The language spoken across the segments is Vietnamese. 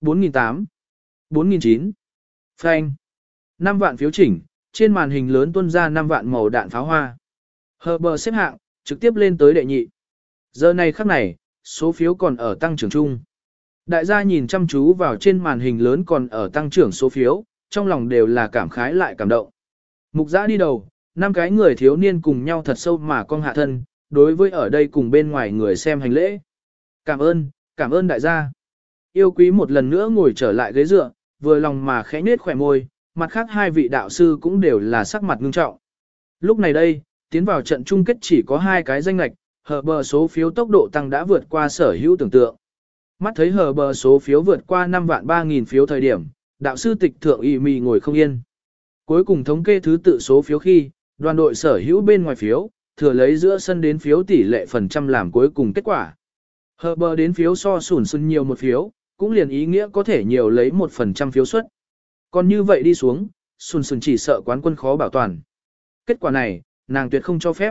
4.800, 4.900. Phanh. 5 vạn phiếu chỉnh, trên màn hình lớn tuôn ra 5 vạn màu đạn pháo hoa. Hờ bờ xếp hạng, trực tiếp lên tới đệ nhị. Giờ này khắc này, số phiếu còn ở tăng trưởng chung. Đại gia nhìn chăm chú vào trên màn hình lớn còn ở tăng trưởng số phiếu, trong lòng đều là cảm khái lại cảm động. Mục giã đi đầu, năm cái người thiếu niên cùng nhau thật sâu mà con hạ thân, đối với ở đây cùng bên ngoài người xem hành lễ. Cảm ơn, cảm ơn đại gia. Yêu quý một lần nữa ngồi trở lại ghế dựa, vừa lòng mà khẽ nết khỏe môi, mặt khác hai vị đạo sư cũng đều là sắc mặt ngưng trọng. Lúc này đây, tiến vào trận chung kết chỉ có hai cái danh lạch, hờ bờ số phiếu tốc độ tăng đã vượt qua sở hữu tưởng tượng. Mắt thấy hờ bờ số phiếu vượt qua 5 vạn 3 nghìn phiếu thời điểm, đạo sư tịch thượng y mì ngồi không yên. Cuối cùng thống kê thứ tự số phiếu khi, đoàn đội sở hữu bên ngoài phiếu, thừa lấy giữa sân đến phiếu tỷ lệ phần trăm làm cuối cùng kết quả. Hờ bờ đến phiếu so sủn sân nhiều một phiếu, cũng liền ý nghĩa có thể nhiều lấy một phần trăm phiếu suất. Còn như vậy đi xuống, sùn sùn chỉ sợ quán quân khó bảo toàn. Kết quả này, nàng tuyệt không cho phép.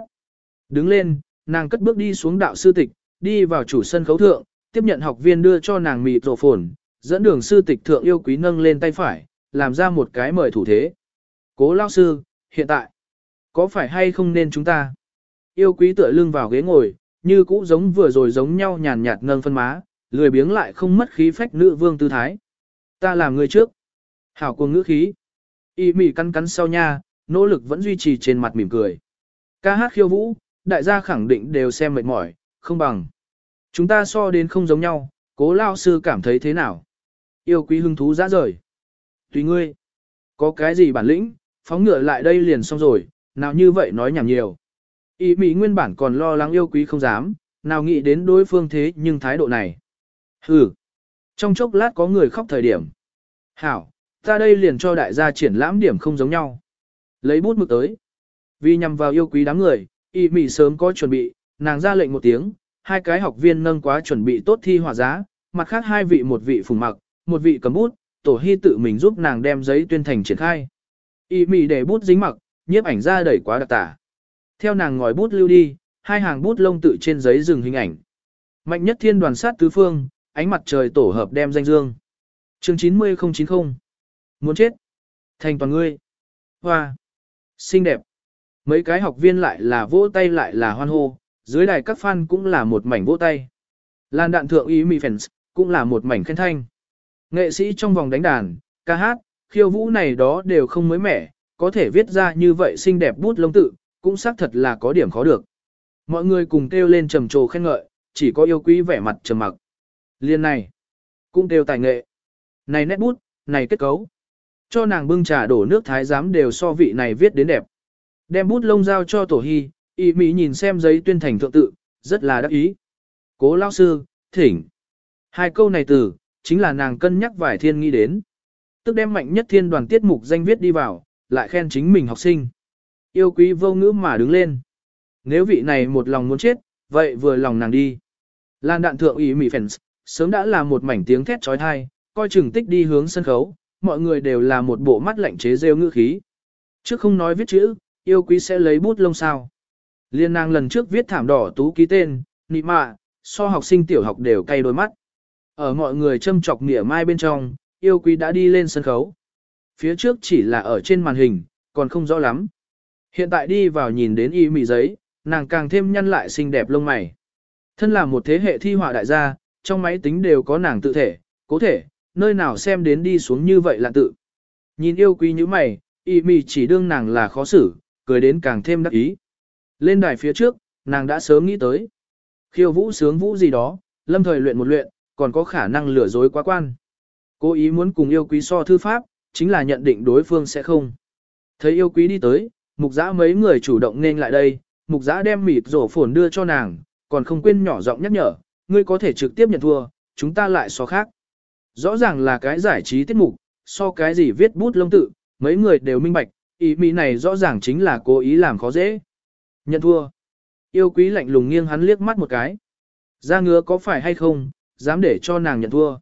Đứng lên, nàng cất bước đi xuống đạo sư tịch, đi vào chủ sân khấu thượng, tiếp nhận học viên đưa cho nàng mịt rổ phồn, dẫn đường sư tịch thượng yêu quý nâng lên tay phải, làm ra một cái mời thủ thế. Cố lao sư, hiện tại, có phải hay không nên chúng ta? Yêu quý tựa lưng vào ghế ngồi, như cũ giống vừa rồi giống nhau nhàn nhạt nâng phân má, lười biếng lại không mất khí phách nữ vương tư thái. Ta làm người trước. Hảo cuồng ngữ khí. Y mỉ cắn cắn sau nha, nỗ lực vẫn duy trì trên mặt mỉm cười. Ca hát khiêu vũ, đại gia khẳng định đều xem mệt mỏi, không bằng. Chúng ta so đến không giống nhau, cố lao sư cảm thấy thế nào? Yêu quý hứng thú ra rời. Tùy ngươi. Có cái gì bản lĩnh, phóng ngựa lại đây liền xong rồi, nào như vậy nói nhảm nhiều. Y mỹ nguyên bản còn lo lắng yêu quý không dám, nào nghĩ đến đối phương thế nhưng thái độ này. Hừ. Trong chốc lát có người khóc thời điểm. Hảo, ta đây liền cho đại gia triển lãm điểm không giống nhau. Lấy bút mực tới. Vì nhằm vào yêu quý đám người, y mị sớm có chuẩn bị, nàng ra lệnh một tiếng, hai cái học viên nâng quá chuẩn bị tốt thi hỏa giá, mặt khác hai vị một vị phùng mặc, một vị cầm bút, tổ hy tự mình giúp nàng đem giấy tuyên thành triển khai. Y mị để bút dính mặc, nhiếp ảnh ra đẩy quá đặc tả. Theo nàng ngòi bút lưu đi, hai hàng bút lông tự trên giấy dừng hình ảnh. Mạnh nhất thiên đoàn sát tứ phương, ánh mặt trời tổ hợp đem danh dương. Chương 90090 Muốn chết. Thành toàn ngươi. Hoa. Xinh đẹp. Mấy cái học viên lại là vỗ tay lại là hoan hô, dưới đài các fan cũng là một mảnh vỗ tay. Lan đạn thượng ý mì fans, cũng là một mảnh khen thanh. Nghệ sĩ trong vòng đánh đàn, ca hát, khiêu vũ này đó đều không mới mẻ, có thể viết ra như vậy xinh đẹp bút lông tự, cũng xác thật là có điểm khó được. Mọi người cùng kêu lên trầm trồ khen ngợi, chỉ có yêu quý vẻ mặt trầm mặc. Liên này, cũng đều tài nghệ. Này nét bút, này kết cấu. Cho nàng bưng trà đổ nước thái giám đều so vị này viết đến đẹp. Đem bút lông giao cho tổ hy, y mỹ nhìn xem giấy tuyên thành thượng tự, rất là đắc ý. Cố lao sư, thỉnh. Hai câu này từ, chính là nàng cân nhắc vài thiên nghĩ đến. Tức đem mạnh nhất thiên đoàn tiết mục danh viết đi vào, lại khen chính mình học sinh. Yêu quý vô ngữ mà đứng lên. Nếu vị này một lòng muốn chết, vậy vừa lòng nàng đi. Lan đạn thượng ý mỹ fans, sớm đã là một mảnh tiếng thét trói thai, coi chừng tích đi hướng sân khấu, mọi người đều là một bộ mắt lạnh chế rêu ngữ khí. Trước không nói viết chữ, yêu quý sẽ lấy bút lông sao. Liên nàng lần trước viết thảm đỏ tú ký tên, nị mạ, so học sinh tiểu học đều cay đôi mắt. Ở mọi người châm chọc nghĩa mai bên trong, yêu quý đã đi lên sân khấu. Phía trước chỉ là ở trên màn hình, còn không rõ lắm. Hiện tại đi vào nhìn đến y mị giấy, nàng càng thêm nhăn lại xinh đẹp lông mày. Thân là một thế hệ thi họa đại gia, trong máy tính đều có nàng tự thể, cố thể, nơi nào xem đến đi xuống như vậy là tự. Nhìn yêu quý như mày, y mì chỉ đương nàng là khó xử, cười đến càng thêm đắc ý. Lên đài phía trước, nàng đã sớm nghĩ tới. Khiêu vũ sướng vũ gì đó, lâm thời luyện một luyện, còn có khả năng lừa dối quá quan. Cố ý muốn cùng yêu quý so thư pháp, chính là nhận định đối phương sẽ không. Thấy yêu quý đi tới, mục giã mấy người chủ động nên lại đây, mục giã đem mịt rổ phồn đưa cho nàng, còn không quên nhỏ giọng nhắc nhở, ngươi có thể trực tiếp nhận thua, chúng ta lại so khác. Rõ ràng là cái giải trí tiết mục, so cái gì viết bút lông tự, mấy người đều minh bạch, ý mỹ này rõ ràng chính là cố ý làm khó dễ. Nhận thua. Yêu quý lạnh lùng nghiêng hắn liếc mắt một cái. Ra ngứa có phải hay không, dám để cho nàng nhận thua.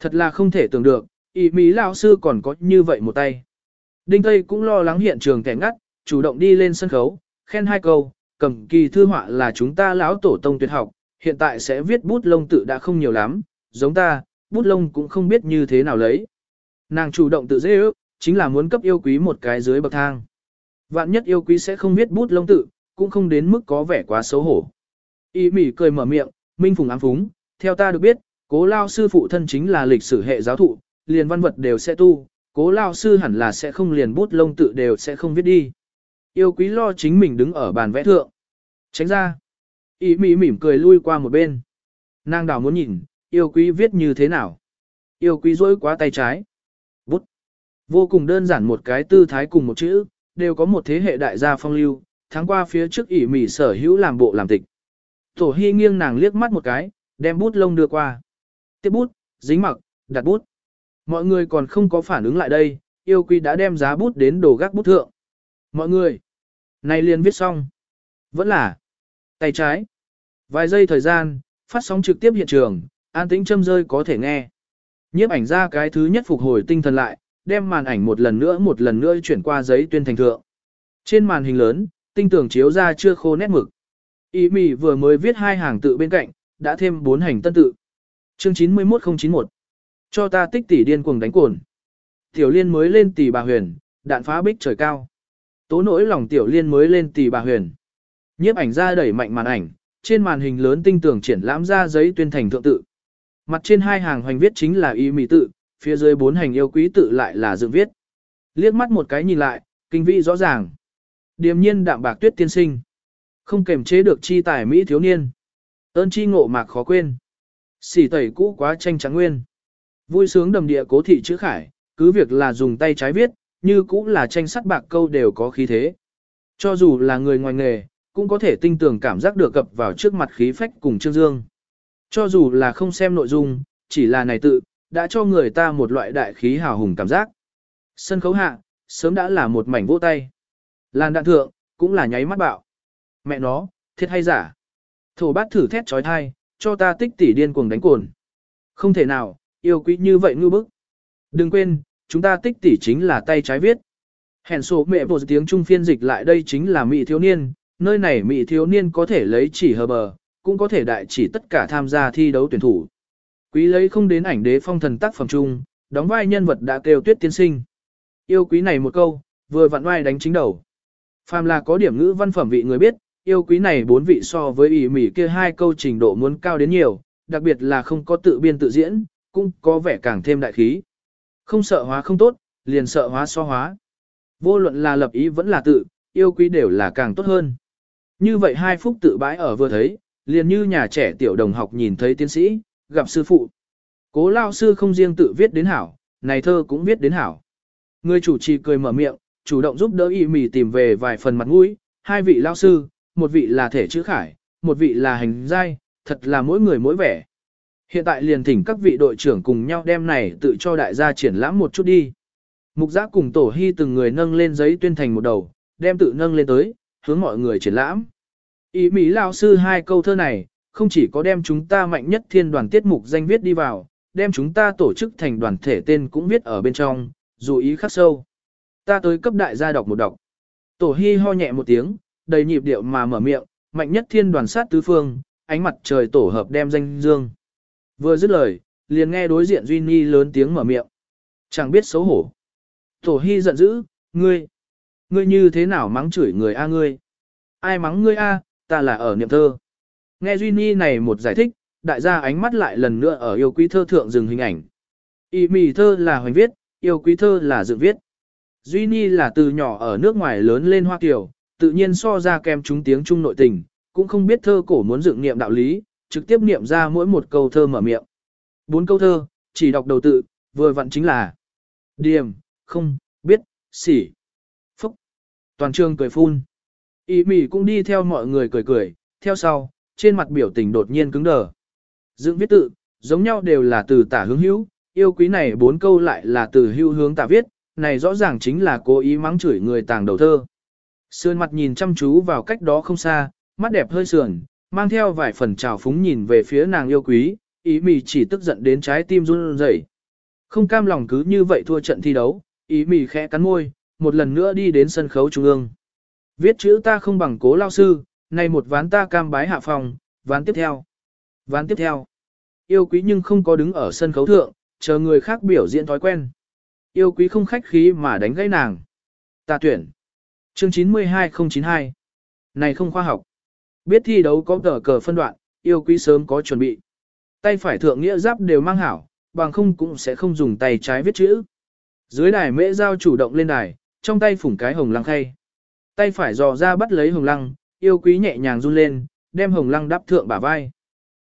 Thật là không thể tưởng được, ý mỹ lão sư còn có như vậy một tay. Đinh Tây cũng lo lắng hiện trường kẻ ngắt, chủ động đi lên sân khấu, khen hai câu, cầm kỳ thư họa là chúng ta lão tổ tông tuyệt học, hiện tại sẽ viết bút lông tự đã không nhiều lắm, giống ta, bút lông cũng không biết như thế nào lấy. Nàng chủ động tự dễ ước, chính là muốn cấp yêu quý một cái dưới bậc thang. Vạn nhất yêu quý sẽ không biết bút lông tự, cũng không đến mức có vẻ quá xấu hổ. Y mỉ cười mở miệng, minh phùng ám phúng, theo ta được biết, cố lao sư phụ thân chính là lịch sử hệ giáo thụ, liền văn vật đều sẽ tu, cố lao sư hẳn là sẽ không liền bút lông tự đều sẽ không viết đi. Yêu quý lo chính mình đứng ở bàn vẽ thượng. Tránh ra. Ý mỉ mỉm cười lui qua một bên. Nàng đảo muốn nhìn, yêu quý viết như thế nào. Yêu quý rỗi quá tay trái. Bút. Vô cùng đơn giản một cái tư thái cùng một chữ, đều có một thế hệ đại gia phong lưu, tháng qua phía trước ỉ mỉ sở hữu làm bộ làm tịch. Tổ hy nghiêng nàng liếc mắt một cái, đem bút lông đưa qua. Tiếp bút, dính mặc, đặt bút. Mọi người còn không có phản ứng lại đây, yêu quý đã đem giá bút đến đồ gác bút thượng. Mọi người, này liền viết xong. Vẫn là tay trái. Vài giây thời gian, phát sóng trực tiếp hiện trường, an tĩnh châm rơi có thể nghe. Nhiếp ảnh ra cái thứ nhất phục hồi tinh thần lại, đem màn ảnh một lần nữa một lần nữa chuyển qua giấy tuyên thành thượng. Trên màn hình lớn, tinh tường chiếu ra chưa khô nét mực. Ý mì vừa mới viết hai hàng tự bên cạnh, đã thêm bốn hành tân tự. Chương 91091 Cho ta tích tỷ điên cuồng đánh cồn. Tiểu liên mới lên tỷ bà huyền, đạn phá bích trời cao. Tố nỗi lòng tiểu liên mới lên tỷ bà huyền. Nhiếp ảnh ra đẩy mạnh màn ảnh, trên màn hình lớn tinh tường triển lãm ra giấy tuyên thành thượng tự. Mặt trên hai hàng hoành viết chính là y mỹ tự, phía dưới bốn hành yêu quý tự lại là dựng viết. Liếc mắt một cái nhìn lại, kinh vị rõ ràng. Điềm nhiên đạm bạc tuyết tiên sinh. Không kềm chế được chi tài Mỹ thiếu niên. Ơn chi ngộ mạc khó quên. Xỉ tẩy cũ quá tranh trắng nguyên. Vui sướng đầm địa cố thị chữ khải, cứ việc là dùng tay trái viết, như cũng là tranh sắt bạc câu đều có khí thế. Cho dù là người ngoài nghề, cũng có thể tinh tường cảm giác được cập vào trước mặt khí phách cùng Trương Dương. Cho dù là không xem nội dung, chỉ là này tự, đã cho người ta một loại đại khí hào hùng cảm giác. Sân khấu hạ, sớm đã là một mảnh vỗ tay. Làn đạn thượng, cũng là nháy mắt bạo. Mẹ nó, thiệt hay giả. Thổ bát thử thét trói thai, cho ta tích tỷ điên cuồng đánh cồn. Không thể nào, yêu quý như vậy ngư bức. Đừng quên, chúng ta tích tỷ chính là tay trái viết. Hẹn số mẹ bộ tiếng Trung phiên dịch lại đây chính là mỹ thiếu niên, nơi này mỹ thiếu niên có thể lấy chỉ hờ bờ, cũng có thể đại chỉ tất cả tham gia thi đấu tuyển thủ. Quý lấy không đến ảnh đế phong thần tác phẩm chung, đóng vai nhân vật đã kêu tuyết tiên sinh. Yêu quý này một câu, vừa vặn oai đánh chính đầu. Phàm là có điểm ngữ văn phẩm vị người biết, yêu quý này bốn vị so với ý mỉ kia hai câu trình độ muốn cao đến nhiều, đặc biệt là không có tự biên tự diễn, cũng có vẻ càng thêm đại khí. Không sợ hóa không tốt, liền sợ hóa so hóa. Vô luận là lập ý vẫn là tự, yêu quý đều là càng tốt hơn. Như vậy hai phúc tự bãi ở vừa thấy, liền như nhà trẻ tiểu đồng học nhìn thấy tiến sĩ, gặp sư phụ. Cố lao sư không riêng tự viết đến hảo, này thơ cũng viết đến hảo. Người chủ trì cười mở miệng, chủ động giúp đỡ y mì tìm về vài phần mặt mũi, hai vị lao sư, một vị là thể chữ khải, một vị là hành giai, thật là mỗi người mỗi vẻ. Hiện tại liền thỉnh các vị đội trưởng cùng nhau đem này tự cho đại gia triển lãm một chút đi. Mục giác cùng tổ hy từng người nâng lên giấy tuyên thành một đầu, đem tự nâng lên tới, hướng mọi người triển lãm. Ý Mỹ lao sư hai câu thơ này, không chỉ có đem chúng ta mạnh nhất thiên đoàn tiết mục danh viết đi vào, đem chúng ta tổ chức thành đoàn thể tên cũng viết ở bên trong, dù ý khắc sâu. Ta tới cấp đại gia đọc một đọc. Tổ hy ho nhẹ một tiếng, đầy nhịp điệu mà mở miệng, mạnh nhất thiên đoàn sát tứ phương, ánh mặt trời tổ hợp đem danh dương. Vừa dứt lời, liền nghe đối diện Duy Nhi lớn tiếng mở miệng. Chẳng biết xấu hổ. Tổ hy giận dữ, ngươi, ngươi như thế nào mắng chửi người a ngươi? Ai mắng ngươi a? ta là ở niệm thơ. Nghe Duy Nhi này một giải thích, đại gia ánh mắt lại lần nữa ở yêu quý thơ thượng dừng hình ảnh. Y mì thơ là hoành viết, yêu quý thơ là dự viết. Duy Nhi là từ nhỏ ở nước ngoài lớn lên Hoa Kiều, tự nhiên so ra kem chúng tiếng trung nội tình, cũng không biết thơ cổ muốn dựng niệm đạo lý, trực tiếp niệm ra mỗi một câu thơ mở miệng. Bốn câu thơ, chỉ đọc đầu tự, vừa vặn chính là Điềm, không, biết, xỉ. Toàn trường cười phun. Ý mỉ cũng đi theo mọi người cười cười, theo sau, trên mặt biểu tình đột nhiên cứng đờ. Dựng viết tự, giống nhau đều là từ tả hướng hữu, yêu quý này bốn câu lại là từ hữu hướng tả viết, này rõ ràng chính là cố ý mắng chửi người tàng đầu thơ. Sườn mặt nhìn chăm chú vào cách đó không xa, mắt đẹp hơi sườn, mang theo vài phần trào phúng nhìn về phía nàng yêu quý, ý mì chỉ tức giận đến trái tim run rẩy. Không cam lòng cứ như vậy thua trận thi đấu, ý mì khẽ cắn môi, một lần nữa đi đến sân khấu trung ương. Viết chữ ta không bằng cố lao sư, này một ván ta cam bái hạ phòng, ván tiếp theo. Ván tiếp theo. yêu quý nhưng không có đứng ở sân khấu thượng, chờ người khác biểu diễn thói quen. Yêu quý không khách khí mà đánh gãy nàng. Ta tuyển. Chương 92092. Này không khoa học. Biết thi đấu có tờ cờ phân đoạn, yêu quý sớm có chuẩn bị. Tay phải thượng nghĩa giáp đều mang hảo, bằng không cũng sẽ không dùng tay trái viết chữ. Dưới đài mễ giao chủ động lên đài, trong tay phủng cái hồng lăng khay. Tay phải dò ra bắt lấy hồng lăng, yêu quý nhẹ nhàng run lên, đem hồng lăng đắp thượng bả vai.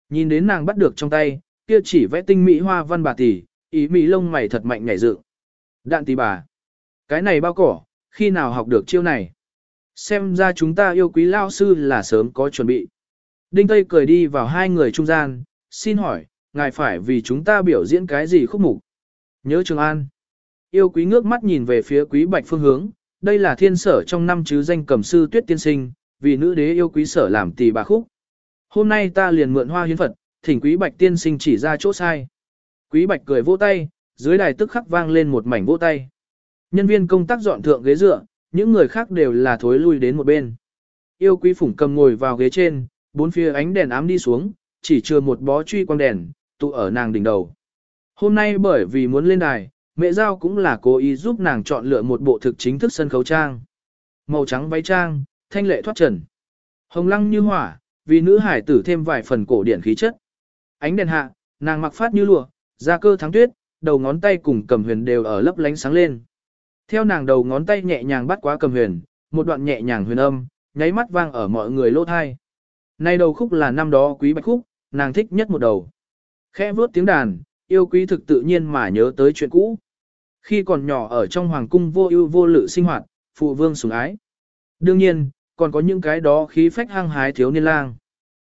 Nhìn đến nàng bắt được trong tay, kia chỉ vẽ tinh mỹ hoa văn bà tỷ, ý mỹ lông mày thật mạnh nhảy dựng. Đạn tỷ bà. Cái này bao cỏ, khi nào học được chiêu này? Xem ra chúng ta yêu quý lao sư là sớm có chuẩn bị. Đinh Tây cười đi vào hai người trung gian, xin hỏi, ngài phải vì chúng ta biểu diễn cái gì khúc mục? Nhớ Trường An. Yêu quý ngước mắt nhìn về phía quý bạch phương hướng, đây là thiên sở trong năm chứ danh cầm sư tuyết tiên sinh, vì nữ đế yêu quý sở làm tỷ bà khúc. Hôm nay ta liền mượn hoa hiến Phật, thỉnh quý bạch tiên sinh chỉ ra chỗ sai. Quý bạch cười vỗ tay, dưới đài tức khắc vang lên một mảnh vỗ tay. Nhân viên công tác dọn thượng ghế dựa, những người khác đều là thối lui đến một bên. Yêu quý phủng cầm ngồi vào ghế trên, bốn phía ánh đèn ám đi xuống, chỉ chưa một bó truy quang đèn, tụ ở nàng đỉnh đầu. Hôm nay bởi vì muốn lên đài, mẹ giao cũng là cố ý giúp nàng chọn lựa một bộ thực chính thức sân khấu trang. Màu trắng váy trang, thanh lệ thoát trần. Hồng lăng như hỏa, vì nữ hải tử thêm vài phần cổ điển khí chất. Ánh đèn hạ, nàng mặc phát như lụa, da cơ thắng tuyết, đầu ngón tay cùng cầm huyền đều ở lấp lánh sáng lên. Theo nàng đầu ngón tay nhẹ nhàng bắt quá cầm huyền, một đoạn nhẹ nhàng huyền âm, nháy mắt vang ở mọi người lỗ thai. Nay đầu khúc là năm đó quý bạch khúc, nàng thích nhất một đầu. Khẽ vuốt tiếng đàn, yêu quý thực tự nhiên mà nhớ tới chuyện cũ. Khi còn nhỏ ở trong hoàng cung vô ưu vô lự sinh hoạt, phụ vương sủng ái. Đương nhiên, còn có những cái đó khí phách hăng hái thiếu niên lang.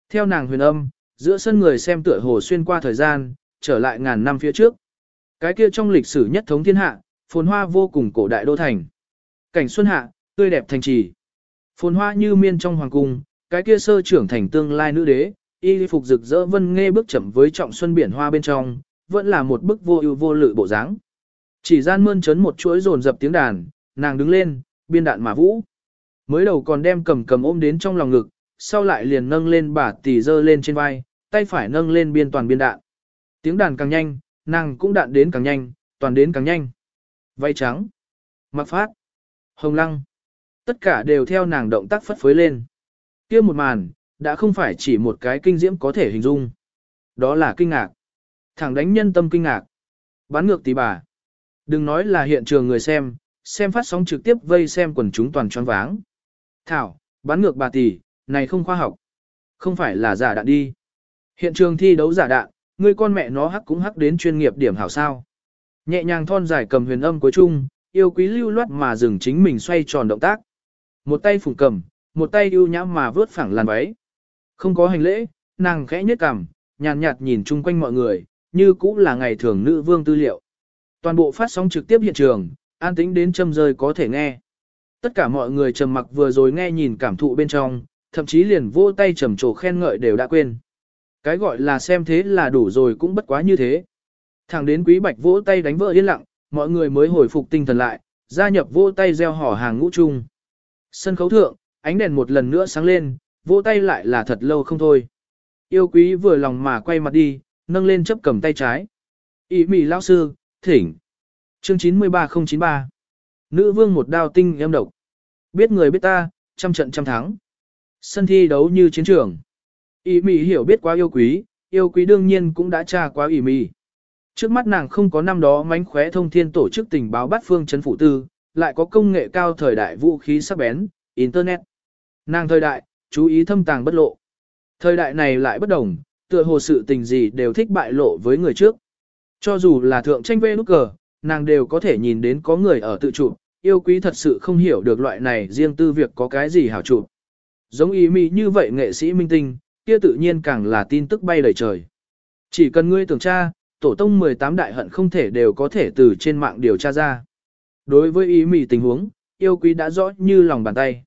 Theo nàng huyền âm, giữa sân người xem tựa hồ xuyên qua thời gian, trở lại ngàn năm phía trước. Cái kia trong lịch sử nhất thống thiên hạ, phồn hoa vô cùng cổ đại đô thành. Cảnh xuân hạ, tươi đẹp thành trì. Phồn hoa như miên trong hoàng cung, cái kia sơ trưởng thành tương lai nữ đế, y phục rực rỡ vân nghe bước chậm với trọng xuân biển hoa bên trong, vẫn là một bức vô ưu vô lự bộ dáng. Chỉ gian mơn trấn một chuỗi rồn dập tiếng đàn, nàng đứng lên, biên đạn mà vũ. Mới đầu còn đem cầm cầm ôm đến trong lòng ngực, sau lại liền nâng lên bả tỷ dơ lên trên vai, tay phải nâng lên biên toàn biên đạn. Tiếng đàn càng nhanh, nàng cũng đạn đến càng nhanh, toàn đến càng nhanh. Vay trắng, mặc phát, hồng lăng, tất cả đều theo nàng động tác phất phới lên. kia một màn, đã không phải chỉ một cái kinh diễm có thể hình dung. Đó là kinh ngạc. Thẳng đánh nhân tâm kinh ngạc. Bán ngược tí bà. Đừng nói là hiện trường người xem, xem phát sóng trực tiếp vây xem quần chúng toàn choáng váng. Thảo, bán ngược bà tỷ, này không khoa học. Không phải là giả đạn đi. Hiện trường thi đấu giả đạn, người con mẹ nó hắc cũng hắc đến chuyên nghiệp điểm hảo sao. Nhẹ nhàng thon dài cầm huyền âm cuối chung, yêu quý lưu loát mà dừng chính mình xoay tròn động tác. Một tay phủng cầm, một tay ưu nhãm mà vớt phẳng làn váy. Không có hành lễ, nàng khẽ nhếch cằm, nhàn nhạt, nhìn chung quanh mọi người, như cũ là ngày thường nữ vương tư liệu. Toàn bộ phát sóng trực tiếp hiện trường, an tĩnh đến châm rơi có thể nghe. Tất cả mọi người trầm mặc vừa rồi nghe nhìn cảm thụ bên trong, thậm chí liền vô tay trầm trồ khen ngợi đều đã quên. Cái gọi là xem thế là đủ rồi cũng bất quá như thế. Thẳng đến quý bạch vỗ tay đánh vỡ yên lặng, mọi người mới hồi phục tinh thần lại, gia nhập vỗ tay gieo hò hàng ngũ chung. Sân khấu thượng, ánh đèn một lần nữa sáng lên, vỗ tay lại là thật lâu không thôi. Yêu quý vừa lòng mà quay mặt đi, nâng lên chấp cầm tay trái. Ý mì lao sư, thỉnh. Chương 93093 Nữ vương một đao tinh em độc. Biết người biết ta, trăm trận trăm thắng. Sân thi đấu như chiến trường. Ý mì hiểu biết quá yêu quý, yêu quý đương nhiên cũng đã tra quá ý mì. Trước mắt nàng không có năm đó mánh khóe thông thiên tổ chức tình báo bắt phương chấn phủ tư, lại có công nghệ cao thời đại vũ khí sắc bén, Internet. Nàng thời đại, chú ý thâm tàng bất lộ. Thời đại này lại bất đồng, tựa hồ sự tình gì đều thích bại lộ với người trước. Cho dù là thượng tranh vê nút cờ, nàng đều có thể nhìn đến có người ở tự chụp, yêu quý thật sự không hiểu được loại này riêng tư việc có cái gì hảo chụp. Giống ý mỹ như vậy nghệ sĩ minh tinh, kia tự nhiên càng là tin tức bay đầy trời. Chỉ cần ngươi tưởng tra, tổ tông 18 đại hận không thể đều có thể từ trên mạng điều tra ra. Đối với ý mỹ tình huống, yêu quý đã rõ như lòng bàn tay.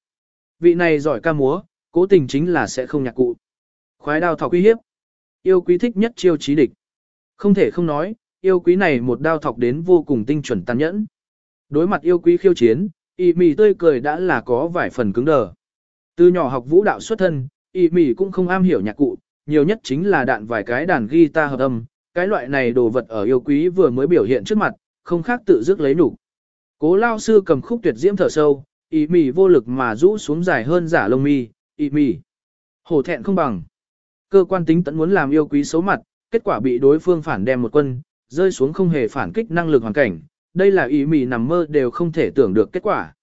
Vị này giỏi ca múa, cố tình chính là sẽ không nhạc cụ. Khoái đao thọc uy hiếp. Yêu quý thích nhất chiêu trí địch. Không thể không nói, yêu quý này một đao thọc đến vô cùng tinh chuẩn tàn nhẫn. Đối mặt yêu quý khiêu chiến, y mì tươi cười đã là có vài phần cứng đờ. Từ nhỏ học vũ đạo xuất thân, y mì cũng không am hiểu nhạc cụ, nhiều nhất chính là đạn vài cái đàn guitar hợp âm, cái loại này đồ vật ở yêu quý vừa mới biểu hiện trước mặt, không khác tự dứt lấy đủ. Cố lao sư cầm khúc tuyệt diễm thở sâu, y mì vô lực mà rũ xuống dài hơn giả lông mi, y mì. Hổ thẹn không bằng. Cơ quan tính tận muốn làm yêu quý xấu mặt, kết quả bị đối phương phản đem một quân, rơi xuống không hề phản kích năng lực hoàn cảnh. Đây là ý mì nằm mơ đều không thể tưởng được kết quả.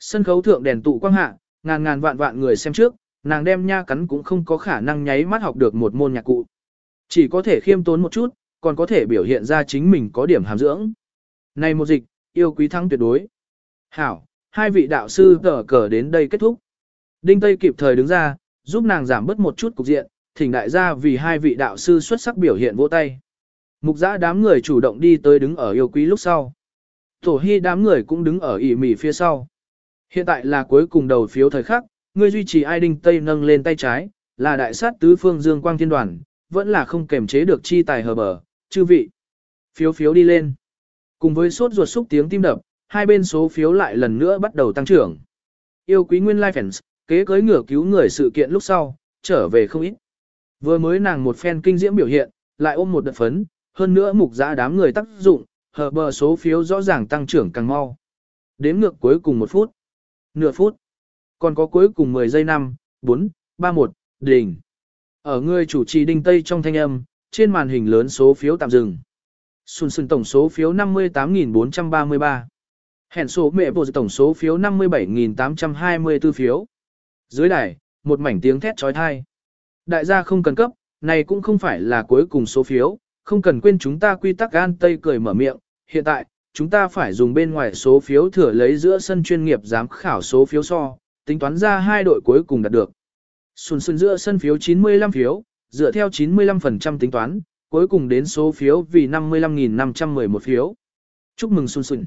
Sân khấu thượng đèn tụ quang hạ, ngàn ngàn vạn vạn người xem trước, nàng đem nha cắn cũng không có khả năng nháy mắt học được một môn nhạc cụ. Chỉ có thể khiêm tốn một chút, còn có thể biểu hiện ra chính mình có điểm hàm dưỡng. Này một dịch, yêu quý thắng tuyệt đối. Hảo, hai vị đạo sư tờ cờ đến đây kết thúc. Đinh Tây kịp thời đứng ra, giúp nàng giảm bớt một chút cục diện, thỉnh đại gia vì hai vị đạo sư xuất sắc biểu hiện vỗ tay. Mục giã đám người chủ động đi tới đứng ở yêu quý lúc sau. Tổ hy đám người cũng đứng ở ỉ mỉ phía sau. Hiện tại là cuối cùng đầu phiếu thời khắc, người duy trì ai đinh Tây nâng lên tay trái, là đại sát tứ phương dương quang thiên đoàn, vẫn là không kềm chế được chi tài hờ bờ, chư vị. Phiếu phiếu đi lên. Cùng với sốt ruột xúc tiếng tim đập, hai bên số phiếu lại lần nữa bắt đầu tăng trưởng. Yêu quý nguyên life fans, kế cưới ngửa cứu người sự kiện lúc sau, trở về không ít. Vừa mới nàng một phen kinh diễm biểu hiện, lại ôm một đợt phấn, hơn nữa mục giã đám người tác dụng, hờ bờ số phiếu rõ ràng tăng trưởng càng mau. Đếm ngược cuối cùng một phút, nửa phút, còn có cuối cùng 10 giây 5, 4, 3, 1, đỉnh. Ở người chủ trì đinh tây trong thanh âm, trên màn hình lớn số phiếu tạm dừng. Xuân xuân tổng số phiếu 58.433. Hẹn số mẹ bộ tổng số phiếu 57.824 phiếu. Dưới đài, một mảnh tiếng thét trói thai. Đại gia không cần cấp, này cũng không phải là cuối cùng số phiếu, không cần quên chúng ta quy tắc gan tây cười mở miệng. Hiện tại, chúng ta phải dùng bên ngoài số phiếu thừa lấy giữa sân chuyên nghiệp giám khảo số phiếu so, tính toán ra hai đội cuối cùng đạt được. Xuân xuân giữa sân phiếu 95 phiếu, dựa theo 95% tính toán, cuối cùng đến số phiếu vì 55.511 phiếu. Chúc mừng Xuân Xuân.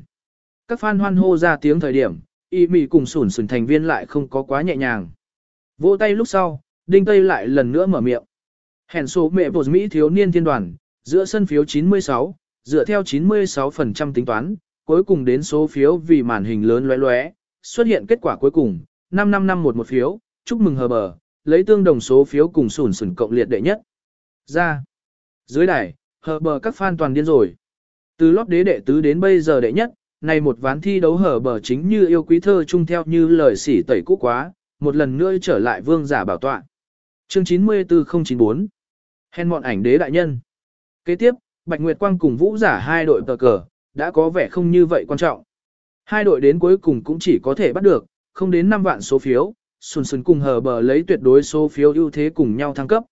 Các fan hoan hô ra tiếng thời điểm, y Mị cùng Xuân Xuân thành viên lại không có quá nhẹ nhàng. Vỗ tay lúc sau, Đinh Tây lại lần nữa mở miệng. Hẹn số mẹ vột Mỹ thiếu niên thiên đoàn, giữa sân phiếu 96, dựa theo 96% tính toán, cuối cùng đến số phiếu vì màn hình lớn lóe lóe, xuất hiện kết quả cuối cùng, 5551 một phiếu, chúc mừng hờ bờ, lấy tương đồng số phiếu cùng sủn sủn cộng liệt đệ nhất. Ra. Dưới đài, hờ bờ các fan toàn điên rồi. Từ lót đế đệ tứ đến bây giờ đệ nhất, này một ván thi đấu hở bờ chính như yêu quý thơ chung theo như lời sỉ tẩy cũ quá, một lần nữa trở lại vương giả bảo tọa. Chương 94094 Hèn mọn ảnh đế đại nhân Kế tiếp, Bạch Nguyệt Quang cùng Vũ giả hai đội tờ cờ, đã có vẻ không như vậy quan trọng. Hai đội đến cuối cùng cũng chỉ có thể bắt được, không đến 5 vạn số phiếu, Xuân Xuân cùng hờ bờ lấy tuyệt đối số phiếu ưu thế cùng nhau thăng cấp.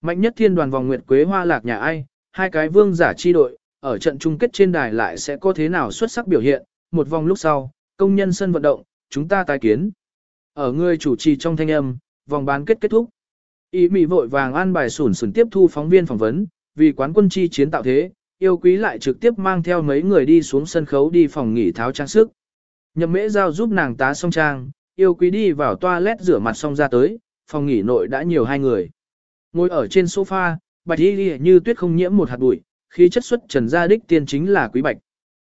Mạnh nhất thiên đoàn vòng Nguyệt Quế Hoa Lạc nhà ai, hai cái vương giả chi đội, ở trận chung kết trên đài lại sẽ có thế nào xuất sắc biểu hiện, một vòng lúc sau, công nhân sân vận động, chúng ta tái kiến. Ở người chủ trì trong thanh âm, vòng bán kết kết thúc. Ý mị vội vàng an bài sủn sủn tiếp thu phóng viên phỏng vấn, vì quán quân chi chiến tạo thế, yêu quý lại trực tiếp mang theo mấy người đi xuống sân khấu đi phòng nghỉ tháo trang sức. Nhậm mễ giao giúp nàng tá xong trang, yêu quý đi vào toilet rửa mặt xong ra tới, phòng nghỉ nội đã nhiều hai người. Ngồi ở trên sofa, bạch y như tuyết không nhiễm một hạt bụi, khi chất xuất trần gia đích tiên chính là quý bạch.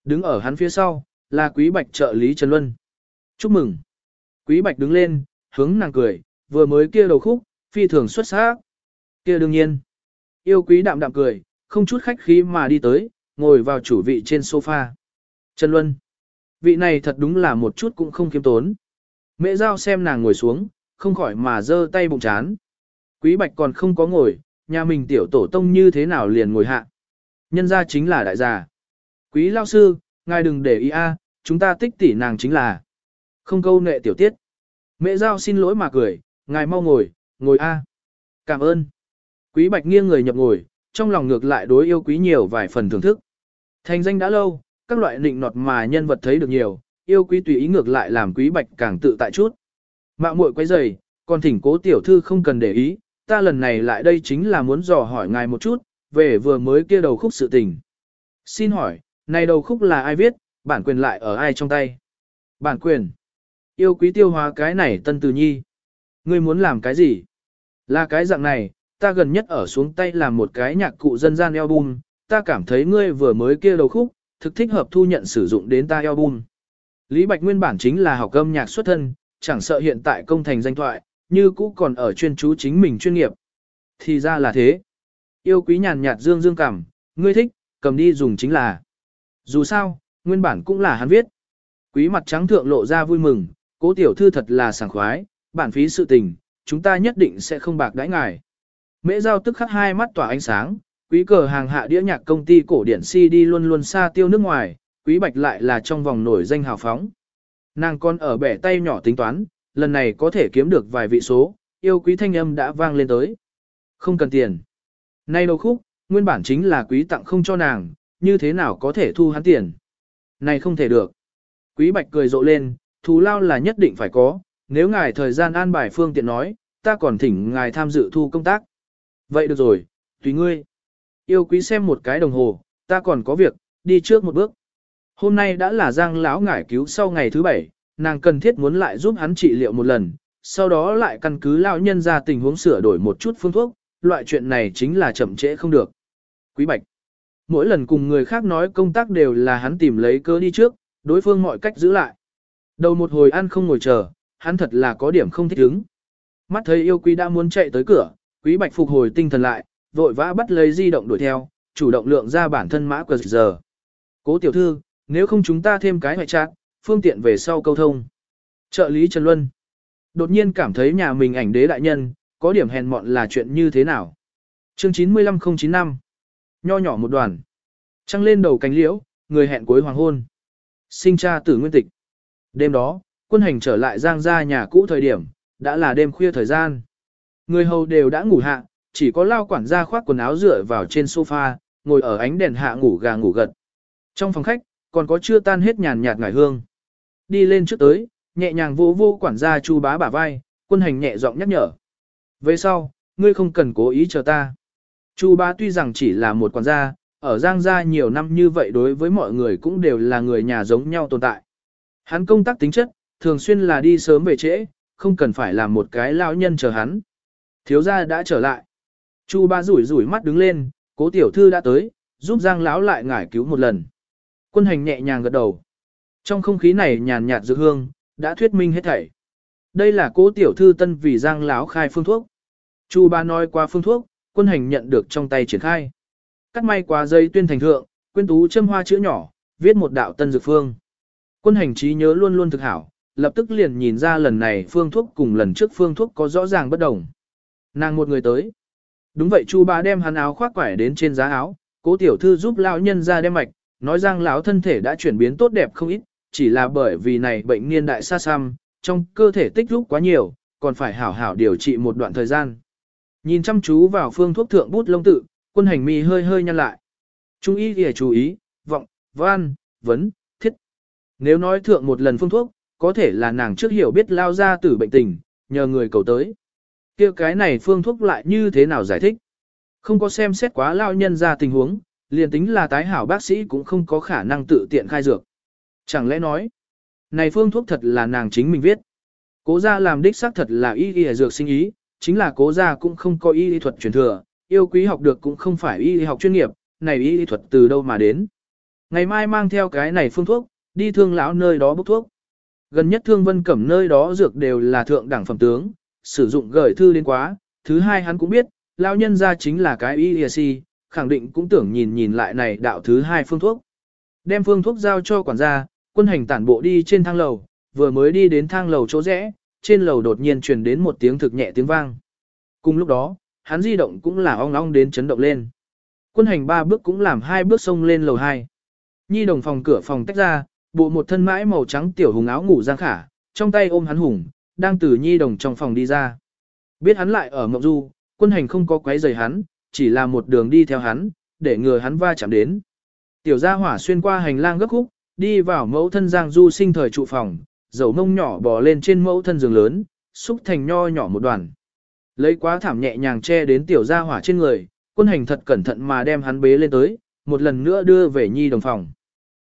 Đứng ở hắn phía sau, là quý bạch trợ lý Trần Luân. Chúc mừng. Quý bạch đứng lên, hướng nàng cười, vừa mới kia đầu khúc, phi thường xuất sắc. Kia đương nhiên. Yêu quý đạm đạm cười, không chút khách khí mà đi tới, ngồi vào chủ vị trên sofa. Trần Luân. Vị này thật đúng là một chút cũng không kiếm tốn. Mẹ giao xem nàng ngồi xuống, không khỏi mà giơ tay bụng chán. Quý bạch còn không có ngồi, nhà mình tiểu tổ tông như thế nào liền ngồi hạ. Nhân ra chính là đại gia. Quý lao sư, ngài đừng để ý a, chúng ta tích tỉ nàng chính là. Không câu nệ tiểu tiết. Mẹ giao xin lỗi mà cười, ngài mau ngồi, ngồi a. Cảm ơn. Quý bạch nghiêng người nhập ngồi, trong lòng ngược lại đối yêu quý nhiều vài phần thưởng thức. Thành danh đã lâu, các loại nịnh nọt mà nhân vật thấy được nhiều, yêu quý tùy ý ngược lại làm quý bạch càng tự tại chút. Mạo muội quay giày, còn thỉnh cố tiểu thư không cần để ý, ta lần này lại đây chính là muốn dò hỏi ngài một chút, về vừa mới kia đầu khúc sự tình. Xin hỏi, này đầu khúc là ai viết, bản quyền lại ở ai trong tay? Bản quyền. Yêu quý tiêu hóa cái này tân từ nhi. Ngươi muốn làm cái gì? Là cái dạng này, ta gần nhất ở xuống tay làm một cái nhạc cụ dân gian album, ta cảm thấy ngươi vừa mới kia đầu khúc, thực thích hợp thu nhận sử dụng đến ta album. Lý Bạch nguyên bản chính là học âm nhạc xuất thân, chẳng sợ hiện tại công thành danh thoại, như cũ còn ở chuyên chú chính mình chuyên nghiệp. Thì ra là thế. Yêu quý nhàn nhạt dương dương cảm, ngươi thích, cầm đi dùng chính là. Dù sao, nguyên bản cũng là hắn viết. Quý mặt trắng thượng lộ ra vui mừng, cố tiểu thư thật là sảng khoái, bản phí sự tình, chúng ta nhất định sẽ không bạc đãi ngài. Mễ giao tức khắc hai mắt tỏa ánh sáng, quý cờ hàng hạ đĩa nhạc công ty cổ điển CD luôn luôn xa tiêu nước ngoài, quý bạch lại là trong vòng nổi danh hào phóng. Nàng con ở bẻ tay nhỏ tính toán, lần này có thể kiếm được vài vị số, yêu quý thanh âm đã vang lên tới. Không cần tiền. Nay đầu khúc, nguyên bản chính là quý tặng không cho nàng, như thế nào có thể thu hắn tiền. Này không thể được. Quý bạch cười rộ lên, thù lao là nhất định phải có, nếu ngài thời gian an bài phương tiện nói, ta còn thỉnh ngài tham dự thu công tác. Vậy được rồi, tùy ngươi. Yêu quý xem một cái đồng hồ, ta còn có việc, đi trước một bước. Hôm nay đã là giang lão ngải cứu sau ngày thứ bảy, nàng cần thiết muốn lại giúp hắn trị liệu một lần, sau đó lại căn cứ lão nhân ra tình huống sửa đổi một chút phương thuốc, loại chuyện này chính là chậm trễ không được. Quý Bạch Mỗi lần cùng người khác nói công tác đều là hắn tìm lấy cơ đi trước, đối phương mọi cách giữ lại. Đầu một hồi ăn không ngồi chờ, hắn thật là có điểm không thích ứng. Mắt thấy yêu quý đã muốn chạy tới cửa, quý bạch phục hồi tinh thần lại, vội vã bắt lấy di động đuổi theo, chủ động lượng ra bản thân mã quờ giờ. Cố tiểu thư, nếu không chúng ta thêm cái ngoại trạng, phương tiện về sau câu thông. Trợ lý Trần Luân đột nhiên cảm thấy nhà mình ảnh đế đại nhân, có điểm hèn mọn là chuyện như thế nào. Chương 95095 Nho nhỏ một đoàn. Trăng lên đầu cánh liễu, người hẹn cuối hoàng hôn. Sinh cha tử nguyên tịch. Đêm đó, quân hành trở lại giang ra nhà cũ thời điểm, đã là đêm khuya thời gian. Người hầu đều đã ngủ hạ, chỉ có lao quản gia khoác quần áo dựa vào trên sofa, ngồi ở ánh đèn hạ ngủ gà ngủ gật. Trong phòng khách, còn có chưa tan hết nhàn nhạt ngải hương. Đi lên trước tới, nhẹ nhàng vô vô quản gia chu bá bả vai, quân hành nhẹ giọng nhắc nhở. Về sau, ngươi không cần cố ý chờ ta. Chu bá tuy rằng chỉ là một quản gia, ở Giang gia nhiều năm như vậy đối với mọi người cũng đều là người nhà giống nhau tồn tại. Hắn công tác tính chất, thường xuyên là đi sớm về trễ, không cần phải làm một cái lao nhân chờ hắn. Thiếu gia đã trở lại. Chu ba rủi rủi mắt đứng lên, cố tiểu thư đã tới, giúp Giang lão lại ngải cứu một lần. Quân hành nhẹ nhàng gật đầu. Trong không khí này nhàn nhạt dược hương, đã thuyết minh hết thảy. Đây là cố tiểu thư tân vì Giang lão khai phương thuốc. Chu ba nói qua phương thuốc, quân hành nhận được trong tay triển khai. Cắt may qua dây tuyên thành thượng, quyên tú châm hoa chữ nhỏ, viết một đạo tân dược phương. Quân hành trí nhớ luôn luôn thực hảo, lập tức liền nhìn ra lần này phương thuốc cùng lần trước phương thuốc có rõ ràng bất đồng. Nàng một người tới. Đúng vậy Chu Bá đem hắn áo khoác quải đến trên giá áo, cố tiểu thư giúp lão nhân ra đem mạch, nói rằng lão thân thể đã chuyển biến tốt đẹp không ít, chỉ là bởi vì này bệnh niên đại xa xăm, trong cơ thể tích lũy quá nhiều, còn phải hảo hảo điều trị một đoạn thời gian. Nhìn chăm chú vào phương thuốc thượng bút lông tự, quân hành mi hơi hơi nhăn lại. Trung ý thì chú ý, vọng, văn, vấn, thiết. Nếu nói thượng một lần phương thuốc, có thể là nàng trước hiểu biết lao ra tử bệnh tình, nhờ người cầu tới. kia cái này phương thuốc lại như thế nào giải thích? Không có xem xét quá lao nhân ra tình huống, liền tính là tái hảo bác sĩ cũng không có khả năng tự tiện khai dược. Chẳng lẽ nói, này phương thuốc thật là nàng chính mình viết. Cố gia làm đích xác thật là y y dược sinh ý, chính là cố gia cũng không có y y thuật truyền thừa, yêu quý học được cũng không phải y y học chuyên nghiệp, này y y thuật từ đâu mà đến. Ngày mai mang theo cái này phương thuốc, đi thương lão nơi đó bốc thuốc. Gần nhất thương vân cẩm nơi đó dược đều là thượng đẳng phẩm tướng, sử dụng gửi thư đến quá. Thứ hai hắn cũng biết, lão nhân ra chính là cái y si, khẳng định cũng tưởng nhìn nhìn lại này đạo thứ hai phương thuốc. Đem phương thuốc giao cho quản gia, quân hành tản bộ đi trên thang lầu, vừa mới đi đến thang lầu chỗ rẽ, trên lầu đột nhiên truyền đến một tiếng thực nhẹ tiếng vang. Cùng lúc đó, hắn di động cũng là ong ong đến chấn động lên. Quân hành ba bước cũng làm hai bước xông lên lầu hai. Nhi đồng phòng cửa phòng tách ra, bộ một thân mãi màu trắng tiểu hùng áo ngủ giang khả, trong tay ôm hắn hùng, đang từ nhi đồng trong phòng đi ra. Biết hắn lại ở mộng du, quân hành không có quấy rầy hắn, chỉ là một đường đi theo hắn, để ngừa hắn va chạm đến. Tiểu gia hỏa xuyên qua hành lang gấp khúc, đi vào mẫu thân giang du sinh thời trụ phòng, dầu mông nhỏ bò lên trên mẫu thân giường lớn, xúc thành nho nhỏ một đoàn. Lấy quá thảm nhẹ nhàng che đến tiểu gia hỏa trên người, quân hành thật cẩn thận mà đem hắn bế lên tới, một lần nữa đưa về nhi đồng phòng.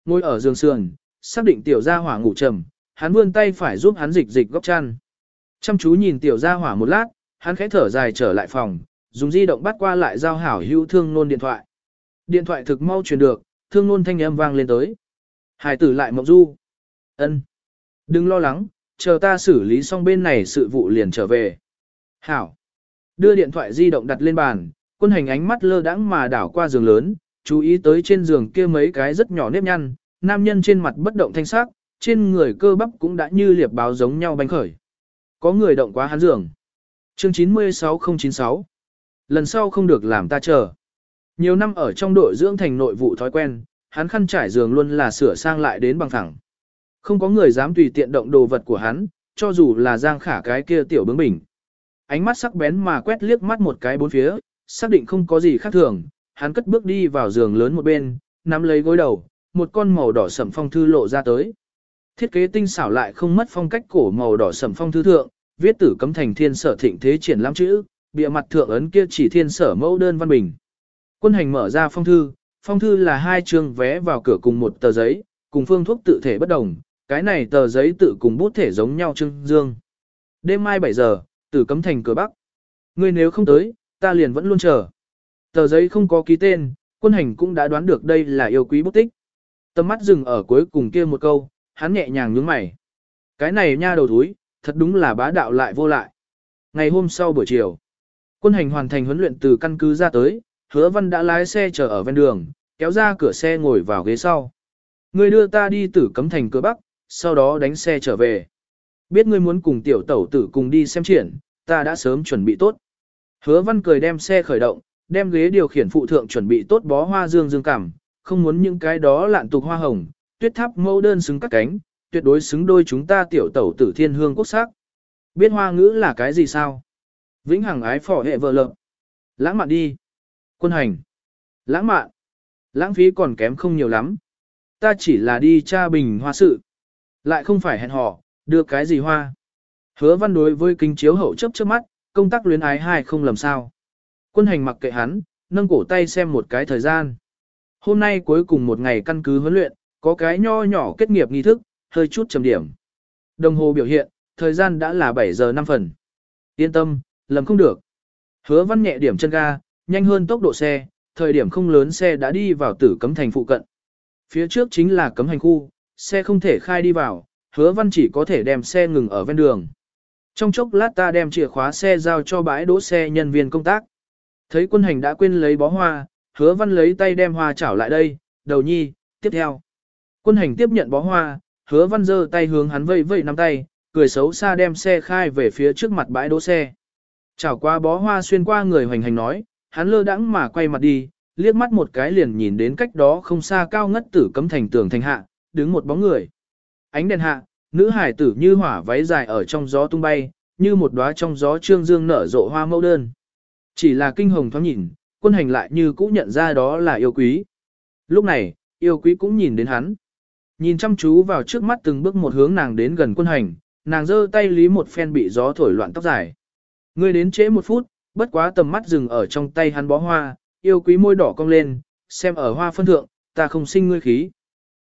Ngồi ở giường sườn, xác định tiểu gia hỏa ngủ trầm, hắn vươn tay phải giúp hắn dịch dịch góc chăn. Chăm chú nhìn tiểu gia hỏa một lát, hắn khẽ thở dài trở lại phòng, dùng di động bắt qua lại giao hảo hữu thương nôn điện thoại. Điện thoại thực mau truyền được, thương nôn thanh âm vang lên tới. Hải tử lại mộng du. ân Đừng lo lắng, chờ ta xử lý xong bên này sự vụ liền trở về. Hảo. Đưa điện thoại di động đặt lên bàn, quân hành ánh mắt lơ đãng mà đảo qua giường lớn, chú ý tới trên giường kia mấy cái rất nhỏ nếp nhăn, nam nhân trên mặt bất động thanh sắc, trên người cơ bắp cũng đã như liệp báo giống nhau bánh khởi. Có người động quá hắn giường. Chương 96096 Lần sau không được làm ta chờ. Nhiều năm ở trong đội dưỡng thành nội vụ thói quen, hắn khăn trải giường luôn là sửa sang lại đến bằng thẳng. Không có người dám tùy tiện động đồ vật của hắn, cho dù là giang khả cái kia tiểu bướng bình. Ánh mắt sắc bén mà quét liếc mắt một cái bốn phía, xác định không có gì khác thường, hắn cất bước đi vào giường lớn một bên, nắm lấy gối đầu, một con màu đỏ sẩm phong thư lộ ra tới. Thiết kế tinh xảo lại không mất phong cách cổ màu đỏ sẩm phong thư thượng, viết tử cấm thành thiên sở thịnh thế triển lãm chữ, bìa mặt thượng ấn kia chỉ thiên sở mẫu đơn văn bình. Quân hành mở ra phong thư, phong thư là hai chương vé vào cửa cùng một tờ giấy, cùng phương thuốc tự thể bất đồng, cái này tờ giấy tự cùng bút thể giống nhau trưng dương. Đêm mai 7 giờ, tử cấm thành cửa bắc. Ngươi nếu không tới, ta liền vẫn luôn chờ. Tờ giấy không có ký tên, quân hành cũng đã đoán được đây là yêu quý bút tích. Tầm mắt dừng ở cuối cùng kia một câu, hắn nhẹ nhàng nhướng mày. Cái này nha đầu thúi, thật đúng là bá đạo lại vô lại. Ngày hôm sau buổi chiều, quân hành hoàn thành huấn luyện từ căn cứ ra tới, hứa văn đã lái xe chờ ở ven đường, kéo ra cửa xe ngồi vào ghế sau. Người đưa ta đi tử cấm thành cửa bắc, sau đó đánh xe trở về. Biết ngươi muốn cùng tiểu tẩu tử cùng đi xem triển, ta đã sớm chuẩn bị tốt. Hứa văn cười đem xe khởi động, đem ghế điều khiển phụ thượng chuẩn bị tốt bó hoa dương dương cảm, không muốn những cái đó lạn tục hoa hồng, tuyết tháp mẫu đơn xứng các cánh, tuyệt đối xứng đôi chúng ta tiểu tẩu tử thiên hương quốc sắc. Biết hoa ngữ là cái gì sao? Vĩnh hằng ái phỏ hệ vợ lợm. Lãng mạn đi. Quân hành. Lãng mạn. Lãng phí còn kém không nhiều lắm. Ta chỉ là đi tra bình hoa sự. Lại không phải hẹn hò, đưa cái gì hoa. Hứa văn đối với kinh chiếu hậu chấp trước mắt, công tác luyến ái hai không lầm sao. Quân hành mặc kệ hắn, nâng cổ tay xem một cái thời gian. Hôm nay cuối cùng một ngày căn cứ huấn luyện, có cái nho nhỏ kết nghiệp nghi thức, hơi chút trầm điểm. Đồng hồ biểu hiện, thời gian đã là 7 giờ 5 phần. Yên tâm, lầm không được. Hứa văn nhẹ điểm chân ga, nhanh hơn tốc độ xe, thời điểm không lớn xe đã đi vào tử cấm thành phụ cận. Phía trước chính là cấm hành khu, xe không thể khai đi vào, hứa văn chỉ có thể đem xe ngừng ở ven đường. Trong chốc lát ta đem chìa khóa xe giao cho bãi đỗ xe nhân viên công tác. Thấy quân hành đã quên lấy bó hoa, hứa văn lấy tay đem hoa chảo lại đây, đầu nhi, tiếp theo. Quân hành tiếp nhận bó hoa, hứa văn giơ tay hướng hắn vây vây nắm tay, cười xấu xa đem xe khai về phía trước mặt bãi đỗ xe. Chảo qua bó hoa xuyên qua người hoành hành nói, hắn lơ đãng mà quay mặt đi, liếc mắt một cái liền nhìn đến cách đó không xa cao ngất tử cấm thành tường thành hạ, đứng một bóng người. Ánh đèn hạ, nữ hải tử như hỏa váy dài ở trong gió tung bay, như một đóa trong gió trương dương nở rộ hoa mẫu đơn. Chỉ là kinh hồng thoáng nhìn, quân hành lại như cũ nhận ra đó là yêu quý. Lúc này, yêu quý cũng nhìn đến hắn. Nhìn chăm chú vào trước mắt từng bước một hướng nàng đến gần quân hành, nàng giơ tay lý một phen bị gió thổi loạn tóc dài. Ngươi đến trễ một phút, bất quá tầm mắt dừng ở trong tay hắn bó hoa, yêu quý môi đỏ cong lên, xem ở hoa phân thượng, ta không sinh ngươi khí.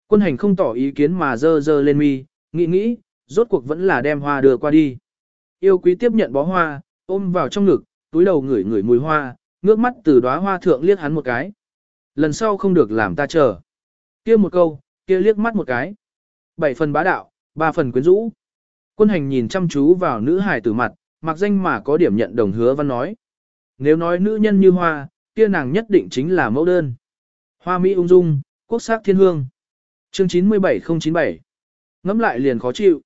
Quân hành không tỏ ý kiến mà dơ dơ lên mi, nghĩ nghĩ, rốt cuộc vẫn là đem hoa đưa qua đi. Yêu quý tiếp nhận bó hoa, ôm vào trong ngực, túi đầu ngửi ngửi mùi hoa, ngước mắt từ đóa hoa thượng liếc hắn một cái. Lần sau không được làm ta chờ. Kia một câu, kia liếc mắt một cái. Bảy phần bá đạo, ba phần quyến rũ. Quân hành nhìn chăm chú vào nữ hài tử mặt, mặc danh mà có điểm nhận đồng hứa văn nói. Nếu nói nữ nhân như hoa, kia nàng nhất định chính là mẫu đơn. Hoa Mỹ ung dung, quốc sắc thiên hương. Chương 97097 Ngắm lại liền khó chịu.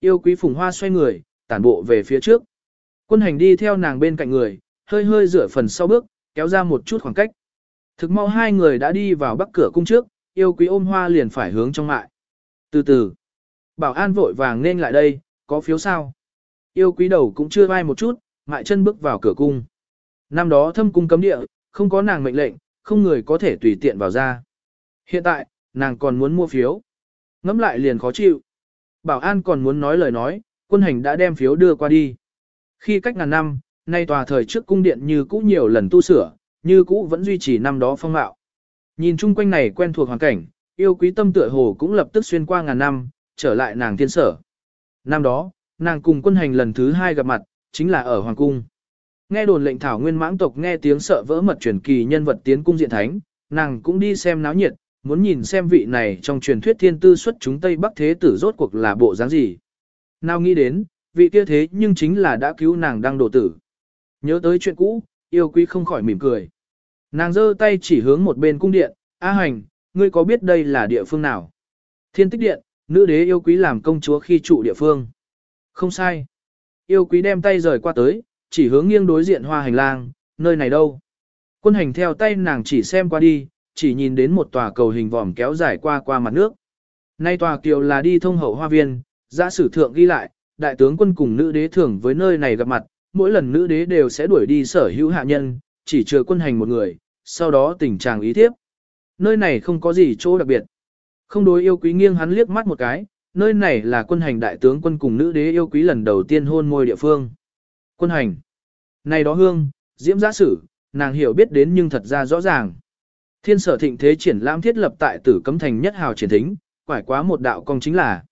Yêu quý phùng hoa xoay người, tản bộ về phía trước. Quân hành đi theo nàng bên cạnh người, hơi hơi rửa phần sau bước, kéo ra một chút khoảng cách. Thực mau hai người đã đi vào bắc cửa cung trước, yêu quý ôm hoa liền phải hướng trong mại. Từ từ, bảo an vội vàng nên lại đây, có phiếu sao? Yêu quý đầu cũng chưa vai một chút, mại chân bước vào cửa cung. Năm đó thâm cung cấm địa, không có nàng mệnh lệnh, không người có thể tùy tiện vào ra. Hiện tại, nàng còn muốn mua phiếu. Ngắm lại liền khó chịu. Bảo an còn muốn nói lời nói, quân hành đã đem phiếu đưa qua đi. Khi cách ngàn năm, nay tòa thời trước cung điện như cũ nhiều lần tu sửa, như cũ vẫn duy trì năm đó phong mạo. Nhìn chung quanh này quen thuộc hoàn cảnh, yêu quý tâm tựa hồ cũng lập tức xuyên qua ngàn năm, trở lại nàng tiên sở. Năm đó, nàng cùng quân hành lần thứ hai gặp mặt, chính là ở Hoàng Cung. Nghe đồn lệnh thảo nguyên mãng tộc nghe tiếng sợ vỡ mật truyền kỳ nhân vật tiến cung diện thánh, nàng cũng đi xem náo nhiệt, muốn nhìn xem vị này trong truyền thuyết thiên tư xuất chúng Tây Bắc thế tử rốt cuộc là bộ dáng gì. Nào nghĩ đến, vị kia thế nhưng chính là đã cứu nàng đang độ tử. Nhớ tới chuyện cũ, yêu quý không khỏi mỉm cười. Nàng giơ tay chỉ hướng một bên cung điện, A hành, ngươi có biết đây là địa phương nào? Thiên tích điện, nữ đế yêu quý làm công chúa khi trụ địa phương. Không sai. Yêu quý đem tay rời qua tới, chỉ hướng nghiêng đối diện hoa hành lang, nơi này đâu? Quân hành theo tay nàng chỉ xem qua đi, chỉ nhìn đến một tòa cầu hình vòm kéo dài qua qua mặt nước. Nay tòa kiều là đi thông hậu hoa viên, giả sử thượng ghi lại, đại tướng quân cùng nữ đế thường với nơi này gặp mặt, mỗi lần nữ đế đều sẽ đuổi đi sở hữu hạ nhân, chỉ trừ quân hành một người, sau đó tình trạng ý tiếp. Nơi này không có gì chỗ đặc biệt. Không đối yêu quý nghiêng hắn liếc mắt một cái, nơi này là quân hành đại tướng quân cùng nữ đế yêu quý lần đầu tiên hôn môi địa phương. Quân hành. Này đó hương, diễm giả sử, nàng hiểu biết đến nhưng thật ra rõ ràng. Thiên sở thịnh thế triển lãm thiết lập tại tử cấm thành nhất hào triển thính, quải quá một đạo công chính là.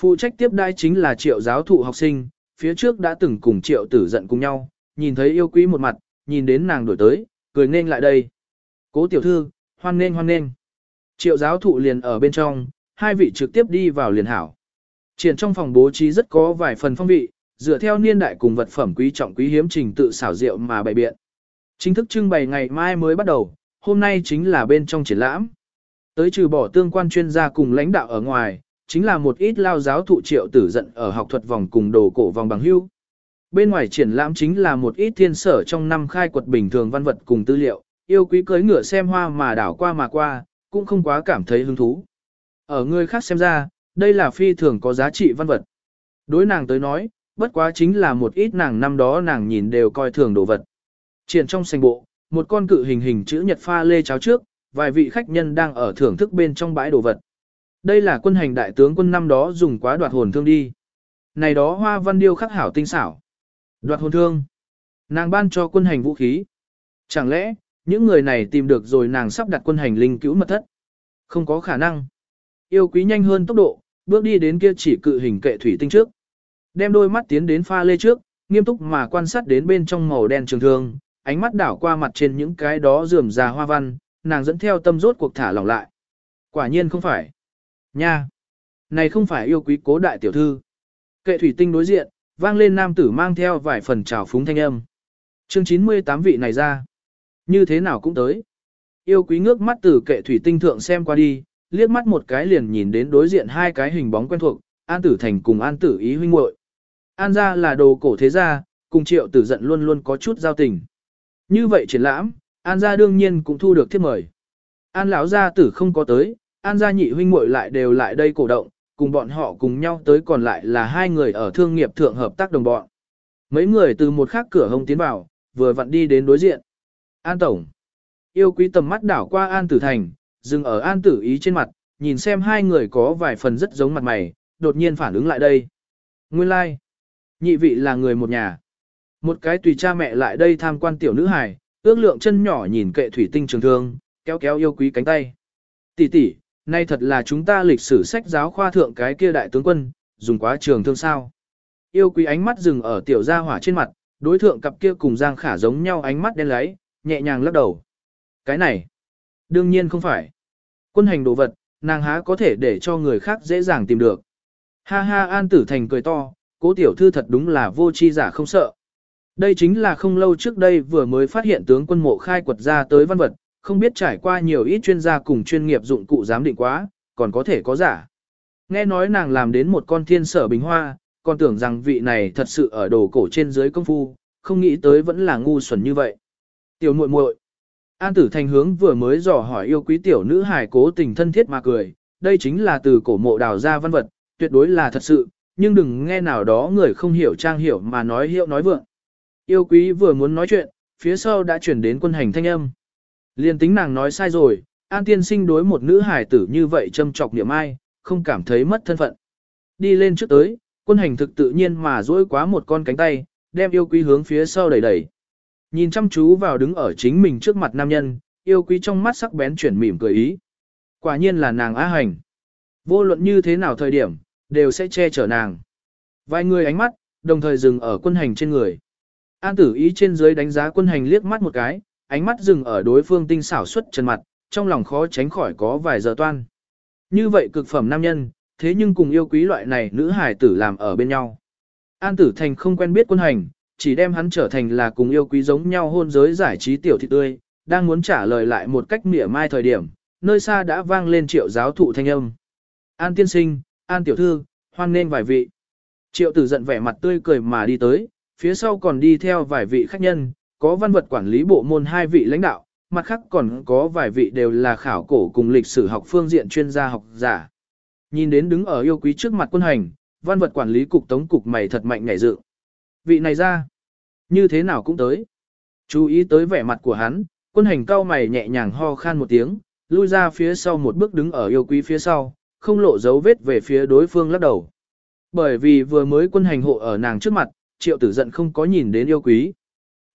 Phụ trách tiếp đai chính là triệu giáo thụ học sinh, phía trước đã từng cùng triệu tử giận cùng nhau, nhìn thấy yêu quý một mặt, nhìn đến nàng đổi tới, cười nên lại đây. Cố tiểu thư, hoan nên hoan nên. Triệu giáo thụ liền ở bên trong, hai vị trực tiếp đi vào liền hảo. Triển trong phòng bố trí rất có vài phần phong vị, dựa theo niên đại cùng vật phẩm quý trọng quý hiếm trình tự xảo diệu mà bày biện. Chính thức trưng bày ngày mai mới bắt đầu, hôm nay chính là bên trong triển lãm. Tới trừ bỏ tương quan chuyên gia cùng lãnh đạo ở ngoài, chính là một ít lao giáo thụ triệu tử giận ở học thuật vòng cùng đồ cổ vòng bằng hưu. Bên ngoài triển lãm chính là một ít thiên sở trong năm khai quật bình thường văn vật cùng tư liệu, yêu quý cưới ngựa xem hoa mà đảo qua mà qua, cũng không quá cảm thấy hứng thú. Ở người khác xem ra, đây là phi thường có giá trị văn vật. Đối nàng tới nói, bất quá chính là một ít nàng năm đó nàng nhìn đều coi thường đồ vật. Triển trong sành bộ, một con cự hình hình chữ nhật pha lê cháo trước, vài vị khách nhân đang ở thưởng thức bên trong bãi đồ vật. Đây là quân hành đại tướng quân năm đó dùng quá đoạt hồn thương đi. Này đó hoa văn điêu khắc hảo tinh xảo. Đoạt hồn thương. Nàng ban cho quân hành vũ khí. Chẳng lẽ, những người này tìm được rồi nàng sắp đặt quân hành linh cứu mật thất? Không có khả năng. Yêu quý nhanh hơn tốc độ, bước đi đến kia chỉ cự hình kệ thủy tinh trước. Đem đôi mắt tiến đến pha lê trước, nghiêm túc mà quan sát đến bên trong màu đen trường thương, ánh mắt đảo qua mặt trên những cái đó rườm rà hoa văn, nàng dẫn theo tâm rốt cuộc thả lỏng lại. Quả nhiên không phải. Nha! Này không phải yêu quý cố đại tiểu thư. Kệ thủy tinh đối diện, vang lên nam tử mang theo vài phần trào phúng thanh âm. Chương 98 vị này ra. Như thế nào cũng tới. Yêu quý ngước mắt từ kệ thủy tinh thượng xem qua đi, liếc mắt một cái liền nhìn đến đối diện hai cái hình bóng quen thuộc, An Tử Thành cùng An Tử Ý huynh muội. An gia là đồ cổ thế gia, cùng triệu tử giận luôn luôn có chút giao tình. Như vậy triển lãm, An gia đương nhiên cũng thu được thiết mời. An lão gia tử không có tới, An gia nhị huynh muội lại đều lại đây cổ động, cùng bọn họ cùng nhau tới còn lại là hai người ở thương nghiệp thượng hợp tác đồng bọn. Mấy người từ một khác cửa hông tiến vào, vừa vặn đi đến đối diện. An Tổng. Yêu quý tầm mắt đảo qua An Tử Thành, dừng ở An Tử Ý trên mặt, nhìn xem hai người có vài phần rất giống mặt mày, đột nhiên phản ứng lại đây. Nguyên lai, like. nhị vị là người một nhà. Một cái tùy cha mẹ lại đây tham quan tiểu nữ hài, ước lượng chân nhỏ nhìn kệ thủy tinh trường thương, kéo kéo yêu quý cánh tay. Tỷ tỷ, nay thật là chúng ta lịch sử sách giáo khoa thượng cái kia đại tướng quân, dùng quá trường thương sao. Yêu quý ánh mắt dừng ở tiểu gia hỏa trên mặt, đối thượng cặp kia cùng Giang Khả giống nhau ánh mắt đen láy, nhẹ nhàng lắc đầu. Cái này, đương nhiên không phải. Quân hành đồ vật, nàng há có thể để cho người khác dễ dàng tìm được. Ha ha An Tử Thành cười to, cố tiểu thư thật đúng là vô chi giả không sợ. Đây chính là không lâu trước đây vừa mới phát hiện tướng quân mộ khai quật ra tới văn vật, không biết trải qua nhiều ít chuyên gia cùng chuyên nghiệp dụng cụ giám định quá, còn có thể có giả. Nghe nói nàng làm đến một con thiên sở bình hoa, còn tưởng rằng vị này thật sự ở đồ cổ trên dưới công phu, không nghĩ tới vẫn là ngu xuẩn như vậy. Tiểu muội muội, An Tử Thành hướng vừa mới dò hỏi yêu quý tiểu nữ hài cố tình thân thiết mà cười, đây chính là từ cổ mộ đào ra văn vật, tuyệt đối là thật sự, nhưng đừng nghe nào đó người không hiểu trang hiểu mà nói hiệu nói vượng. Yêu quý vừa muốn nói chuyện, phía sau đã chuyển đến quân hành thanh âm. Liên tính nàng nói sai rồi, An tiên sinh đối một nữ hài tử như vậy châm trọc niệm ai, không cảm thấy mất thân phận. Đi lên trước tới, quân hành thực tự nhiên mà duỗi quá một con cánh tay, đem yêu quý hướng phía sau đẩy đẩy. Nhìn chăm chú vào đứng ở chính mình trước mặt nam nhân, yêu quý trong mắt sắc bén chuyển mỉm cười ý. Quả nhiên là nàng á hành. Vô luận như thế nào thời điểm, đều sẽ che chở nàng. Vài người ánh mắt, đồng thời dừng ở quân hành trên người. An tử ý trên dưới đánh giá quân hành liếc mắt một cái, ánh mắt dừng ở đối phương tinh xảo xuất chân mặt, trong lòng khó tránh khỏi có vài giờ toan. Như vậy cực phẩm nam nhân, thế nhưng cùng yêu quý loại này nữ hải tử làm ở bên nhau. An tử thành không quen biết quân hành, chỉ đem hắn trở thành là cùng yêu quý giống nhau hôn giới giải trí tiểu thị tươi, đang muốn trả lời lại một cách mỉa mai thời điểm, nơi xa đã vang lên triệu giáo thụ thanh âm. An tiên sinh, an tiểu thư, hoan nên vài vị. Triệu tử giận vẻ mặt tươi cười mà đi tới, phía sau còn đi theo vài vị khách nhân, có văn vật quản lý bộ môn hai vị lãnh đạo, mặt khác còn có vài vị đều là khảo cổ cùng lịch sử học phương diện chuyên gia học giả. Nhìn đến đứng ở yêu quý trước mặt quân hành, văn vật quản lý cục tống cục mày thật mạnh nhảy dựng. Vị này ra, như thế nào cũng tới. Chú ý tới vẻ mặt của hắn, quân hành cao mày nhẹ nhàng ho khan một tiếng, lui ra phía sau một bước đứng ở yêu quý phía sau, không lộ dấu vết về phía đối phương lắc đầu. Bởi vì vừa mới quân hành hộ ở nàng trước mặt, triệu tử giận không có nhìn đến yêu quý.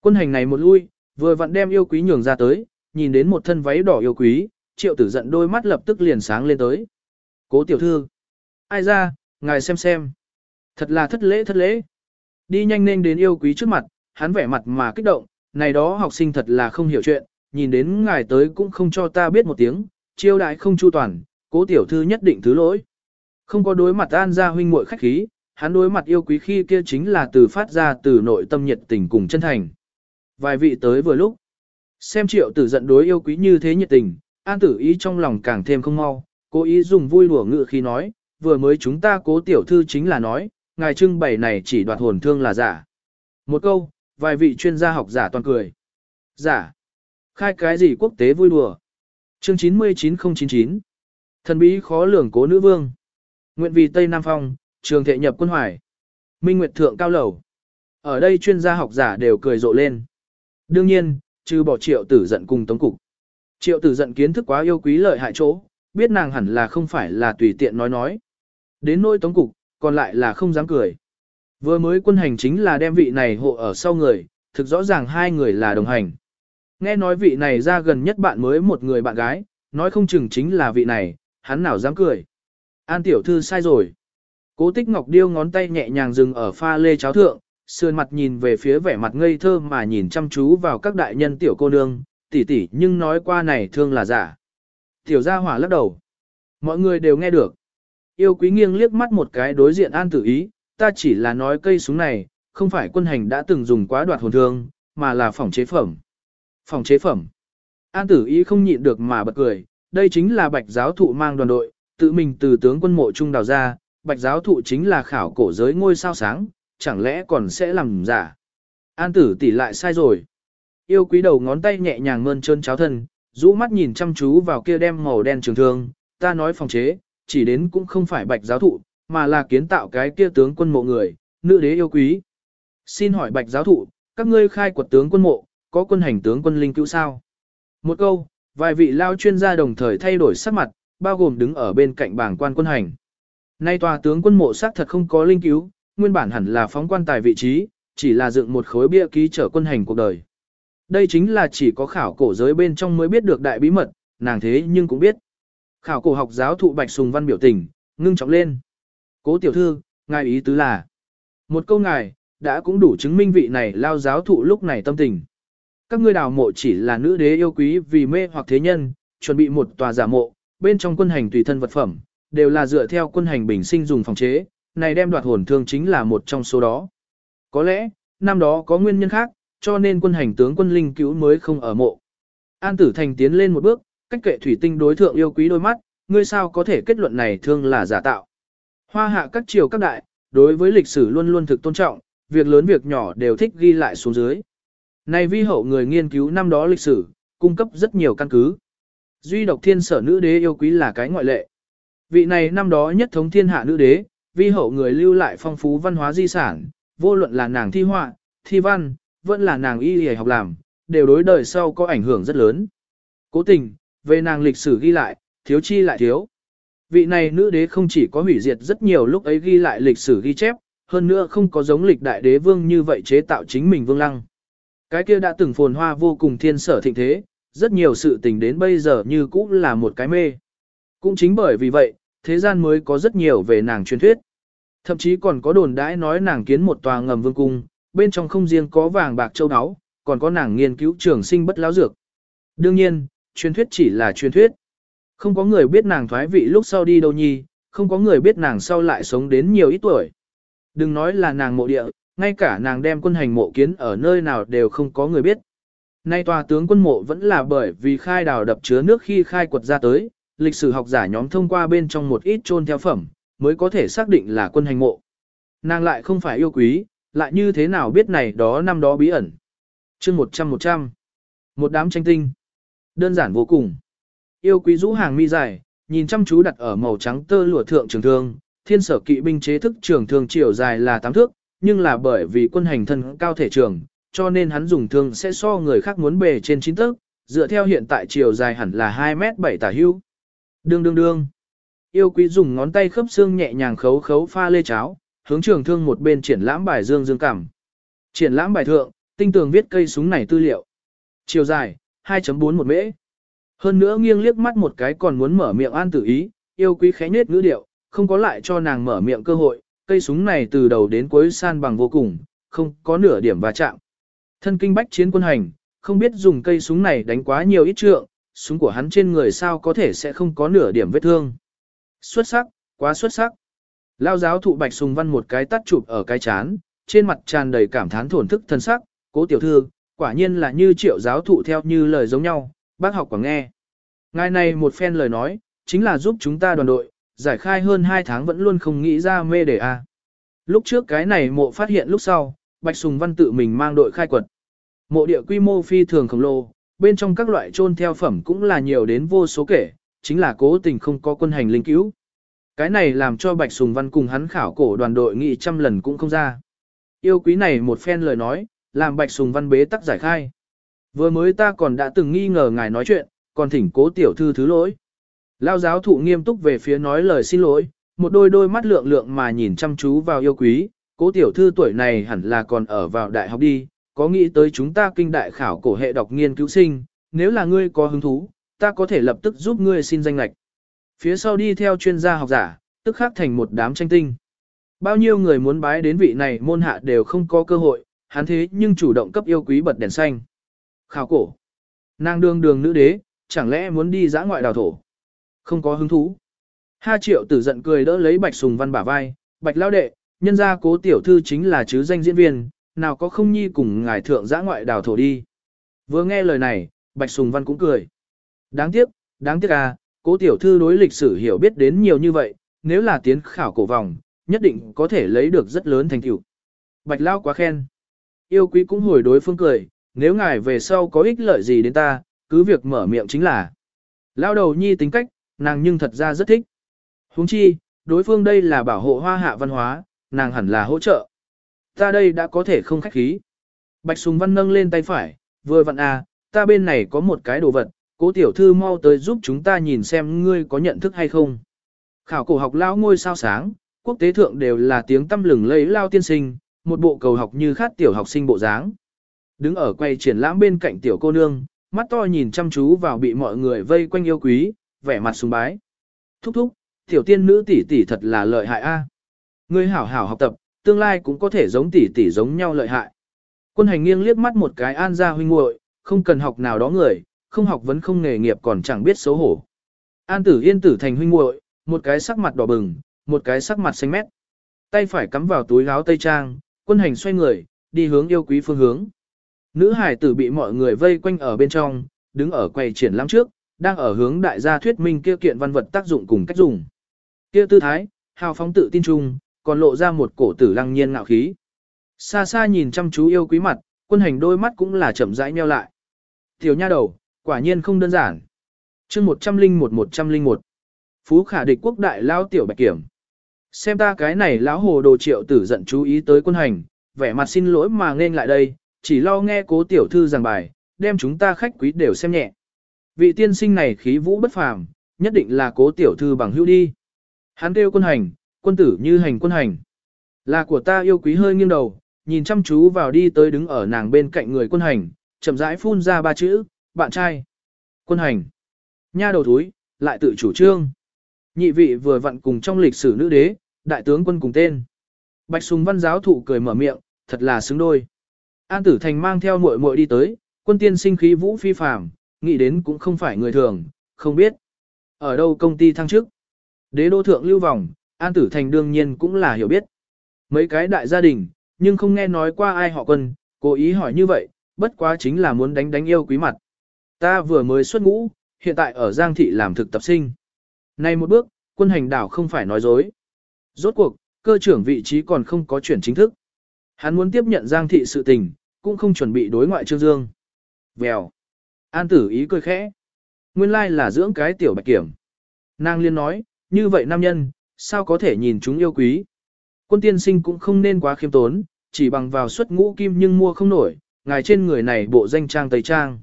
Quân hành này một lui, vừa vặn đem yêu quý nhường ra tới, nhìn đến một thân váy đỏ yêu quý, triệu tử giận đôi mắt lập tức liền sáng lên tới. Cố tiểu thư, ai ra, ngài xem xem. Thật là thất lễ thất lễ. Đi nhanh nên đến yêu quý trước mặt, hắn vẻ mặt mà kích động, này đó học sinh thật là không hiểu chuyện, nhìn đến ngài tới cũng không cho ta biết một tiếng, chiêu đại không chu toàn, cố tiểu thư nhất định thứ lỗi. Không có đối mặt an gia huynh muội khách khí, hắn đối mặt yêu quý khi kia chính là từ phát ra từ nội tâm nhiệt tình cùng chân thành. Vài vị tới vừa lúc, xem triệu tử giận đối yêu quý như thế nhiệt tình, an tử ý trong lòng càng thêm không mau, cố ý dùng vui đùa ngự khi nói, vừa mới chúng ta cố tiểu thư chính là nói, ngài trưng bày này chỉ đoạt hồn thương là giả. Một câu, vài vị chuyên gia học giả toàn cười. Giả. Khai cái gì quốc tế vui đùa. Chương 99099 Thần bí khó lường cố nữ vương. Nguyện vì Tây Nam Phong, trường thệ nhập quân hoài. Minh Nguyệt Thượng Cao Lầu. Ở đây chuyên gia học giả đều cười rộ lên. Đương nhiên, trừ bỏ triệu tử giận cùng tống cục. Triệu tử giận kiến thức quá yêu quý lợi hại chỗ, biết nàng hẳn là không phải là tùy tiện nói nói. Đến nỗi tống cục, còn lại là không dám cười. Vừa mới quân hành chính là đem vị này hộ ở sau người, thực rõ ràng hai người là đồng hành. Nghe nói vị này ra gần nhất bạn mới một người bạn gái, nói không chừng chính là vị này, hắn nào dám cười. An tiểu thư sai rồi. Cố tích ngọc điêu ngón tay nhẹ nhàng dừng ở pha lê cháo thượng, sườn mặt nhìn về phía vẻ mặt ngây thơ mà nhìn chăm chú vào các đại nhân tiểu cô nương, tỷ tỷ nhưng nói qua này thương là giả. Tiểu gia hỏa lắc đầu. Mọi người đều nghe được. Yêu quý nghiêng liếc mắt một cái đối diện an tử ý, ta chỉ là nói cây súng này, không phải quân hành đã từng dùng quá đoạt hồn thương, mà là phòng chế phẩm. Phòng chế phẩm. An tử ý không nhịn được mà bật cười, đây chính là bạch giáo thụ mang đoàn đội, tự mình từ tướng quân mộ trung đào ra, bạch giáo thụ chính là khảo cổ giới ngôi sao sáng, chẳng lẽ còn sẽ làm giả. An tử tỷ lại sai rồi. Yêu quý đầu ngón tay nhẹ nhàng mơn trơn cháo thân, rũ mắt nhìn chăm chú vào kia đem màu đen trường thương, ta nói phòng chế, chỉ đến cũng không phải bạch giáo thụ, mà là kiến tạo cái kia tướng quân mộ người, nữ đế yêu quý. Xin hỏi bạch giáo thụ, các ngươi khai quật tướng quân mộ, có quân hành tướng quân linh cứu sao? Một câu, vài vị lao chuyên gia đồng thời thay đổi sắc mặt, bao gồm đứng ở bên cạnh bảng quan quân hành. Nay tòa tướng quân mộ xác thật không có linh cứu, nguyên bản hẳn là phóng quan tài vị trí, chỉ là dựng một khối bia ký trở quân hành cuộc đời. Đây chính là chỉ có khảo cổ giới bên trong mới biết được đại bí mật, nàng thế nhưng cũng biết. Khảo cổ học giáo thụ Bạch Sùng Văn biểu tình, ngưng trọng lên. Cố tiểu thư, ngài ý tứ là. Một câu ngài, đã cũng đủ chứng minh vị này lao giáo thụ lúc này tâm tình. Các ngươi đào mộ chỉ là nữ đế yêu quý vì mê hoặc thế nhân, chuẩn bị một tòa giả mộ, bên trong quân hành tùy thân vật phẩm, đều là dựa theo quân hành bình sinh dùng phòng chế, này đem đoạt hồn thương chính là một trong số đó. Có lẽ, năm đó có nguyên nhân khác, cho nên quân hành tướng quân linh cứu mới không ở mộ. An tử thành tiến lên một bước, cách kệ thủy tinh đối thượng yêu quý đôi mắt, ngươi sao có thể kết luận này thương là giả tạo. Hoa hạ các triều các đại, đối với lịch sử luôn luôn thực tôn trọng, việc lớn việc nhỏ đều thích ghi lại xuống dưới. Này vi hậu người nghiên cứu năm đó lịch sử, cung cấp rất nhiều căn cứ. Duy độc thiên sở nữ đế yêu quý là cái ngoại lệ. Vị này năm đó nhất thống thiên hạ nữ đế, vi hậu người lưu lại phong phú văn hóa di sản, vô luận là nàng thi họa, thi văn, vẫn là nàng y y học làm, đều đối đời sau có ảnh hưởng rất lớn. Cố tình, về nàng lịch sử ghi lại, thiếu chi lại thiếu. Vị này nữ đế không chỉ có hủy diệt rất nhiều lúc ấy ghi lại lịch sử ghi chép, hơn nữa không có giống lịch đại đế vương như vậy chế tạo chính mình vương lăng. Cái kia đã từng phồn hoa vô cùng thiên sở thịnh thế, rất nhiều sự tình đến bây giờ như cũ là một cái mê. Cũng chính bởi vì vậy, thế gian mới có rất nhiều về nàng truyền thuyết. Thậm chí còn có đồn đãi nói nàng kiến một tòa ngầm vương cung, bên trong không riêng có vàng bạc châu áo, còn có nàng nghiên cứu trường sinh bất lão dược. Đương nhiên, truyền thuyết chỉ là truyền thuyết. Không có người biết nàng thoái vị lúc sau đi đâu nhi, không có người biết nàng sau lại sống đến nhiều ít tuổi. Đừng nói là nàng mộ địa, Ngay cả nàng đem quân hành mộ kiến ở nơi nào đều không có người biết. Nay tòa tướng quân mộ vẫn là bởi vì khai đào đập chứa nước khi khai quật ra tới, lịch sử học giả nhóm thông qua bên trong một ít trôn theo phẩm, mới có thể xác định là quân hành mộ. Nàng lại không phải yêu quý, lại như thế nào biết này đó năm đó bí ẩn. chương 100 100. Một đám tranh tinh. Đơn giản vô cùng. Yêu quý rũ hàng mi dài, nhìn chăm chú đặt ở màu trắng tơ lụa thượng trường thương, thiên sở kỵ binh chế thức trường thương chiều dài là 8 thước, nhưng là bởi vì quân hành thân cao thể trường, cho nên hắn dùng thương sẽ so người khác muốn bề trên 9 tấc, dựa theo hiện tại chiều dài hẳn là 2 mét 7 tả hưu. Đương đương đương. Yêu quý dùng ngón tay khớp xương nhẹ nhàng khấu khấu pha lê cháo, hướng trường thương một bên triển lãm bài dương dương cảm. Triển lãm bài thượng, tinh tường viết cây súng này tư liệu. Chiều dài, 2.4 một mễ. Hơn nữa nghiêng liếc mắt một cái còn muốn mở miệng an tử ý, yêu quý khẽ nết ngữ điệu, không có lại cho nàng mở miệng cơ hội, cây súng này từ đầu đến cuối san bằng vô cùng, không có nửa điểm va chạm. Thân kinh bách chiến quân hành, không biết dùng cây súng này đánh quá nhiều ít trượng, súng của hắn trên người sao có thể sẽ không có nửa điểm vết thương. Xuất sắc, quá xuất sắc. Lao giáo thụ Bạch Sùng Văn một cái tắt chụp ở cái chán, trên mặt tràn đầy cảm thán thổn thức thân sắc, cố tiểu thư, quả nhiên là như triệu giáo thụ theo như lời giống nhau, bác học quả nghe. Ngài này một phen lời nói, chính là giúp chúng ta đoàn đội, giải khai hơn 2 tháng vẫn luôn không nghĩ ra mê đề a. Lúc trước cái này mộ phát hiện lúc sau, Bạch Sùng Văn tự mình mang đội khai quật. Mộ địa quy mô phi thường khổng lồ, bên trong các loại trôn theo phẩm cũng là nhiều đến vô số kể, chính là cố tình không có quân hành linh cứu. Cái này làm cho Bạch Sùng Văn cùng hắn khảo cổ đoàn đội nghị trăm lần cũng không ra. Yêu quý này một phen lời nói, làm Bạch Sùng Văn bế tắc giải khai. Vừa mới ta còn đã từng nghi ngờ ngài nói chuyện, còn thỉnh cố tiểu thư thứ lỗi. Lao giáo thụ nghiêm túc về phía nói lời xin lỗi, một đôi đôi mắt lượng lượng mà nhìn chăm chú vào yêu quý, cố tiểu thư tuổi này hẳn là còn ở vào đại học đi, có nghĩ tới chúng ta kinh đại khảo cổ hệ đọc nghiên cứu sinh, nếu là ngươi có hứng thú, ta có thể lập tức giúp ngươi xin danh lạch. Phía sau đi theo chuyên gia học giả, tức khắc thành một đám tranh tinh. Bao nhiêu người muốn bái đến vị này môn hạ đều không có cơ hội, hắn thế nhưng chủ động cấp yêu quý bật đèn xanh. Khảo cổ. Nàng đương đường nữ đế, chẳng lẽ muốn đi giã ngoại đào thổ? Không có hứng thú. Ha triệu tử giận cười đỡ lấy bạch sùng văn bả vai, bạch lao đệ, nhân gia cố tiểu thư chính là chứ danh diễn viên, nào có không nhi cùng ngài thượng giã ngoại đào thổ đi. Vừa nghe lời này, bạch sùng văn cũng cười. Đáng tiếc, đáng tiếc à, cố tiểu thư đối lịch sử hiểu biết đến nhiều như vậy, nếu là tiến khảo cổ vòng, nhất định có thể lấy được rất lớn thành tựu. Bạch lao quá khen. Yêu quý cũng hồi đối phương cười, nếu ngài về sau có ích lợi gì đến ta, cứ việc mở miệng chính là. Lao đầu nhi tính cách, nàng nhưng thật ra rất thích. huống chi, đối phương đây là bảo hộ hoa hạ văn hóa, nàng hẳn là hỗ trợ. Ta đây đã có thể không khách khí. Bạch Sùng Văn nâng lên tay phải, vừa vặn à, ta bên này có một cái đồ vật, cố tiểu thư mau tới giúp chúng ta nhìn xem ngươi có nhận thức hay không. Khảo cổ học lão ngôi sao sáng, quốc tế thượng đều là tiếng tâm lừng lấy lao tiên sinh, một bộ cầu học như khát tiểu học sinh bộ dáng. Đứng ở quay triển lãm bên cạnh tiểu cô nương, mắt to nhìn chăm chú vào bị mọi người vây quanh yêu quý, vẻ mặt sùng bái. Thúc thúc, tiểu tiên nữ tỷ tỷ thật là lợi hại a. Ngươi hảo hảo học tập, tương lai cũng có thể giống tỷ tỷ giống nhau lợi hại. Quân hành nghiêng liếc mắt một cái an gia huynh muội, không cần học nào đó người, không học vẫn không nghề nghiệp còn chẳng biết xấu hổ. An tử yên tử thành huynh muội, một cái sắc mặt đỏ bừng, một cái sắc mặt xanh mét. Tay phải cắm vào túi áo tây trang, quân hành xoay người, đi hướng yêu quý phương hướng. Nữ hải tử bị mọi người vây quanh ở bên trong, đứng ở quầy triển lãm trước, đang ở hướng đại gia thuyết minh kia kiện văn vật tác dụng cùng cách dùng. Kia tư thái, hào phóng tự tin trung, còn lộ ra một cổ tử lăng nhiên ngạo khí. Xa xa nhìn chăm chú yêu quý mặt, quân hành đôi mắt cũng là chậm rãi nheo lại. Tiểu nha đầu, quả nhiên không đơn giản. chương 101-101 Phú khả địch quốc đại lao tiểu bạch kiểm. Xem ta cái này lão hồ đồ triệu tử giận chú ý tới quân hành, vẻ mặt xin lỗi mà nên lại đây, chỉ lo nghe cố tiểu thư giảng bài, đem chúng ta khách quý đều xem nhẹ. Vị tiên sinh này khí vũ bất phàm, nhất định là cố tiểu thư bằng hữu đi. Hắn kêu quân hành, quân tử như hành quân hành. Là của ta yêu quý hơi nghiêng đầu, nhìn chăm chú vào đi tới đứng ở nàng bên cạnh người quân hành, chậm rãi phun ra ba chữ, bạn trai. Quân hành. Nha đầu thúi, lại tự chủ trương. Nhị vị vừa vặn cùng trong lịch sử nữ đế, đại tướng quân cùng tên. Bạch Sùng Văn giáo thụ cười mở miệng, thật là xứng đôi. An Tử Thành mang theo muội muội đi tới, quân tiên sinh khí vũ phi phàm, nghĩ đến cũng không phải người thường, không biết. Ở đâu công ty thăng chức? Đế đô thượng lưu vòng, An Tử Thành đương nhiên cũng là hiểu biết. Mấy cái đại gia đình, nhưng không nghe nói qua ai họ quân, cố ý hỏi như vậy, bất quá chính là muốn đánh đánh yêu quý mặt. Ta vừa mới xuất ngũ, hiện tại ở Giang Thị làm thực tập sinh. Nay một bước, quân hành đảo không phải nói dối. Rốt cuộc, cơ trưởng vị trí còn không có chuyển chính thức. Hắn muốn tiếp nhận Giang Thị sự tình, cũng không chuẩn bị đối ngoại Trương Dương. Vèo. An tử ý cười khẽ. Nguyên lai là dưỡng cái tiểu bạch kiểm. Nàng liên nói, như vậy nam nhân, sao có thể nhìn chúng yêu quý. Quân tiên sinh cũng không nên quá khiêm tốn, chỉ bằng vào xuất ngũ kim nhưng mua không nổi, ngài trên người này bộ danh trang tây trang.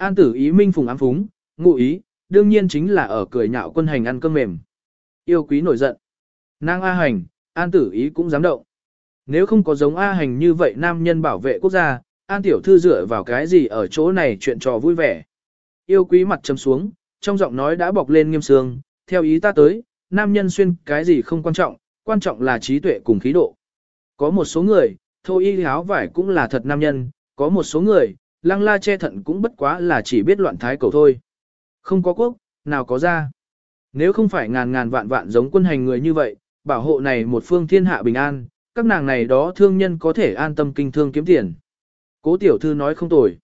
An tử ý minh phùng ám phúng, ngụ ý, đương nhiên chính là ở cười nhạo quân hành ăn cơm mềm. Yêu quý nổi giận. Nàng A hành, an tử ý cũng dám động. Nếu không có giống A hành như vậy nam nhân bảo vệ quốc gia, an tiểu thư dựa vào cái gì ở chỗ này chuyện trò vui vẻ. Yêu quý mặt chấm xuống, trong giọng nói đã bọc lên nghiêm sương, theo ý ta tới, nam nhân xuyên cái gì không quan trọng, quan trọng là trí tuệ cùng khí độ. Có một số người, thô y áo vải cũng là thật nam nhân, có một số người, lăng la che thận cũng bất quá là chỉ biết loạn thái cầu thôi. Không có quốc, nào có ra. Nếu không phải ngàn ngàn vạn vạn giống quân hành người như vậy, bảo hộ này một phương thiên hạ bình an, các nàng này đó thương nhân có thể an tâm kinh thương kiếm tiền. Cố tiểu thư nói không tồi.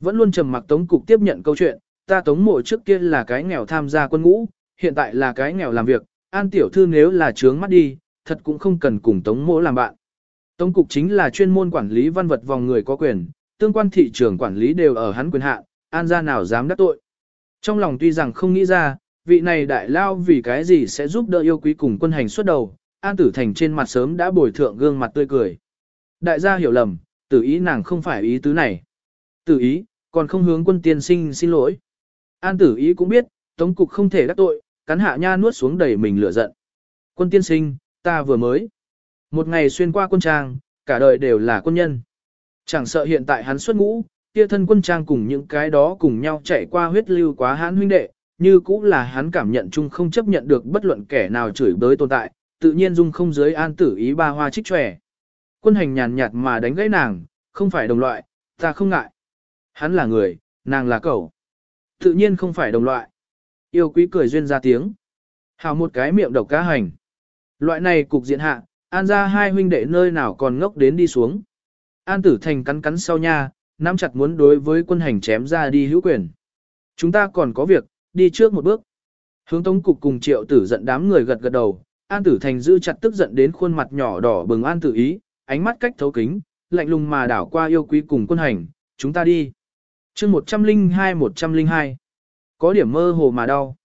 Vẫn luôn trầm mặc tống cục tiếp nhận câu chuyện, ta tống mộ trước kia là cái nghèo tham gia quân ngũ, hiện tại là cái nghèo làm việc, an tiểu thư nếu là trướng mắt đi, thật cũng không cần cùng tống mộ làm bạn. Tống cục chính là chuyên môn quản lý văn vật vòng người có quyền, tương quan thị trường quản lý đều ở hắn quyền hạ, an gia nào dám đắc tội. Trong lòng tuy rằng không nghĩ ra, vị này đại lao vì cái gì sẽ giúp đỡ yêu quý cùng quân hành xuất đầu, an tử thành trên mặt sớm đã bồi thượng gương mặt tươi cười. Đại gia hiểu lầm, tử ý nàng không phải ý tứ này. Tử ý, còn không hướng quân tiên sinh xin lỗi. An tử ý cũng biết, tống cục không thể đắc tội, cắn hạ nha nuốt xuống đầy mình lửa giận. Quân tiên sinh, ta vừa mới. Một ngày xuyên qua quân trang, cả đời đều là quân nhân. Chẳng sợ hiện tại hắn xuất ngũ, kia thân quân trang cùng những cái đó cùng nhau chạy qua huyết lưu quá hãn huynh đệ, như cũng là hắn cảm nhận chung không chấp nhận được bất luận kẻ nào chửi bới tồn tại, tự nhiên dung không giới an tử ý ba hoa trích tròe. Quân hành nhàn nhạt mà đánh gãy nàng, không phải đồng loại, ta không ngại. Hắn là người, nàng là cậu. Tự nhiên không phải đồng loại. Yêu quý cười duyên ra tiếng. Hào một cái miệng độc cá hành. Loại này cục diện hạ, an ra hai huynh đệ nơi nào còn ngốc đến đi xuống. An tử thành cắn cắn sau nha, nắm chặt muốn đối với quân hành chém ra đi hữu quyền. Chúng ta còn có việc, đi trước một bước. Hướng tống cục cùng triệu tử giận đám người gật gật đầu, an tử thành giữ chặt tức giận đến khuôn mặt nhỏ đỏ bừng an tử ý, ánh mắt cách thấu kính, lạnh lùng mà đảo qua yêu quý cùng quân hành, chúng ta đi. chương 102-102, có điểm mơ hồ mà đau.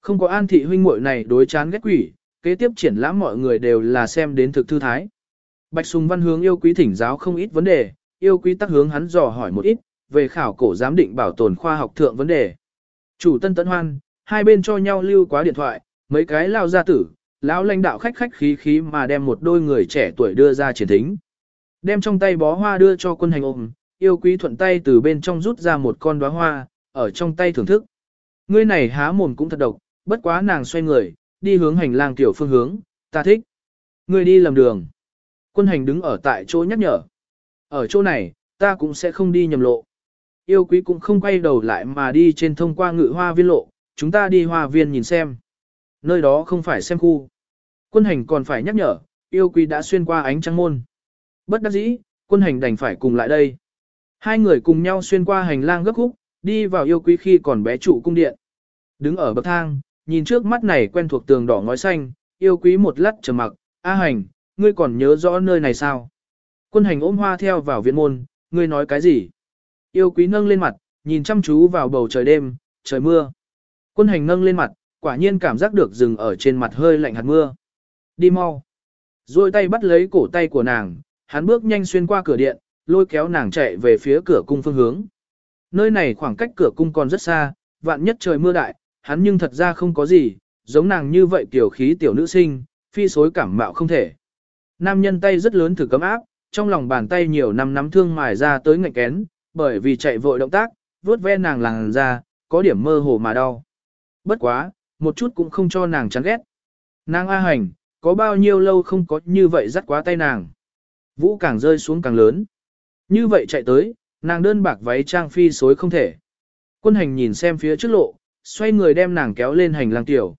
Không có an thị huynh muội này đối chán ghét quỷ, kế tiếp triển lãm mọi người đều là xem đến thực thư thái. Bạch Sùng Văn hướng yêu quý thỉnh giáo không ít vấn đề, yêu quý tắc hướng hắn dò hỏi một ít, về khảo cổ giám định bảo tồn khoa học thượng vấn đề. Chủ tân tấn hoan, hai bên cho nhau lưu quá điện thoại, mấy cái lao gia tử, lão lãnh đạo khách khách khí khí mà đem một đôi người trẻ tuổi đưa ra triển thính. Đem trong tay bó hoa đưa cho quân hành ôm, yêu quý thuận tay từ bên trong rút ra một con đóa hoa, ở trong tay thưởng thức. Ngươi này há mồm cũng thật độc, bất quá nàng xoay người, đi hướng hành lang tiểu phương hướng, ta thích. Ngươi đi lầm đường. Quân hành đứng ở tại chỗ nhắc nhở. Ở chỗ này, ta cũng sẽ không đi nhầm lộ. Yêu quý cũng không quay đầu lại mà đi trên thông qua ngự hoa viên lộ, chúng ta đi hoa viên nhìn xem. Nơi đó không phải xem khu. Quân hành còn phải nhắc nhở, yêu quý đã xuyên qua ánh trăng môn. Bất đắc dĩ, quân hành đành phải cùng lại đây. Hai người cùng nhau xuyên qua hành lang gấp khúc, đi vào yêu quý khi còn bé trụ cung điện. Đứng ở bậc thang, nhìn trước mắt này quen thuộc tường đỏ ngói xanh, yêu quý một lát trầm mặc, A hành, ngươi còn nhớ rõ nơi này sao? Quân hành ôm hoa theo vào viện môn, ngươi nói cái gì? Yêu quý nâng lên mặt, nhìn chăm chú vào bầu trời đêm, trời mưa. Quân hành nâng lên mặt, quả nhiên cảm giác được rừng ở trên mặt hơi lạnh hạt mưa. Đi mau. Rồi tay bắt lấy cổ tay của nàng, hắn bước nhanh xuyên qua cửa điện, lôi kéo nàng chạy về phía cửa cung phương hướng. Nơi này khoảng cách cửa cung còn rất xa, vạn nhất trời mưa đại, hắn nhưng thật ra không có gì, giống nàng như vậy tiểu khí tiểu nữ sinh, phi xối cảm mạo không thể. Nam nhân tay rất lớn thử cấm áp, trong lòng bàn tay nhiều năm nắm thương mài ra tới ngạnh kén, bởi vì chạy vội động tác, vuốt ve nàng làng ra, có điểm mơ hồ mà đau. Bất quá, một chút cũng không cho nàng chán ghét. Nàng A hành, có bao nhiêu lâu không có như vậy dắt quá tay nàng. Vũ càng rơi xuống càng lớn. Như vậy chạy tới, nàng đơn bạc váy trang phi xối không thể. Quân hành nhìn xem phía trước lộ, xoay người đem nàng kéo lên hành lang tiểu.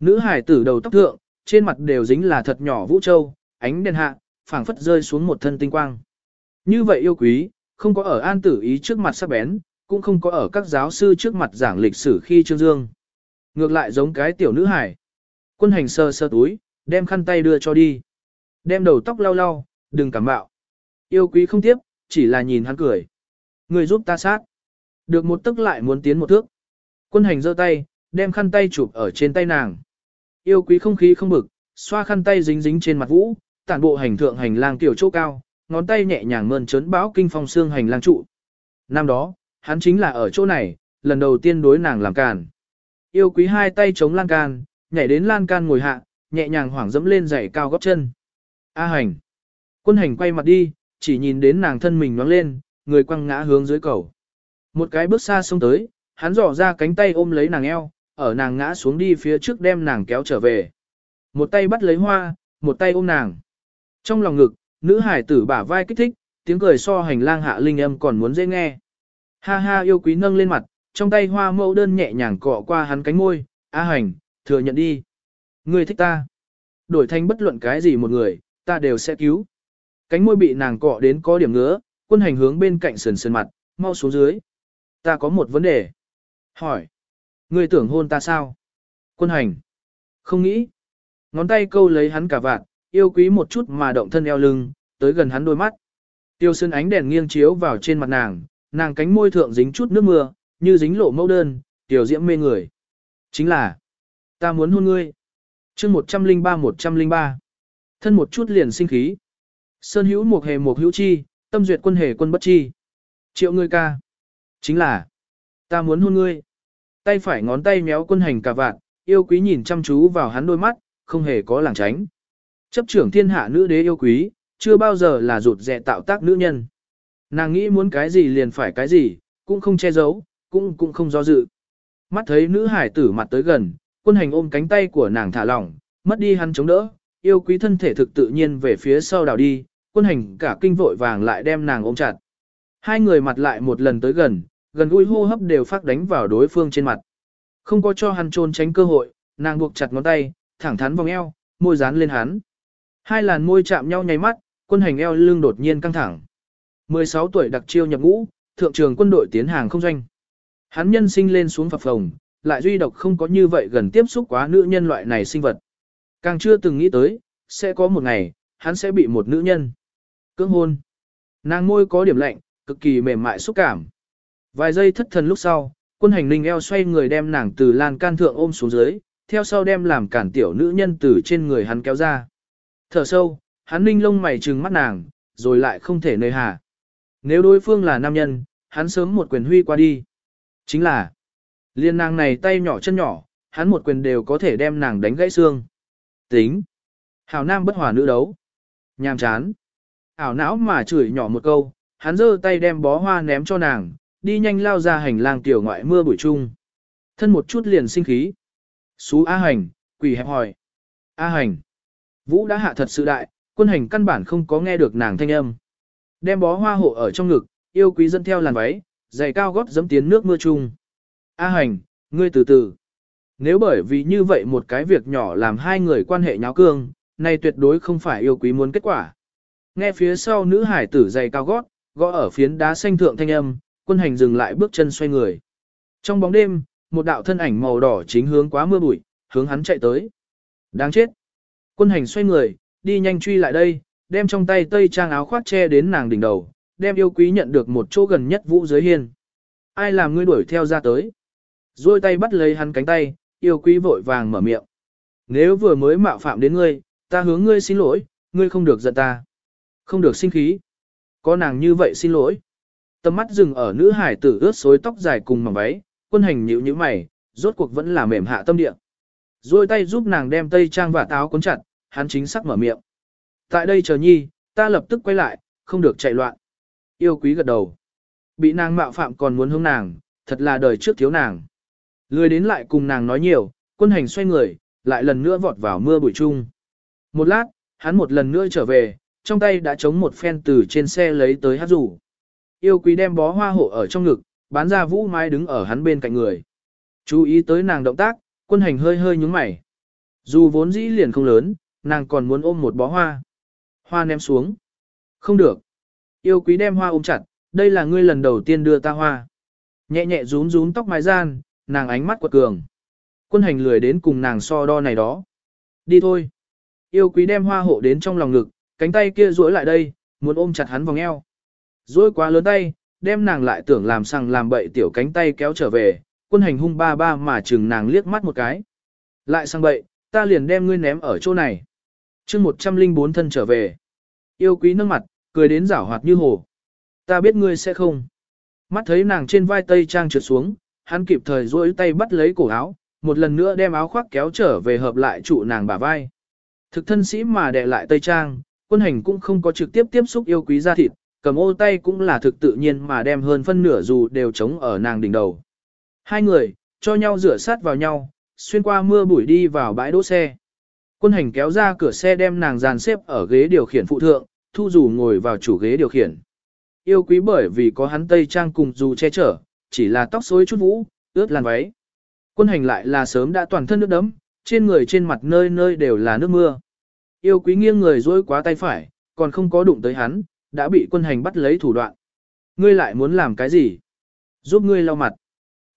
Nữ hải tử đầu tóc thượng, trên mặt đều dính là thật nhỏ vũ châu, ánh đèn hạ, phảng phất rơi xuống một thân tinh quang. Như vậy yêu quý, không có ở an tử ý trước mặt sắc bén, cũng không có ở các giáo sư trước mặt giảng lịch sử khi trương dương. Ngược lại giống cái tiểu nữ hải. Quân hành sơ sơ túi, đem khăn tay đưa cho đi. Đem đầu tóc lau lau, đừng cảm bạo. Yêu quý không tiếp, chỉ là nhìn hắn cười. Người giúp ta sát. Được một tức lại muốn tiến một thước. Quân hành giơ tay, đem khăn tay chụp ở trên tay nàng. Yêu quý không khí không bực, xoa khăn tay dính dính trên mặt vũ, tản bộ hành thượng hành lang tiểu chỗ cao, ngón tay nhẹ nhàng mơn trớn báo kinh phong xương hành lang trụ. Năm đó, hắn chính là ở chỗ này, lần đầu tiên đối nàng làm càn. Yêu quý hai tay chống lan can, nhảy đến lan can ngồi hạ, nhẹ nhàng hoảng dẫm lên giày cao gót chân. A hành. Quân hành quay mặt đi, chỉ nhìn đến nàng thân mình nhoáng lên, người quăng ngã hướng dưới cầu. Một cái bước xa xông tới, hắn dò ra cánh tay ôm lấy nàng eo, ở nàng ngã xuống đi phía trước đem nàng kéo trở về. Một tay bắt lấy hoa, một tay ôm nàng. Trong lòng ngực, nữ hải tử bả vai kích thích, tiếng cười so hành lang hạ linh âm còn muốn dễ nghe. Ha ha yêu quý nâng lên mặt, trong tay hoa mẫu đơn nhẹ nhàng cọ qua hắn cánh môi, A hành, thừa nhận đi. Ngươi thích ta. Đổi thành bất luận cái gì một người, ta đều sẽ cứu. Cánh môi bị nàng cọ đến có điểm ngứa, quân hành hướng bên cạnh sườn sườn mặt, mau xuống dưới. Ta có một vấn đề. Hỏi. Ngươi tưởng hôn ta sao? Quân hành. Không nghĩ. Ngón tay câu lấy hắn cả vạn, yêu quý một chút mà động thân eo lưng, tới gần hắn đôi mắt. Tiêu sơn ánh đèn nghiêng chiếu vào trên mặt nàng, nàng cánh môi thượng dính chút nước mưa, như dính lộ mẫu đơn, tiểu diễm mê người. Chính là, ta muốn hôn ngươi. chương 103-103. Thân một chút liền sinh khí. Sơn hữu một hề một hữu chi, tâm duyệt quân hề quân bất chi. Triệu ngươi ca. Chính là, ta muốn hôn ngươi. Tay phải ngón tay méo quân hành cả vạn, yêu quý nhìn chăm chú vào hắn đôi mắt, không hề có lảng tránh. Chấp trưởng thiên hạ nữ đế yêu quý, chưa bao giờ là rụt rẻ tạo tác nữ nhân. Nàng nghĩ muốn cái gì liền phải cái gì, cũng không che giấu, cũng cũng không do dự. Mắt thấy nữ hải tử mặt tới gần, quân hành ôm cánh tay của nàng thả lỏng, mất đi hắn chống đỡ, yêu quý thân thể thực tự nhiên về phía sau đảo đi, quân hành cả kinh vội vàng lại đem nàng ôm chặt. Hai người mặt lại một lần tới gần, gần gũi hô hấp đều phát đánh vào đối phương trên mặt. Không có cho hắn trốn tránh cơ hội, nàng buộc chặt ngón tay, thẳng thắn vòng eo, môi dán lên hắn. Hai làn môi chạm nhau nháy mắt, quân hành eo lưng đột nhiên căng thẳng. 16 tuổi đặc chiêu nhập ngũ, thượng trường quân đội tiến hàng không doanh. Hắn nhân sinh lên xuống phập phồng, lại duy độc không có như vậy gần tiếp xúc quá nữ nhân loại này sinh vật. Càng chưa từng nghĩ tới, sẽ có một ngày, hắn sẽ bị một nữ nhân cưỡng hôn. Nàng môi có điểm lạnh, cực kỳ mềm mại xúc cảm. Vài giây thất thần lúc sau, quân hành linh eo xoay người đem nàng từ lan can thượng ôm xuống dưới, theo sau đem làm cản tiểu nữ nhân từ trên người hắn kéo ra. Thở sâu, hắn ninh lông mày trừng mắt nàng, rồi lại không thể nơi hà. Nếu đối phương là nam nhân, hắn sớm một quyền huy qua đi. Chính là, liên nàng này tay nhỏ chân nhỏ, hắn một quyền đều có thể đem nàng đánh gãy xương. Tính. Hảo nam bất hòa nữ đấu. Nhàm chán. Ảo não mà chửi nhỏ một câu, hắn giơ tay đem bó hoa ném cho nàng, đi nhanh lao ra hành lang tiểu ngoại mưa buổi trung. Thân một chút liền sinh khí. Xú A hành, quỷ hẹp hỏi. A hành. Vũ đã hạ thật sự đại, quân hành căn bản không có nghe được nàng thanh âm. Đem bó hoa hộ ở trong ngực, yêu quý dẫn theo làn váy, giày cao gót dẫm tiến nước mưa chung. A hành, ngươi từ từ. Nếu bởi vì như vậy một cái việc nhỏ làm hai người quan hệ nháo cương, này tuyệt đối không phải yêu quý muốn kết quả. Nghe phía sau nữ hải tử giày cao gót, gõ ở phiến đá xanh thượng thanh âm, quân hành dừng lại bước chân xoay người. Trong bóng đêm, một đạo thân ảnh màu đỏ chính hướng quá mưa bụi, hướng hắn chạy tới. Đáng chết. Quân hành xoay người, đi nhanh truy lại đây, đem trong tay tây trang áo khoác che đến nàng đỉnh đầu, đem yêu quý nhận được một chỗ gần nhất vũ giới hiên. Ai làm ngươi đuổi theo ra tới? Rồi tay bắt lấy hắn cánh tay, yêu quý vội vàng mở miệng. Nếu vừa mới mạo phạm đến ngươi, ta hướng ngươi xin lỗi, ngươi không được giận ta. Không được sinh khí. Có nàng như vậy xin lỗi. Tầm mắt dừng ở nữ hải tử ướt xối tóc dài cùng mỏng váy, quân hành nhíu như mày, rốt cuộc vẫn là mềm hạ tâm địa. Rồi tay giúp nàng đem tây trang và táo cuốn chặt, hắn chính xác mở miệng. Tại đây chờ nhi, ta lập tức quay lại, không được chạy loạn. Yêu quý gật đầu. Bị nàng mạo phạm còn muốn hướng nàng, thật là đời trước thiếu nàng. Lười đến lại cùng nàng nói nhiều, quân hành xoay người, lại lần nữa vọt vào mưa bụi chung. Một lát, hắn một lần nữa trở về, trong tay đã chống một phen từ trên xe lấy tới hát rủ. Yêu quý đem bó hoa hộ ở trong ngực, bán ra vũ mai đứng ở hắn bên cạnh người. Chú ý tới nàng động tác, quân hành hơi hơi nhúng mày. Dù vốn dĩ liền không lớn, nàng còn muốn ôm một bó hoa. Hoa ném xuống. Không được. Yêu quý đem hoa ôm chặt, đây là ngươi lần đầu tiên đưa ta hoa. Nhẹ nhẹ rún rún tóc mái gian, nàng ánh mắt quật cường. Quân hành lười đến cùng nàng so đo này đó. Đi thôi. Yêu quý đem hoa hộ đến trong lòng ngực, cánh tay kia duỗi lại đây, muốn ôm chặt hắn vòng eo. Duỗi quá lớn tay, đem nàng lại tưởng làm sằng làm bậy tiểu cánh tay kéo trở về, quân hành hung ba ba mà chừng nàng liếc mắt một cái. Lại sang bậy, ta liền đem ngươi ném ở chỗ này. chương 104 thân trở về. Yêu quý nâng mặt, cười đến rảo hoạt như hồ. Ta biết ngươi sẽ không. Mắt thấy nàng trên vai tây trang trượt xuống, hắn kịp thời duỗi tay bắt lấy cổ áo, một lần nữa đem áo khoác kéo trở về hợp lại trụ nàng bả vai. Thực thân sĩ mà đè lại tây trang, quân hành cũng không có trực tiếp tiếp xúc yêu quý da thịt, cầm ô tay cũng là thực tự nhiên mà đem hơn phân nửa dù đều chống ở nàng đỉnh đầu. Hai người, cho nhau rửa sát vào nhau, xuyên qua mưa bụi đi vào bãi đỗ xe. Quân hành kéo ra cửa xe đem nàng dàn xếp ở ghế điều khiển phụ thượng, thu dù ngồi vào chủ ghế điều khiển. Yêu quý bởi vì có hắn tây trang cùng dù che chở, chỉ là tóc xối chút vũ, ướt làn váy. Quân hành lại là sớm đã toàn thân nước đấm, trên người trên mặt nơi nơi đều là nước mưa. Yêu quý nghiêng người dối quá tay phải, còn không có đụng tới hắn, đã bị quân hành bắt lấy thủ đoạn. Ngươi lại muốn làm cái gì? Giúp ngươi lau mặt.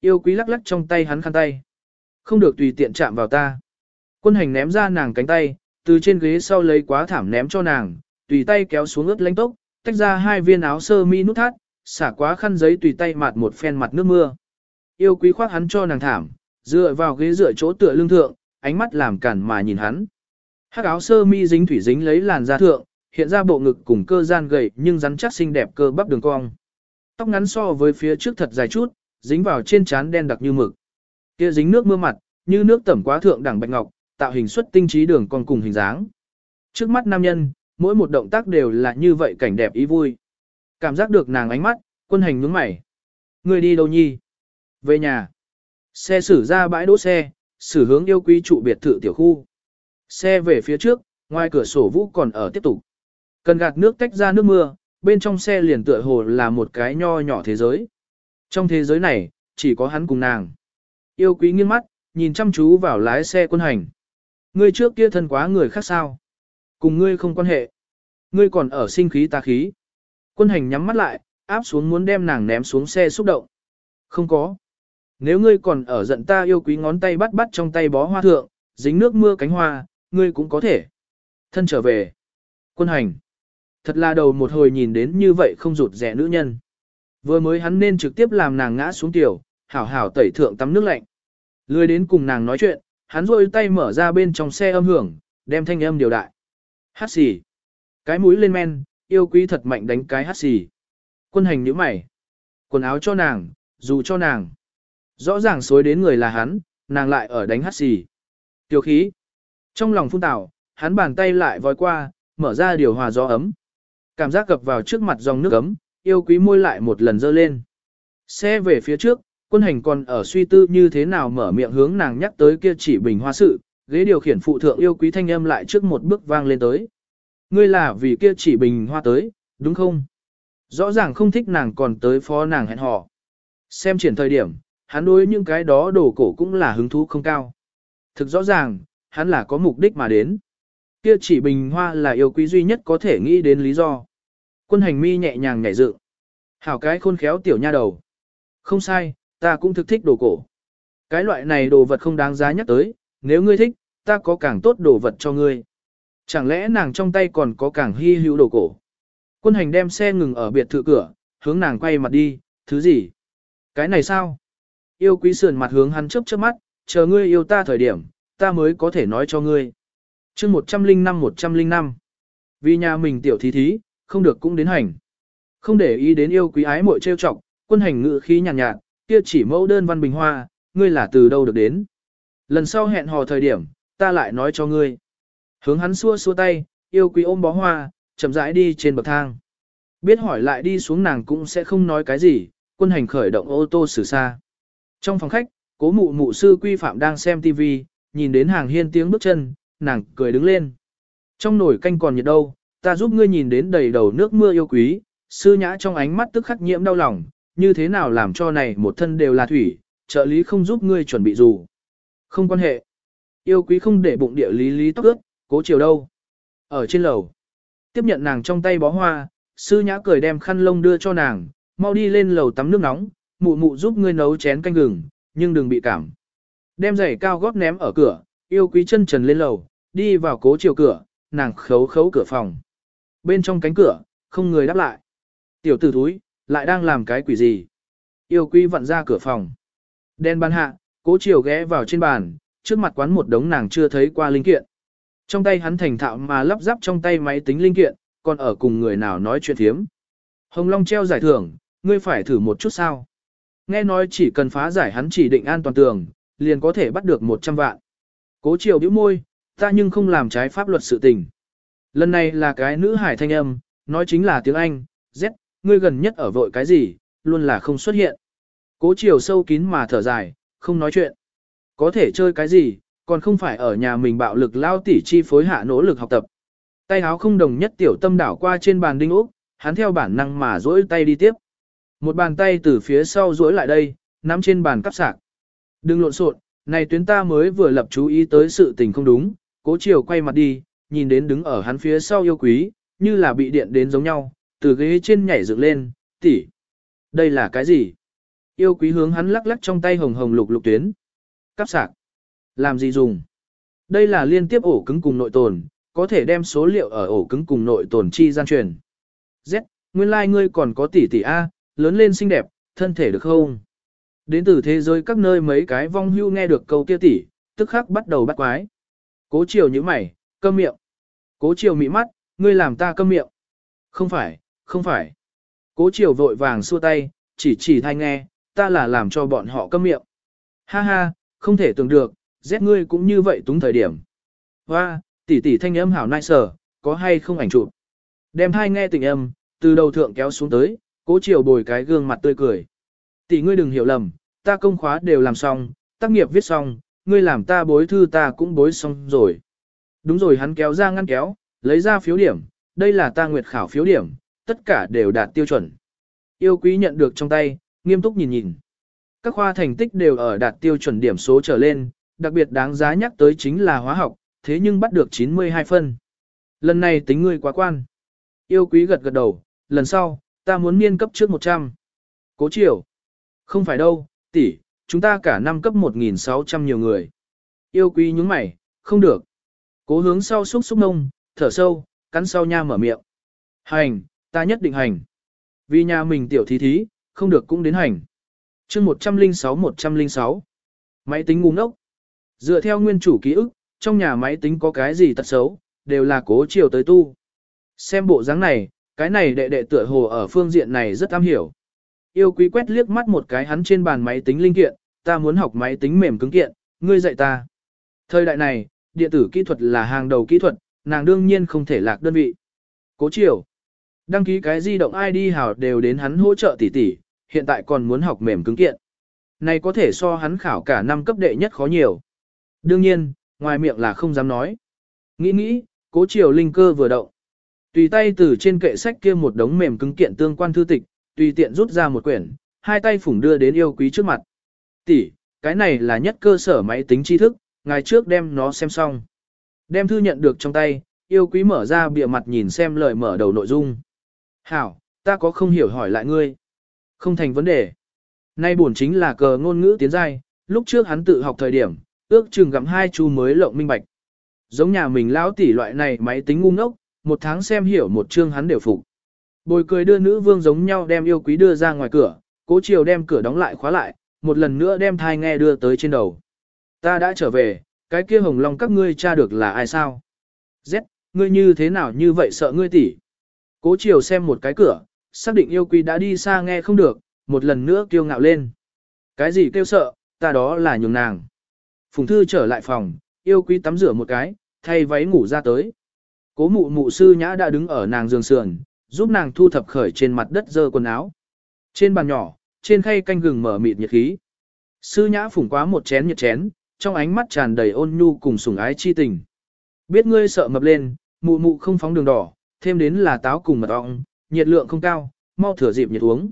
Yêu quý lắc lắc trong tay hắn khăn tay. Không được tùy tiện chạm vào ta. Quân hành ném ra nàng cánh tay, từ trên ghế sau lấy quá thảm ném cho nàng, tùy tay kéo xuống ướt lánh tốc, tách ra hai viên áo sơ mi nút thắt, xả quá khăn giấy tùy tay mặt một phen mặt nước mưa. Yêu quý khoác hắn cho nàng thảm, dựa vào ghế dựa chỗ tựa lưng thượng, ánh mắt làm cản mà nhìn hắn. Hắc áo sơ mi dính thủy dính lấy làn da thượng, hiện ra bộ ngực cùng cơ gian gầy nhưng rắn chắc xinh đẹp cơ bắp đường cong. Tóc ngắn so với phía trước thật dài chút, dính vào trên trán đen đặc như mực. Kia dính nước mưa mặt, như nước tẩm quá thượng đẳng bạch ngọc, tạo hình xuất tinh trí đường con cùng hình dáng. Trước mắt nam nhân, mỗi một động tác đều là như vậy cảnh đẹp ý vui. Cảm giác được nàng ánh mắt, quân hành nhướng mày. Người đi đâu nhi? Về nhà. Xe xử ra bãi đỗ xe, xử hướng yêu quý trụ biệt thự tiểu khu. Xe về phía trước, ngoài cửa sổ vũ còn ở tiếp tục. Cần gạt nước tách ra nước mưa, bên trong xe liền tựa hồ là một cái nho nhỏ thế giới. Trong thế giới này, chỉ có hắn cùng nàng. Yêu quý nghiêng mắt, nhìn chăm chú vào lái xe quân hành. Ngươi trước kia thân quá người khác sao? Cùng ngươi không quan hệ. Ngươi còn ở sinh khí ta khí. Quân hành nhắm mắt lại, áp xuống muốn đem nàng ném xuống xe xúc động. Không có. Nếu ngươi còn ở giận ta yêu quý ngón tay bắt bắt trong tay bó hoa thượng, dính nước mưa cánh hoa, ngươi cũng có thể. Thân trở về. Quân hành. Thật là đầu một hồi nhìn đến như vậy không rụt rẻ nữ nhân. Vừa mới hắn nên trực tiếp làm nàng ngã xuống tiểu, hảo hảo tẩy thượng tắm nước lạnh. Lười đến cùng nàng nói chuyện, hắn rôi tay mở ra bên trong xe âm hưởng, đem thanh âm điều đại. Hát xì. Cái mũi lên men, yêu quý thật mạnh đánh cái hát xì. Quân hành nhíu mày. Quần áo cho nàng, dù cho nàng. Rõ ràng xối đến người là hắn, nàng lại ở đánh hát xì. Tiểu khí. Trong lòng phun tảo, hắn bàn tay lại vòi qua, mở ra điều hòa gió ấm. Cảm giác cập vào trước mặt dòng nước ấm, yêu quý môi lại một lần dơ lên. Xe về phía trước, quân hành còn ở suy tư như thế nào mở miệng hướng nàng nhắc tới kia chỉ bình hoa sự, ghế điều khiển phụ thượng yêu quý thanh âm lại trước một bước vang lên tới. Ngươi là vì kia chỉ bình hoa tới, đúng không? Rõ ràng không thích nàng còn tới phó nàng hẹn hò. Xem triển thời điểm, hắn đối những cái đó đồ cổ cũng là hứng thú không cao. Thực rõ ràng, hắn là có mục đích mà đến. Kia chỉ bình hoa là yêu quý duy nhất có thể nghĩ đến lý do. Quân hành mi nhẹ nhàng nhảy dựng. Hảo cái khôn khéo tiểu nha đầu. Không sai, ta cũng thực thích đồ cổ. Cái loại này đồ vật không đáng giá nhắc tới, nếu ngươi thích, ta có càng tốt đồ vật cho ngươi. Chẳng lẽ nàng trong tay còn có càng hy hữu đồ cổ? Quân hành đem xe ngừng ở biệt thự cửa, hướng nàng quay mặt đi, thứ gì? Cái này sao? Yêu quý sườn mặt hướng hắn chớp chớp mắt, chờ ngươi yêu ta thời điểm, ta mới có thể nói cho ngươi. chương 105-105 Vì nhà mình tiểu thí thí, không được cũng đến hành. Không để ý đến yêu quý ái muội trêu chọc, quân hành ngự khí nhàn nhạt, nhạt, kia chỉ mẫu đơn văn bình hoa, ngươi là từ đâu được đến. Lần sau hẹn hò thời điểm, ta lại nói cho ngươi. Hướng hắn xua xua tay, yêu quý ôm bó hoa, chậm rãi đi trên bậc thang. Biết hỏi lại đi xuống nàng cũng sẽ không nói cái gì, quân hành khởi động ô tô xử xa. Trong phòng khách, cố mụ mụ sư quy phạm đang xem TV, nhìn đến hàng hiên tiếng bước chân, nàng cười đứng lên. Trong nồi canh còn nhiệt đâu, ta giúp ngươi nhìn đến đầy đầu nước mưa yêu quý, sư nhã trong ánh mắt tức khắc nhiễm đau lòng, như thế nào làm cho này một thân đều là thủy, trợ lý không giúp ngươi chuẩn bị dù. Không quan hệ. Yêu quý không để bụng địa lý lý tóc ướt, cố chiều đâu. Ở trên lầu. Tiếp nhận nàng trong tay bó hoa, sư nhã cười đem khăn lông đưa cho nàng, mau đi lên lầu tắm nước nóng, mụ mụ giúp ngươi nấu chén canh gừng, nhưng đừng bị cảm. Đem giày cao gót ném ở cửa, yêu quý chân trần lên lầu, đi vào cố chiều cửa, nàng khấu khấu cửa phòng. Bên trong cánh cửa, không người đáp lại. Tiểu tử thúi, lại đang làm cái quỷ gì? Yêu quý vặn ra cửa phòng. Đen ban hạ, cố chiều ghé vào trên bàn, trước mặt quán một đống nàng chưa thấy qua linh kiện. Trong tay hắn thành thạo mà lắp ráp trong tay máy tính linh kiện, còn ở cùng người nào nói chuyện thiếm. Hồng Long treo giải thưởng, ngươi phải thử một chút sao. Nghe nói chỉ cần phá giải hắn chỉ định an toàn tường, liền có thể bắt được 100 vạn. Cố chiều bĩu môi, ta nhưng không làm trái pháp luật sự tình. Lần này là cái nữ hải thanh âm, nói chính là tiếng Anh, Z, ngươi gần nhất ở vội cái gì, luôn là không xuất hiện. Cố chiều sâu kín mà thở dài, không nói chuyện. Có thể chơi cái gì, còn không phải ở nhà mình bạo lực lao tỉ chi phối hạ nỗ lực học tập. Tay áo không đồng nhất tiểu tâm đảo qua trên bàn đinh ốc, hắn theo bản năng mà duỗi tay đi tiếp. Một bàn tay từ phía sau duỗi lại đây, nắm trên bàn cắp sạc. Đừng lộn xộn, này tuyến ta mới vừa lập chú ý tới sự tình không đúng, cố chiều quay mặt đi, nhìn đến đứng ở hắn phía sau yêu quý, như là bị điện đến giống nhau, từ ghế trên nhảy dựng lên, tỷ, Đây là cái gì? Yêu quý hướng hắn lắc lắc trong tay hồng hồng lục lục tuyến. Cắp sạc. Làm gì dùng? Đây là liên tiếp ổ cứng cùng nội tồn, có thể đem số liệu ở ổ cứng cùng nội tồn chi gian truyền. Z, nguyên lai like ngươi còn có tỷ tỷ A, lớn lên xinh đẹp, thân thể được không? Đến từ thế giới các nơi mấy cái vong hưu nghe được câu kia tỷ, tức khắc bắt đầu bắt quái. Cố chiều như mày, câm miệng. Cố chiều mị mắt, ngươi làm ta câm miệng. Không phải, không phải. Cố chiều vội vàng xua tay, chỉ chỉ thay nghe, ta là làm cho bọn họ câm miệng. Ha ha, không thể tưởng được, rét ngươi cũng như vậy túng thời điểm. Hoa, tỷ tỷ thanh âm hảo nai sở, có hay không ảnh chụp. Đem hai nghe tình âm, từ đầu thượng kéo xuống tới, cố chiều bồi cái gương mặt tươi cười. Tỷ ngươi đừng hiểu lầm, ta công khóa đều làm xong, tác nghiệp viết xong, ngươi làm ta bối thư ta cũng bối xong rồi. Đúng rồi hắn kéo ra ngăn kéo, lấy ra phiếu điểm, đây là ta nguyệt khảo phiếu điểm, tất cả đều đạt tiêu chuẩn. Yêu quý nhận được trong tay, nghiêm túc nhìn nhìn. Các khoa thành tích đều ở đạt tiêu chuẩn điểm số trở lên, đặc biệt đáng giá nhắc tới chính là hóa học, thế nhưng bắt được 92 phân. Lần này tính ngươi quá quan. Yêu quý gật gật đầu, lần sau, ta muốn niên cấp trước 100. Cố chiều. Không phải đâu, tỷ, chúng ta cả năm cấp 1.600 nhiều người. Yêu quý nhúng mày, không được. Cố hướng sau xúc xúc nông, thở sâu, cắn sau nha mở miệng. Hành, ta nhất định hành. Vì nhà mình tiểu thí thí, không được cũng đến hành. chương 106-106. Máy tính ngu ngốc. Dựa theo nguyên chủ ký ức, trong nhà máy tính có cái gì tật xấu, đều là cố chiều tới tu. Xem bộ dáng này, cái này đệ đệ tựa hồ ở phương diện này rất am hiểu. Yêu quý quét liếc mắt một cái hắn trên bàn máy tính linh kiện, ta muốn học máy tính mềm cứng kiện, ngươi dạy ta. Thời đại này, điện tử kỹ thuật là hàng đầu kỹ thuật, nàng đương nhiên không thể lạc đơn vị. Cố chiều. Đăng ký cái di động ID hào đều đến hắn hỗ trợ tỷ tỷ, hiện tại còn muốn học mềm cứng kiện. Này có thể so hắn khảo cả năm cấp đệ nhất khó nhiều. Đương nhiên, ngoài miệng là không dám nói. Nghĩ nghĩ, cố chiều linh cơ vừa động. Tùy tay từ trên kệ sách kia một đống mềm cứng kiện tương quan thư tịch, tùy tiện rút ra một quyển, hai tay phủng đưa đến yêu quý trước mặt. Tỷ, cái này là nhất cơ sở máy tính tri thức, ngày trước đem nó xem xong. Đem thư nhận được trong tay, yêu quý mở ra bìa mặt nhìn xem lời mở đầu nội dung. Hảo, ta có không hiểu hỏi lại ngươi. Không thành vấn đề. Nay buồn chính là cờ ngôn ngữ tiến giai, lúc trước hắn tự học thời điểm, ước chừng gặm hai chu mới lộng minh bạch. Giống nhà mình lão tỷ loại này máy tính ngu ngốc, một tháng xem hiểu một chương hắn đều phục. Bồi cười đưa nữ vương giống nhau đem yêu quý đưa ra ngoài cửa, cố chiều đem cửa đóng lại khóa lại, một lần nữa đem thai nghe đưa tới trên đầu. Ta đã trở về, cái kia hồng long các ngươi tra được là ai sao? Z, ngươi như thế nào như vậy sợ ngươi tỷ? Cố chiều xem một cái cửa, xác định yêu quý đã đi xa nghe không được, một lần nữa kêu ngạo lên. Cái gì kêu sợ, ta đó là nhường nàng. Phùng thư trở lại phòng, yêu quý tắm rửa một cái, thay váy ngủ ra tới. Cố mụ mụ sư nhã đã đứng ở nàng giường sườn, giúp nàng thu thập khởi trên mặt đất dơ quần áo. Trên bàn nhỏ, trên khay canh gừng mở mịt nhiệt khí. Sư nhã phủng quá một chén nhiệt chén, trong ánh mắt tràn đầy ôn nhu cùng sủng ái chi tình. Biết ngươi sợ mập lên, mụ mụ không phóng đường đỏ, thêm đến là táo cùng mật ong, nhiệt lượng không cao, mau thửa dịp nhiệt uống.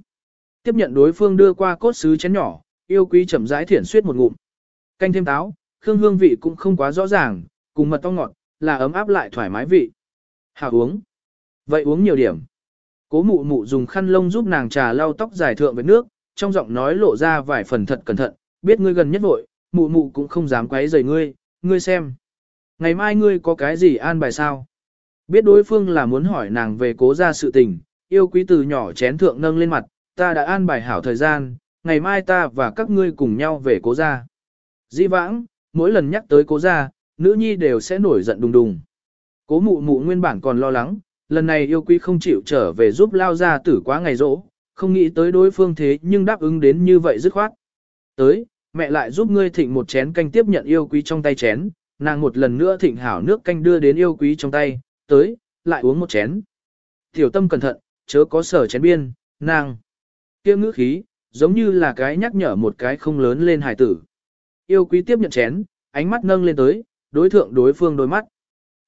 Tiếp nhận đối phương đưa qua cốt sứ chén nhỏ, yêu quý chậm rãi thiển suyết một ngụm. Canh thêm táo, hương hương vị cũng không quá rõ ràng, cùng mật ong ngọt, là ấm áp lại thoải mái vị. hà uống. Vậy uống nhiều điểm. Cố mụ mụ dùng khăn lông giúp nàng trà lau tóc dài thượng với nước, trong giọng nói lộ ra vài phần thật cẩn thận, biết ngươi gần nhất vội, mụ mụ cũng không dám quấy rầy ngươi, ngươi xem. Ngày mai ngươi có cái gì an bài sao? Biết đối phương là muốn hỏi nàng về cố gia sự tình, yêu quý từ nhỏ chén thượng nâng lên mặt, ta đã an bài hảo thời gian, ngày mai ta và các ngươi cùng nhau về cố gia. Di vãng, mỗi lần nhắc tới cố gia, nữ nhi đều sẽ nổi giận đùng đùng. Cố mụ mụ nguyên bản còn lo lắng, lần này yêu quý không chịu trở về giúp lao ra tử quá ngày rỗ, không nghĩ tới đối phương thế nhưng đáp ứng đến như vậy dứt khoát. Tới, mẹ lại giúp ngươi thịnh một chén canh tiếp nhận yêu quý trong tay chén, nàng một lần nữa thịnh hảo nước canh đưa đến yêu quý trong tay, tới, lại uống một chén. Tiểu tâm cẩn thận, chớ có sở chén biên, nàng. kia ngữ khí, giống như là cái nhắc nhở một cái không lớn lên hài tử. Yêu quý tiếp nhận chén, ánh mắt nâng lên tới, đối thượng đối phương đôi mắt.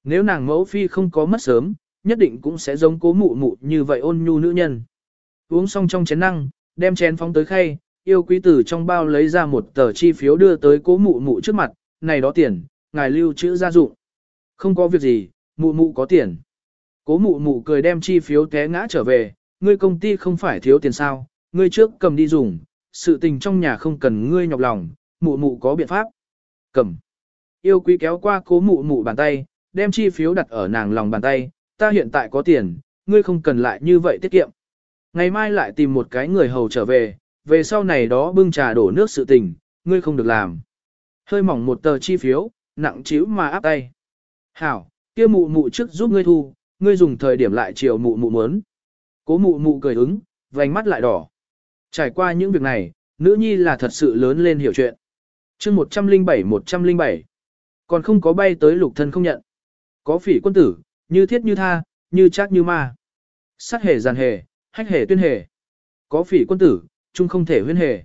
Nếu nàng mẫu phi không có mất sớm, nhất định cũng sẽ giống cố mụ mụ như vậy ôn nhu nữ nhân. Uống xong trong chén năng, đem chén phóng tới khay, yêu quý tử trong bao lấy ra một tờ chi phiếu đưa tới cố mụ mụ trước mặt, này đó tiền, ngài lưu trữ gia dụng. Không có việc gì, mụ mụ có tiền. Cố mụ mụ cười đem chi phiếu té ngã trở về, ngươi công ty không phải thiếu tiền sao, ngươi trước cầm đi dùng, sự tình trong nhà không cần ngươi nhọc lòng, mụ mụ có biện pháp. Cầm. Yêu quý kéo qua cố mụ mụ bàn tay, đem chi phiếu đặt ở nàng lòng bàn tay, ta hiện tại có tiền, ngươi không cần lại như vậy tiết kiệm. Ngày mai lại tìm một cái người hầu trở về, về sau này đó bưng trà đổ nước sự tình, ngươi không được làm. Hơi mỏng một tờ chi phiếu, nặng chiếu mà áp tay. Hảo, kia mụ mụ trước giúp ngươi thu, ngươi dùng thời điểm lại chiều mụ mụ muốn. Cố mụ mụ cười ứng, vành mắt lại đỏ. Trải qua những việc này, nữ nhi là thật sự lớn lên hiểu chuyện. chương 107-107, còn không có bay tới lục thân không nhận. Có phỉ quân tử, như thiết như tha, như chắc như ma. Sát hề giàn hề, hách hề tuyên hề. Có phỉ quân tử, chung không thể huyên hề.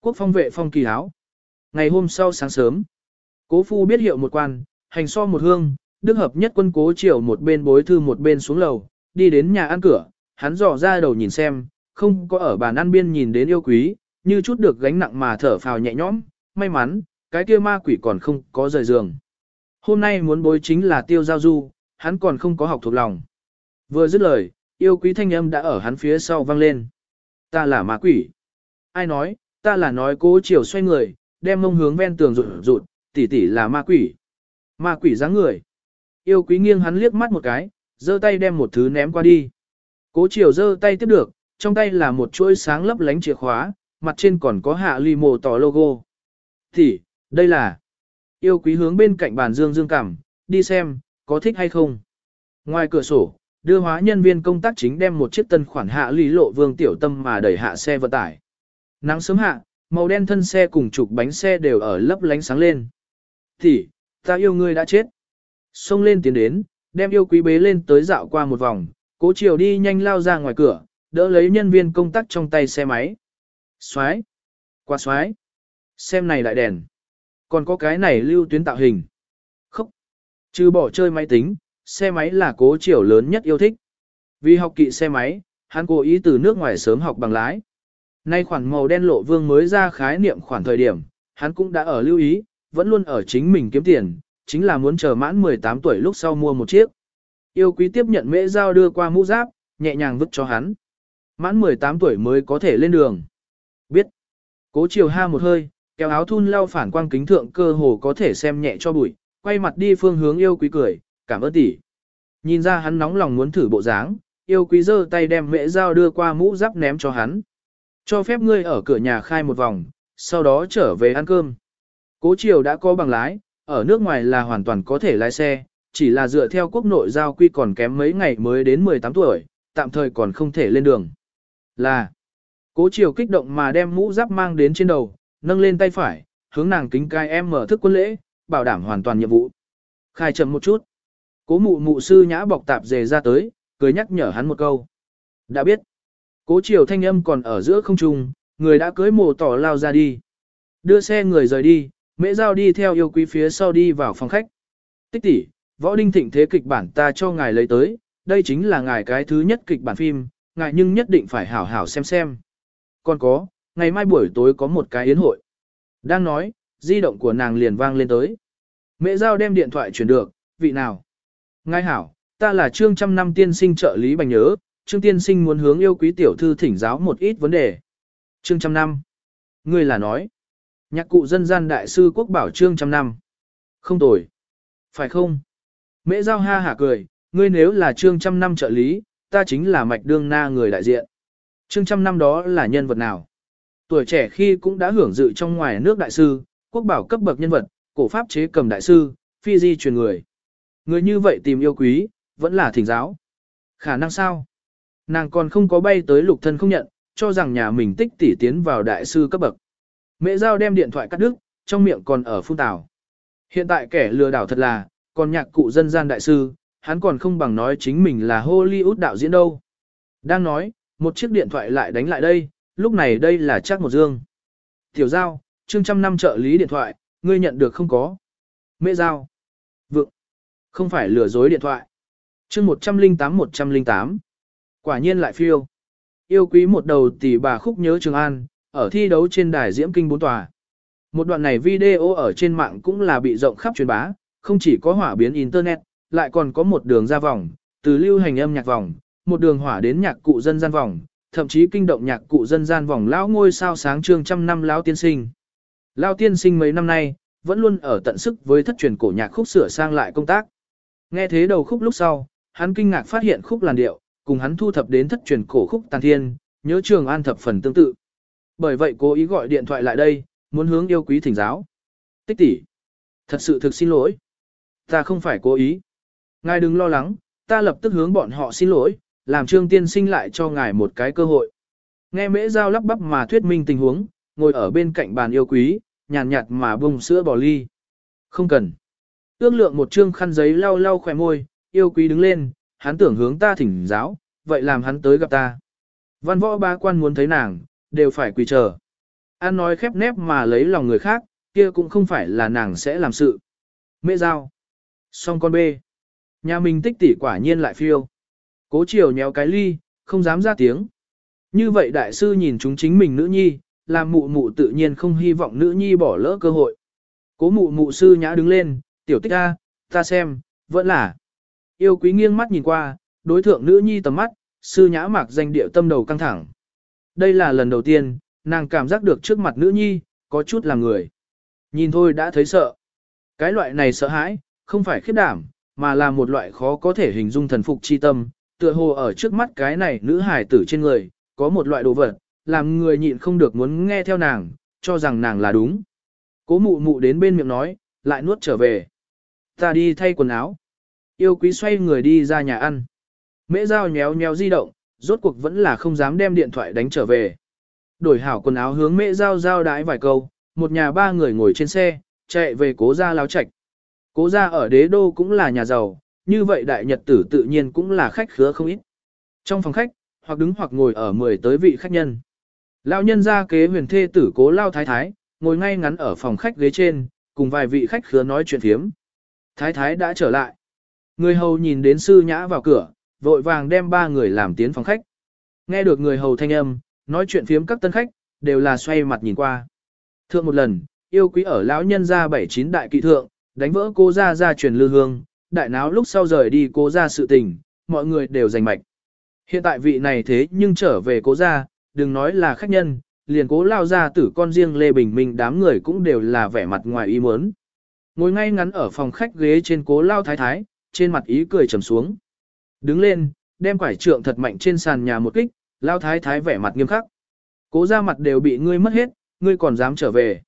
Quốc phong vệ phong kỳ áo. Ngày hôm sau sáng sớm, cố phu biết hiệu một quan, hành so một hương, đức hợp nhất quân cố triều một bên bối thư một bên xuống lầu, đi đến nhà ăn cửa, hắn dò ra đầu nhìn xem, không có ở bàn ăn biên nhìn đến yêu quý, như chút được gánh nặng mà thở phào nhẹ nhõm, may mắn, cái kia ma quỷ còn không có rời giường. Hôm nay muốn bối chính là tiêu giao du, hắn còn không có học thuộc lòng. Vừa dứt lời, yêu quý thanh âm đã ở hắn phía sau vang lên. Ta là ma quỷ. Ai nói, ta là nói cố chiều xoay người, đem mông hướng ven tường rụt rụt, tỷ tỷ là ma quỷ. Ma quỷ dáng người. Yêu quý nghiêng hắn liếc mắt một cái, giơ tay đem một thứ ném qua đi. Cố chiều giơ tay tiếp được, trong tay là một chuỗi sáng lấp lánh chìa khóa, mặt trên còn có hạ ly mồ tỏ logo. Tỷ, đây là... Yêu quý hướng bên cạnh bàn dương dương cảm, đi xem, có thích hay không. Ngoài cửa sổ, đưa hóa nhân viên công tác chính đem một chiếc tân khoản hạ lý lộ vương tiểu tâm mà đẩy hạ xe vận tải. Nắng sớm hạ, màu đen thân xe cùng trục bánh xe đều ở lấp lánh sáng lên. Thì, ta yêu ngươi đã chết. Xông lên tiến đến, đem yêu quý bế lên tới dạo qua một vòng, cố chiều đi nhanh lao ra ngoài cửa, đỡ lấy nhân viên công tác trong tay xe máy. Xoái! Qua xoái! Xem này lại đèn. Còn có cái này lưu tuyến tạo hình. Khóc! Chứ bỏ chơi máy tính, xe máy là cố chiều lớn nhất yêu thích. Vì học kỵ xe máy, hắn cố ý từ nước ngoài sớm học bằng lái. Nay khoản màu đen lộ vương mới ra khái niệm khoản thời điểm, hắn cũng đã ở lưu ý, vẫn luôn ở chính mình kiếm tiền, chính là muốn chờ mãn 18 tuổi lúc sau mua một chiếc. Yêu quý tiếp nhận mễ giao đưa qua mũ giáp, nhẹ nhàng vứt cho hắn. Mãn 18 tuổi mới có thể lên đường. Biết. Cố chiều ha một hơi, kéo áo thun lau phản quang kính thượng cơ hồ có thể xem nhẹ cho bụi, quay mặt đi phương hướng yêu quý cười, cảm ơn tỷ. Nhìn ra hắn nóng lòng muốn thử bộ dáng, yêu quý giơ tay đem mễ dao đưa qua mũ giáp ném cho hắn. Cho phép ngươi ở cửa nhà khai một vòng, sau đó trở về ăn cơm. Cố Triều đã có bằng lái, ở nước ngoài là hoàn toàn có thể lái xe, chỉ là dựa theo quốc nội giao quy còn kém mấy ngày mới đến 18 tuổi, tạm thời còn không thể lên đường. Là, cố Triều kích động mà đem mũ giáp mang đến trên đầu, nâng lên tay phải, hướng nàng kính cai em mở thức quân lễ, bảo đảm hoàn toàn nhiệm vụ. Khai chậm một chút. Cố mụ mụ sư nhã bọc tạp dề ra tới, cười nhắc nhở hắn một câu. Đã biết. Cố chiều thanh âm còn ở giữa không trung, người đã cưới mồ tỏ lao ra đi. Đưa xe người rời đi, mễ giao đi theo yêu quý phía sau đi vào phòng khách. Tích tỷ, võ đinh thịnh thế kịch bản ta cho ngài lấy tới, đây chính là ngài cái thứ nhất kịch bản phim, ngài nhưng nhất định phải hảo hảo xem xem. Còn có, ngày mai buổi tối có một cái yến hội. Đang nói, di động của nàng liền vang lên tới. Mẹ giao đem điện thoại chuyển được, vị nào? Ngài hảo, Ta là trương trăm năm tiên sinh trợ lý bành nhớ, trương tiên sinh muốn hướng yêu quý tiểu thư thỉnh giáo một ít vấn đề. Trương trăm năm. Ngươi là nói. Nhạc cụ dân gian đại sư quốc bảo trương trăm năm. Không tồi. Phải không? Mễ giao ha hả cười, ngươi nếu là trương trăm năm trợ lý, ta chính là mạch đương na người đại diện. Trương trăm năm đó là nhân vật nào? Tuổi trẻ khi cũng đã hưởng dự trong ngoài nước đại sư, quốc bảo cấp bậc nhân vật, cổ pháp chế cầm đại sư, phi di truyền người. Người như vậy tìm yêu quý, vẫn là thỉnh giáo. Khả năng sao? Nàng còn không có bay tới lục thân không nhận, cho rằng nhà mình tích tỷ tiến vào đại sư cấp bậc. Mẹ giao đem điện thoại cắt đứt, trong miệng còn ở phun tào. Hiện tại kẻ lừa đảo thật là, còn nhạc cụ dân gian đại sư, hắn còn không bằng nói chính mình là Hollywood đạo diễn đâu. Đang nói, một chiếc điện thoại lại đánh lại đây, lúc này đây là chắc một dương. Tiểu giao, chương trăm năm trợ lý điện thoại, ngươi nhận được không có. Mẹ giao. Vượng. Không phải lừa dối điện thoại. chương 108-108. Quả nhiên lại phiêu. Yêu quý một đầu tỷ bà khúc nhớ Trường An, ở thi đấu trên đài diễm kinh bốn tòa. Một đoạn này video ở trên mạng cũng là bị rộng khắp truyền bá, không chỉ có hỏa biến Internet, lại còn có một đường ra vòng, từ lưu hành âm nhạc vòng, một đường hỏa đến nhạc cụ dân gian vòng, thậm chí kinh động nhạc cụ dân gian vòng lão ngôi sao sáng trương trăm năm lão tiên sinh. Lão tiên sinh mấy năm nay, vẫn luôn ở tận sức với thất truyền cổ nhạc khúc sửa sang lại công tác. Nghe thế đầu khúc lúc sau, hắn kinh ngạc phát hiện khúc làn điệu, cùng hắn thu thập đến thất truyền cổ khúc tàn thiên, nhớ trường an thập phần tương tự. Bởi vậy cố ý gọi điện thoại lại đây, muốn hướng yêu quý thỉnh giáo. Tích tỷ, thật sự thực xin lỗi. Ta không phải cố ý. Ngài đừng lo lắng, ta lập tức hướng bọn họ xin lỗi, làm trương tiên sinh lại cho ngài một cái cơ hội. Nghe mễ giao lắp bắp mà thuyết minh tình huống, ngồi ở bên cạnh bàn yêu quý, nhàn nhạt, nhạt mà bông sữa bò ly. Không cần. Ước lượng một trương khăn giấy lau lau khỏe môi, yêu quý đứng lên, hắn tưởng hướng ta thỉnh giáo, vậy làm hắn tới gặp ta. Văn võ ba quan muốn thấy nàng, đều phải quỳ chờ. An nói khép nép mà lấy lòng người khác, kia cũng không phải là nàng sẽ làm sự. Mẹ giao. Xong con bê. Nhà mình tích tỉ quả nhiên lại phiêu. Cố chiều nhéo cái ly, không dám ra tiếng. Như vậy đại sư nhìn chúng chính mình nữ nhi, làm mụ mụ tự nhiên không hy vọng nữ nhi bỏ lỡ cơ hội. Cố mụ mụ sư nhã đứng lên, tiểu tích a, ta xem, vẫn là. Yêu quý nghiêng mắt nhìn qua, đối thượng nữ nhi tầm mắt, sư nhã mạc danh điệu tâm đầu căng thẳng. Đây là lần đầu tiên, nàng cảm giác được trước mặt nữ nhi, có chút là người. Nhìn thôi đã thấy sợ. Cái loại này sợ hãi, không phải khiếp đảm, mà là một loại khó có thể hình dung thần phục chi tâm, tựa hồ ở trước mắt cái này nữ hài tử trên người, có một loại đồ vật, làm người nhịn không được muốn nghe theo nàng, cho rằng nàng là đúng. Cố mụ mụ đến bên miệng nói, lại nuốt trở về. Ta đi thay quần áo. Yêu quý xoay người đi ra nhà ăn. Mễ giao nhéo nhéo di động, rốt cuộc vẫn là không dám đem điện thoại đánh trở về. Đổi hảo quần áo hướng mễ giao giao đái vài câu, một nhà ba người ngồi trên xe, chạy về cố gia láo trạch. Cố gia ở đế đô cũng là nhà giàu, như vậy đại nhật tử tự nhiên cũng là khách khứa không ít. Trong phòng khách, hoặc đứng hoặc ngồi ở mười tới vị khách nhân. Lão nhân gia kế huyền thê tử cố lao thái thái, ngồi ngay ngắn ở phòng khách ghế trên, cùng vài vị khách khứa nói chuyện thiếm. Thái thái đã trở lại. Người hầu nhìn đến sư nhã vào cửa, vội vàng đem ba người làm tiến phòng khách. Nghe được người hầu thanh âm, nói chuyện phiếm các tân khách, đều là xoay mặt nhìn qua. Thượng một lần, yêu quý ở lão nhân gia bảy chín đại kỵ thượng, đánh vỡ cô gia gia truyền lư hương, đại náo lúc sau rời đi cố gia sự tình, mọi người đều giành mạch. Hiện tại vị này thế nhưng trở về cố gia, đừng nói là khách nhân, liền cố lao ra tử con riêng Lê Bình Minh đám người cũng đều là vẻ mặt ngoài ý muốn. Ngồi ngay ngắn ở phòng khách ghế trên cố lao thái thái, trên mặt ý cười trầm xuống. Đứng lên, đem quải trượng thật mạnh trên sàn nhà một kích, lao thái thái vẻ mặt nghiêm khắc. Cố ra mặt đều bị ngươi mất hết, ngươi còn dám trở về.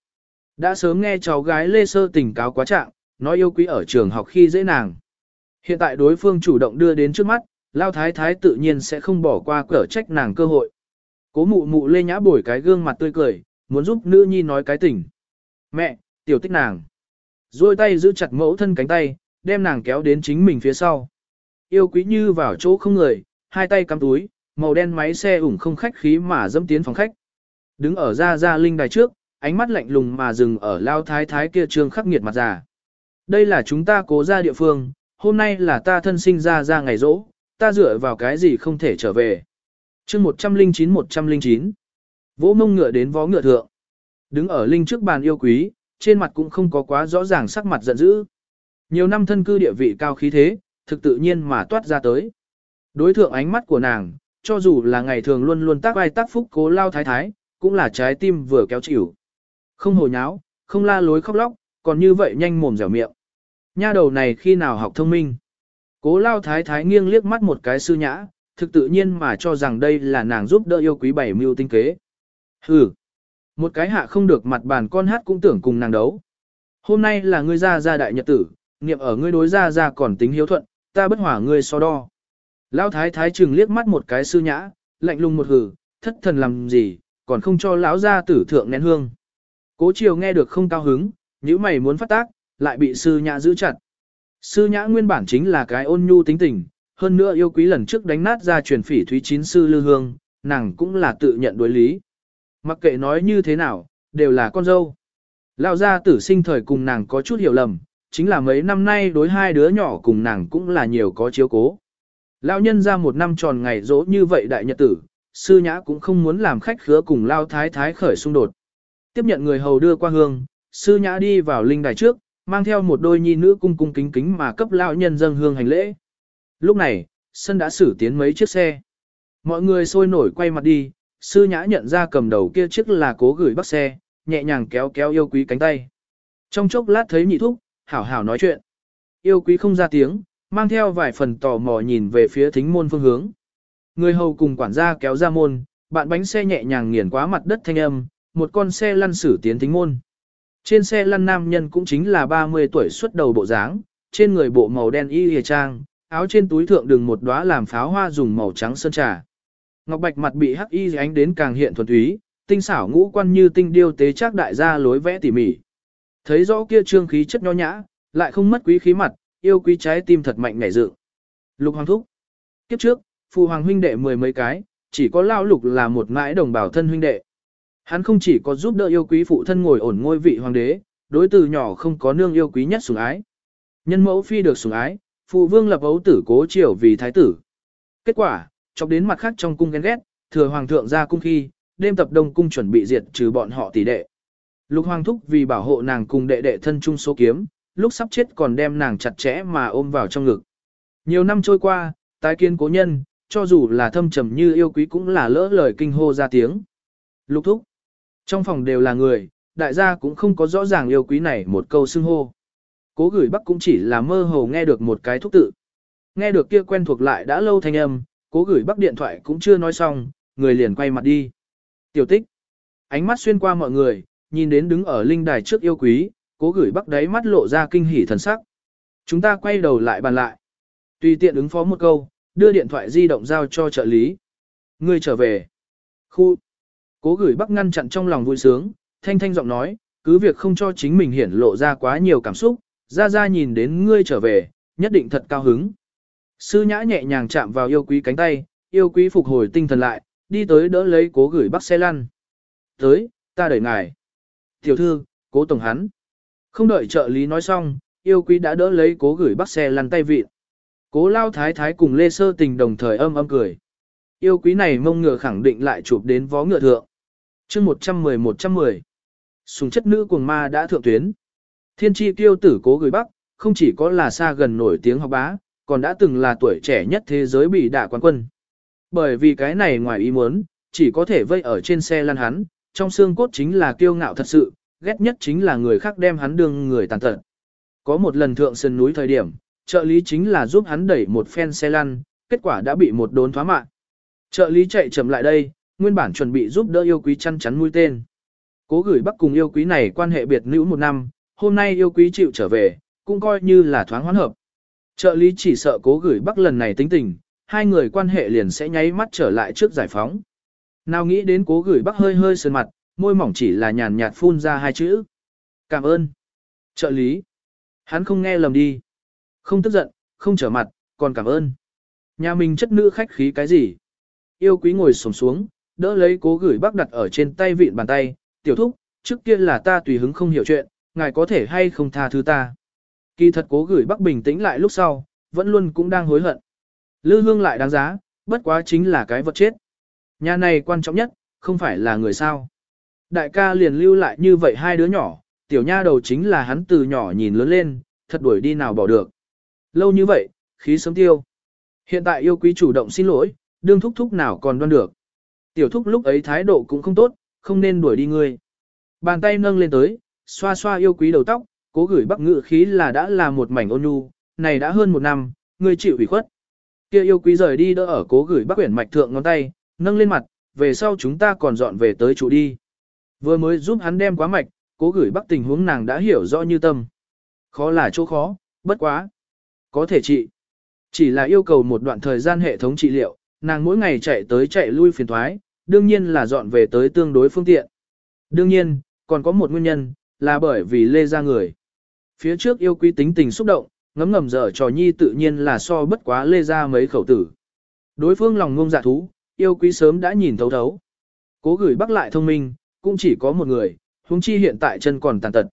Đã sớm nghe cháu gái Lê Sơ tình cáo quá trạng, nói yêu quý ở trường học khi dễ nàng. Hiện tại đối phương chủ động đưa đến trước mắt, lao thái thái tự nhiên sẽ không bỏ qua cỡ trách nàng cơ hội. Cố mụ mụ lê nhã bổi cái gương mặt tươi cười, muốn giúp nữ nhi nói cái tình. Mẹ, tiểu tích nàng. Rồi tay giữ chặt mẫu thân cánh tay, đem nàng kéo đến chính mình phía sau. Yêu quý như vào chỗ không người, hai tay cắm túi, màu đen máy xe ủng không khách khí mà dẫm tiến phòng khách. Đứng ở ra ra linh đài trước, ánh mắt lạnh lùng mà dừng ở lao thái thái kia trương khắc nghiệt mặt già. Đây là chúng ta cố ra địa phương, hôm nay là ta thân sinh ra ra ngày rỗ, ta dựa vào cái gì không thể trở về. chương 109-109, vỗ mông ngựa đến vó ngựa thượng. Đứng ở linh trước bàn yêu quý, trên mặt cũng không có quá rõ ràng sắc mặt giận dữ. Nhiều năm thân cư địa vị cao khí thế, thực tự nhiên mà toát ra tới. Đối thượng ánh mắt của nàng, cho dù là ngày thường luôn luôn tác vai tác phúc cố lao thái thái, cũng là trái tim vừa kéo chịu. Không hồ nháo, không la lối khóc lóc, còn như vậy nhanh mồm dẻo miệng. Nha đầu này khi nào học thông minh. Cố lao thái thái nghiêng liếc mắt một cái sư nhã, thực tự nhiên mà cho rằng đây là nàng giúp đỡ yêu quý bảy mưu tinh kế. Hừ, một cái hạ không được mặt bàn con hát cũng tưởng cùng nàng đấu. Hôm nay là ngươi ra ra đại nhật tử, niệm ở ngươi đối ra ra còn tính hiếu thuận, ta bất hỏa ngươi so đo. Lão thái thái chừng liếc mắt một cái sư nhã, lạnh lùng một hử, thất thần làm gì, còn không cho lão gia tử thượng nén hương. Cố triều nghe được không cao hứng, nếu mày muốn phát tác, lại bị sư nhã giữ chặt. Sư nhã nguyên bản chính là cái ôn nhu tính tình, hơn nữa yêu quý lần trước đánh nát ra truyền phỉ thúy chín sư lư hương, nàng cũng là tự nhận đối lý. Mặc kệ nói như thế nào, đều là con dâu. Lão gia tử sinh thời cùng nàng có chút hiểu lầm, chính là mấy năm nay đối hai đứa nhỏ cùng nàng cũng là nhiều có chiếu cố. Lão nhân ra một năm tròn ngày dỗ như vậy đại nhật tử, sư nhã cũng không muốn làm khách khứa cùng Lao Thái Thái khởi xung đột. Tiếp nhận người hầu đưa qua hương, sư nhã đi vào linh đài trước, mang theo một đôi nhi nữ cung cung kính kính mà cấp lão nhân dâng hương hành lễ. Lúc này, sân đã xử tiến mấy chiếc xe. Mọi người sôi nổi quay mặt đi, sư nhã nhận ra cầm đầu kia chiếc là cố gửi bắt xe, nhẹ nhàng kéo kéo yêu quý cánh tay. Trong chốc lát thấy nhị thúc, hảo hảo nói chuyện. Yêu quý không ra tiếng, mang theo vài phần tò mò nhìn về phía thính môn phương hướng. Người hầu cùng quản gia kéo ra môn, bạn bánh xe nhẹ nhàng nghiền quá mặt đất thanh âm, một con xe lăn xử tiến thính môn. Trên xe lăn nam nhân cũng chính là 30 tuổi xuất đầu bộ dáng, trên người bộ màu đen y hề trang, áo trên túi thượng đường một đóa làm pháo hoa dùng màu trắng sơn trà. Ngọc bạch mặt bị hắc y ánh đến càng hiện thuần túy, tinh xảo ngũ quan như tinh điêu tế chắc đại gia lối vẽ tỉ mỉ. Thấy rõ kia trương khí chất nho nhã, lại không mất quý khí mặt, yêu quý trái tim thật mạnh nảy dự. Lục Hoàng Thúc. Kiếp trước, phụ hoàng huynh đệ mười mấy cái, chỉ có Lao Lục là một mãi đồng bào thân huynh đệ. Hắn không chỉ có giúp đỡ yêu quý phụ thân ngồi ổn ngôi vị hoàng đế, đối từ nhỏ không có nương yêu quý nhất sủng ái. Nhân mẫu phi được sủng ái, phụ vương lập ấu tử cố triều vì thái tử. Kết quả, chọc đến mặt khác trong cung ghen ghét, thừa hoàng thượng ra cung khi, đêm tập đông cung chuẩn bị diệt trừ bọn họ tỷ đệ. Lục hoàng thúc vì bảo hộ nàng cùng đệ đệ thân chung số kiếm, lúc sắp chết còn đem nàng chặt chẽ mà ôm vào trong ngực. Nhiều năm trôi qua, tái kiến cố nhân, cho dù là thâm trầm như yêu quý cũng là lỡ lời kinh hô ra tiếng. Lục thúc, trong phòng đều là người, đại gia cũng không có rõ ràng yêu quý này một câu xưng hô. Cố gửi bắc cũng chỉ là mơ hồ nghe được một cái thúc tự. Nghe được kia quen thuộc lại đã lâu thanh âm, cố gửi bắc điện thoại cũng chưa nói xong, người liền quay mặt đi. Tiểu tích, ánh mắt xuyên qua mọi người, nhìn đến đứng ở linh đài trước yêu quý, cố gửi bắc đáy mắt lộ ra kinh hỉ thần sắc. Chúng ta quay đầu lại bàn lại. Tùy tiện ứng phó một câu, đưa điện thoại di động giao cho trợ lý. Ngươi trở về. Khu. Cố gửi bắc ngăn chặn trong lòng vui sướng, thanh thanh giọng nói, cứ việc không cho chính mình hiển lộ ra quá nhiều cảm xúc, ra ra nhìn đến ngươi trở về, nhất định thật cao hứng. Sư nhã nhẹ nhàng chạm vào yêu quý cánh tay, yêu quý phục hồi tinh thần lại, đi tới đỡ lấy cố gửi bắc xe lăn. Tới, ta đẩy ngài. Tiểu thư, cố tổng hắn. Không đợi trợ lý nói xong, yêu quý đã đỡ lấy cố gửi bắc xe lăn tay vịt. Cố lao thái thái cùng lê sơ tình đồng thời âm âm cười. Yêu quý này mông ngựa khẳng định lại chụp đến vó ngựa thượng. chương 110-110. Sùng chất nữ cuồng ma đã thượng tuyến. Thiên tri tiêu tử cố gửi bắc, không chỉ có là xa gần nổi tiếng học bá, còn đã từng là tuổi trẻ nhất thế giới bị đả quán quân. Bởi vì cái này ngoài ý muốn, chỉ có thể vây ở trên xe lăn hắn, trong xương cốt chính là kiêu ngạo thật sự, ghét nhất chính là người khác đem hắn đương người tàn tật. Có một lần thượng sân núi thời điểm, trợ lý chính là giúp hắn đẩy một phen xe lăn, kết quả đã bị một đốn thoá mạng. Trợ lý chạy chậm lại đây, nguyên bản chuẩn bị giúp đỡ yêu quý chăn chắn mũi tên. Cố gửi bắc cùng yêu quý này quan hệ biệt nữ một năm, hôm nay yêu quý chịu trở về, cũng coi như là thoáng hoán hợp. Trợ lý chỉ sợ cố gửi bắc lần này tính tình, hai người quan hệ liền sẽ nháy mắt trở lại trước giải phóng. Nào nghĩ đến cố gửi bắc hơi hơi sơn mặt, môi mỏng chỉ là nhàn nhạt phun ra hai chữ. Cảm ơn. Trợ lý. Hắn không nghe lầm đi. Không tức giận, không trở mặt, còn cảm ơn. Nhà mình chất nữ khách khí cái gì? Yêu quý ngồi sổng xuống, đỡ lấy cố gửi bác đặt ở trên tay vịn bàn tay, tiểu thúc, trước kia là ta tùy hứng không hiểu chuyện, ngài có thể hay không tha thứ ta. Kỳ thật cố gửi bác bình tĩnh lại lúc sau, vẫn luôn cũng đang hối hận. Lư hương lại đáng giá, bất quá chính là cái vật chết. Nhà này quan trọng nhất, không phải là người sao. Đại ca liền lưu lại như vậy hai đứa nhỏ, tiểu nha đầu chính là hắn từ nhỏ nhìn lớn lên, thật đuổi đi nào bỏ được. Lâu như vậy, khí sớm tiêu. Hiện tại yêu quý chủ động xin lỗi, đương thúc thúc nào còn đoan được. Tiểu thúc lúc ấy thái độ cũng không tốt, không nên đuổi đi ngươi. Bàn tay nâng lên tới, xoa xoa yêu quý đầu tóc, cố gửi bắc ngự khí là đã là một mảnh ôn nhu, này đã hơn một năm, ngươi chịu ủy khuất. Kia yêu quý rời đi đỡ ở cố gửi bắc quyển mạch thượng ngón tay, nâng lên mặt, về sau chúng ta còn dọn về tới trụ đi. Vừa mới giúp hắn đem quá mạch, cố gửi bắc tình huống nàng đã hiểu rõ như tâm. Khó là chỗ khó, bất quá. Có thể trị. Chỉ là yêu cầu một đoạn thời gian hệ thống trị liệu, nàng mỗi ngày chạy tới chạy lui phiền thoái, đương nhiên là dọn về tới tương đối phương tiện. Đương nhiên, còn có một nguyên nhân, là bởi vì lê ra người. Phía trước yêu quý tính tình xúc động, ngấm ngầm dở trò nhi tự nhiên là so bất quá lê ra mấy khẩu tử. Đối phương lòng ngông dạ thú, yêu quý sớm đã nhìn thấu thấu. Cố gửi bắc lại thông minh, cũng chỉ có một người, huống chi hiện tại chân còn tàn tật.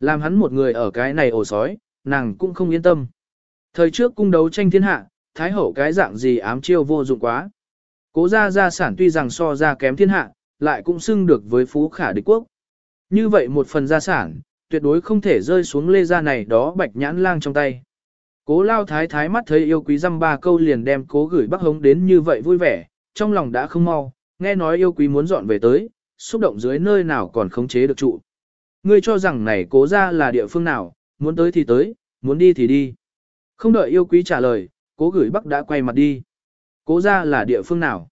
Làm hắn một người ở cái này ổ sói, nàng cũng không yên tâm. Thời trước cung đấu tranh thiên hạ, thái hậu cái dạng gì ám chiêu vô dụng quá. Cố gia gia sản tuy rằng so ra kém thiên hạ, lại cũng xưng được với phú khả địch quốc. Như vậy một phần gia sản, tuyệt đối không thể rơi xuống lê gia này đó bạch nhãn lang trong tay. Cố lao thái thái mắt thấy yêu quý dăm ba câu liền đem cố gửi bắc hống đến như vậy vui vẻ, trong lòng đã không mau, nghe nói yêu quý muốn dọn về tới, xúc động dưới nơi nào còn khống chế được trụ. Ngươi cho rằng này cố ra là địa phương nào, muốn tới thì tới, muốn đi thì đi. Không đợi yêu quý trả lời, cố gửi bắc đã quay mặt đi. Cố ra là địa phương nào?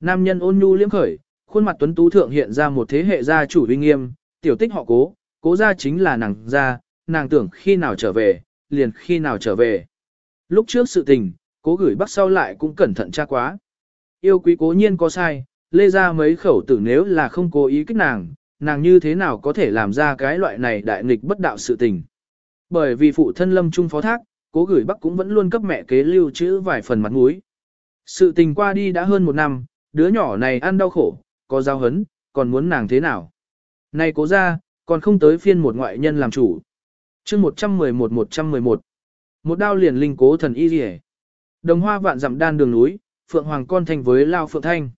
Nam nhân ôn nhu liếm khởi, khuôn mặt tuấn tú thượng hiện ra một thế hệ gia chủ uy nghiêm, tiểu tích họ cố, cố ra chính là nàng gia, nàng tưởng khi nào trở về, liền khi nào trở về. Lúc trước sự tình, cố gửi bắc sau lại cũng cẩn thận tra quá. Yêu quý cố nhiên có sai, lê ra mấy khẩu tử nếu là không cố ý kích nàng, nàng như thế nào có thể làm ra cái loại này đại nghịch bất đạo sự tình. Bởi vì phụ thân lâm trung phó thác, cố gửi bắc cũng vẫn luôn cấp mẹ kế lưu trữ vài phần mặt mũi. Sự tình qua đi đã hơn một năm, đứa nhỏ này ăn đau khổ, có giao hấn, còn muốn nàng thế nào. Này cố ra, còn không tới phiên một ngoại nhân làm chủ. chương 111-111. Một đao liền linh cố thần y rỉ. Đồng hoa vạn dặm đan đường núi, phượng hoàng con thành với lao phượng thanh.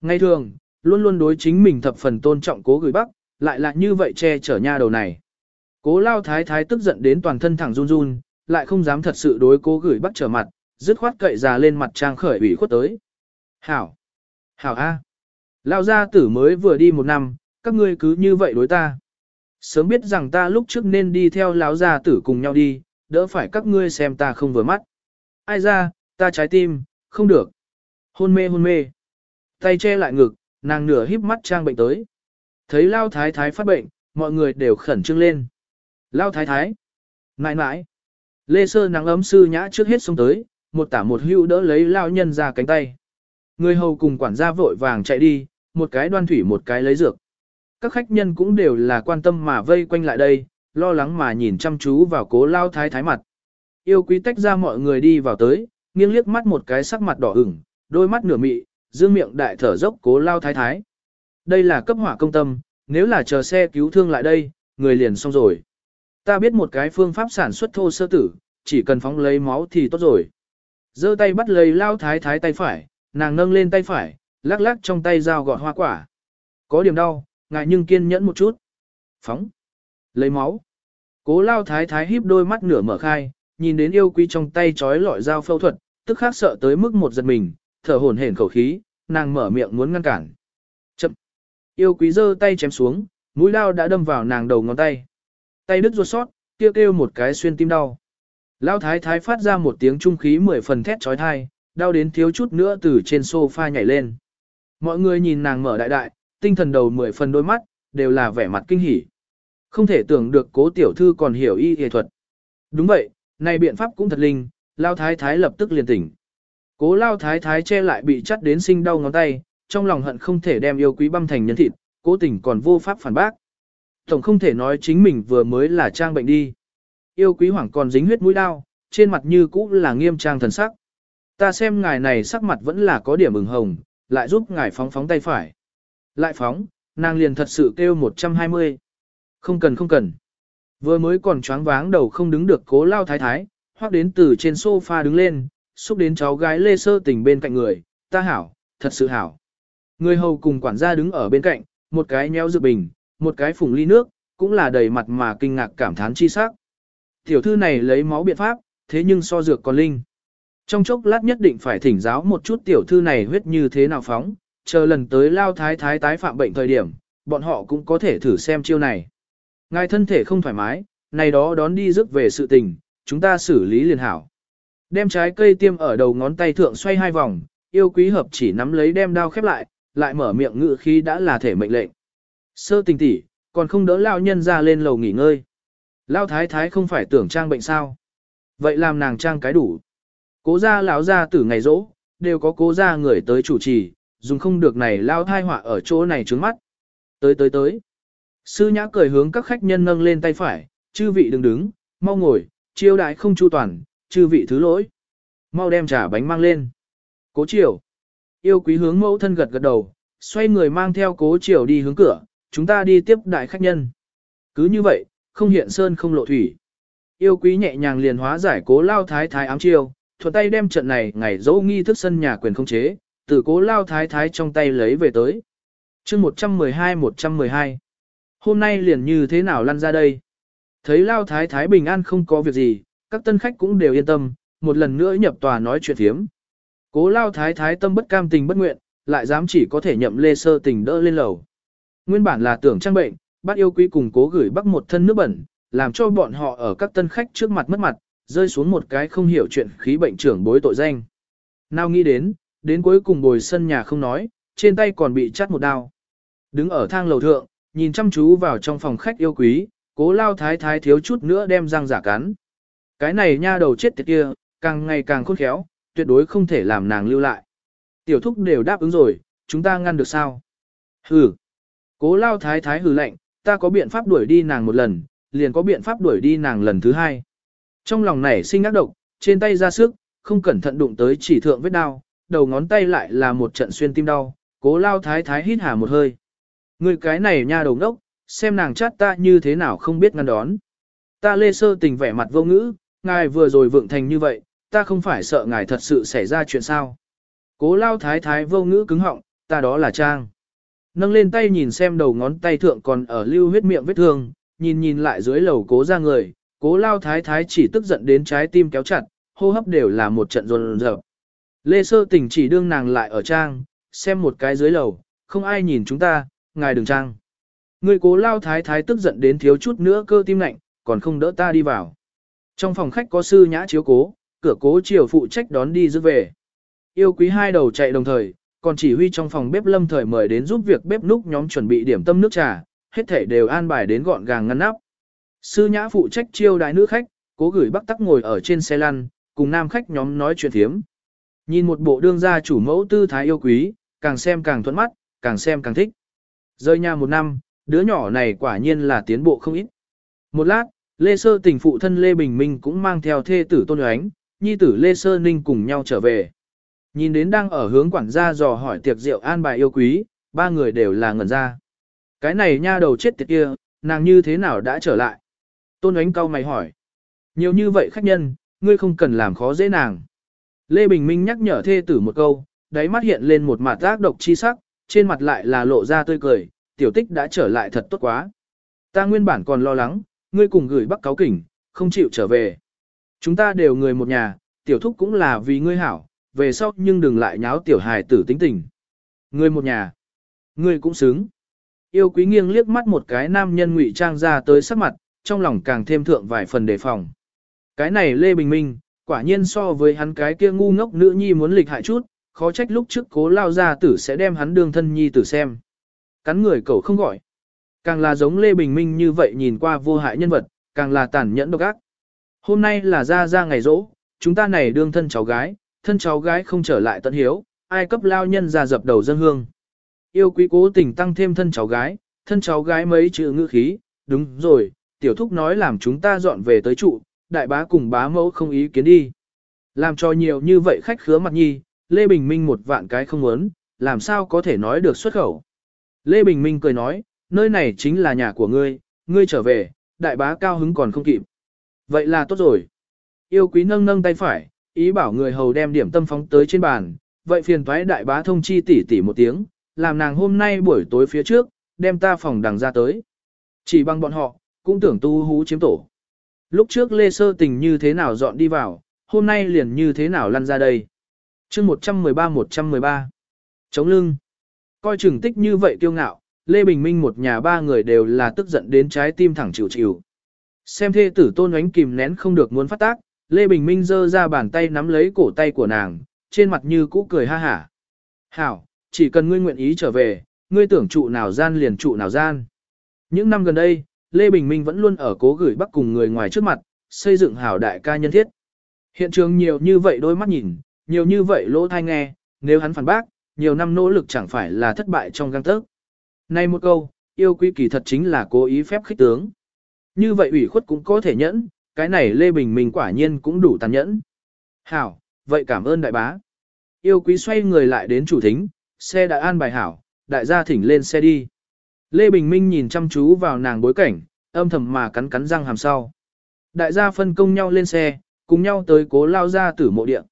Ngay thường, luôn luôn đối chính mình thập phần tôn trọng cố gửi bắc, lại là như vậy che chở nha đầu này. Cố lao thái thái tức giận đến toàn thân thẳng run run, lại không dám thật sự đối cố gửi bắc trở mặt, dứt khoát cậy già lên mặt trang khởi ủy khuất tới. Hảo! Hảo A! Lao gia tử mới vừa đi một năm, các ngươi cứ như vậy đối ta. Sớm biết rằng ta lúc trước nên đi theo lão gia tử cùng nhau đi, đỡ phải các ngươi xem ta không vừa mắt. Ai ra, ta trái tim, không được. Hôn mê hôn mê. Tay che lại ngực, nàng nửa híp mắt trang bệnh tới. Thấy Lao Thái Thái phát bệnh, mọi người đều khẩn trương lên. Lao Thái Thái. Nãi nãi. Lê Sơ nắng ấm sư nhã trước hết xuống tới, một tả một hưu đỡ lấy Lao nhân ra cánh tay. Người hầu cùng quản gia vội vàng chạy đi, một cái đoan thủy một cái lấy dược. Các khách nhân cũng đều là quan tâm mà vây quanh lại đây, lo lắng mà nhìn chăm chú vào cố Lao Thái Thái mặt. Yêu quý tách ra mọi người đi vào tới, nghiêng liếc mắt một cái sắc mặt đỏ ửng, đôi mắt nửa mị, dương miệng đại thở dốc cố lao thái thái. Đây là cấp hỏa công tâm, nếu là chờ xe cứu thương lại đây, người liền xong rồi. Ta biết một cái phương pháp sản xuất thô sơ tử, chỉ cần phóng lấy máu thì tốt rồi. giơ tay bắt lấy lao thái thái tay phải, nàng nâng lên tay phải, lắc lắc trong tay dao gọt hoa quả. Có điểm đau, ngại nhưng kiên nhẫn một chút. Phóng. Lấy máu. Cố lao thái thái híp đôi mắt nửa mở khai, nhìn đến yêu quý trong tay trói lọi dao phẫu thuật, tức khắc sợ tới mức một giật mình, thở hổn hển khẩu khí, nàng mở miệng muốn ngăn cản. Chậm. Yêu quý giơ tay chém xuống, mũi lao đã đâm vào nàng đầu ngón tay. Tay đứt ruột sót, kêu kêu một cái xuyên tim đau. Lao thái thái phát ra một tiếng trung khí mười phần thét trói thai, đau đến thiếu chút nữa từ trên sofa nhảy lên. Mọi người nhìn nàng mở đại đại, tinh thần đầu mười phần đôi mắt, đều là vẻ mặt kinh hỉ. Không thể tưởng được cố tiểu thư còn hiểu y y thuật. Đúng vậy, này biện pháp cũng thật linh, Lao thái thái lập tức liền tỉnh. Cố lao thái thái che lại bị chắt đến sinh đau ngón tay, trong lòng hận không thể đem yêu quý băm thành nhân thịt, cố tình còn vô pháp phản bác. Tổng không thể nói chính mình vừa mới là trang bệnh đi. Yêu quý hoảng còn dính huyết mũi đau, trên mặt như cũ là nghiêm trang thần sắc. Ta xem ngài này sắc mặt vẫn là có điểm ửng hồng, lại giúp ngài phóng phóng tay phải. Lại phóng, nàng liền thật sự kêu 120. Không cần không cần. Vừa mới còn choáng váng đầu không đứng được cố lao thái thái, hoặc đến từ trên sofa đứng lên, xúc đến cháu gái Lê Sơ Tình bên cạnh người, ta hảo, thật sự hảo. Người hầu cùng quản gia đứng ở bên cạnh, một cái nheo dự bình, một cái phùng ly nước, cũng là đầy mặt mà kinh ngạc cảm thán chi sắc. Tiểu thư này lấy máu biện pháp, thế nhưng so dược còn linh. Trong chốc lát nhất định phải thỉnh giáo một chút tiểu thư này huyết như thế nào phóng, chờ lần tới lao thái thái tái phạm bệnh thời điểm, bọn họ cũng có thể thử xem chiêu này. Ngài thân thể không thoải mái, này đó đón đi rước về sự tình, chúng ta xử lý liền hảo. Đem trái cây tiêm ở đầu ngón tay thượng xoay hai vòng, yêu quý hợp chỉ nắm lấy đem đao khép lại, lại mở miệng ngự khí đã là thể mệnh lệnh. Sơ tình tỷ, còn không đỡ lao nhân ra lên lầu nghỉ ngơi. Lao thái thái không phải tưởng trang bệnh sao. Vậy làm nàng trang cái đủ. Cố gia lão gia tử ngày rỗ, đều có cố gia người tới chủ trì, dùng không được này lao thai họa ở chỗ này trướng mắt. Tới tới tới. Sư nhã cười hướng các khách nhân nâng lên tay phải, chư vị đừng đứng, mau ngồi, chiêu đại không chu toàn, chư vị thứ lỗi. Mau đem trà bánh mang lên. Cố Triều. Yêu quý hướng mẫu thân gật gật đầu, xoay người mang theo cố Triều đi hướng cửa, chúng ta đi tiếp đại khách nhân. Cứ như vậy, không hiện sơn không lộ thủy. Yêu quý nhẹ nhàng liền hóa giải cố lao thái thái ám chiêu, thuận tay đem trận này ngày dỗ nghi thức sân nhà quyền không chế, từ cố lao thái thái trong tay lấy về tới. chương 112-112 Hôm nay liền như thế nào lăn ra đây? Thấy lao thái thái bình an không có việc gì, các tân khách cũng đều yên tâm, một lần nữa nhập tòa nói chuyện thiếm. Cố lao thái thái tâm bất cam tình bất nguyện, lại dám chỉ có thể nhậm lê sơ tình đỡ lên lầu. Nguyên bản là tưởng trang bệnh, bắt yêu quý cùng cố gửi bắt một thân nước bẩn, làm cho bọn họ ở các tân khách trước mặt mất mặt, rơi xuống một cái không hiểu chuyện khí bệnh trưởng bối tội danh. Nào nghĩ đến, đến cuối cùng bồi sân nhà không nói, trên tay còn bị chắt một đao. Đứng ở thang lầu thượng, nhìn chăm chú vào trong phòng khách yêu quý, cố lao thái thái thiếu chút nữa đem răng giả cắn. Cái này nha đầu chết tiệt kia, càng ngày càng khôn khéo, tuyệt đối không thể làm nàng lưu lại. Tiểu thúc đều đáp ứng rồi, chúng ta ngăn được sao? Hừ. Cố lao thái thái hừ lạnh, ta có biện pháp đuổi đi nàng một lần, liền có biện pháp đuổi đi nàng lần thứ hai. Trong lòng này sinh ác độc, trên tay ra sức, không cẩn thận đụng tới chỉ thượng vết đau, đầu ngón tay lại là một trận xuyên tim đau, cố lao thái thái hít hà một hơi. Người cái này nha đầu ngốc, xem nàng chát ta như thế nào không biết ngăn đón. Ta lê sơ tình vẻ mặt vô ngữ, ngài vừa rồi vượng thành như vậy, ta không phải sợ ngài thật sự xảy ra chuyện sao. Cố lao thái thái vô ngữ cứng họng, ta đó là trang. Nâng lên tay nhìn xem đầu ngón tay thượng còn ở lưu huyết miệng vết thương, nhìn nhìn lại dưới lầu cố ra người, cố lao thái thái chỉ tức giận đến trái tim kéo chặt, hô hấp đều là một trận rồn rợp. Lê sơ tình chỉ đương nàng lại ở trang, xem một cái dưới lầu, không ai nhìn chúng ta, ngài đừng trang. Người cố lao thái thái tức giận đến thiếu chút nữa cơ tim lạnh, còn không đỡ ta đi vào. Trong phòng khách có sư nhã chiếu cố, cửa cố chiều phụ trách đón đi giữ về. Yêu quý hai đầu chạy đồng thời, còn chỉ huy trong phòng bếp lâm thời mời đến giúp việc bếp núc nhóm chuẩn bị điểm tâm nước trà, hết thể đều an bài đến gọn gàng ngăn nắp. Sư nhã phụ trách chiêu đại nữ khách, cố gửi bắc tắc ngồi ở trên xe lăn, cùng nam khách nhóm nói chuyện thiếm. Nhìn một bộ đương gia chủ mẫu tư thái yêu quý, càng xem càng thuận mắt, càng xem càng thích. Rơi nhà một năm, đứa nhỏ này quả nhiên là tiến bộ không ít. Một lát, Lê Sơ tình phụ thân Lê Bình Minh cũng mang theo thê tử Tôn Ánh, nhi tử Lê Sơ Ninh cùng nhau trở về. Nhìn đến đang ở hướng quản gia dò hỏi tiệc rượu an bài yêu quý, ba người đều là ngẩn ra. Cái này nha đầu chết tiệt kia, nàng như thế nào đã trở lại? Tôn Ánh cau mày hỏi. Nhiều như vậy khách nhân, ngươi không cần làm khó dễ nàng. Lê Bình Minh nhắc nhở thê tử một câu, đáy mắt hiện lên một mặt ác độc chi sắc, trên mặt lại là lộ ra tươi cười, tiểu tích đã trở lại thật tốt quá. Ta nguyên bản còn lo lắng, ngươi cùng gửi bắc cáo kỉnh, không chịu trở về. Chúng ta đều người một nhà, tiểu thúc cũng là vì ngươi hảo, về sau nhưng đừng lại nháo tiểu hài tử tính tình. Ngươi một nhà, ngươi cũng xứng. Yêu quý nghiêng liếc mắt một cái nam nhân ngụy trang ra tới sắc mặt, trong lòng càng thêm thượng vài phần đề phòng. Cái này Lê Bình Minh, quả nhiên so với hắn cái kia ngu ngốc nữ nhi muốn lịch hại chút, khó trách lúc trước cố lao ra tử sẽ đem hắn đương thân nhi tử xem. Cắn người cậu không gọi. Càng là giống Lê Bình Minh như vậy nhìn qua vô hại nhân vật, càng là tàn nhẫn độc ác. Hôm nay là ra ra ngày rỗ, chúng ta này đương thân cháu gái, thân cháu gái không trở lại tận hiếu, ai cấp lao nhân ra dập đầu dân hương. Yêu quý cố tình tăng thêm thân cháu gái, thân cháu gái mấy chữ ngữ khí, đúng rồi, tiểu thúc nói làm chúng ta dọn về tới trụ, đại bá cùng bá mẫu không ý kiến đi. Làm cho nhiều như vậy khách khứa mặt nhi, Lê Bình Minh một vạn cái không muốn, làm sao có thể nói được xuất khẩu. Lê Bình Minh cười nói, nơi này chính là nhà của ngươi, ngươi trở về, đại bá cao hứng còn không kịp. Vậy là tốt rồi. Yêu quý nâng nâng tay phải, ý bảo người hầu đem điểm tâm phóng tới trên bàn, vậy phiền thoái đại bá thông chi tỉ tỉ một tiếng, làm nàng hôm nay buổi tối phía trước, đem ta phòng đằng ra tới. Chỉ bằng bọn họ, cũng tưởng tu hú chiếm tổ. Lúc trước Lê Sơ Tình như thế nào dọn đi vào, hôm nay liền như thế nào lăn ra đây. chương 113-113 Chống lưng Coi chừng tích như vậy kiêu ngạo, Lê Bình Minh một nhà ba người đều là tức giận đến trái tim thẳng chịu chịu. Xem thê tử tôn ánh kìm nén không được muốn phát tác, Lê Bình Minh giơ ra bàn tay nắm lấy cổ tay của nàng, trên mặt như cũ cười ha hả. Hảo, chỉ cần ngươi nguyện ý trở về, ngươi tưởng trụ nào gian liền trụ nào gian. Những năm gần đây, Lê Bình Minh vẫn luôn ở cố gửi bắc cùng người ngoài trước mặt, xây dựng hảo đại ca nhân thiết. Hiện trường nhiều như vậy đôi mắt nhìn, nhiều như vậy lỗ thai nghe, nếu hắn phản bác, nhiều năm nỗ lực chẳng phải là thất bại trong găng tớc. Này một câu, yêu quý kỳ thật chính là cố ý phép khích tướng. Như vậy ủy khuất cũng có thể nhẫn, cái này Lê Bình Minh quả nhiên cũng đủ tàn nhẫn. Hảo, vậy cảm ơn đại bá. Yêu quý xoay người lại đến chủ thính, xe đã an bài hảo, đại gia thỉnh lên xe đi. Lê Bình Minh nhìn chăm chú vào nàng bối cảnh, âm thầm mà cắn cắn răng hàm sau. Đại gia phân công nhau lên xe, cùng nhau tới cố lao ra tử mộ địa.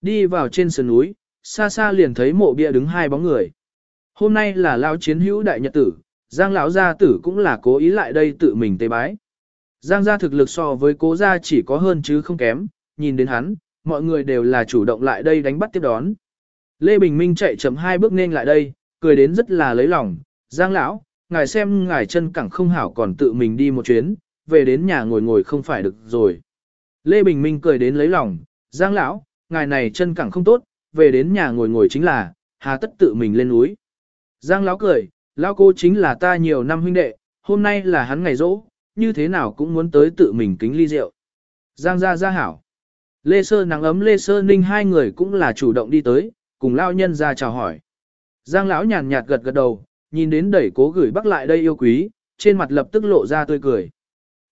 Đi vào trên sườn núi, xa xa liền thấy mộ bia đứng hai bóng người. Hôm nay là lao chiến hữu đại nhật tử, Giang lão gia tử cũng là cố ý lại đây tự mình tế bái. Giang gia thực lực so với cố gia chỉ có hơn chứ không kém, nhìn đến hắn, mọi người đều là chủ động lại đây đánh bắt tiếp đón. Lê Bình Minh chạy chậm hai bước nên lại đây, cười đến rất là lấy lòng, Giang lão, ngài xem ngài chân cẳng không hảo còn tự mình đi một chuyến, về đến nhà ngồi ngồi không phải được rồi. Lê Bình Minh cười đến lấy lòng, Giang lão, ngài này chân cẳng không tốt, về đến nhà ngồi ngồi chính là, hà tất tự mình lên núi. Giang lão cười, lão cô chính là ta nhiều năm huynh đệ, hôm nay là hắn ngày rỗ, như thế nào cũng muốn tới tự mình kính ly rượu. Giang gia gia hảo. Lê Sơ nắng ấm Lê Sơ Ninh hai người cũng là chủ động đi tới, cùng lao nhân ra chào hỏi. Giang lão nhàn nhạt gật gật đầu, nhìn đến đẩy cố gửi bắc lại đây yêu quý, trên mặt lập tức lộ ra tươi cười.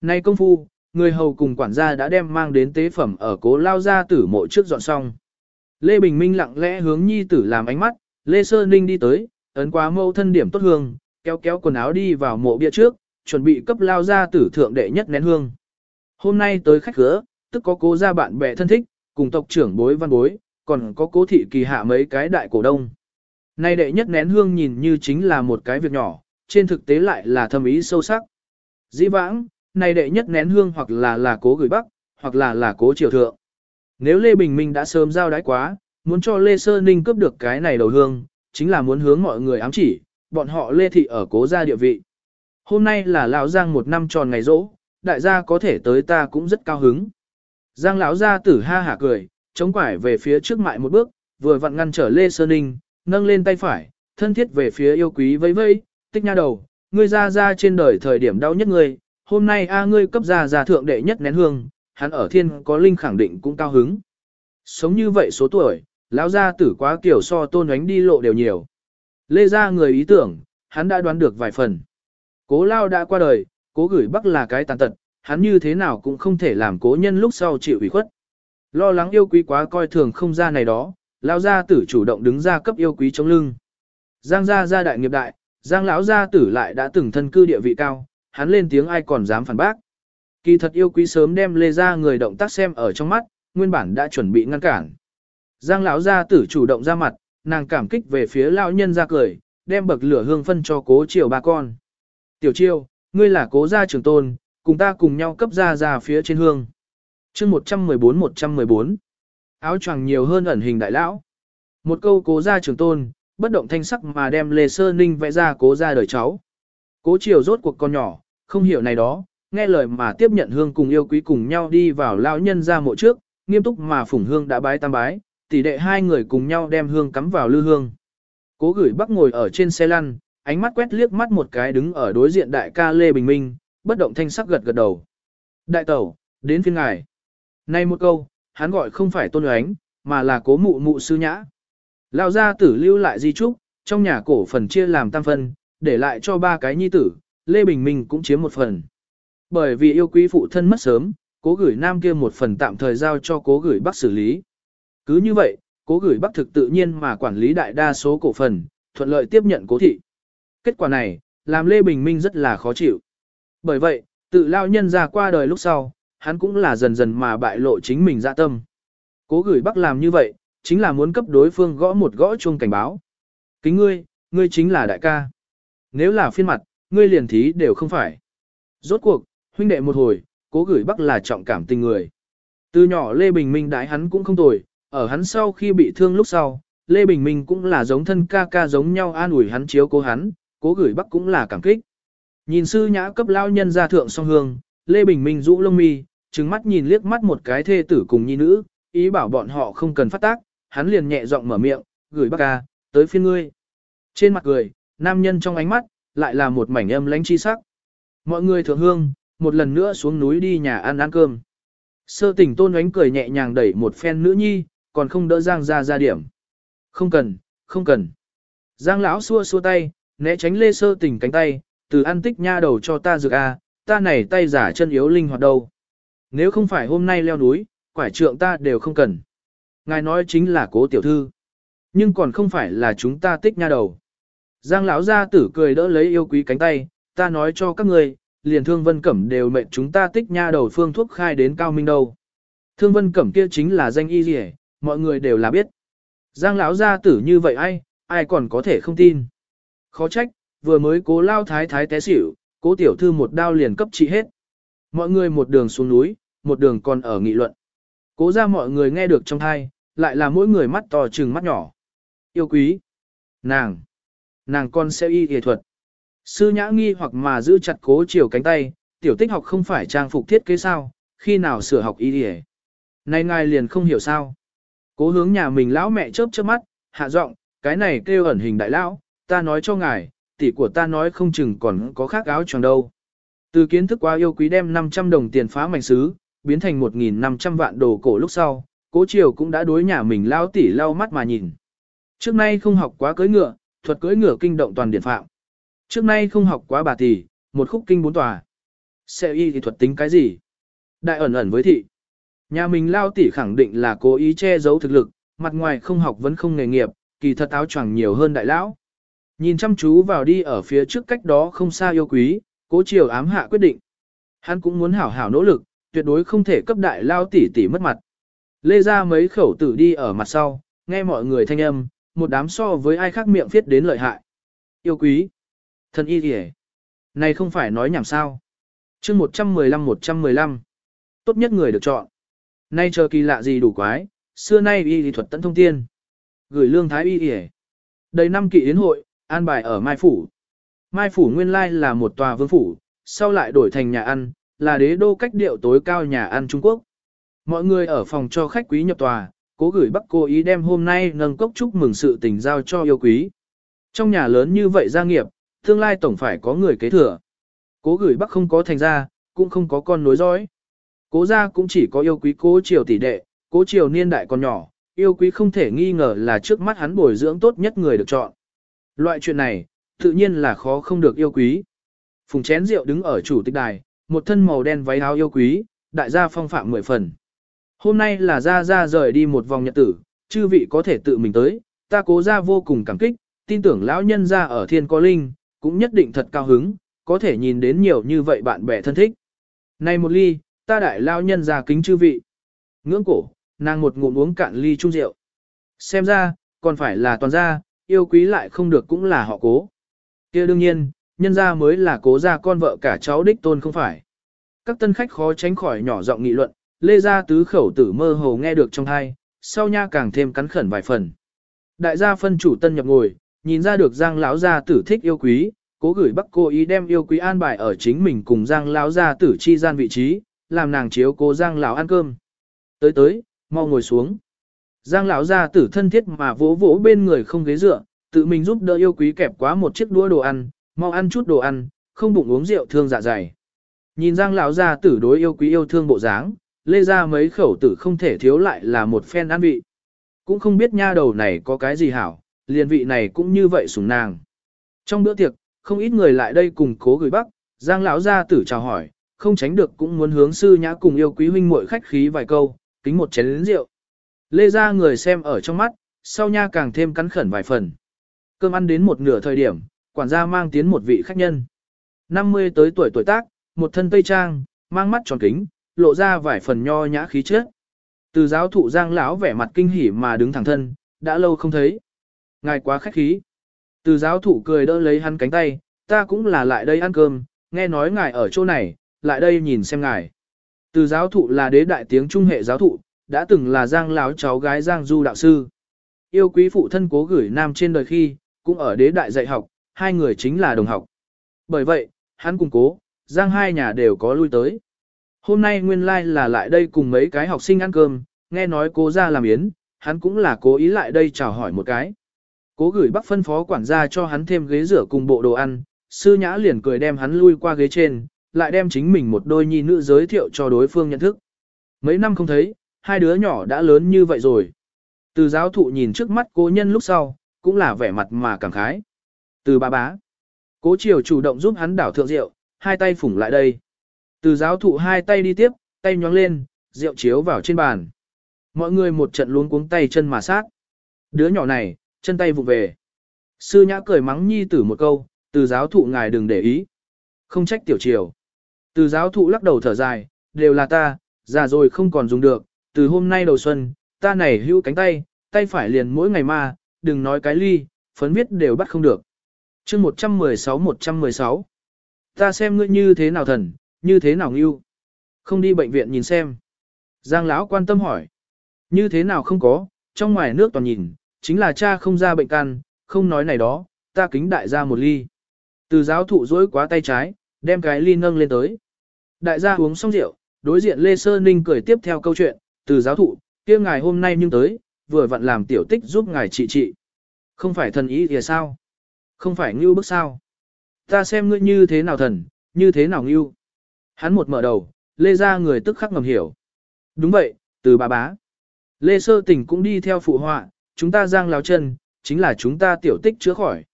Nay công phu, người hầu cùng quản gia đã đem mang đến tế phẩm ở cố lao ra tử mộ trước dọn xong. Lê Bình Minh lặng lẽ hướng nhi tử làm ánh mắt, Lê Sơ Ninh đi tới, ấn quá mâu thân điểm tốt hương, kéo kéo quần áo đi vào mộ bia trước, chuẩn bị cấp lao ra tử thượng đệ nhất nén hương. Hôm nay tới khách gỡ, tức có cố gia bạn bè thân thích, cùng tộc trưởng bối văn bối, còn có cố thị kỳ hạ mấy cái đại cổ đông. Nay đệ nhất nén hương nhìn như chính là một cái việc nhỏ, trên thực tế lại là thâm ý sâu sắc. Dĩ vãng, này đệ nhất nén hương hoặc là là cố gửi bắc, hoặc là là cố triều thượng. Nếu Lê Bình Minh đã sớm giao đái quá, muốn cho Lê Sơ Ninh cướp được cái này đầu hương, chính là muốn hướng mọi người ám chỉ, bọn họ Lê Thị ở cố gia địa vị. Hôm nay là lão Giang một năm tròn ngày rỗ, đại gia có thể tới ta cũng rất cao hứng. Giang lão gia tử ha hả cười, chống quải về phía trước mại một bước, vừa vặn ngăn trở Lê Sơ Ninh, nâng lên tay phải, thân thiết về phía yêu quý vẫy vẫy, tích nha đầu, ngươi ra ra trên đời thời điểm đau nhất ngươi, hôm nay a ngươi cấp ra ra thượng đệ nhất nén hương, hắn ở thiên có linh khẳng định cũng cao hứng. Sống như vậy số tuổi, lão gia tử quá kiểu so tôn ánh đi lộ đều nhiều. Lê ra người ý tưởng, hắn đã đoán được vài phần. Cố lao đã qua đời, cố gửi bắc là cái tàn tật, hắn như thế nào cũng không thể làm cố nhân lúc sau chịu ủy khuất. Lo lắng yêu quý quá coi thường không ra này đó, lão gia tử chủ động đứng ra cấp yêu quý chống lưng. Giang gia gia đại nghiệp đại, Giang lão gia tử lại đã từng thân cư địa vị cao, hắn lên tiếng ai còn dám phản bác. Kỳ thật yêu quý sớm đem lê ra người động tác xem ở trong mắt, nguyên bản đã chuẩn bị ngăn cản. Giang lão gia tử chủ động ra mặt, nàng cảm kích về phía lão nhân ra cười, đem bậc lửa hương phân cho cố triều ba con. Tiểu triều, ngươi là cố gia trưởng tôn, cùng ta cùng nhau cấp ra ra phía trên hương. chương 114-114 Áo choàng nhiều hơn ẩn hình đại lão. Một câu cố gia trưởng tôn, bất động thanh sắc mà đem Lê Sơ Ninh vẽ ra cố gia đời cháu. Cố triều rốt cuộc con nhỏ, không hiểu này đó, nghe lời mà tiếp nhận hương cùng yêu quý cùng nhau đi vào lão nhân ra mộ trước, nghiêm túc mà phủng hương đã bái tam bái, tỷ đệ hai người cùng nhau đem hương cắm vào lư hương. Cố gửi bắc ngồi ở trên xe lăn, ánh mắt quét liếc mắt một cái đứng ở đối diện đại ca Lê Bình Minh, bất động thanh sắc gật gật đầu. Đại tẩu, đến phiên ngài. Nay một câu, hắn gọi không phải tôn ánh, mà là cố mụ mụ sư nhã. lao gia tử lưu lại di trúc, trong nhà cổ phần chia làm tam phân, để lại cho ba cái nhi tử, Lê Bình Minh cũng chiếm một phần. Bởi vì yêu quý phụ thân mất sớm, cố gửi nam kia một phần tạm thời giao cho cố gửi bắc xử lý. Cứ như vậy, cố gửi bắc thực tự nhiên mà quản lý đại đa số cổ phần, thuận lợi tiếp nhận cố thị. Kết quả này, làm Lê Bình Minh rất là khó chịu. Bởi vậy, tự lao nhân ra qua đời lúc sau, hắn cũng là dần dần mà bại lộ chính mình dạ tâm. Cố gửi bắc làm như vậy, chính là muốn cấp đối phương gõ một gõ chuông cảnh báo. Kính ngươi, ngươi chính là đại ca. Nếu là phiên mặt, ngươi liền thí đều không phải. Rốt cuộc, huynh đệ một hồi, cố gửi bắc là trọng cảm tình người. Từ nhỏ Lê Bình Minh đái hắn cũng không tồi, ở hắn sau khi bị thương lúc sau, Lê Bình Minh cũng là giống thân ca ca giống nhau an ủi hắn chiếu cố hắn, cố gửi bắc cũng là cảm kích. Nhìn sư nhã cấp lao nhân ra thượng song hương, Lê Bình Minh rũ lông mi, trừng mắt nhìn liếc mắt một cái thê tử cùng nhi nữ, ý bảo bọn họ không cần phát tác, hắn liền nhẹ giọng mở miệng, gửi bắc ca, tới phiên ngươi. Trên mặt cười, nam nhân trong ánh mắt, lại là một mảnh âm lánh chi sắc. Mọi người thượng hương, một lần nữa xuống núi đi nhà ăn ăn cơm. Sơ tỉnh tôn ánh cười nhẹ nhàng đẩy một phen nữ nhi, còn không đỡ Giang ra ra điểm. Không cần, không cần. Giang lão xua xua tay, né tránh lê sơ tỉnh cánh tay, từ ăn tích nha đầu cho ta dược a, ta này tay giả chân yếu linh hoạt đâu. Nếu không phải hôm nay leo núi, quải trượng ta đều không cần. Ngài nói chính là cố tiểu thư. Nhưng còn không phải là chúng ta tích nha đầu. Giang lão gia tử cười đỡ lấy yêu quý cánh tay, ta nói cho các người, liền thương vân cẩm đều mệnh chúng ta tích nha đầu phương thuốc khai đến cao minh đâu. Thương vân cẩm kia chính là danh y gì mọi người đều là biết. Giang lão gia tử như vậy ai, ai còn có thể không tin. Khó trách, vừa mới cố lao thái thái té xỉu, cố tiểu thư một đao liền cấp trị hết. Mọi người một đường xuống núi, một đường còn ở nghị luận. Cố ra mọi người nghe được trong thai, lại là mỗi người mắt to trừng mắt nhỏ. Yêu quý. Nàng. Nàng con sẽ y y thuật. Sư nhã nghi hoặc mà giữ chặt cố chiều cánh tay, tiểu tích học không phải trang phục thiết kế sao, khi nào sửa học y y Này ngài liền không hiểu sao. Cố hướng nhà mình lão mẹ chớp chớp mắt, hạ giọng, cái này kêu ẩn hình đại lão, ta nói cho ngài, tỷ của ta nói không chừng còn có khác áo choàng đâu. Từ kiến thức qua yêu quý đem 500 đồng tiền phá mảnh sứ, biến thành 1.500 vạn đồ cổ lúc sau, cố triều cũng đã đối nhà mình lao tỷ lao mắt mà nhìn. Trước nay không học quá cưỡi ngựa, thuật cưỡi ngựa kinh động toàn điển phạm. Trước nay không học quá bà tỷ, một khúc kinh bốn tòa. Sẽ y thì thuật tính cái gì? Đại ẩn ẩn với thị. Nhà mình lao tỉ khẳng định là cố ý che giấu thực lực, mặt ngoài không học vẫn không nghề nghiệp, kỳ thật áo choàng nhiều hơn đại lão. Nhìn chăm chú vào đi ở phía trước cách đó không xa yêu quý, cố triều ám hạ quyết định. Hắn cũng muốn hảo hảo nỗ lực, tuyệt đối không thể cấp đại lao tỷ tỷ mất mặt. Lê ra mấy khẩu tử đi ở mặt sau, nghe mọi người thanh âm, một đám so với ai khác miệng viết đến lợi hại. Yêu quý. Thân y kìa. Này không phải nói nhảm sao. chương 115-115. Tốt nhất người được chọn. Nay chờ kỳ lạ gì đủ quái, xưa nay y lý thuật tận thông tiên. Gửi lương thái y y Đầy năm kỵ yến hội, an bài ở Mai Phủ. Mai Phủ nguyên lai là một tòa vương phủ, sau lại đổi thành nhà ăn, là đế đô cách điệu tối cao nhà ăn Trung Quốc. Mọi người ở phòng cho khách quý nhập tòa, cố gửi bắc cô ý đem hôm nay nâng cốc chúc mừng sự tình giao cho yêu quý. Trong nhà lớn như vậy gia nghiệp, tương lai tổng phải có người kế thừa. Cố gửi bắc không có thành gia, cũng không có con nối dõi. Cố gia cũng chỉ có yêu quý cố triều tỷ đệ, cố triều niên đại còn nhỏ, yêu quý không thể nghi ngờ là trước mắt hắn bồi dưỡng tốt nhất người được chọn. Loại chuyện này, tự nhiên là khó không được yêu quý. Phùng chén rượu đứng ở chủ tịch đài, một thân màu đen váy áo yêu quý, đại gia phong phạm mười phần. Hôm nay là ra ra rời đi một vòng nhật tử, chư vị có thể tự mình tới, ta cố ra vô cùng cảm kích, tin tưởng lão nhân ra ở thiên có linh, cũng nhất định thật cao hứng, có thể nhìn đến nhiều như vậy bạn bè thân thích. Này một ly, ta đại lão nhân ra kính chư vị. Ngưỡng cổ, nàng một ngụm uống cạn ly chung rượu. Xem ra, còn phải là toàn gia, yêu quý lại không được cũng là họ cố. kia đương nhiên, nhân gia mới là cố gia con vợ cả cháu đích tôn không phải. Các tân khách khó tránh khỏi nhỏ giọng nghị luận, lê gia tứ khẩu tử mơ hồ nghe được trong hai, sau nha càng thêm cắn khẩn vài phần. Đại gia phân chủ tân nhập ngồi, nhìn ra được giang lão gia tử thích yêu quý, cố gửi bắc cô ý đem yêu quý an bài ở chính mình cùng giang lão gia tử chi gian vị trí, làm nàng chiếu cố giang lão ăn cơm. Tới tới, mau ngồi xuống. Giang lão ra tử thân thiết mà vỗ vỗ bên người không ghế dựa, tự mình giúp đỡ yêu quý kẹp quá một chiếc đũa đồ ăn, mau ăn chút đồ ăn, không bụng uống rượu thương dạ dày. Nhìn Giang lão ra tử đối yêu quý yêu thương bộ dáng, lê ra mấy khẩu tử không thể thiếu lại là một phen ăn vị. Cũng không biết nha đầu này có cái gì hảo, liền vị này cũng như vậy sủng nàng. Trong bữa tiệc, không ít người lại đây cùng cố gửi bắc, Giang lão gia tử chào hỏi, không tránh được cũng muốn hướng sư nhã cùng yêu quý huynh muội khách khí vài câu, kính một chén rượu. Lê ra người xem ở trong mắt, sau nha càng thêm cắn khẩn vài phần. Cơm ăn đến một nửa thời điểm, quản gia mang tiến một vị khách nhân. 50 tới tuổi tuổi tác, một thân tây trang, mang mắt tròn kính, lộ ra vài phần nho nhã khí chất. Từ giáo thụ Giang lão vẻ mặt kinh hỉ mà đứng thẳng thân, đã lâu không thấy. Ngài quá khách khí. Từ giáo thụ cười đỡ lấy hắn cánh tay, ta cũng là lại đây ăn cơm, nghe nói ngài ở chỗ này, lại đây nhìn xem ngài. Từ giáo thụ là đế đại tiếng trung hệ giáo thụ, đã từng là giang láo cháu gái giang du đạo sư. Yêu quý phụ thân cố gửi nam trên đời khi, cũng ở đế đại dạy học, hai người chính là đồng học. Bởi vậy, hắn cùng cố, giang hai nhà đều có lui tới. Hôm nay nguyên lai like là lại đây cùng mấy cái học sinh ăn cơm, nghe nói cố ra làm yến, hắn cũng là cố ý lại đây chào hỏi một cái. Cố gửi bắc phân phó quản gia cho hắn thêm ghế rửa cùng bộ đồ ăn, sư nhã liền cười đem hắn lui qua ghế trên, lại đem chính mình một đôi nhi nữ giới thiệu cho đối phương nhận thức. Mấy năm không thấy, hai đứa nhỏ đã lớn như vậy rồi. Từ giáo thụ nhìn trước mắt cố nhân lúc sau, cũng là vẻ mặt mà cảm khái. Từ ba bá. Cố triều chủ động giúp hắn đảo thượng rượu, hai tay phủng lại đây. Từ giáo thụ hai tay đi tiếp, tay nhóng lên, rượu chiếu vào trên bàn. Mọi người một trận luống cuống tay chân mà sát. Đứa nhỏ này, chân tay vụ về. Sư nhã cười mắng nhi tử một câu, từ giáo thụ ngài đừng để ý. Không trách tiểu triều. Từ giáo thụ lắc đầu thở dài, đều là ta, già rồi không còn dùng được, từ hôm nay đầu xuân, ta này hữu cánh tay, tay phải liền mỗi ngày ma, đừng nói cái ly, phấn viết đều bắt không được. chương 116-116 Ta xem ngươi như thế nào thần, như thế nào ngưu. Không đi bệnh viện nhìn xem. Giang lão quan tâm hỏi. Như thế nào không có, trong ngoài nước toàn nhìn, chính là cha không ra bệnh can, không nói này đó, ta kính đại gia một ly. Từ giáo thụ dối quá tay trái, đem cái ly nâng lên tới. Đại gia uống xong rượu, đối diện Lê Sơ Ninh cười tiếp theo câu chuyện, từ giáo thụ, kia ngài hôm nay nhưng tới, vừa vặn làm tiểu tích giúp ngài trị trị. Không phải thần ý thì sao? Không phải ngưu bức sao? Ta xem ngươi như thế nào thần, như thế nào ngưu. Hắn một mở đầu, Lê ra người tức khắc ngầm hiểu. Đúng vậy, từ bà bá. Lê Sơ Tình cũng đi theo phụ họa, chúng ta giang láo chân, chính là chúng ta tiểu tích chữa khỏi.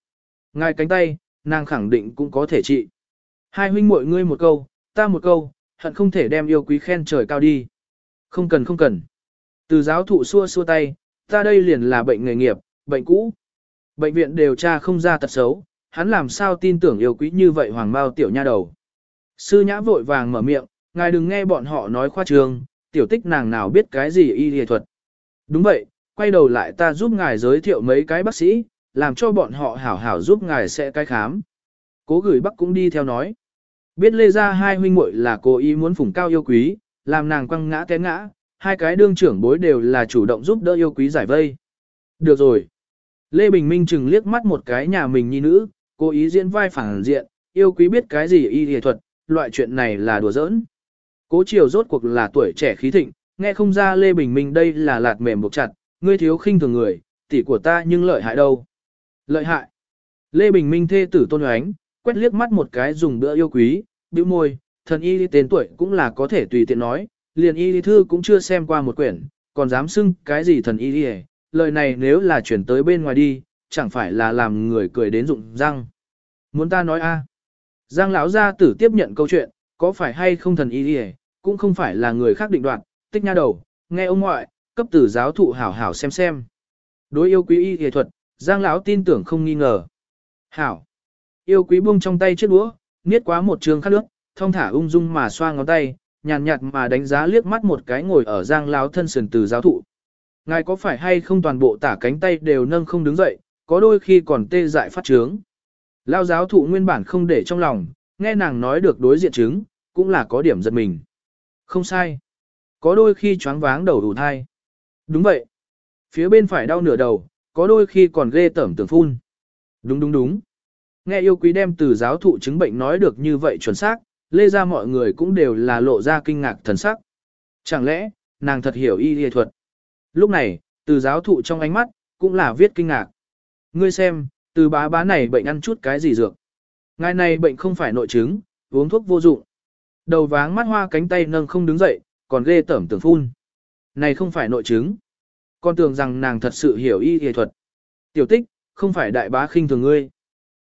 Ngài cánh tay, nàng khẳng định cũng có thể trị. Hai huynh muội ngươi một câu, ta một câu, hận không thể đem yêu quý khen trời cao đi. Không cần không cần. Từ giáo thụ xua xua tay, ta đây liền là bệnh nghề nghiệp, bệnh cũ. Bệnh viện điều tra không ra tật xấu, hắn làm sao tin tưởng yêu quý như vậy hoàng bao tiểu nha đầu. Sư nhã vội vàng mở miệng, ngài đừng nghe bọn họ nói khoa trương, tiểu tích nàng nào biết cái gì y y thuật. Đúng vậy, quay đầu lại ta giúp ngài giới thiệu mấy cái bác sĩ, làm cho bọn họ hảo hảo giúp ngài sẽ cái khám. Cố gửi bắc cũng đi theo nói. Biết lê ra hai huynh muội là cố ý muốn phủng cao yêu quý, làm nàng quăng ngã té ngã, hai cái đương trưởng bối đều là chủ động giúp đỡ yêu quý giải vây. Được rồi. Lê Bình Minh chừng liếc mắt một cái nhà mình nhi nữ, cố ý diễn vai phản diện, yêu quý biết cái gì y y thuật, loại chuyện này là đùa giỡn. Cố triều rốt cuộc là tuổi trẻ khí thịnh, nghe không ra Lê Bình Minh đây là lạt mềm buộc chặt, ngươi thiếu khinh thường người, tỷ của ta nhưng lợi hại đâu. Lợi hại. Lê Bình Minh thê tử tôn oánh, quét liếc mắt một cái dùng bữa yêu quý, bĩu môi, thần y tên tuổi cũng là có thể tùy tiện nói, liền y thư cũng chưa xem qua một quyển, còn dám xưng cái gì thần y lời này nếu là chuyển tới bên ngoài đi, chẳng phải là làm người cười đến rụng răng. Muốn ta nói a? Giang lão gia tử tiếp nhận câu chuyện, có phải hay không thần y cũng không phải là người khác định đoạt, tích nha đầu, nghe ông ngoại, cấp tử giáo thụ hảo hảo xem xem. Đối yêu quý y y thuật, Giang lão tin tưởng không nghi ngờ. Hảo. Yêu quý buông trong tay chiếc đũa, niết quá một trường khát nước, thông thả ung dung mà xoa ngón tay, nhàn nhạt mà đánh giá liếc mắt một cái ngồi ở Giang láo thân sườn từ giáo thụ. Ngài có phải hay không toàn bộ tả cánh tay đều nâng không đứng dậy, có đôi khi còn tê dại phát trướng. Lao giáo thụ nguyên bản không để trong lòng, nghe nàng nói được đối diện chứng, cũng là có điểm giật mình. Không sai. Có đôi khi choáng váng đầu đủ thai. Đúng vậy. Phía bên phải đau nửa đầu, có đôi khi còn ghê tẩm tưởng phun. Đúng đúng đúng. Nghe yêu quý đem từ giáo thụ chứng bệnh nói được như vậy chuẩn xác, lê ra mọi người cũng đều là lộ ra kinh ngạc thần sắc. Chẳng lẽ, nàng thật hiểu y y thuật. Lúc này, từ giáo thụ trong ánh mắt, cũng là viết kinh ngạc. Ngươi xem, từ bá bá này bệnh ăn chút cái gì dược. Ngài này bệnh không phải nội chứng, uống thuốc vô dụng. Đầu váng mắt hoa cánh tay nâng không đứng dậy, còn ghê tởm tưởng phun. Này không phải nội chứng. Con tưởng rằng nàng thật sự hiểu y y thuật. Tiểu tích, không phải đại bá khinh thường ngươi.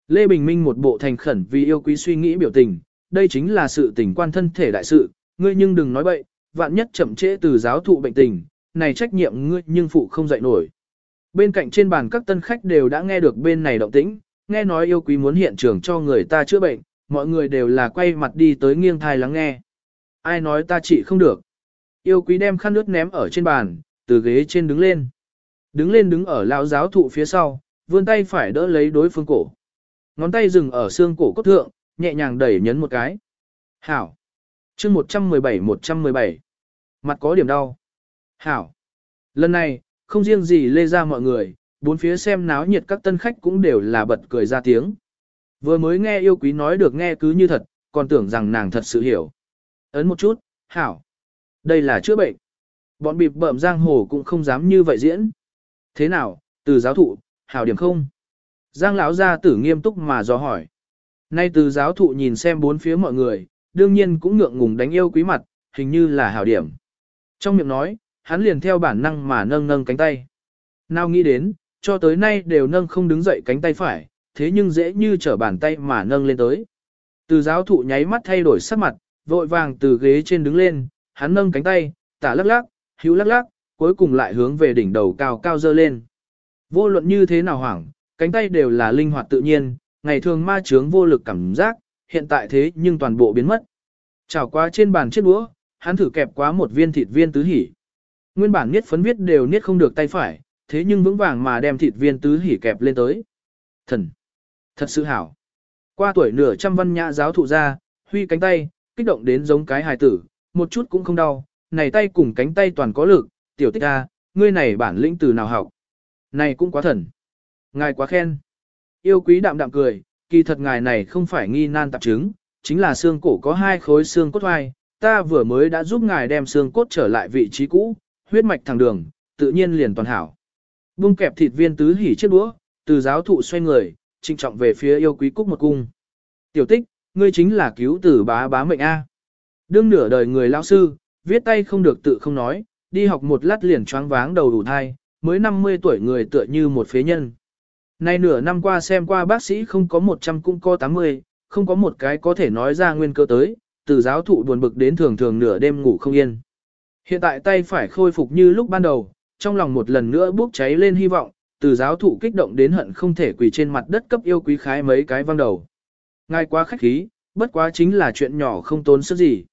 Lê Bình Minh một bộ thành khẩn vì yêu quý suy nghĩ biểu tình, đây chính là sự tình quan thân thể đại sự, ngươi nhưng đừng nói bậy, vạn nhất chậm trễ từ giáo thụ bệnh tình, này trách nhiệm ngươi nhưng phụ không dậy nổi. Bên cạnh trên bàn các tân khách đều đã nghe được bên này động tĩnh, nghe nói yêu quý muốn hiện trường cho người ta chữa bệnh, mọi người đều là quay mặt đi tới nghiêng thai lắng nghe. Ai nói ta trị không được. Yêu quý đem khăn nước ném ở trên bàn, từ ghế trên đứng lên. Đứng lên đứng ở lão giáo thụ phía sau, vươn tay phải đỡ lấy đối phương cổ. Ngón tay dừng ở xương cổ cốt thượng, nhẹ nhàng đẩy nhấn một cái. Hảo. chương 117-117. Mặt có điểm đau. Hảo. Lần này, không riêng gì lê ra mọi người, bốn phía xem náo nhiệt các tân khách cũng đều là bật cười ra tiếng. Vừa mới nghe yêu quý nói được nghe cứ như thật, còn tưởng rằng nàng thật sự hiểu. Ấn một chút, hảo. Đây là chữa bệnh. Bọn bịp bợm giang hồ cũng không dám như vậy diễn. Thế nào, từ giáo thụ, hảo điểm không? Giang lão gia tử nghiêm túc mà do hỏi. Nay từ giáo thụ nhìn xem bốn phía mọi người, đương nhiên cũng ngượng ngùng đánh yêu quý mặt, hình như là hảo điểm. Trong miệng nói, hắn liền theo bản năng mà nâng nâng cánh tay. Nào nghĩ đến, cho tới nay đều nâng không đứng dậy cánh tay phải, thế nhưng dễ như trở bàn tay mà nâng lên tới. Từ giáo thụ nháy mắt thay đổi sắc mặt, vội vàng từ ghế trên đứng lên, hắn nâng cánh tay, tả lắc lắc, hữu lắc lắc, cuối cùng lại hướng về đỉnh đầu cao cao dơ lên. Vô luận như thế nào hoảng, cánh tay đều là linh hoạt tự nhiên, ngày thường ma chướng vô lực cảm giác, hiện tại thế nhưng toàn bộ biến mất. Chảo qua trên bàn chiếc đũa, hắn thử kẹp quá một viên thịt viên tứ hỉ. Nguyên bản niết phấn viết đều niết không được tay phải, thế nhưng vững vàng mà đem thịt viên tứ hỉ kẹp lên tới. Thần! Thật sự hảo! Qua tuổi nửa trăm văn nhã giáo thụ ra, huy cánh tay, kích động đến giống cái hài tử, một chút cũng không đau, này tay cùng cánh tay toàn có lực, tiểu tích a, ngươi này bản lĩnh từ nào học. Này cũng quá thần. Ngài quá khen. Yêu quý đạm đạm cười, kỳ thật ngài này không phải nghi nan tạp chứng, chính là xương cổ có hai khối xương cốt hoai, ta vừa mới đã giúp ngài đem xương cốt trở lại vị trí cũ, huyết mạch thẳng đường, tự nhiên liền toàn hảo. Bung kẹp thịt viên tứ hỉ chiếc đũa, từ giáo thụ xoay người, trinh trọng về phía yêu quý cúc một cung. Tiểu tích, ngươi chính là cứu tử bá bá mệnh A. Đương nửa đời người lão sư, viết tay không được tự không nói, đi học một lát liền choáng váng đầu đủ thai, mới 50 tuổi người tựa như một phế nhân. Nay nửa năm qua xem qua bác sĩ không có 100 cũng có 80, không có một cái có thể nói ra nguyên cơ tới, từ giáo thụ buồn bực đến thường thường nửa đêm ngủ không yên. Hiện tại tay phải khôi phục như lúc ban đầu, trong lòng một lần nữa bốc cháy lên hy vọng, từ giáo thụ kích động đến hận không thể quỳ trên mặt đất cấp yêu quý khái mấy cái văng đầu. Ngài quá khách khí, bất quá chính là chuyện nhỏ không tốn sức gì.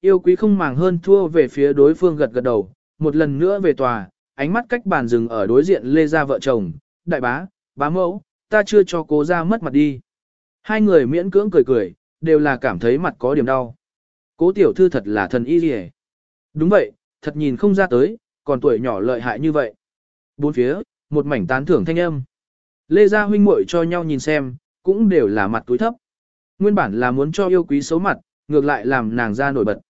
Yêu quý không màng hơn thua về phía đối phương gật gật đầu, một lần nữa về tòa, ánh mắt cách bàn dừng ở đối diện lê ra vợ chồng, đại bá, bá mẫu, ta chưa cho cố ra mất mặt đi. Hai người miễn cưỡng cười cười, đều là cảm thấy mặt có điểm đau. Cố tiểu thư thật là thần y rìa. Đúng vậy, thật nhìn không ra tới, còn tuổi nhỏ lợi hại như vậy. Bốn phía, một mảnh tán thưởng thanh âm. Lê Gia huynh muội cho nhau nhìn xem, cũng đều là mặt túi thấp. Nguyên bản là muốn cho yêu quý xấu mặt, ngược lại làm nàng ra nổi bật.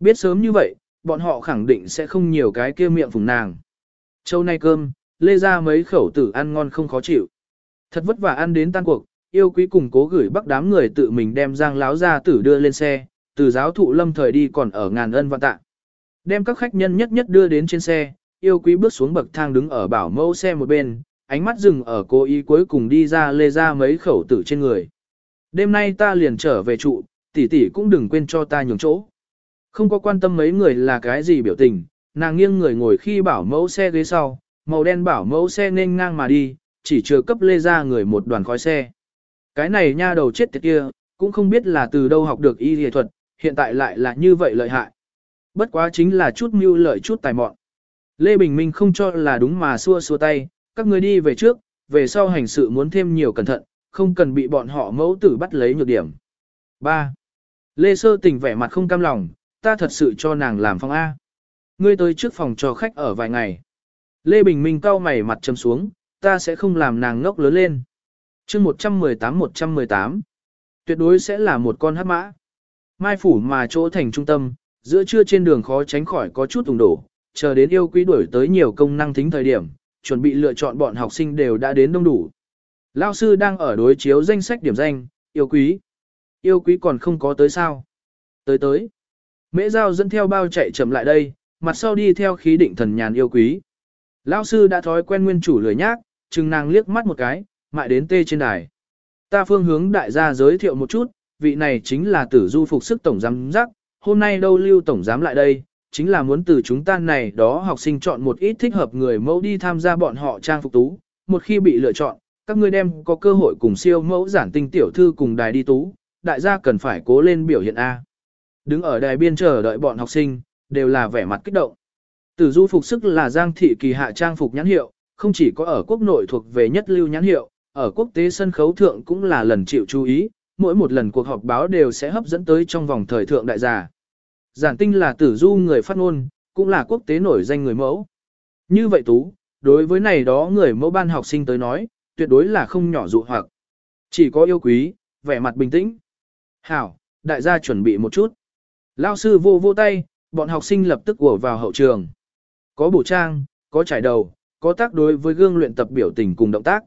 Biết sớm như vậy, bọn họ khẳng định sẽ không nhiều cái kia miệng phùng nàng. Châu nay cơm, Lê Gia mấy khẩu tử ăn ngon không khó chịu. Thật vất vả ăn đến tan cuộc, yêu quý cùng cố gửi bắt đám người tự mình đem giang láo ra tử đưa lên xe, từ giáo thụ lâm thời đi còn ở ngàn ân vạn tạ. Đem các khách nhân nhất nhất đưa đến trên xe, yêu quý bước xuống bậc thang đứng ở bảo mẫu xe một bên, ánh mắt dừng ở cố ý cuối cùng đi ra lê ra mấy khẩu tử trên người. Đêm nay ta liền trở về trụ, tỷ tỷ cũng đừng quên cho ta nhường chỗ. Không có quan tâm mấy người là cái gì biểu tình, nàng nghiêng người ngồi khi bảo mẫu xe ghế sau, màu đen bảo mẫu xe nên ngang mà đi, chỉ chưa cấp lê ra người một đoàn khói xe. Cái này nha đầu chết tiệt kia, cũng không biết là từ đâu học được y y thuật, hiện tại lại là như vậy lợi hại. Bất quá chính là chút mưu lợi chút tài mọn. Lê Bình Minh không cho là đúng mà xua xua tay, các người đi về trước, về sau hành sự muốn thêm nhiều cẩn thận, không cần bị bọn họ mẫu tử bắt lấy nhược điểm. 3. Lê Sơ tình vẻ mặt không cam lòng, ta thật sự cho nàng làm phòng A. Ngươi tới trước phòng cho khách ở vài ngày. Lê Bình Minh cau mày mặt trầm xuống, ta sẽ không làm nàng ngốc lớn lên. chương 118-118, tuyệt đối sẽ là một con hát mã. Mai phủ mà chỗ thành trung tâm, giữa trưa trên đường khó tránh khỏi có chút ủng đổ, chờ đến yêu quý đuổi tới nhiều công năng tính thời điểm, chuẩn bị lựa chọn bọn học sinh đều đã đến đông đủ. Lao sư đang ở đối chiếu danh sách điểm danh, yêu quý. Yêu quý còn không có tới sao. Tới tới. Mễ giao dẫn theo bao chạy chậm lại đây, mặt sau đi theo khí định thần nhàn yêu quý. Lão sư đã thói quen nguyên chủ lười nhác, chừng nàng liếc mắt một cái, mại đến tê trên đài. Ta phương hướng đại gia giới thiệu một chút, vị này chính là tử du phục sức tổng giám giác, hôm nay đâu lưu tổng giám lại đây, chính là muốn từ chúng ta này đó học sinh chọn một ít thích hợp người mẫu đi tham gia bọn họ trang phục tú, một khi bị lựa chọn, các ngươi đem có cơ hội cùng siêu mẫu giản tinh tiểu thư cùng đài đi tú, đại gia cần phải cố lên biểu hiện A. Đứng ở đài biên chờ đợi bọn học sinh, đều là vẻ mặt kích động. Tử du phục sức là giang thị kỳ hạ trang phục nhãn hiệu, không chỉ có ở quốc nội thuộc về nhất lưu nhãn hiệu, ở quốc tế sân khấu thượng cũng là lần chịu chú ý, mỗi một lần cuộc họp báo đều sẽ hấp dẫn tới trong vòng thời thượng đại giả. Giản tinh là tử du người phát ngôn, cũng là quốc tế nổi danh người mẫu. Như vậy tú, đối với này đó người mẫu ban học sinh tới nói, tuyệt đối là không nhỏ dụ hoặc. Chỉ có yêu quý, vẻ mặt bình tĩnh. Hảo, đại gia chuẩn bị một chút. Lao sư vô vô tay, bọn học sinh lập tức ùa vào hậu trường. Có bổ trang, có trải đầu, có tác đối với gương luyện tập biểu tình cùng động tác.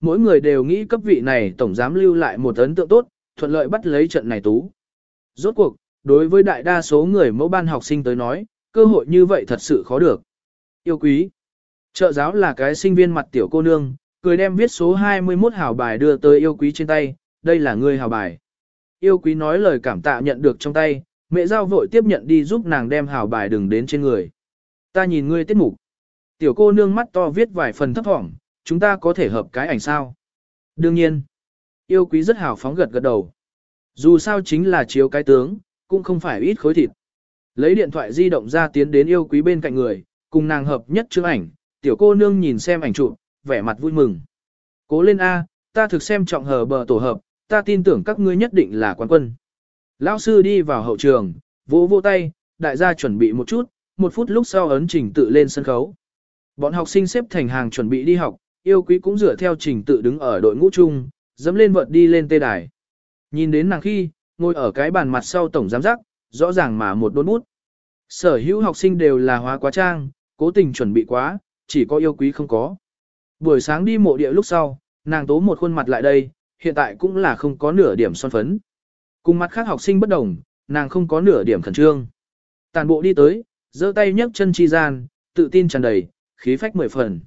Mỗi người đều nghĩ cấp vị này tổng giám lưu lại một ấn tượng tốt, thuận lợi bắt lấy trận này tú. Rốt cuộc, đối với đại đa số người mẫu ban học sinh tới nói, cơ hội như vậy thật sự khó được. Yêu quý. Trợ giáo là cái sinh viên mặt tiểu cô nương, cười đem viết số 21 hào bài đưa tới yêu quý trên tay, đây là người hào bài. Yêu quý nói lời cảm tạ nhận được trong tay, mẹ giao vội tiếp nhận đi giúp nàng đem hào bài đừng đến trên người. Ta nhìn ngươi tiết mục. Tiểu cô nương mắt to viết vài phần thấp thỏm, chúng ta có thể hợp cái ảnh sao? Đương nhiên. Yêu quý rất hào phóng gật gật đầu. Dù sao chính là chiếu cái tướng, cũng không phải ít khối thịt. Lấy điện thoại di động ra tiến đến yêu quý bên cạnh người, cùng nàng hợp nhất chương ảnh, tiểu cô nương nhìn xem ảnh chụp, vẻ mặt vui mừng. Cố lên A, ta thực xem trọng hờ bờ tổ hợp, ta tin tưởng các ngươi nhất định là quán quân. Lão sư đi vào hậu trường, vỗ vỗ tay, đại gia chuẩn bị một chút, một phút lúc sau ấn trình tự lên sân khấu. Bọn học sinh xếp thành hàng chuẩn bị đi học, yêu quý cũng dựa theo trình tự đứng ở đội ngũ chung, dẫm lên vợt đi lên tê đài. Nhìn đến nàng khi, ngồi ở cái bàn mặt sau tổng giám giác, rõ ràng mà một đốn bút. Sở hữu học sinh đều là hóa quá trang, cố tình chuẩn bị quá, chỉ có yêu quý không có. Buổi sáng đi mộ địa lúc sau, nàng tố một khuôn mặt lại đây, hiện tại cũng là không có nửa điểm son phấn. Cùng mặt khác học sinh bất đồng, nàng không có nửa điểm khẩn trương. Tàn bộ đi tới, giơ tay nhấc chân chi gian, tự tin tràn đầy, khí phách mười phần.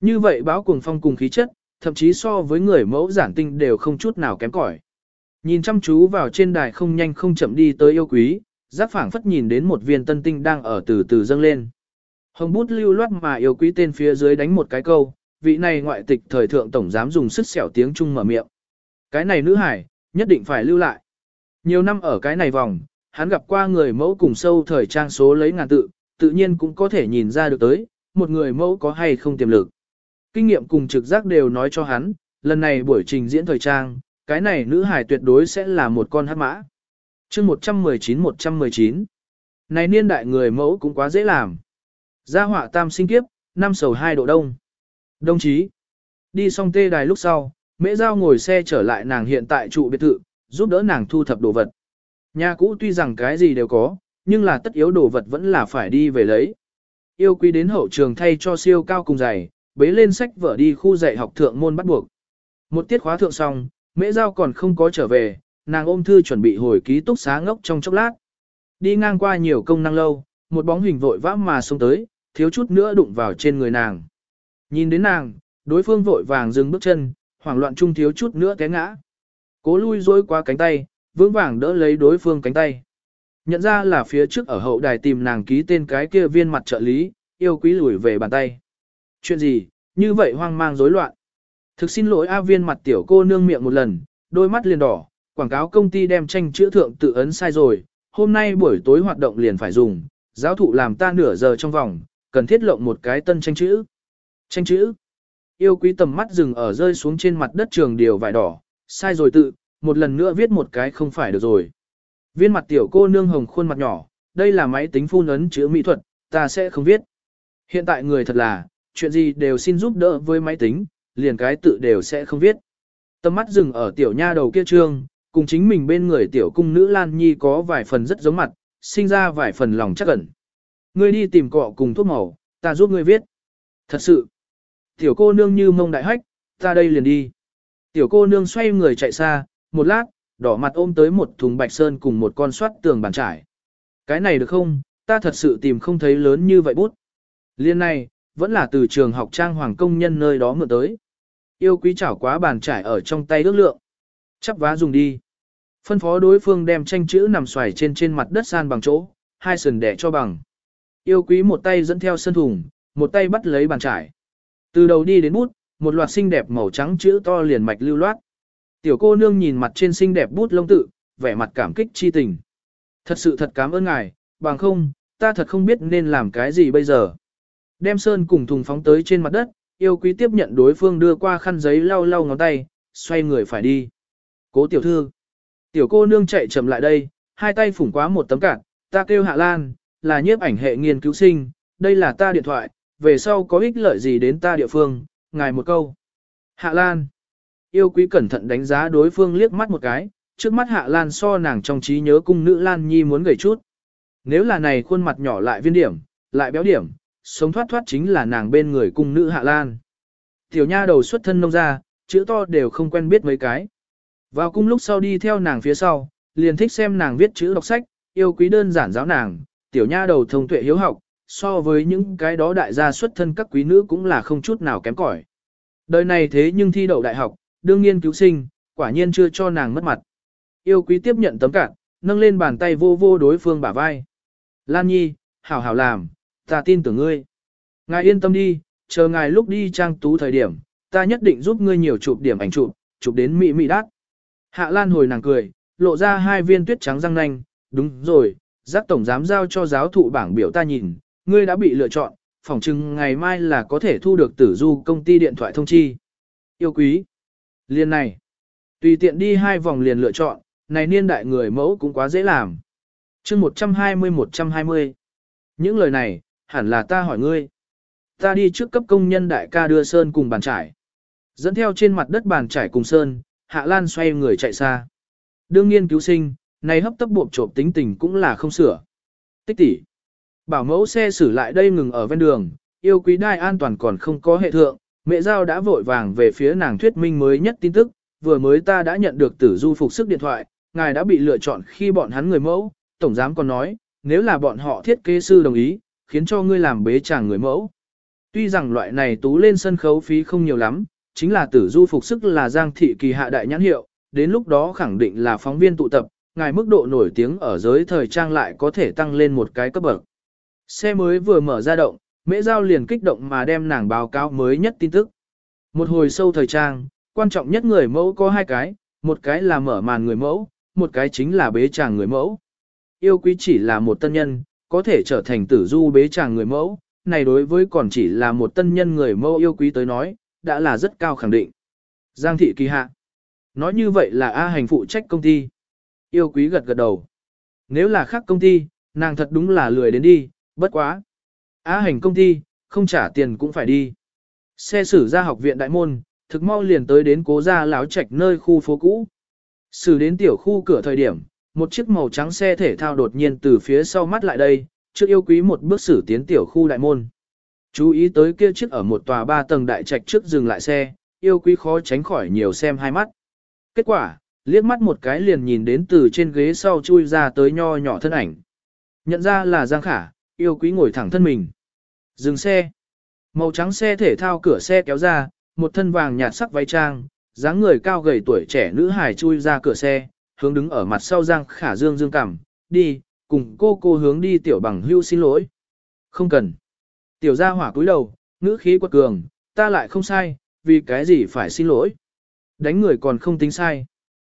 Như vậy báo cuồng phong cùng khí chất, thậm chí so với người mẫu giản tinh đều không chút nào kém cỏi. Nhìn chăm chú vào trên đài không nhanh không chậm đi tới yêu quý, giác phảng phất nhìn đến một viên tân tinh đang ở từ từ dâng lên. Hồng bút lưu loát mà yêu quý tên phía dưới đánh một cái câu, vị này ngoại tịch thời thượng tổng dám dùng sức xẻo tiếng Trung mở miệng. Cái này nữ hải, nhất định phải lưu lại. Nhiều năm ở cái này vòng, hắn gặp qua người mẫu cùng sâu thời trang số lấy ngàn tự, tự nhiên cũng có thể nhìn ra được tới, một người mẫu có hay không tiềm lực. Kinh nghiệm cùng trực giác đều nói cho hắn, lần này buổi trình diễn thời trang, cái này nữ hải tuyệt đối sẽ là một con hát mã. chương 119-119 Này niên đại người mẫu cũng quá dễ làm. Gia họa tam sinh kiếp, năm sầu hai độ đông. Đồng chí, đi xong tê đài lúc sau, mễ giao ngồi xe trở lại nàng hiện tại trụ biệt thự, giúp đỡ nàng thu thập đồ vật. Nhà cũ tuy rằng cái gì đều có, nhưng là tất yếu đồ vật vẫn là phải đi về lấy. Yêu quý đến hậu trường thay cho siêu cao cùng giày, bế lên sách vở đi khu dạy học thượng môn bắt buộc. Một tiết khóa thượng xong, mễ giao còn không có trở về, nàng ôm thư chuẩn bị hồi ký túc xá ngốc trong chốc lát. Đi ngang qua nhiều công năng lâu, một bóng hình vội vã mà xông tới, thiếu chút nữa đụng vào trên người nàng. Nhìn đến nàng, đối phương vội vàng dừng bước chân, hoảng loạn chung thiếu chút nữa té ngã. Cố lui dối qua cánh tay, vững vàng đỡ lấy đối phương cánh tay. Nhận ra là phía trước ở hậu đài tìm nàng ký tên cái kia viên mặt trợ lý, yêu quý lùi về bàn tay. Chuyện gì, như vậy hoang mang rối loạn. Thực xin lỗi A viên mặt tiểu cô nương miệng một lần, đôi mắt liền đỏ, quảng cáo công ty đem tranh chữa thượng tự ấn sai rồi, hôm nay buổi tối hoạt động liền phải dùng, giáo thụ làm ta nửa giờ trong vòng, cần thiết lộng một cái tân tranh chữ. Tranh chữ. Yêu quý tầm mắt dừng ở rơi xuống trên mặt đất trường điều vải đỏ, sai rồi tự, một lần nữa viết một cái không phải được rồi. Viên mặt tiểu cô nương hồng khuôn mặt nhỏ, đây là máy tính phun ấn chữ mỹ thuật, ta sẽ không viết. Hiện tại người thật là, chuyện gì đều xin giúp đỡ với máy tính, liền cái tự đều sẽ không viết. Tầm mắt dừng ở tiểu nha đầu kia trương, cùng chính mình bên người tiểu cung nữ Lan Nhi có vài phần rất giống mặt, sinh ra vài phần lòng chắc ẩn. Ngươi đi tìm cọ cùng thuốc màu, ta giúp ngươi viết. Thật sự, tiểu cô nương như mông đại hách, ta đây liền đi. Tiểu cô nương xoay người chạy xa, một lát, đỏ mặt ôm tới một thùng bạch sơn cùng một con soát tường bàn trải. Cái này được không, ta thật sự tìm không thấy lớn như vậy bút. Liên này, vẫn là từ trường học trang hoàng công nhân nơi đó mượn tới. Yêu quý chảo quá bàn trải ở trong tay ước lượng. Chắp vá dùng đi. Phân phó đối phương đem tranh chữ nằm xoài trên trên mặt đất san bằng chỗ, hai sườn đẻ cho bằng. Yêu quý một tay dẫn theo sân thùng, một tay bắt lấy bàn trải. Từ đầu đi đến bút, một loạt xinh đẹp màu trắng chữ to liền mạch lưu loát. Tiểu cô nương nhìn mặt trên xinh đẹp bút lông tự, vẻ mặt cảm kích chi tình. Thật sự thật cảm ơn ngài, bằng không, ta thật không biết nên làm cái gì bây giờ. Đem sơn cùng thùng phóng tới trên mặt đất, yêu quý tiếp nhận đối phương đưa qua khăn giấy lau lau ngón tay, xoay người phải đi. Cố tiểu thư. Tiểu cô nương chạy chậm lại đây, hai tay phủng quá một tấm cạn, ta kêu Hạ Lan, là nhiếp ảnh hệ nghiên cứu sinh, đây là ta điện thoại, về sau có ích lợi gì đến ta địa phương, ngài một câu. Hạ Lan. Yêu quý cẩn thận đánh giá đối phương liếc mắt một cái, trước mắt Hạ Lan so nàng trong trí nhớ cung nữ Lan Nhi muốn gầy chút. Nếu là này khuôn mặt nhỏ lại viên điểm, lại béo điểm, sống thoát thoát chính là nàng bên người cung nữ Hạ Lan. Tiểu nha đầu xuất thân nông ra, chữ to đều không quen biết mấy cái. Vào cung lúc sau đi theo nàng phía sau, liền thích xem nàng viết chữ đọc sách, yêu quý đơn giản giáo nàng, tiểu nha đầu thông tuệ hiếu học, so với những cái đó đại gia xuất thân các quý nữ cũng là không chút nào kém cỏi. Đời này thế nhưng thi đậu đại học, đương nhiên cứu sinh, quả nhiên chưa cho nàng mất mặt. Yêu quý tiếp nhận tấm cạn, nâng lên bàn tay vô vô đối phương bả vai. Lan Nhi, hảo hảo làm, ta tin tưởng ngươi. Ngài yên tâm đi, chờ ngài lúc đi trang tú thời điểm, ta nhất định giúp ngươi nhiều chụp điểm ảnh chụp, chụp đến mị mị đát Hạ Lan hồi nàng cười, lộ ra hai viên tuyết trắng răng nanh, đúng rồi, giác tổng giám giao cho giáo thụ bảng biểu ta nhìn, ngươi đã bị lựa chọn, phỏng chừng ngày mai là có thể thu được tử du công ty điện thoại thông chi. Yêu quý. Liên này. Tùy tiện đi hai vòng liền lựa chọn, này niên đại người mẫu cũng quá dễ làm. chương 120-120. Những lời này, hẳn là ta hỏi ngươi. Ta đi trước cấp công nhân đại ca đưa Sơn cùng bàn trải. Dẫn theo trên mặt đất bàn trải cùng Sơn, Hạ Lan xoay người chạy xa. Đương nhiên cứu sinh, này hấp tấp buộc trộm tính tình cũng là không sửa. Tích tỷ. Bảo mẫu xe xử lại đây ngừng ở ven đường, yêu quý đai an toàn còn không có hệ thượng, mẹ giao đã vội vàng về phía nàng thuyết minh mới nhất tin tức, vừa mới ta đã nhận được tử du phục sức điện thoại, ngài đã bị lựa chọn khi bọn hắn người mẫu, tổng giám còn nói, nếu là bọn họ thiết kế sư đồng ý, khiến cho ngươi làm bế chàng người mẫu. Tuy rằng loại này tú lên sân khấu phí không nhiều lắm, chính là tử du phục sức là giang thị kỳ hạ đại nhãn hiệu, đến lúc đó khẳng định là phóng viên tụ tập, ngài mức độ nổi tiếng ở giới thời trang lại có thể tăng lên một cái cấp bậc. Xe mới vừa mở ra động, mễ giao liền kích động mà đem nàng báo cáo mới nhất tin tức. Một hồi sâu thời trang, quan trọng nhất người mẫu có hai cái, một cái là mở màn người mẫu, một cái chính là bế chàng người mẫu. Yêu quý chỉ là một tân nhân, có thể trở thành tử du bế chàng người mẫu, này đối với còn chỉ là một tân nhân người mẫu yêu quý tới nói, đã là rất cao khẳng định. Giang thị kỳ hạ. Nói như vậy là A hành phụ trách công ty. Yêu quý gật gật đầu. Nếu là khác công ty, nàng thật đúng là lười đến đi, bất quá. Á, hành công ty, không trả tiền cũng phải đi. Xe xử ra học viện đại môn, thực mau liền tới đến cố gia láo trạch nơi khu phố cũ. Xử đến tiểu khu cửa thời điểm, một chiếc màu trắng xe thể thao đột nhiên từ phía sau mắt lại đây, trước yêu quý một bước xử tiến tiểu khu đại môn. Chú ý tới kia chiếc ở một tòa ba tầng đại trạch trước dừng lại xe, yêu quý khó tránh khỏi nhiều xem hai mắt. Kết quả, liếc mắt một cái liền nhìn đến từ trên ghế sau chui ra tới nho nhỏ thân ảnh. Nhận ra là Giang Khả, yêu quý ngồi thẳng thân mình. Dừng xe. Màu trắng xe thể thao cửa xe kéo ra, một thân vàng nhạt sắc váy trang, dáng người cao gầy tuổi trẻ nữ hài chui ra cửa xe, hướng đứng ở mặt sau Giang Khả Dương dương cảm, đi, cùng cô cô hướng đi tiểu bằng hưu xin lỗi. Không cần. Tiểu gia hỏa cúi đầu, ngữ khí quật cường, ta lại không sai, vì cái gì phải xin lỗi. Đánh người còn không tính sai.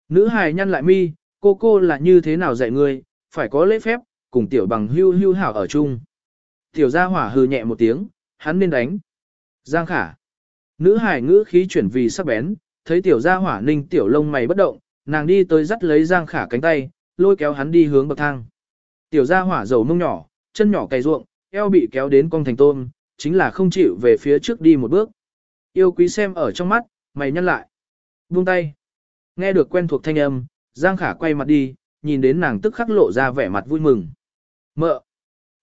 Nữ hài nhăn lại mi, cô cô là như thế nào dạy người, phải có lễ phép, cùng tiểu bằng hưu hưu hảo ở chung. Tiểu gia hỏa hừ nhẹ một tiếng, hắn nên đánh. Giang khả. Nữ hài ngữ khí chuyển vì sắc bén, thấy tiểu gia hỏa ninh tiểu lông mày bất động, nàng đi tới dắt lấy Giang khả cánh tay, lôi kéo hắn đi hướng bậc thang. Tiểu gia hỏa dầu mông nhỏ, chân nhỏ cày ruộng, eo bị kéo đến cong thành tôm, chính là không chịu về phía trước đi một bước. Yêu quý xem ở trong mắt, mày nhăn lại. Buông tay. Nghe được quen thuộc thanh âm, Giang Khả quay mặt đi, nhìn đến nàng tức khắc lộ ra vẻ mặt vui mừng. Mợ.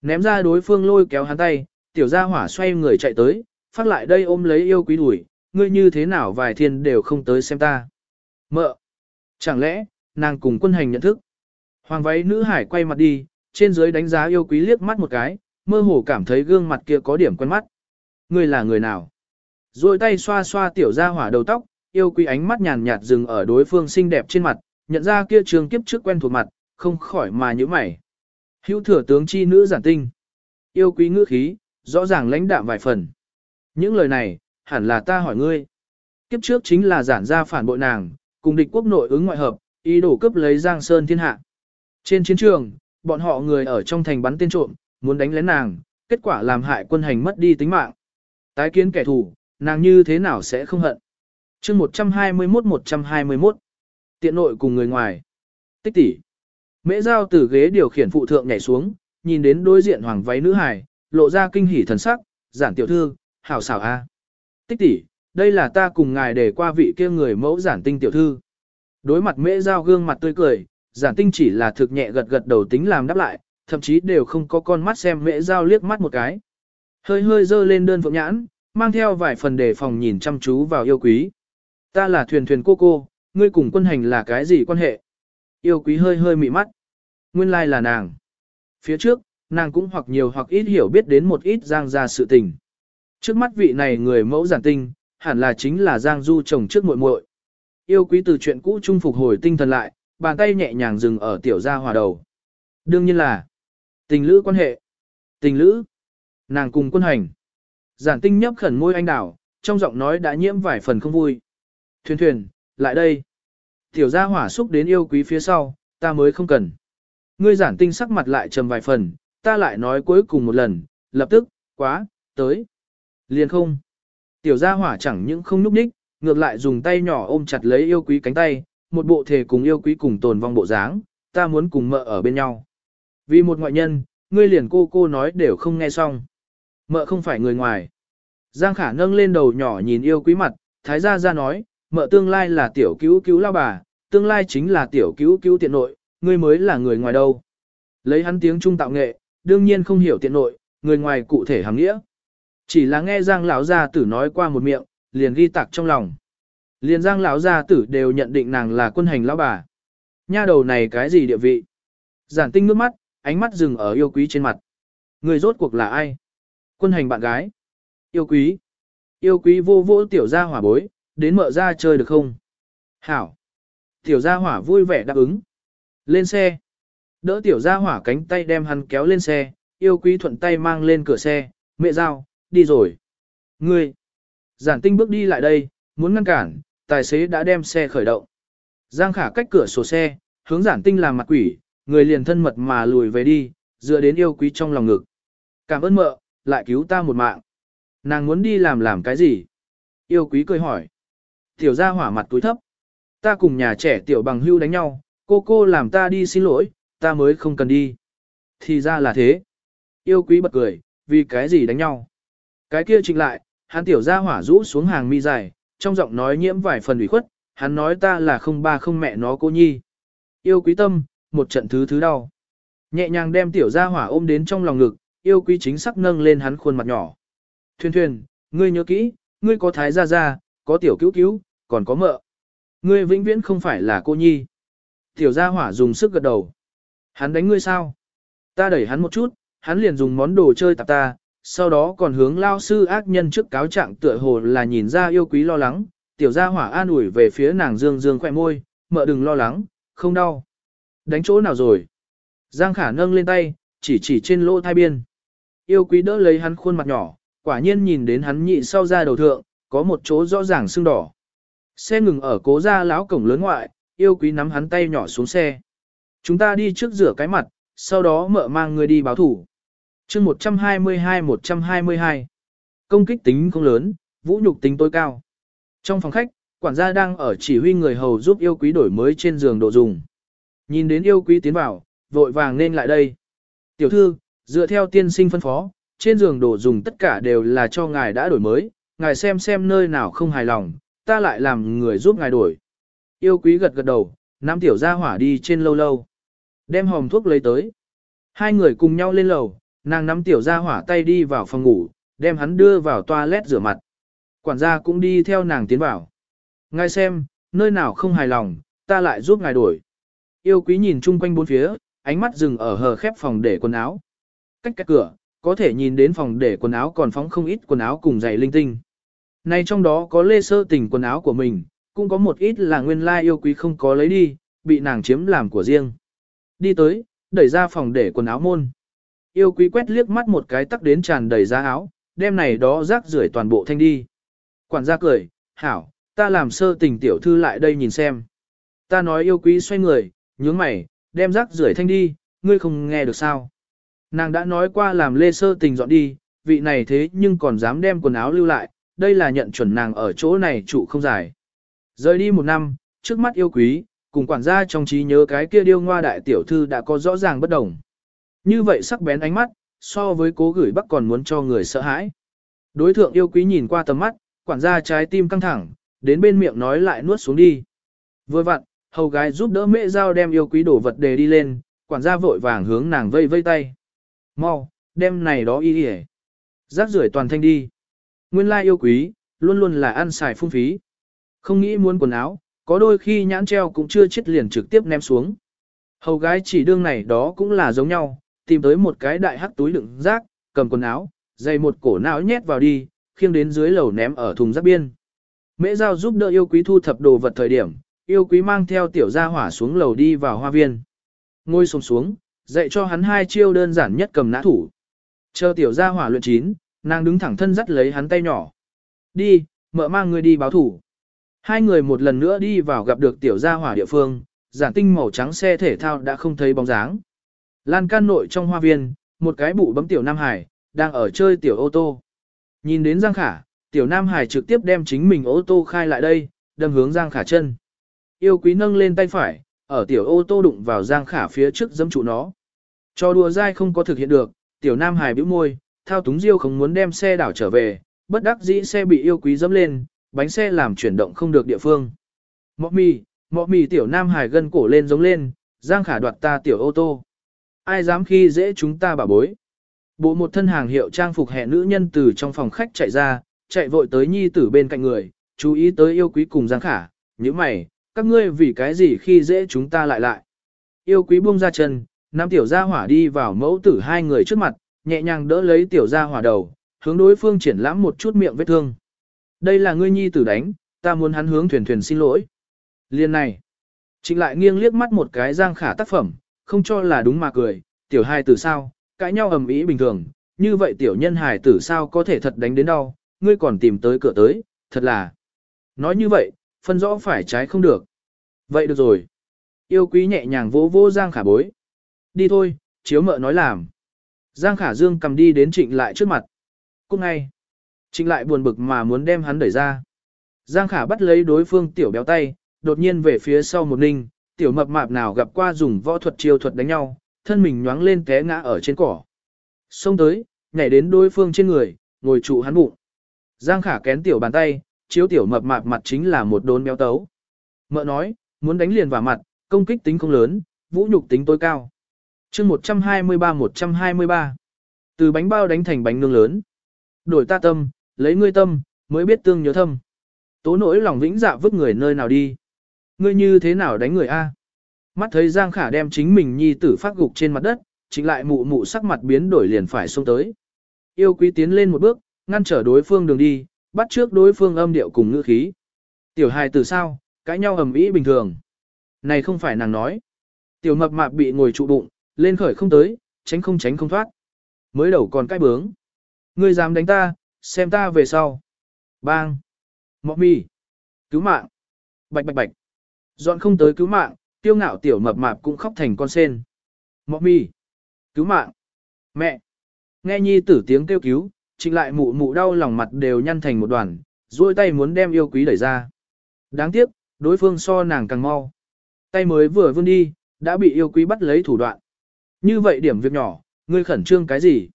Ném ra đối phương lôi kéo hắn tay, tiểu gia hỏa xoay người chạy tới, phát lại đây ôm lấy yêu quý đuổi, ngươi như thế nào vài thiên đều không tới xem ta. Mợ. Chẳng lẽ, nàng cùng quân hành nhận thức. Hoàng váy nữ hải quay mặt đi, trên dưới đánh giá yêu quý liếc mắt một cái, mơ hồ cảm thấy gương mặt kia có điểm quen mắt. Ngươi là người nào? Rồi tay xoa xoa tiểu gia hỏa đầu tóc, yêu quý ánh mắt nhàn nhạt dừng ở đối phương xinh đẹp trên mặt, nhận ra kia trường kiếp trước quen thuộc mặt, không khỏi mà nhíu mày. Hữu thừa tướng chi nữ giản tinh. Yêu quý ngữ khí, rõ ràng lãnh đạm vài phần. Những lời này, hẳn là ta hỏi ngươi. Kiếp trước chính là giản gia phản bội nàng, cùng địch quốc nội ứng ngoại hợp, ý đồ cướp lấy Giang Sơn thiên hạ. Trên chiến trường, bọn họ người ở trong thành bắn tên trộm, muốn đánh lén nàng, kết quả làm hại quân hành mất đi tính mạng. Tái kiến kẻ thù, nàng như thế nào sẽ không hận. chương 121-121 Tiện nội cùng người ngoài. Tích tỷ Mễ giao từ ghế điều khiển phụ thượng nhảy xuống, nhìn đến đối diện hoàng váy nữ Hải lộ ra kinh hỉ thần sắc, giản tiểu thư, hảo xảo a. Tích tỷ, đây là ta cùng ngài để qua vị kia người mẫu giản tinh tiểu thư. Đối mặt mễ giao gương mặt tươi cười, giản tinh chỉ là thực nhẹ gật gật đầu tính làm đáp lại, thậm chí đều không có con mắt xem mễ giao liếc mắt một cái. Hơi hơi dơ lên đơn phượng nhãn, mang theo vài phần đề phòng nhìn chăm chú vào yêu quý. Ta là thuyền thuyền cô cô, ngươi cùng quân hành là cái gì quan hệ? Yêu quý hơi hơi mị mắt. Nguyên lai là nàng. Phía trước, nàng cũng hoặc nhiều hoặc ít hiểu biết đến một ít giang gia sự tình. Trước mắt vị này người mẫu giản tinh, hẳn là chính là giang du chồng trước muội muội. Yêu quý từ chuyện cũ trung phục hồi tinh thần lại, bàn tay nhẹ nhàng dừng ở tiểu gia hòa đầu. Đương nhiên là tình lữ quan hệ. Tình lữ. Nàng cùng quân hành. Giản tinh nhấp khẩn môi anh đảo, trong giọng nói đã nhiễm vài phần không vui. Thuyền thuyền, lại đây. Tiểu gia hỏa xúc đến yêu quý phía sau, ta mới không cần. Ngươi giản tinh sắc mặt lại trầm vài phần, ta lại nói cuối cùng một lần, lập tức, quá, tới. Liền không. Tiểu gia hỏa chẳng những không núp đích, ngược lại dùng tay nhỏ ôm chặt lấy yêu quý cánh tay, một bộ thể cùng yêu quý cùng tồn vong bộ dáng, ta muốn cùng mợ ở bên nhau. Vì một ngoại nhân, ngươi liền cô cô nói đều không nghe xong. Mợ không phải người ngoài. Giang khả nâng lên đầu nhỏ nhìn yêu quý mặt, thái gia ra nói, mợ tương lai là tiểu cứu cứu lao bà, tương lai chính là tiểu cứu cứu tiện nội, ngươi mới là người ngoài đâu. Lấy hắn tiếng trung tạo nghệ, đương nhiên không hiểu tiện nội, người ngoài cụ thể hàng nghĩa. Chỉ là nghe Giang lão gia tử nói qua một miệng, liền ghi tạc trong lòng. Liền Giang lão gia tử đều nhận định nàng là quân hành lão bà. Nha đầu này cái gì địa vị? Giản tinh nước mắt, ánh mắt dừng ở yêu quý trên mặt. Người rốt cuộc là ai? Quân hành bạn gái. Yêu quý. Yêu quý vô vô tiểu gia hỏa bối, đến mợ ra chơi được không? Hảo. Tiểu gia hỏa vui vẻ đáp ứng. Lên xe. Đỡ tiểu gia hỏa cánh tay đem hắn kéo lên xe, yêu quý thuận tay mang lên cửa xe, mẹ giao, đi rồi. Ngươi. Giản tinh bước đi lại đây, muốn ngăn cản, tài xế đã đem xe khởi động. Giang khả cách cửa sổ xe, hướng giản tinh làm mặt quỷ, người liền thân mật mà lùi về đi, dựa đến yêu quý trong lòng ngực. Cảm ơn mợ, lại cứu ta một mạng. Nàng muốn đi làm làm cái gì? Yêu quý cười hỏi. Tiểu gia hỏa mặt túi thấp. Ta cùng nhà trẻ tiểu bằng hưu đánh nhau, cô cô làm ta đi xin lỗi, ta mới không cần đi. Thì ra là thế. Yêu quý bật cười, vì cái gì đánh nhau. Cái kia trịnh lại, hắn tiểu gia hỏa rũ xuống hàng mi dài, trong giọng nói nhiễm vài phần ủy khuất, hắn nói ta là không ba không mẹ nó cô nhi. Yêu quý tâm, một trận thứ thứ đau. Nhẹ nhàng đem tiểu gia hỏa ôm đến trong lòng ngực, yêu quý chính sắc nâng lên hắn khuôn mặt nhỏ. Thuyền thuyền, ngươi nhớ kỹ, ngươi có thái gia gia, có tiểu cứu cứu, còn có mợ. Ngươi vĩnh viễn không phải là cô nhi. Tiểu gia hỏa dùng sức gật đầu. Hắn đánh ngươi sao? Ta đẩy hắn một chút, hắn liền dùng món đồ chơi tạp ta, sau đó còn hướng lao sư ác nhân trước cáo trạng tựa hồ là nhìn ra yêu quý lo lắng, tiểu gia hỏa an ủi về phía nàng dương dương khỏe môi, mợ đừng lo lắng, không đau. Đánh chỗ nào rồi? Giang khả nâng lên tay, chỉ chỉ trên lỗ thai biên. Yêu quý đỡ lấy hắn khuôn mặt nhỏ, quả nhiên nhìn đến hắn nhị sau ra đầu thượng, có một chỗ rõ ràng sưng đỏ. Xe ngừng ở cố gia lão cổng lớn ngoại, yêu quý nắm hắn tay nhỏ xuống xe. Chúng ta đi trước rửa cái mặt, sau đó mợ mang người đi báo thủ chương 122-122 Công kích tính không lớn, vũ nhục tính tối cao. Trong phòng khách, quản gia đang ở chỉ huy người hầu giúp yêu quý đổi mới trên giường độ dùng. Nhìn đến yêu quý tiến vào, vội vàng nên lại đây. Tiểu thư, dựa theo tiên sinh phân phó, trên giường đồ dùng tất cả đều là cho ngài đã đổi mới, ngài xem xem nơi nào không hài lòng, ta lại làm người giúp ngài đổi. Yêu quý gật gật đầu, nắm tiểu ra hỏa đi trên lâu lâu. Đem hòm thuốc lấy tới. Hai người cùng nhau lên lầu, Nàng nắm tiểu gia hỏa tay đi vào phòng ngủ, đem hắn đưa vào toilet rửa mặt. Quản gia cũng đi theo nàng tiến vào. Ngài xem, nơi nào không hài lòng, ta lại giúp ngài đổi. Yêu quý nhìn chung quanh bốn phía, ánh mắt dừng ở hờ khép phòng để quần áo. Cách cách cửa, có thể nhìn đến phòng để quần áo còn phóng không ít quần áo cùng giày linh tinh. Này trong đó có lê sơ tình quần áo của mình, cũng có một ít là nguyên lai yêu quý không có lấy đi, bị nàng chiếm làm của riêng. Đi tới, đẩy ra phòng để quần áo môn. Yêu quý quét liếc mắt một cái tắc đến tràn đầy giá áo, đem này đó rác rưởi toàn bộ thanh đi. Quản gia cười, hảo, ta làm sơ tình tiểu thư lại đây nhìn xem. Ta nói yêu quý xoay người, nhướng mày, đem rác rưởi thanh đi, ngươi không nghe được sao. Nàng đã nói qua làm lê sơ tình dọn đi, vị này thế nhưng còn dám đem quần áo lưu lại, đây là nhận chuẩn nàng ở chỗ này trụ không dài. Rời đi một năm, trước mắt yêu quý, cùng quản gia trong trí nhớ cái kia điêu ngoa đại tiểu thư đã có rõ ràng bất đồng. Như vậy sắc bén ánh mắt, so với cố gửi bắc còn muốn cho người sợ hãi. Đối thượng yêu quý nhìn qua tầm mắt, quản gia trái tim căng thẳng, đến bên miệng nói lại nuốt xuống đi. Vừa vặn, hầu gái giúp đỡ mẹ giao đem yêu quý đổ vật đề đi lên, quản gia vội vàng hướng nàng vây vây tay. Mau, đem này đó y đi Rác rưởi toàn thanh đi. Nguyên lai yêu quý, luôn luôn là ăn xài phung phí. Không nghĩ muốn quần áo, có đôi khi nhãn treo cũng chưa chết liền trực tiếp ném xuống. Hầu gái chỉ đương này đó cũng là giống nhau, tìm tới một cái đại hắc túi đựng rác, cầm quần áo, dày một cổ não nhét vào đi, khiêng đến dưới lầu ném ở thùng rác biên. Mễ giao giúp đỡ yêu quý thu thập đồ vật thời điểm, yêu quý mang theo tiểu gia hỏa xuống lầu đi vào hoa viên. Ngồi xuống xuống, dạy cho hắn hai chiêu đơn giản nhất cầm nã thủ. Chờ tiểu gia hỏa luyện chín, nàng đứng thẳng thân dắt lấy hắn tay nhỏ. Đi, mợ mang người đi báo thủ. Hai người một lần nữa đi vào gặp được tiểu gia hỏa địa phương, giản tinh màu trắng xe thể thao đã không thấy bóng dáng. Lan can nội trong hoa viên, một cái bụ bấm tiểu Nam Hải, đang ở chơi tiểu ô tô. Nhìn đến Giang Khả, tiểu Nam Hải trực tiếp đem chính mình ô tô khai lại đây, đâm hướng Giang Khả chân. Yêu quý nâng lên tay phải, ở tiểu ô tô đụng vào Giang Khả phía trước giẫm trụ nó. Cho đùa dai không có thực hiện được, tiểu Nam Hải bĩu môi, thao túng diêu không muốn đem xe đảo trở về, bất đắc dĩ xe bị yêu quý dẫm lên, bánh xe làm chuyển động không được địa phương. Mọ mì, mọ mì tiểu Nam Hải gân cổ lên giống lên, Giang Khả đoạt ta tiểu ô tô. Ai dám khi dễ chúng ta bà bối. Bộ một thân hàng hiệu trang phục hẹ nữ nhân từ trong phòng khách chạy ra, chạy vội tới nhi tử bên cạnh người, chú ý tới yêu quý cùng Giang Khả, như mày, các ngươi vì cái gì khi dễ chúng ta lại lại. Yêu quý buông ra chân, nam tiểu gia hỏa đi vào mẫu tử hai người trước mặt, nhẹ nhàng đỡ lấy tiểu gia hỏa đầu, hướng đối phương triển lãm một chút miệng vết thương. Đây là ngươi nhi tử đánh, ta muốn hắn hướng thuyền thuyền xin lỗi. Liên này, trịnh lại nghiêng liếc mắt một cái Giang Khả tác phẩm, không cho là đúng mà cười, tiểu hài tử sao, cãi nhau ầm ĩ bình thường, như vậy tiểu nhân hài tử sao có thể thật đánh đến đau, ngươi còn tìm tới cửa tới, thật là. Nói như vậy, phân rõ phải trái không được. Vậy được rồi. Yêu quý nhẹ nhàng vỗ vỗ Giang Khả bối. Đi thôi, chiếu mợ nói làm. Giang Khả Dương cầm đi đến trịnh lại trước mặt. Cũng ngay. Trịnh lại buồn bực mà muốn đem hắn đẩy ra. Giang Khả bắt lấy đối phương tiểu béo tay, đột nhiên về phía sau một ninh, tiểu mập mạp nào gặp qua dùng võ thuật chiêu thuật đánh nhau, thân mình nhoáng lên té ngã ở trên cỏ. Xông tới, nhảy đến đối phương trên người, ngồi trụ hắn bụng. Giang khả kén tiểu bàn tay, chiếu tiểu mập mạp mặt chính là một đốn béo tấu. Mợ nói, muốn đánh liền vào mặt, công kích tính không lớn, vũ nhục tính tối cao. chương 123-123. Từ bánh bao đánh thành bánh nướng lớn. Đổi ta tâm, lấy ngươi tâm, mới biết tương nhớ thâm. Tố nỗi lòng vĩnh dạ vứt người nơi nào đi. Ngươi như thế nào đánh người A? Mắt thấy Giang Khả đem chính mình nhi tử phát gục trên mặt đất, chính lại mụ mụ sắc mặt biến đổi liền phải xông tới. Yêu quý tiến lên một bước, ngăn trở đối phương đường đi, bắt trước đối phương âm điệu cùng ngữ khí. Tiểu hài từ sao, cãi nhau ầm ĩ bình thường. Này không phải nàng nói. Tiểu mập mạp bị ngồi trụ bụng, lên khởi không tới, tránh không tránh không thoát. Mới đầu còn cãi bướng. Ngươi dám đánh ta, xem ta về sau. Bang. Mọ mì. Cứu mạng. Bạch bạch bạch. Dọn không tới cứu mạng, tiêu ngạo tiểu mập mạp cũng khóc thành con sen. Mọ mì. Cứu mạng. Mẹ. Nghe nhi tử tiếng kêu cứu, trịnh lại mụ mụ đau lòng mặt đều nhăn thành một đoàn, duỗi tay muốn đem yêu quý đẩy ra. Đáng tiếc, đối phương so nàng càng mau. Tay mới vừa vươn đi, đã bị yêu quý bắt lấy thủ đoạn. Như vậy điểm việc nhỏ, ngươi khẩn trương cái gì?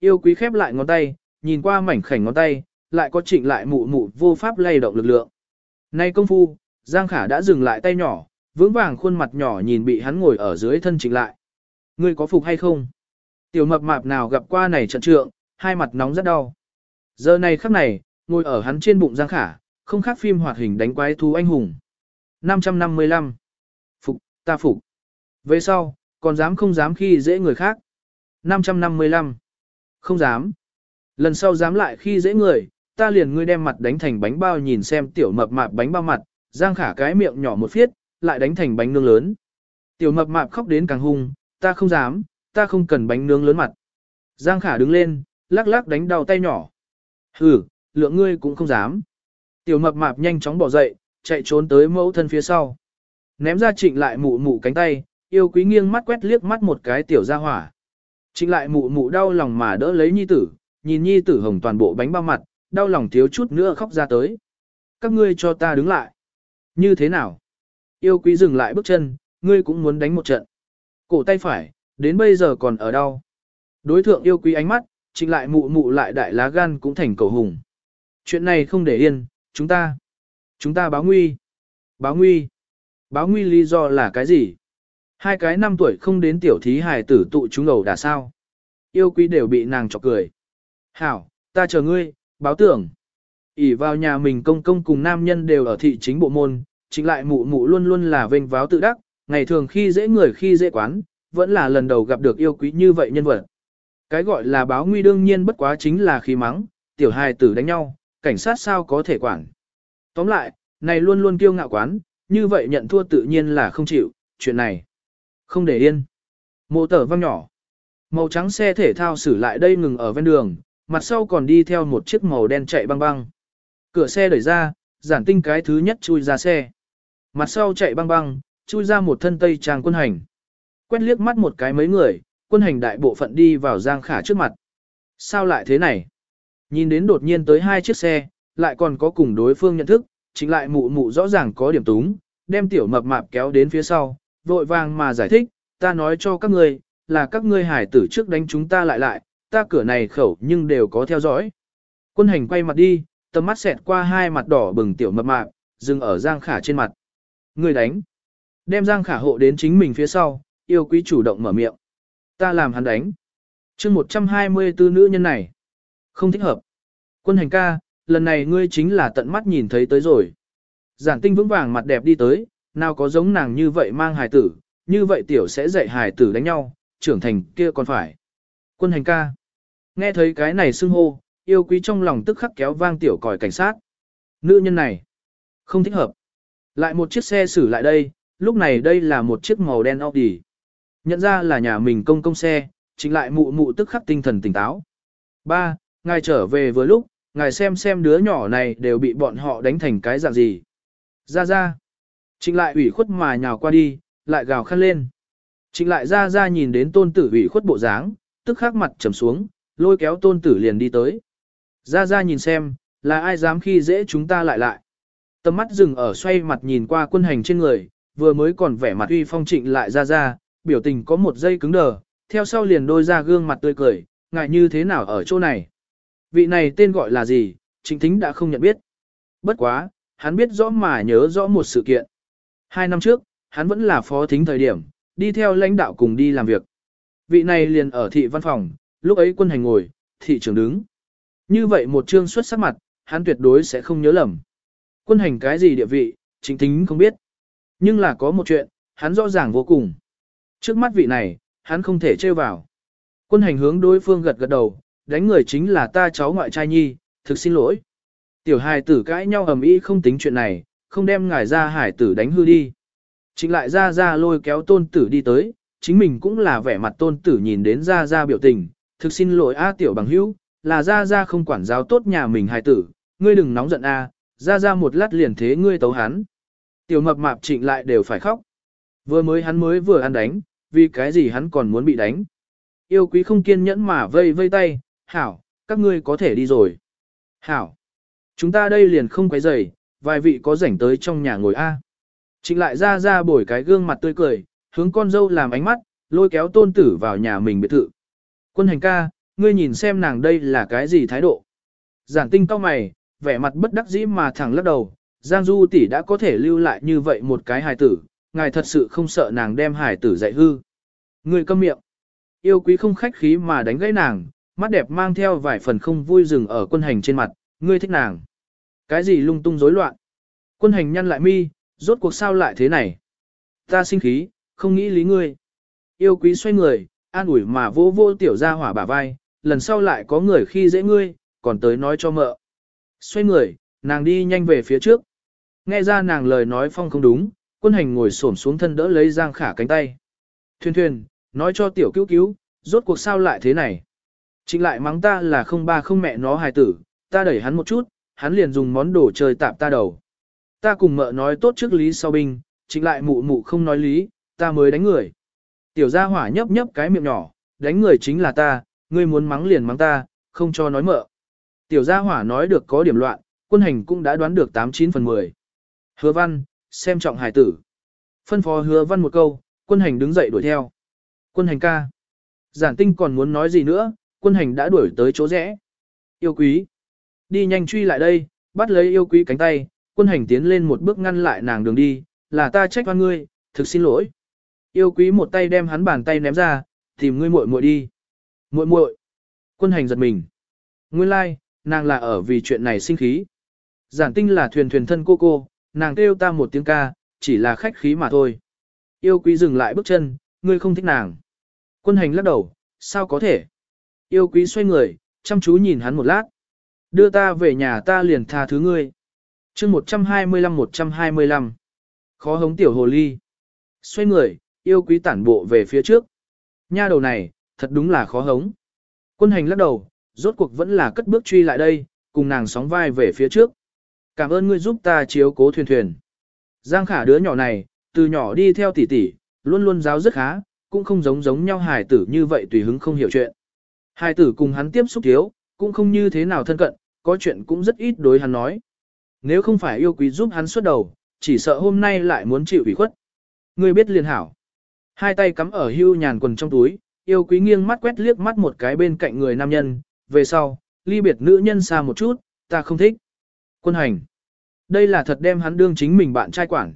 Yêu quý khép lại ngón tay, nhìn qua mảnh khảnh ngón tay, lại có trịnh lại mụ mụ vô pháp lay động lực lượng. Nay công phu, Giang Khả đã dừng lại tay nhỏ, vững vàng khuôn mặt nhỏ nhìn bị hắn ngồi ở dưới thân trịnh lại. Ngươi có phục hay không? Tiểu mập mạp nào gặp qua này trận trượng, hai mặt nóng rất đau. Giờ này khắc này, ngồi ở hắn trên bụng Giang Khả, không khác phim hoạt hình đánh quái thú anh hùng. 555. Phục, ta phục. Về sau, còn dám không dám khi dễ người khác. 555. Không dám. Lần sau dám lại khi dễ người, ta liền ngươi đem mặt đánh thành bánh bao nhìn xem tiểu mập mạp bánh bao mặt, Giang Khả cái miệng nhỏ một phiết, lại đánh thành bánh nướng lớn. Tiểu mập mạp khóc đến càng hung, ta không dám, ta không cần bánh nướng lớn mặt. Giang Khả đứng lên, lắc lắc đánh đau tay nhỏ. Hừ, lượng ngươi cũng không dám. Tiểu mập mạp nhanh chóng bỏ dậy, chạy trốn tới mẫu thân phía sau. Ném ra trịnh lại mụ mụ cánh tay, yêu quý nghiêng mắt quét liếc mắt một cái tiểu ra hỏa. Trịnh lại mụ mụ đau lòng mà đỡ lấy nhi tử, nhìn nhi tử hồng toàn bộ bánh bao mặt, đau lòng thiếu chút nữa khóc ra tới. Các ngươi cho ta đứng lại. Như thế nào? Yêu quý dừng lại bước chân, ngươi cũng muốn đánh một trận. Cổ tay phải, đến bây giờ còn ở đâu? Đối thượng yêu quý ánh mắt, trịnh lại mụ mụ lại đại lá gan cũng thành cầu hùng. Chuyện này không để yên, chúng ta, chúng ta báo nguy. Báo nguy. Báo nguy lý do là cái gì? Hai cái năm tuổi không đến tiểu thí hài tử tụ chúng ẩu đả sao. Yêu quý đều bị nàng chọc cười. Hảo, ta chờ ngươi, báo tưởng. ỉ vào nhà mình công công cùng nam nhân đều ở thị chính bộ môn, chính lại mụ mụ luôn luôn là vênh váo tự đắc, ngày thường khi dễ người khi dễ quán, vẫn là lần đầu gặp được yêu quý như vậy nhân vật. Cái gọi là báo nguy đương nhiên bất quá chính là khí mắng, tiểu hài tử đánh nhau, cảnh sát sao có thể quản. Tóm lại, này luôn luôn kiêu ngạo quán, như vậy nhận thua tự nhiên là không chịu, chuyện này. Không để yên. Mộ tờ văng nhỏ. Màu trắng xe thể thao xử lại đây ngừng ở ven đường, mặt sau còn đi theo một chiếc màu đen chạy băng băng. Cửa xe đẩy ra, giản tinh cái thứ nhất chui ra xe. Mặt sau chạy băng băng, chui ra một thân tây trang quân hành. Quét liếc mắt một cái mấy người, quân hành đại bộ phận đi vào Giang Khả trước mặt. Sao lại thế này? Nhìn đến đột nhiên tới hai chiếc xe, lại còn có cùng đối phương nhận thức, chính lại mụ mụ rõ ràng có điểm túng, đem tiểu mập mạp kéo đến phía sau, vội vàng mà giải thích, ta nói cho các ngươi, là các ngươi hải tử trước đánh chúng ta lại lại, ta cửa này khẩu nhưng đều có theo dõi. Quân hành quay mặt đi, tầm mắt xẹt qua hai mặt đỏ bừng tiểu mập mạp, dừng ở Giang Khả trên mặt. Người đánh. Đem Giang Khả hộ đến chính mình phía sau, yêu quý chủ động mở miệng. Ta làm hắn đánh. chương 124 nữ nhân này. Không thích hợp. Quân hành ca, lần này ngươi chính là tận mắt nhìn thấy tới rồi. Giản tinh vững vàng mặt đẹp đi tới, nào có giống nàng như vậy mang hài tử, như vậy tiểu sẽ dạy hài tử đánh nhau, trưởng thành kia còn phải. Quân hành ca. Nghe thấy cái này xưng hô, yêu quý trong lòng tức khắc kéo vang tiểu còi cảnh sát. Nữ nhân này. Không thích hợp. Lại một chiếc xe xử lại đây, lúc này đây là một chiếc màu đen Audi. Nhận ra là nhà mình công công xe, chính lại mụ mụ tức khắc tinh thần tỉnh táo. Ba, ngài trở về vừa lúc, ngài xem xem đứa nhỏ này đều bị bọn họ đánh thành cái dạng gì. Ra ra. Trịnh lại ủy khuất mà nhào qua đi, lại gào khăn lên. Trịnh lại ra ra nhìn đến tôn tử ủy khuất bộ dáng, tức khắc mặt trầm xuống, lôi kéo tôn tử liền đi tới. Ra ra nhìn xem, là ai dám khi dễ chúng ta lại lại. Tầm mắt dừng ở xoay mặt nhìn qua quân hành trên người, vừa mới còn vẻ mặt uy phong trịnh lại ra ra, biểu tình có một giây cứng đờ, theo sau liền đôi ra gương mặt tươi cười, ngại như thế nào ở chỗ này. Vị này tên gọi là gì, trịnh thính đã không nhận biết. Bất quá, hắn biết rõ mà nhớ rõ một sự kiện. Hai năm trước, hắn vẫn là phó thính thời điểm, đi theo lãnh đạo cùng đi làm việc. Vị này liền ở thị văn phòng, lúc ấy quân hành ngồi, thị trưởng đứng. Như vậy một chương xuất sắc mặt, hắn tuyệt đối sẽ không nhớ lầm. Quân hành cái gì địa vị, chính tính không biết. Nhưng là có một chuyện, hắn rõ ràng vô cùng. Trước mắt vị này, hắn không thể trêu vào. Quân hành hướng đối phương gật gật đầu, đánh người chính là ta cháu ngoại trai nhi, thực xin lỗi. Tiểu hài tử cãi nhau ầm ĩ không tính chuyện này, không đem ngài ra hải tử đánh hư đi. Chính lại ra ra lôi kéo tôn tử đi tới, chính mình cũng là vẻ mặt tôn tử nhìn đến ra ra biểu tình, thực xin lỗi a tiểu bằng hữu, là ra ra không quản giáo tốt nhà mình hài tử, ngươi đừng nóng giận a, ra ra một lát liền thế ngươi tấu hắn. Tiểu mập mạp trịnh lại đều phải khóc. Vừa mới hắn mới vừa ăn đánh, vì cái gì hắn còn muốn bị đánh. Yêu quý không kiên nhẫn mà vây vây tay, hảo, các ngươi có thể đi rồi. Hảo, chúng ta đây liền không quấy rầy, vài vị có rảnh tới trong nhà ngồi a. Trịnh lại ra ra bổi cái gương mặt tươi cười, hướng con dâu làm ánh mắt, lôi kéo tôn tử vào nhà mình biệt thự. Quân hành ca, ngươi nhìn xem nàng đây là cái gì thái độ. Giản tinh cao mày, vẻ mặt bất đắc dĩ mà thẳng lắc đầu, Giang Du tỷ đã có thể lưu lại như vậy một cái hài tử, ngài thật sự không sợ nàng đem hài tử dạy hư. Ngươi câm miệng. Yêu quý không khách khí mà đánh gãy nàng, mắt đẹp mang theo vài phần không vui dừng ở quân hành trên mặt, ngươi thích nàng. Cái gì lung tung rối loạn? Quân hành nhăn lại mi, rốt cuộc sao lại thế này? Ta sinh khí, không nghĩ lý ngươi. Yêu quý xoay người, an ủi mà vô vô tiểu ra hỏa bả vai, lần sau lại có người khi dễ ngươi, còn tới nói cho mợ. Xoay người, nàng đi nhanh về phía trước. Nghe ra nàng lời nói phong không đúng, quân hành ngồi xổm xuống thân đỡ lấy Giang Khả cánh tay. Thuyền thuyền, nói cho tiểu cứu cứu, rốt cuộc sao lại thế này. chính lại mắng ta là không ba không mẹ nó hài tử, ta đẩy hắn một chút, hắn liền dùng món đồ chơi tạp ta đầu. Ta cùng mợ nói tốt trước lý sau binh, chính lại mụ mụ không nói lý, ta mới đánh người. Tiểu gia hỏa nhấp nhấp cái miệng nhỏ, đánh người chính là ta, ngươi muốn mắng liền mắng ta, không cho nói mợ. Tiểu gia hỏa nói được có điểm loạn, quân hành cũng đã đoán được 89 phần 10. Hứa văn, xem trọng hải tử. Phân phó hứa văn một câu, quân hành đứng dậy đuổi theo. Quân hành ca. Giản tinh còn muốn nói gì nữa, quân hành đã đuổi tới chỗ rẽ. Yêu quý. Đi nhanh truy lại đây, bắt lấy yêu quý cánh tay, quân hành tiến lên một bước ngăn lại nàng đường đi, là ta trách oan ngươi, thực xin lỗi. Yêu quý một tay đem hắn bàn tay ném ra, tìm ngươi muội muội đi. Muội muội. Quân hành giật mình. Nguyên lai, like, nàng là ở vì chuyện này sinh khí. Giản tinh là thuyền thuyền thân cô cô, nàng kêu ta một tiếng ca, chỉ là khách khí mà thôi. Yêu quý dừng lại bước chân, ngươi không thích nàng. Quân hành lắc đầu, sao có thể? Yêu quý xoay người, chăm chú nhìn hắn một lát. Đưa ta về nhà ta liền tha thứ ngươi. chương 125-125. Khó hống tiểu hồ ly. Xoay người, yêu quý tản bộ về phía trước. Nha đầu này, thật đúng là khó hống. Quân hành lắc đầu, rốt cuộc vẫn là cất bước truy lại đây, cùng nàng sóng vai về phía trước. Cảm ơn ngươi giúp ta chiếu cố thuyền thuyền. Giang khả đứa nhỏ này, từ nhỏ đi theo tỷ tỷ, luôn luôn giáo rất khá, cũng không giống giống nhau hài tử như vậy tùy hứng không hiểu chuyện. Hài tử cùng hắn tiếp xúc thiếu, cũng không như thế nào thân cận, có chuyện cũng rất ít đối hắn nói. Nếu không phải yêu quý giúp hắn xuất đầu, chỉ sợ hôm nay lại muốn chịu ủy khuất. Ngươi biết liền hảo. Hai tay cắm ở hưu nhàn quần trong túi, yêu quý nghiêng mắt quét liếc mắt một cái bên cạnh người nam nhân, về sau, ly biệt nữ nhân xa một chút, ta không thích. Quân hành. Đây là thật đem hắn đương chính mình bạn trai quản.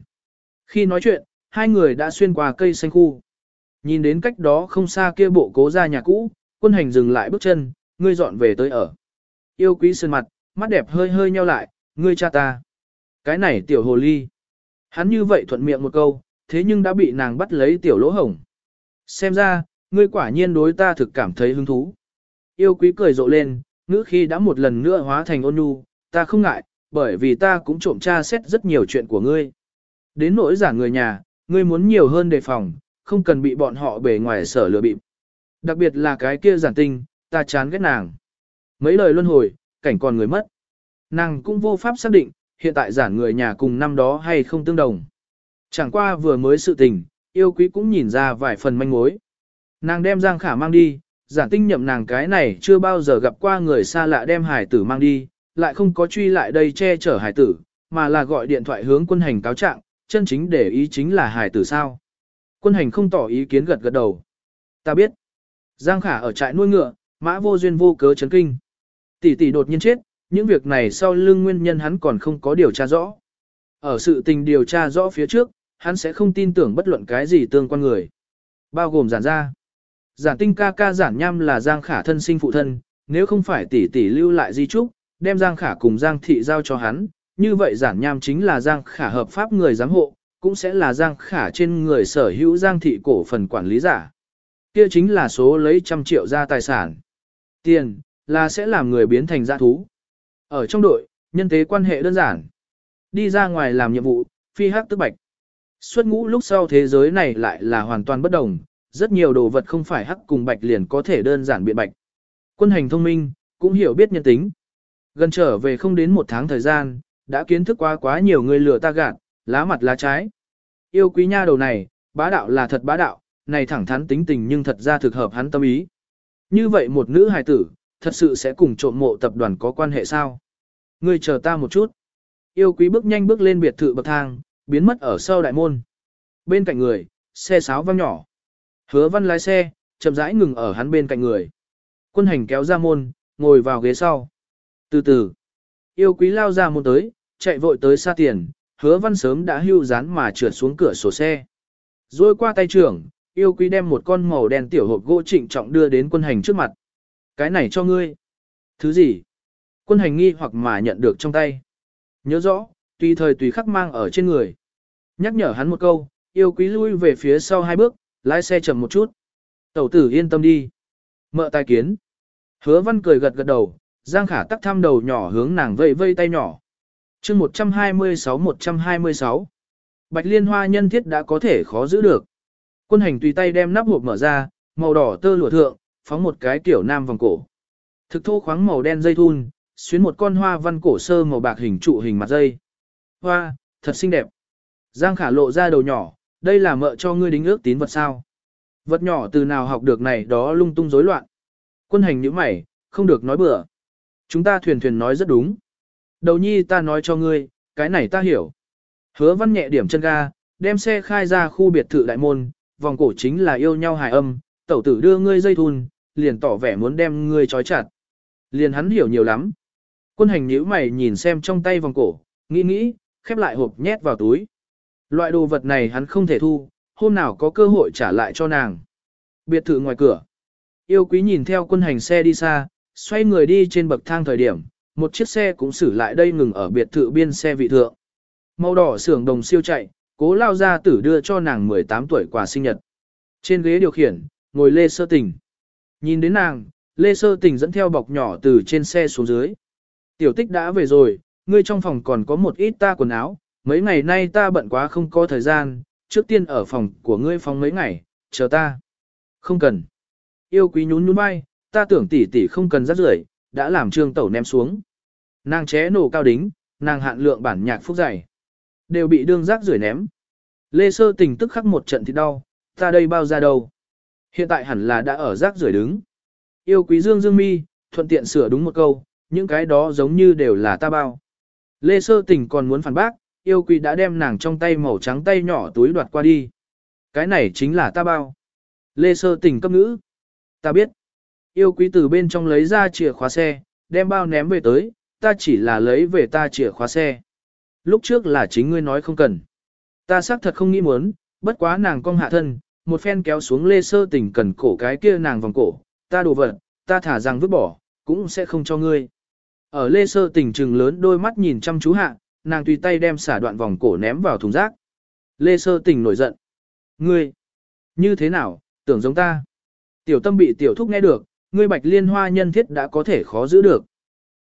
Khi nói chuyện, hai người đã xuyên qua cây xanh khu. Nhìn đến cách đó không xa kia bộ cố ra nhà cũ, quân hành dừng lại bước chân, ngươi dọn về tới ở. Yêu quý sơn mặt, mắt đẹp hơi hơi nheo lại, ngươi cha ta. Cái này tiểu hồ ly. Hắn như vậy thuận miệng một câu, thế nhưng đã bị nàng bắt lấy tiểu lỗ hổng. Xem ra, ngươi quả nhiên đối ta thực cảm thấy hứng thú. Yêu quý cười rộ lên, ngữ khi đã một lần nữa hóa thành ôn nhu, ta không ngại, bởi vì ta cũng trộm tra xét rất nhiều chuyện của ngươi. Đến nỗi giả người nhà, ngươi muốn nhiều hơn đề phòng, không cần bị bọn họ bề ngoài sở lừa bịp. Đặc biệt là cái kia giản tinh, ta chán ghét nàng. Mấy lời luân hồi, cảnh còn người mất. Nàng cũng vô pháp xác định, hiện tại giản người nhà cùng năm đó hay không tương đồng. Chẳng qua vừa mới sự tình, yêu quý cũng nhìn ra vài phần manh mối. Nàng đem Giang Khả mang đi, giản tinh nhậm nàng cái này chưa bao giờ gặp qua người xa lạ đem hải tử mang đi, lại không có truy lại đây che chở hải tử, mà là gọi điện thoại hướng quân hành cáo trạng, chân chính để ý chính là hải tử sao. Quân hành không tỏ ý kiến gật gật đầu. Ta biết. Giang Khả ở trại nuôi ngựa, mã vô duyên vô cớ chấn kinh. Tỷ tỷ đột nhiên chết, những việc này sau lưng nguyên nhân hắn còn không có điều tra rõ. Ở sự tình điều tra rõ phía trước, hắn sẽ không tin tưởng bất luận cái gì tương quan người. Bao gồm giản ra. Giản tinh ca ca giản nham là Giang Khả thân sinh phụ thân, nếu không phải tỷ tỷ lưu lại di trúc, đem Giang Khả cùng Giang Thị giao cho hắn, như vậy giản nham chính là Giang Khả hợp pháp người giám hộ, cũng sẽ là Giang Khả trên người sở hữu Giang Thị cổ phần quản lý giả. Kia chính là số lấy trăm triệu ra tài sản. Tiền, là sẽ làm người biến thành gia thú. Ở trong đội, nhân tế quan hệ đơn giản. Đi ra ngoài làm nhiệm vụ, phi hắc tức bạch. Xuất ngũ lúc sau thế giới này lại là hoàn toàn bất đồng, rất nhiều đồ vật không phải hắc cùng bạch liền có thể đơn giản biện bạch. Quân hành thông minh, cũng hiểu biết nhân tính. Gần trở về không đến một tháng thời gian, đã kiến thức quá quá nhiều người lừa ta gạt, lá mặt lá trái. Yêu quý nha đầu này, bá đạo là thật bá đạo, này thẳng thắn tính tình nhưng thật ra thực hợp hắn tâm ý. Như vậy một nữ hài tử, thật sự sẽ cùng trộm mộ tập đoàn có quan hệ sao? Ngươi chờ ta một chút. Yêu quý bước nhanh bước lên biệt thự bậc thang, biến mất ở sau đại môn. Bên cạnh người, xe sáo vang nhỏ. Hứa văn lái xe, chậm rãi ngừng ở hắn bên cạnh người. Quân hành kéo ra môn, ngồi vào ghế sau. Từ từ, yêu quý lao ra môn tới, chạy vội tới xa tiền, hứa văn sớm đã hưu dán mà trượt xuống cửa sổ xe. Rồi qua tay trưởng, yêu quý đem một con màu đen tiểu hộp gỗ trịnh trọng đưa đến quân hành trước mặt. Cái này cho ngươi. Thứ gì? Quân hành nghi hoặc mà nhận được trong tay. Nhớ rõ, tùy thời tùy khắc mang ở trên người. Nhắc nhở hắn một câu, yêu quý lui về phía sau hai bước, lái xe chậm một chút. Tẩu tử yên tâm đi. Mợ tài kiến. Hứa văn cười gật gật đầu, Giang khả tắc thăm đầu nhỏ hướng nàng vây vây tay nhỏ. chương 126-126. Bạch liên hoa nhân thiết đã có thể khó giữ được. Quân hành tùy tay đem nắp hộp mở ra, màu đỏ tơ lụa thượng, phóng một cái tiểu nam vòng cổ. Thực thô khoáng màu đen dây thun, xuyến một con hoa văn cổ sơ màu bạc hình trụ hình mặt dây. Hoa, thật xinh đẹp. Giang khả lộ ra đầu nhỏ, đây là mợ cho ngươi đính ước tín vật sao. Vật nhỏ từ nào học được này đó lung tung rối loạn. Quân hành những mày, không được nói bừa. Chúng ta thuyền thuyền nói rất đúng. Đầu nhi ta nói cho ngươi, cái này ta hiểu. Hứa văn nhẹ điểm chân ga, đem xe khai ra khu biệt thự đại môn, vòng cổ chính là yêu nhau hài âm, tẩu tử đưa ngươi dây thun, liền tỏ vẻ muốn đem ngươi trói chặt. Liền hắn hiểu nhiều lắm. Quân hành nhíu mày nhìn xem trong tay vòng cổ, nghĩ nghĩ, khép lại hộp nhét vào túi. Loại đồ vật này hắn không thể thu, hôm nào có cơ hội trả lại cho nàng. Biệt thự ngoài cửa. Yêu quý nhìn theo quân hành xe đi xa, xoay người đi trên bậc thang thời điểm, một chiếc xe cũng xử lại đây ngừng ở biệt thự biên xe vị thượng. Màu đỏ xưởng đồng siêu chạy, cố lao ra tử đưa cho nàng 18 tuổi quà sinh nhật. Trên ghế điều khiển, ngồi Lê Sơ Tình. Nhìn đến nàng, Lê Sơ Tình dẫn theo bọc nhỏ từ trên xe xuống dưới. Tiểu tích đã về rồi, ngươi trong phòng còn có một ít ta quần áo, mấy ngày nay ta bận quá không có thời gian, trước tiên ở phòng của ngươi phòng mấy ngày, chờ ta. Không cần. Yêu quý nhún nhún bay, ta tưởng tỷ tỷ không cần rắc rưởi, đã làm trương tẩu ném xuống. Nàng ché nổ cao đính, nàng hạn lượng bản nhạc phúc dày. Đều bị đương rác rưởi ném. Lê Sơ tình tức khắc một trận thì đau, ta đây bao ra đâu. Hiện tại hẳn là đã ở rác rưởi đứng. Yêu quý dương dương mi, thuận tiện sửa đúng một câu, những cái đó giống như đều là ta bao. Lê Sơ tình còn muốn phản bác, yêu quý đã đem nàng trong tay màu trắng tay nhỏ túi đoạt qua đi. Cái này chính là ta bao. Lê Sơ tình cấp ngữ. Ta biết. Yêu quý từ bên trong lấy ra chìa khóa xe, đem bao ném về tới, ta chỉ là lấy về ta chìa khóa xe. Lúc trước là chính ngươi nói không cần. Ta xác thật không nghĩ muốn, bất quá nàng cong hạ thân, một phen kéo xuống lê sơ tình cần cổ cái kia nàng vòng cổ, ta đồ vật, ta thả rằng vứt bỏ, cũng sẽ không cho ngươi. Ở lê sơ tình trừng lớn đôi mắt nhìn chăm chú hạ, nàng tùy tay đem xả đoạn vòng cổ ném vào thùng rác. Lê sơ tình nổi giận. Ngươi, như thế nào, tưởng giống ta. Tiểu tâm bị tiểu thúc nghe được, ngươi bạch liên hoa nhân thiết đã có thể khó giữ được.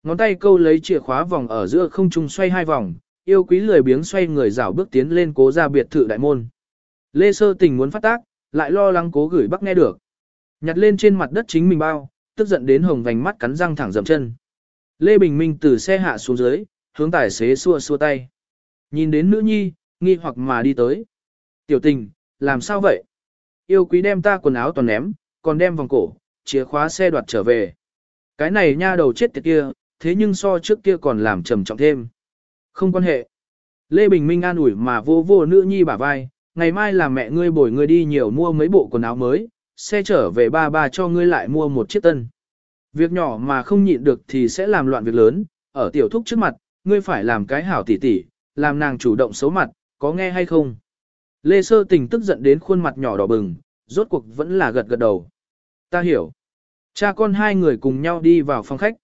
Ngón tay câu lấy chìa khóa vòng ở giữa không trung xoay hai vòng, yêu quý lười biếng xoay người rảo bước tiến lên cố ra biệt thự đại môn. Lê Sơ tình muốn phát tác, lại lo lắng cố gửi bắc nghe được. Nhặt lên trên mặt đất chính mình bao, tức giận đến hồng vành mắt cắn răng thẳng dậm chân. Lê Bình Minh từ xe hạ xuống dưới, hướng tài xế xua xua tay. Nhìn đến nữ nhi, nghi hoặc mà đi tới. Tiểu tình, làm sao vậy? Yêu quý đem ta quần áo toàn ném, còn đem vòng cổ, chìa khóa xe đoạt trở về. Cái này nha đầu chết tiệt kia, thế nhưng so trước kia còn làm trầm trọng thêm. Không quan hệ. Lê Bình Minh an ủi mà vô vô nữ nhi bả vai, ngày mai là mẹ ngươi bồi ngươi đi nhiều mua mấy bộ quần áo mới, xe trở về ba ba cho ngươi lại mua một chiếc tân. Việc nhỏ mà không nhịn được thì sẽ làm loạn việc lớn, ở tiểu thúc trước mặt, ngươi phải làm cái hảo tỉ tỉ, làm nàng chủ động xấu mặt, có nghe hay không? Lê Sơ Tình tức giận đến khuôn mặt nhỏ đỏ bừng, rốt cuộc vẫn là gật gật đầu. Ta hiểu. Cha con hai người cùng nhau đi vào phòng khách.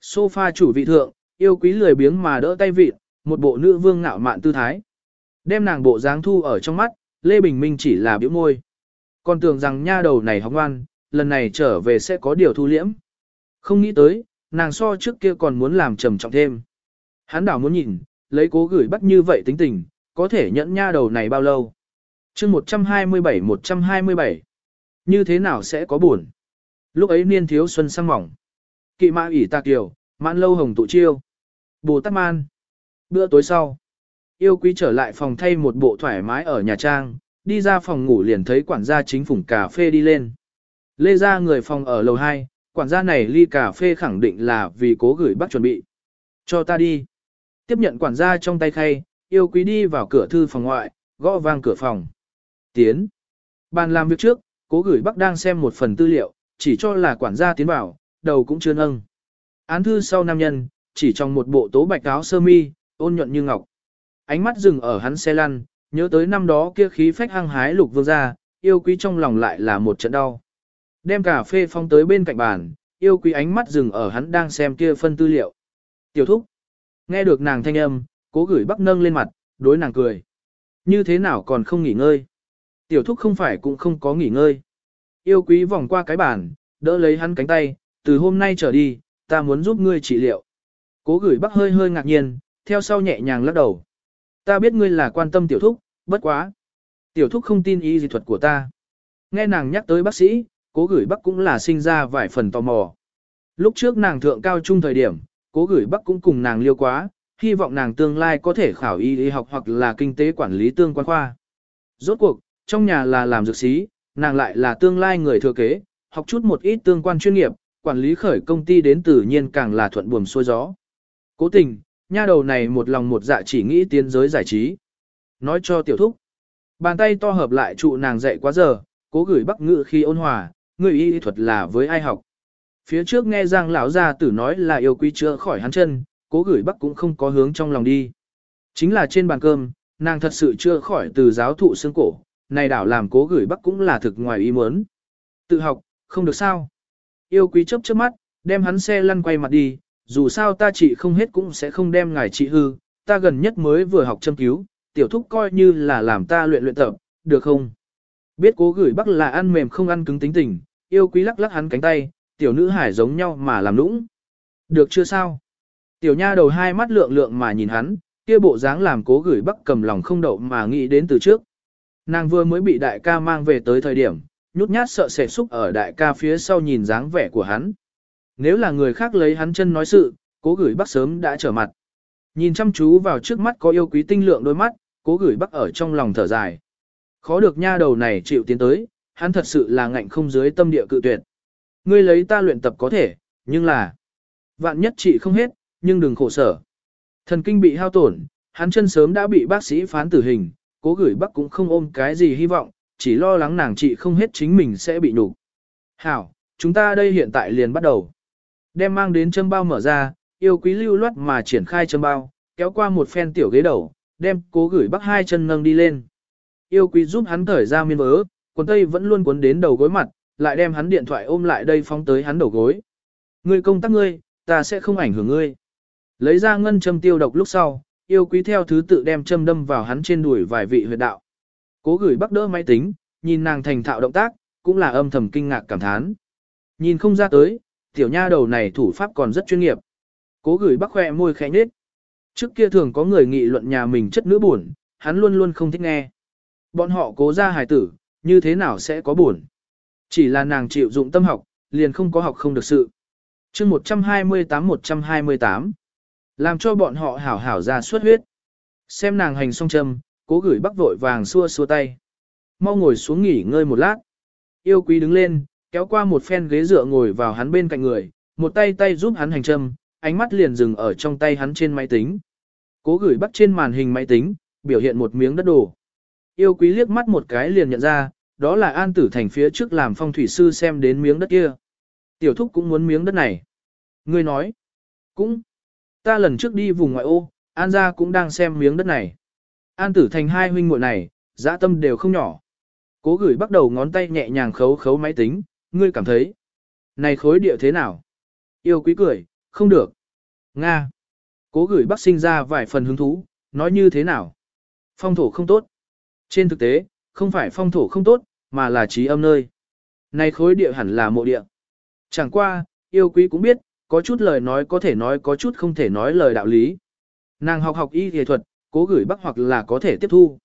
Sofa chủ vị thượng, yêu quý lười biếng mà đỡ tay vịt, một bộ nữ vương ngạo mạn tư thái. Đem nàng bộ dáng thu ở trong mắt, Lê Bình Minh chỉ là biểu môi. Còn tưởng rằng nha đầu này hóng ngoan, lần này trở về sẽ có điều thu liễm. Không nghĩ tới, nàng so trước kia còn muốn làm trầm trọng thêm. Hắn đảo muốn nhìn, lấy cố gửi bắt như vậy tính tình, có thể nhẫn nha đầu này bao lâu. chương 127-127, như thế nào sẽ có buồn. Lúc ấy niên thiếu xuân sang mỏng. Kỵ mã ỉ tạc kiều, mãn lâu hồng tụ chiêu. Bồ Tát Man. Bữa tối sau, yêu quý trở lại phòng thay một bộ thoải mái ở nhà trang, đi ra phòng ngủ liền thấy quản gia chính phủng cà phê đi lên. Lê ra người phòng ở lầu 2, quản gia này ly cà phê khẳng định là vì cố gửi bắt chuẩn bị. Cho ta đi. Tiếp nhận quản gia trong tay khay, yêu quý đi vào cửa thư phòng ngoại, gõ vang cửa phòng. Tiến. Bàn làm việc trước, cố gửi bắc đang xem một phần tư liệu, chỉ cho là quản gia tiến vào, đầu cũng chưa nâng. Án thư sau nam nhân, chỉ trong một bộ tố bạch áo sơ mi, ôn nhuận như ngọc. Ánh mắt dừng ở hắn xe lăn, nhớ tới năm đó kia khí phách hăng hái lục vương gia, yêu quý trong lòng lại là một trận đau. Đem cà phê phong tới bên cạnh bàn, yêu quý ánh mắt dừng ở hắn đang xem kia phân tư liệu. Tiểu thúc. Nghe được nàng thanh âm, cố gửi bắc nâng lên mặt, đối nàng cười. Như thế nào còn không nghỉ ngơi? Tiểu thúc không phải cũng không có nghỉ ngơi. Yêu quý vòng qua cái bàn, đỡ lấy hắn cánh tay, từ hôm nay trở đi, ta muốn giúp ngươi trị liệu. Cố gửi bắc hơi hơi ngạc nhiên, theo sau nhẹ nhàng lắc đầu. Ta biết ngươi là quan tâm tiểu thúc, bất quá. Tiểu thúc không tin ý dị thuật của ta. Nghe nàng nhắc tới bác sĩ, cố gửi bắc cũng là sinh ra vài phần tò mò. Lúc trước nàng thượng cao trung thời điểm, cố gửi bắc cũng cùng nàng liêu quá, hy vọng nàng tương lai có thể khảo y y học hoặc là kinh tế quản lý tương quan khoa. Rốt cuộc, trong nhà là làm dược sĩ, nàng lại là tương lai người thừa kế, học chút một ít tương quan chuyên nghiệp, quản lý khởi công ty đến tự nhiên càng là thuận buồm xuôi gió. Cố tình, nha đầu này một lòng một dạ chỉ nghĩ tiến giới giải trí. Nói cho tiểu thúc. Bàn tay to hợp lại trụ nàng dậy quá giờ, cố gửi bắc ngự khi ôn hòa, người y thuật là với ai học. Phía trước nghe Giang lão gia tử nói là yêu quý chữa khỏi hắn chân, cố gửi bắc cũng không có hướng trong lòng đi. Chính là trên bàn cơm, nàng thật sự chưa khỏi từ giáo thụ xương cổ, này đảo làm cố gửi bắc cũng là thực ngoài ý muốn. Tự học, không được sao. Yêu quý chớp chớp mắt, đem hắn xe lăn quay mặt đi, dù sao ta chị không hết cũng sẽ không đem ngài chị hư, ta gần nhất mới vừa học châm cứu, tiểu thúc coi như là làm ta luyện luyện tập, được không? Biết cố gửi bắc là ăn mềm không ăn cứng tính tình, yêu quý lắc lắc hắn cánh tay, tiểu nữ hải giống nhau mà làm nũng. Được chưa sao? Tiểu nha đầu hai mắt lượng lượng mà nhìn hắn, kia bộ dáng làm cố gửi bắc cầm lòng không đậu mà nghĩ đến từ trước. Nàng vừa mới bị đại ca mang về tới thời điểm, nhút nhát sợ sệt xúc ở đại ca phía sau nhìn dáng vẻ của hắn. Nếu là người khác lấy hắn chân nói sự, cố gửi bắc sớm đã trở mặt. Nhìn chăm chú vào trước mắt có yêu quý tinh lượng đôi mắt, cố gửi bắc ở trong lòng thở dài. Khó được nha đầu này chịu tiến tới, hắn thật sự là ngạnh không dưới tâm địa cự tuyệt. Ngươi lấy ta luyện tập có thể, nhưng là vạn nhất trị không hết, nhưng đừng khổ sở. Thần kinh bị hao tổn, hắn chân sớm đã bị bác sĩ phán tử hình, cố gửi bắc cũng không ôm cái gì hy vọng, chỉ lo lắng nàng trị không hết chính mình sẽ bị nhục. Hảo, chúng ta đây hiện tại liền bắt đầu. Đem mang đến châm bao mở ra, yêu quý lưu loát mà triển khai châm bao, kéo qua một phen tiểu ghế đầu, đem cố gửi bắc hai chân nâng đi lên. Yêu quý giúp hắn thở ra miên vớ, quần tây vẫn luôn cuốn đến đầu gối mặt, lại đem hắn điện thoại ôm lại đây phóng tới hắn đầu gối. Ngươi công tác ngươi, ta sẽ không ảnh hưởng ngươi. Lấy ra ngân châm tiêu độc lúc sau, yêu quý theo thứ tự đem châm đâm vào hắn trên đùi vài vị huyệt đạo. Cố gửi bắt đỡ máy tính, nhìn nàng thành thạo động tác, cũng là âm thầm kinh ngạc cảm thán. Nhìn không ra tới, tiểu nha đầu này thủ pháp còn rất chuyên nghiệp. Cố gửi bắc khoe môi khẽ nhếch. Trước kia thường có người nghị luận nhà mình chất nữ buồn, hắn luôn luôn không thích nghe. Bọn họ cố ra hài tử, như thế nào sẽ có buồn. Chỉ là nàng chịu dụng tâm học, liền không có học không được sự. chương 128-128 Làm cho bọn họ hảo hảo ra suốt huyết. Xem nàng hành song châm, cố gửi bắc vội vàng xua xua tay. Mau ngồi xuống nghỉ ngơi một lát. Yêu quý đứng lên, kéo qua một phen ghế dựa ngồi vào hắn bên cạnh người, một tay tay giúp hắn hành châm, ánh mắt liền dừng ở trong tay hắn trên máy tính. Cố gửi bắt trên màn hình máy tính, biểu hiện một miếng đất đồ. Yêu quý liếc mắt một cái liền nhận ra, đó là An Tử Thành phía trước làm phong thủy sư xem đến miếng đất kia. Tiểu thúc cũng muốn miếng đất này. Ngươi nói, cũng, ta lần trước đi vùng ngoại ô, An gia cũng đang xem miếng đất này. An Tử Thành hai huynh muội này, dã tâm đều không nhỏ. Cố gửi bắt đầu ngón tay nhẹ nhàng khấu khấu máy tính, ngươi cảm thấy, này khối địa thế nào? Yêu quý cười, không được. Nga. Cố gửi bác sinh ra vài phần hứng thú, nói như thế nào? Phong thổ không tốt. Trên thực tế, không phải phong thổ không tốt, mà là trí âm nơi. Nay khối địa hẳn là mộ địa. Chẳng qua, yêu quý cũng biết, có chút lời nói có thể nói có chút không thể nói lời đạo lý. Nàng học học y y thuật, cố gửi bắc hoặc là có thể tiếp thu.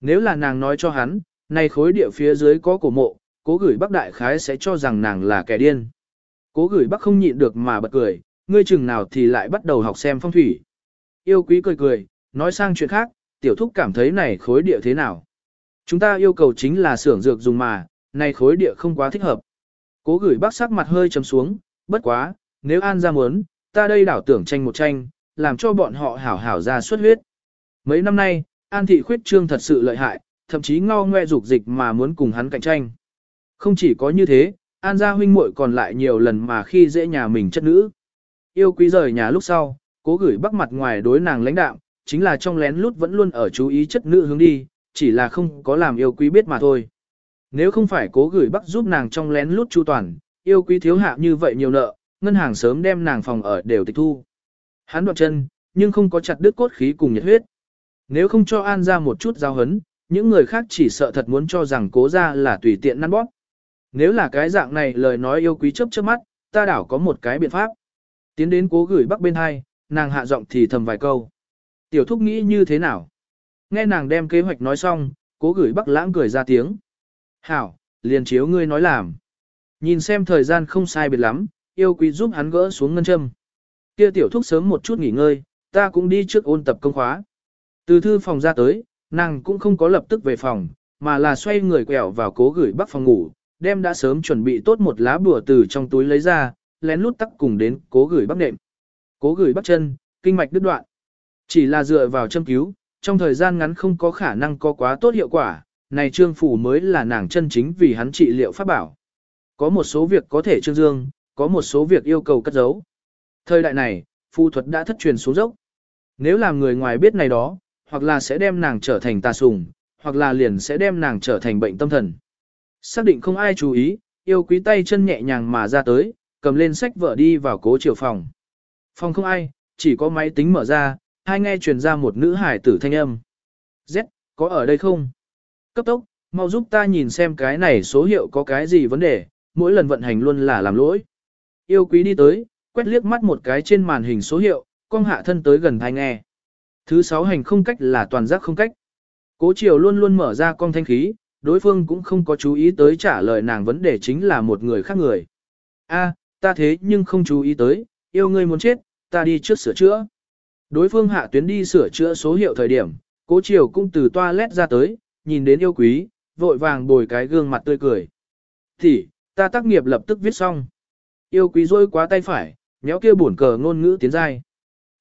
Nếu là nàng nói cho hắn, nay khối địa phía dưới có cổ mộ, cố gửi bắc đại khái sẽ cho rằng nàng là kẻ điên. Cố gửi bắc không nhịn được mà bật cười, ngươi chừng nào thì lại bắt đầu học xem phong thủy. Yêu quý cười cười, nói sang chuyện khác, tiểu thúc cảm thấy này khối địa thế nào. Chúng ta yêu cầu chính là xưởng dược dùng mà, này khối địa không quá thích hợp. Cố gửi bác sắc mặt hơi chấm xuống, bất quá, nếu An ra muốn, ta đây đảo tưởng tranh một tranh, làm cho bọn họ hảo hảo ra xuất huyết. Mấy năm nay, An thị khuyết trương thật sự lợi hại, thậm chí ngao ngoe dục dịch mà muốn cùng hắn cạnh tranh. Không chỉ có như thế, An gia huynh muội còn lại nhiều lần mà khi dễ nhà mình chất nữ. Yêu quý rời nhà lúc sau, cố gửi bắc mặt ngoài đối nàng lãnh đạo, chính là trong lén lút vẫn luôn ở chú ý chất nữ hướng đi, chỉ là không có làm yêu quý biết mà thôi. Nếu không phải cố gửi bắc giúp nàng trong lén lút chu toàn, yêu quý thiếu hạ như vậy nhiều nợ, ngân hàng sớm đem nàng phòng ở đều tịch thu. Hắn đoạn chân, nhưng không có chặt đứt cốt khí cùng nhiệt huyết. Nếu không cho An ra một chút giao hấn, những người khác chỉ sợ thật muốn cho rằng cố ra là tùy tiện năn bóp. Nếu là cái dạng này lời nói yêu quý chấp trước mắt, ta đảo có một cái biện pháp. Tiến đến cố gửi bắc bên hai, nàng hạ giọng thì thầm vài câu. Tiểu thúc nghĩ như thế nào? Nghe nàng đem kế hoạch nói xong, cố gửi bắc lãng cười ra tiếng. Hảo, liền chiếu ngươi nói làm. Nhìn xem thời gian không sai biệt lắm, yêu quý giúp hắn gỡ xuống ngân châm. Kia tiểu thúc sớm một chút nghỉ ngơi, ta cũng đi trước ôn tập công khóa. Từ thư phòng ra tới, nàng cũng không có lập tức về phòng, mà là xoay người quẹo vào cố gửi bắc phòng ngủ, đem đã sớm chuẩn bị tốt một lá bùa từ trong túi lấy ra, lén lút tắc cùng đến cố gửi bắc nệm. Cố gửi bắc chân, kinh mạch đứt đoạn. Chỉ là dựa vào châm cứu, trong thời gian ngắn không có khả năng có quá tốt hiệu quả, này trương phủ mới là nàng chân chính vì hắn trị liệu pháp bảo. Có một số việc có thể trương dương, có một số việc yêu cầu cất giấu. Thời đại này, phù thuật đã thất truyền xuống dốc. Nếu làm người ngoài biết này đó, hoặc là sẽ đem nàng trở thành tà sùng, hoặc là liền sẽ đem nàng trở thành bệnh tâm thần. Xác định không ai chú ý, yêu quý tay chân nhẹ nhàng mà ra tới, cầm lên sách vở đi vào cố chiều phòng. Phòng không ai, chỉ có máy tính mở ra, hai nghe truyền ra một nữ hải tử thanh âm. Z, có ở đây không? Cấp tốc, mau giúp ta nhìn xem cái này số hiệu có cái gì vấn đề, mỗi lần vận hành luôn là làm lỗi. Yêu quý đi tới, quét liếc mắt một cái trên màn hình số hiệu, con hạ thân tới gần thai nghe. Thứ sáu hành không cách là toàn giác không cách. Cố chiều luôn luôn mở ra con thanh khí, đối phương cũng không có chú ý tới trả lời nàng vấn đề chính là một người khác người. A, ta thế nhưng không chú ý tới, yêu ngươi muốn chết, ta đi trước sửa chữa. Đối phương hạ tuyến đi sửa chữa số hiệu thời điểm, cố chiều cũng từ toilet ra tới, nhìn đến yêu quý, vội vàng bồi cái gương mặt tươi cười. Thì, ta tác nghiệp lập tức viết xong. Yêu quý rôi quá tay phải, méo kia buồn cờ ngôn ngữ tiến giai.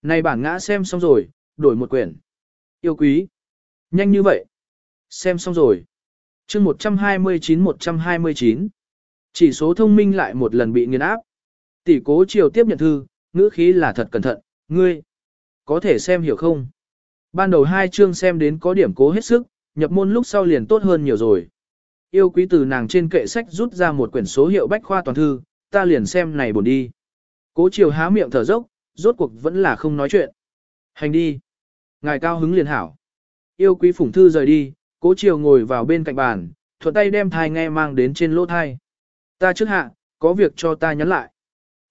Này bản ngã xem xong rồi, đổi một quyển. Yêu quý. Nhanh như vậy. Xem xong rồi. chương 129-129. Chỉ số thông minh lại một lần bị nghiền áp. Tỷ cố chiều tiếp nhận thư, ngữ khí là thật cẩn thận, ngươi. Có thể xem hiểu không? Ban đầu hai chương xem đến có điểm cố hết sức, nhập môn lúc sau liền tốt hơn nhiều rồi. Yêu quý từ nàng trên kệ sách rút ra một quyển số hiệu bách khoa toàn thư, ta liền xem này buồn đi. Cố chiều há miệng thở dốc, rốt cuộc vẫn là không nói chuyện. Hành đi. Ngài cao hứng liền hảo. Yêu quý phủng thư rời đi, cố chiều ngồi vào bên cạnh bàn, thuận tay đem thai nghe mang đến trên lỗ thai. Ta trước hạ, có việc cho ta nhắn lại.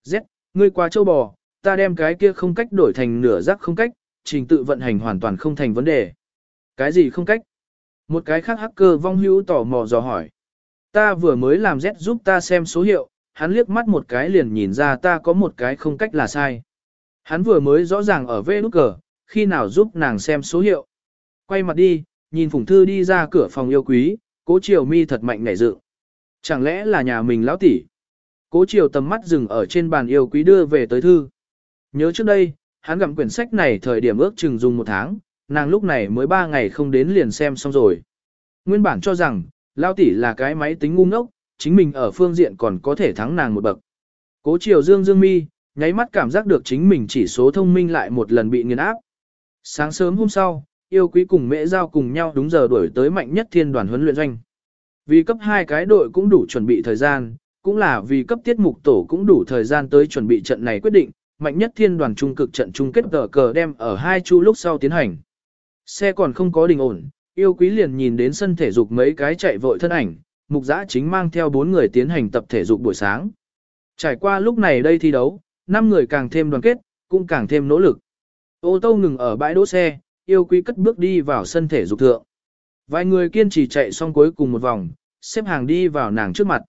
Z, ngươi qua châu bò, ta đem cái kia không cách đổi thành nửa rắc không cách, trình tự vận hành hoàn toàn không thành vấn đề. Cái gì không cách? Một cái khác hacker vong hữu tò mò dò hỏi. Ta vừa mới làm Z giúp ta xem số hiệu, hắn liếc mắt một cái liền nhìn ra ta có một cái không cách là sai. Hắn vừa mới rõ ràng ở vê nút cờ, khi nào giúp nàng xem số hiệu. Quay mặt đi, nhìn Phùng Thư đi ra cửa phòng yêu quý, cố chiều mi thật mạnh nảy dự. Chẳng lẽ là nhà mình lão tỷ? Cố chiều tầm mắt dừng ở trên bàn yêu quý đưa về tới thư. Nhớ trước đây, hắn gặm quyển sách này thời điểm ước chừng dùng một tháng, nàng lúc này mới ba ngày không đến liền xem xong rồi. Nguyên bản cho rằng, lao tỷ là cái máy tính ngu ngốc, chính mình ở phương diện còn có thể thắng nàng một bậc. Cố chiều dương dương mi, nháy mắt cảm giác được chính mình chỉ số thông minh lại một lần bị nghiền áp. Sáng sớm hôm sau, yêu quý cùng mễ giao cùng nhau đúng giờ đuổi tới mạnh nhất thiên đoàn huấn luyện doanh. Vì cấp hai cái đội cũng đủ chuẩn bị thời gian, cũng là vì cấp tiết mục tổ cũng đủ thời gian tới chuẩn bị trận này quyết định, mạnh nhất thiên đoàn trung cực trận chung kết cờ cờ đem ở hai chu lúc sau tiến hành. Xe còn không có đình ổn, yêu quý liền nhìn đến sân thể dục mấy cái chạy vội thân ảnh, mục giã chính mang theo bốn người tiến hành tập thể dục buổi sáng. Trải qua lúc này đây thi đấu, năm người càng thêm đoàn kết, cũng càng thêm nỗ lực. Ô tô ngừng ở bãi đỗ xe, yêu quý cất bước đi vào sân thể dục thượng. Vài người kiên trì chạy xong cuối cùng một vòng, xếp hàng đi vào nàng trước mặt.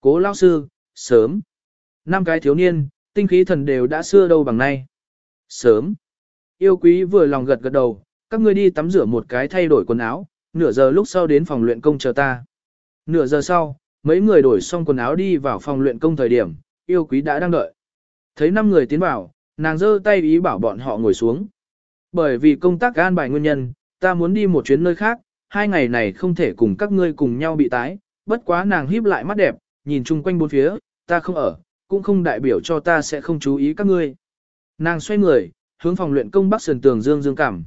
Cố lao sư, sớm. Năm cái thiếu niên, tinh khí thần đều đã xưa đâu bằng nay. Sớm. Yêu quý vừa lòng gật gật đầu, các ngươi đi tắm rửa một cái thay đổi quần áo, nửa giờ lúc sau đến phòng luyện công chờ ta. Nửa giờ sau, mấy người đổi xong quần áo đi vào phòng luyện công thời điểm, yêu quý đã đang đợi. Thấy năm người tiến vào, nàng giơ tay ý bảo bọn họ ngồi xuống. Bởi vì công tác gan bài nguyên nhân, ta muốn đi một chuyến nơi khác, hai ngày này không thể cùng các ngươi cùng nhau bị tái, bất quá nàng híp lại mắt đẹp, nhìn chung quanh bốn phía, ta không ở, cũng không đại biểu cho ta sẽ không chú ý các ngươi. Nàng xoay người, hướng phòng luyện công bắc sườn tường dương dương cảm.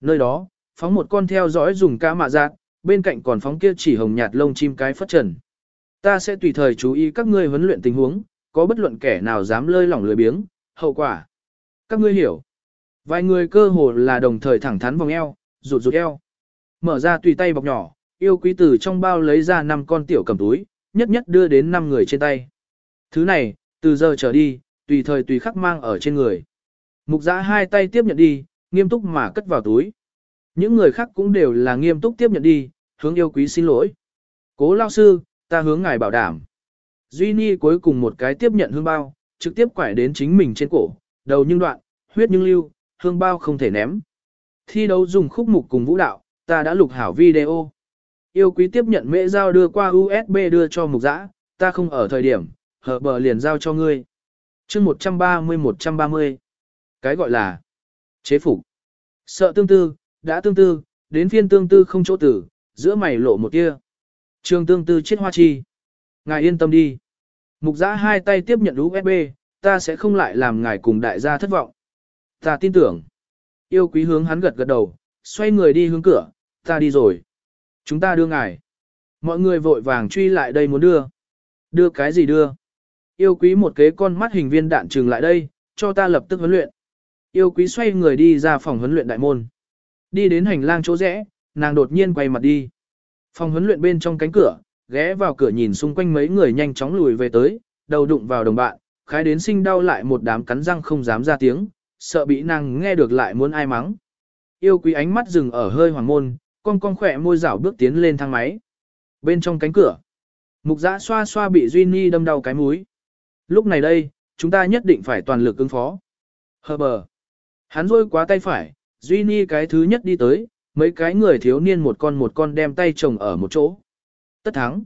Nơi đó, phóng một con theo dõi dùng cá mạ giác, bên cạnh còn phóng kia chỉ hồng nhạt lông chim cái phất trần. Ta sẽ tùy thời chú ý các ngươi huấn luyện tình huống, có bất luận kẻ nào dám lơi lỏng lười biếng, hậu quả. Các ngươi hiểu. Vài người cơ hồ là đồng thời thẳng thắn vòng eo, rụt rụt eo. Mở ra tùy tay bọc nhỏ, yêu quý tử trong bao lấy ra năm con tiểu cầm túi, nhất nhất đưa đến năm người trên tay. Thứ này, từ giờ trở đi, tùy thời tùy khắc mang ở trên người. Mục giã hai tay tiếp nhận đi, nghiêm túc mà cất vào túi. Những người khác cũng đều là nghiêm túc tiếp nhận đi, hướng yêu quý xin lỗi. Cố lao sư, ta hướng ngài bảo đảm. Duy Ni cuối cùng một cái tiếp nhận hương bao, trực tiếp quải đến chính mình trên cổ, đầu nhưng đoạn, huyết nhưng lưu, hương bao không thể ném. Thi đấu dùng khúc mục cùng vũ đạo, ta đã lục hảo video. Yêu quý tiếp nhận mễ giao đưa qua USB đưa cho mục giã, ta không ở thời điểm, hở bờ liền giao cho ngươi. chương 130-130. Cái gọi là chế phục. Sợ tương tư, đã tương tư, đến phiên tương tư không chỗ tử, giữa mày lộ một tia. Trường tương tư chết hoa chi. Ngài yên tâm đi. Mục giã hai tay tiếp nhận USB, ta sẽ không lại làm ngài cùng đại gia thất vọng. Ta tin tưởng. Yêu quý hướng hắn gật gật đầu, xoay người đi hướng cửa, ta đi rồi. Chúng ta đưa ngài. Mọi người vội vàng truy lại đây muốn đưa. Đưa cái gì đưa? Yêu quý một kế con mắt hình viên đạn trừng lại đây, cho ta lập tức huấn luyện. Yêu quý xoay người đi ra phòng huấn luyện đại môn. Đi đến hành lang chỗ rẽ, nàng đột nhiên quay mặt đi. Phòng huấn luyện bên trong cánh cửa, ghé vào cửa nhìn xung quanh mấy người nhanh chóng lùi về tới, đầu đụng vào đồng bạn, khái đến sinh đau lại một đám cắn răng không dám ra tiếng, sợ bị nàng nghe được lại muốn ai mắng. Yêu quý ánh mắt dừng ở hơi hoàng môn, con con khỏe môi rảo bước tiến lên thang máy. Bên trong cánh cửa, mục giã xoa xoa bị Duy Ni đâm đau cái múi. Lúc này đây, chúng ta nhất định phải toàn lực ứng phó. Hờ bờ. Hắn rôi quá tay phải, Duy Ni cái thứ nhất đi tới, mấy cái người thiếu niên một con một con đem tay chồng ở một chỗ. Tất thắng.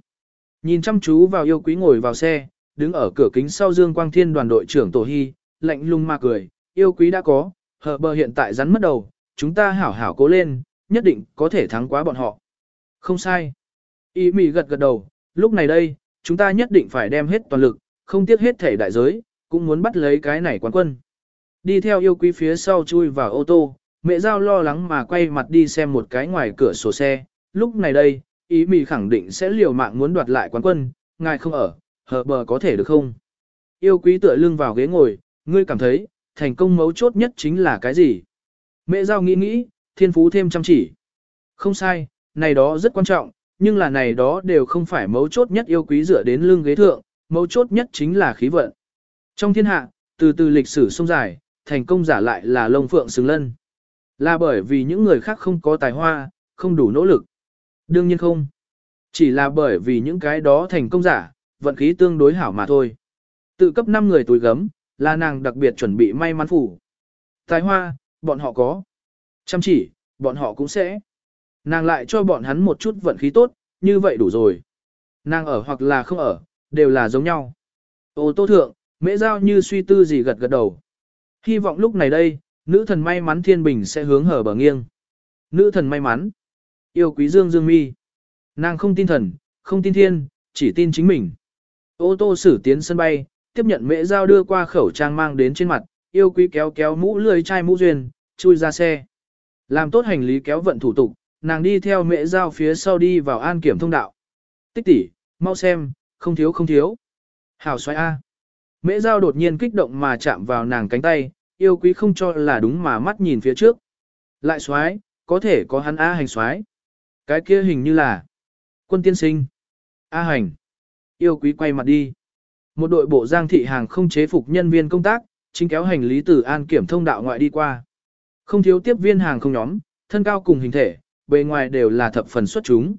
Nhìn chăm chú vào yêu quý ngồi vào xe, đứng ở cửa kính sau Dương Quang Thiên đoàn đội trưởng Tổ Hy, lạnh lùng mà cười, yêu quý đã có, hờ bờ hiện tại rắn mất đầu, chúng ta hảo hảo cố lên, nhất định có thể thắng quá bọn họ. Không sai. Y mì gật gật đầu, lúc này đây, chúng ta nhất định phải đem hết toàn lực, không tiếc hết thể đại giới, cũng muốn bắt lấy cái này quán quân. Đi theo yêu quý phía sau chui vào ô tô, mẹ giao lo lắng mà quay mặt đi xem một cái ngoài cửa sổ xe, lúc này đây, ý mì khẳng định sẽ liều mạng muốn đoạt lại quán quân, ngài không ở, hờ bờ có thể được không? Yêu quý tựa lưng vào ghế ngồi, ngươi cảm thấy, thành công mấu chốt nhất chính là cái gì? Mẹ giao nghĩ nghĩ, thiên phú thêm chăm chỉ. Không sai, này đó rất quan trọng, nhưng là này đó đều không phải mấu chốt nhất yêu quý dựa đến lưng ghế thượng, mấu chốt nhất chính là khí vận. Trong thiên hạ, từ từ lịch sử sông dài, thành công giả lại là lông phượng xứng lân. Là bởi vì những người khác không có tài hoa, không đủ nỗ lực. Đương nhiên không. Chỉ là bởi vì những cái đó thành công giả, vận khí tương đối hảo mà thôi. Tự cấp 5 người tuổi gấm, là nàng đặc biệt chuẩn bị may mắn phủ. Tài hoa, bọn họ có. Chăm chỉ, bọn họ cũng sẽ. Nàng lại cho bọn hắn một chút vận khí tốt, như vậy đủ rồi. Nàng ở hoặc là không ở, đều là giống nhau. Ô tô thượng, mễ giao như suy tư gì gật gật đầu. Hy vọng lúc này đây, nữ thần may mắn thiên bình sẽ hướng hở bờ nghiêng. Nữ thần may mắn. Yêu quý dương dương mi. Nàng không tin thần, không tin thiên, chỉ tin chính mình. Ô tô xử tiến sân bay, tiếp nhận mễ giao đưa qua khẩu trang mang đến trên mặt, yêu quý kéo kéo mũ lười chai mũ duyên, chui ra xe. Làm tốt hành lý kéo vận thủ tục, nàng đi theo mễ giao phía sau đi vào an kiểm thông đạo. Tích tỷ, mau xem, không thiếu không thiếu. Hảo xoay A. Mễ giao đột nhiên kích động mà chạm vào nàng cánh tay, yêu quý không cho là đúng mà mắt nhìn phía trước. Lại xoái, có thể có hắn A hành xoái. Cái kia hình như là quân tiên sinh. A hành. Yêu quý quay mặt đi. Một đội bộ giang thị hàng không chế phục nhân viên công tác, chính kéo hành lý từ an kiểm thông đạo ngoại đi qua. Không thiếu tiếp viên hàng không nhóm, thân cao cùng hình thể, bề ngoài đều là thập phần xuất chúng.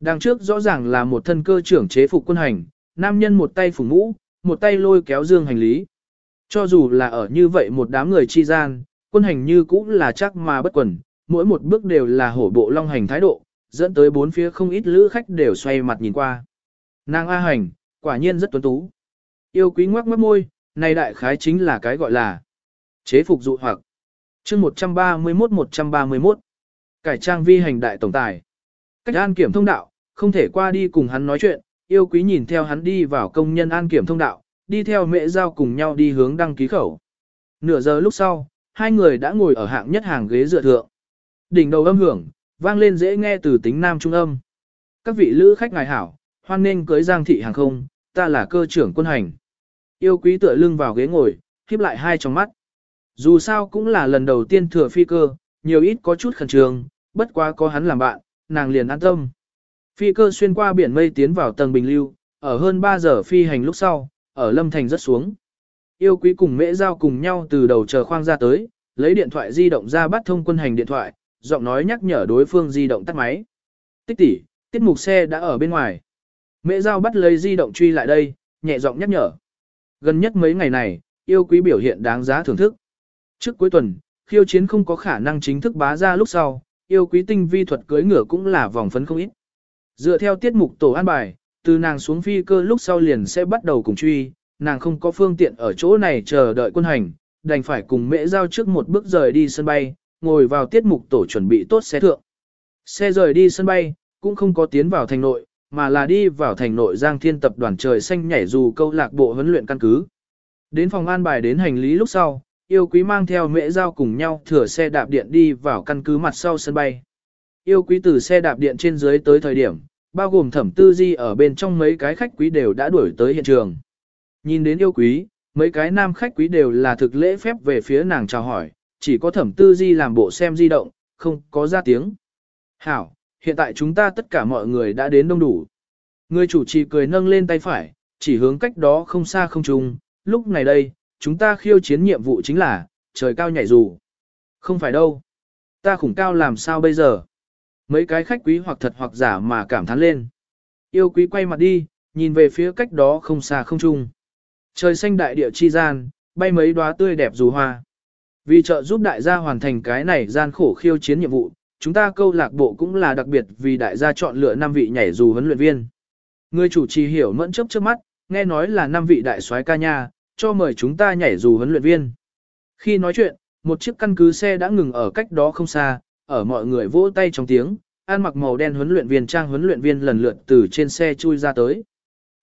Đằng trước rõ ràng là một thân cơ trưởng chế phục quân hành, nam nhân một tay phủ mũ, một tay lôi kéo dương hành lý. Cho dù là ở như vậy một đám người chi gian, quân hành như cũng là chắc mà bất quần, mỗi một bước đều là hổ bộ long hành thái độ, dẫn tới bốn phía không ít lữ khách đều xoay mặt nhìn qua. Nàng A hành, quả nhiên rất tuấn tú. Yêu quý ngoắc mất môi, này đại khái chính là cái gọi là chế phục dụ hoặc. chương 131-131 Cải trang vi hành đại tổng tài. Cách an kiểm thông đạo, không thể qua đi cùng hắn nói chuyện, yêu quý nhìn theo hắn đi vào công nhân an kiểm thông đạo, đi theo mẹ giao cùng nhau đi hướng đăng ký khẩu. Nửa giờ lúc sau, hai người đã ngồi ở hạng nhất hàng ghế dựa thượng. Đỉnh đầu âm hưởng, vang lên dễ nghe từ tính nam trung âm. Các vị lữ khách ngài hảo, hoan nên cưới giang thị hàng không, ta là cơ trưởng quân hành. Yêu quý tựa lưng vào ghế ngồi, khiếp lại hai trong mắt. Dù sao cũng là lần đầu tiên thừa phi cơ, nhiều ít có chút khẩn trương, bất quá có hắn làm bạn, nàng liền an tâm. Phi cơ xuyên qua biển mây tiến vào tầng bình lưu, ở hơn 3 giờ phi hành lúc sau, ở Lâm Thành rất xuống. Yêu quý cùng mễ giao cùng nhau từ đầu chờ khoang ra tới, lấy điện thoại di động ra bắt thông quân hành điện thoại, giọng nói nhắc nhở đối phương di động tắt máy. Tích tỷ, tiết mục xe đã ở bên ngoài. Mễ giao bắt lấy di động truy lại đây, nhẹ giọng nhắc nhở. Gần nhất mấy ngày này, yêu quý biểu hiện đáng giá thưởng thức. Trước cuối tuần, khiêu chiến không có khả năng chính thức bá ra lúc sau, yêu quý tinh vi thuật cưới ngựa cũng là vòng phấn không ít. Dựa theo tiết mục tổ an bài, từ nàng xuống phi cơ lúc sau liền sẽ bắt đầu cùng truy, nàng không có phương tiện ở chỗ này chờ đợi quân hành, đành phải cùng mễ giao trước một bước rời đi sân bay, ngồi vào tiết mục tổ chuẩn bị tốt xe thượng. Xe rời đi sân bay, cũng không có tiến vào thành nội, mà là đi vào thành nội Giang Thiên tập đoàn trời xanh nhảy dù câu lạc bộ huấn luyện căn cứ. Đến phòng an bài đến hành lý lúc sau, yêu quý mang theo mễ giao cùng nhau thửa xe đạp điện đi vào căn cứ mặt sau sân bay. Yêu quý từ xe đạp điện trên dưới tới thời điểm, bao gồm thẩm tư di ở bên trong mấy cái khách quý đều đã đuổi tới hiện trường. Nhìn đến yêu quý, mấy cái nam khách quý đều là thực lễ phép về phía nàng chào hỏi, chỉ có thẩm tư di làm bộ xem di động, không có ra tiếng. Hảo, hiện tại chúng ta tất cả mọi người đã đến đông đủ. Người chủ trì cười nâng lên tay phải, chỉ hướng cách đó không xa không trùng, lúc này đây, chúng ta khiêu chiến nhiệm vụ chính là, trời cao nhảy dù. Không phải đâu. Ta khủng cao làm sao bây giờ? Mấy cái khách quý hoặc thật hoặc giả mà cảm thán lên. Yêu quý quay mặt đi, nhìn về phía cách đó không xa không trung. Trời xanh đại địa chi gian, bay mấy đóa tươi đẹp dù hoa. Vì trợ giúp đại gia hoàn thành cái này gian khổ khiêu chiến nhiệm vụ, chúng ta câu lạc bộ cũng là đặc biệt vì đại gia chọn lựa 5 vị nhảy dù huấn luyện viên. Người chủ trì hiểu mẫn chấp trước mắt, nghe nói là 5 vị đại soái ca nha, cho mời chúng ta nhảy dù huấn luyện viên. Khi nói chuyện, một chiếc căn cứ xe đã ngừng ở cách đó không xa, ở mọi người vỗ tay trong tiếng, an mặc màu đen huấn luyện viên trang huấn luyện viên lần lượt từ trên xe chui ra tới.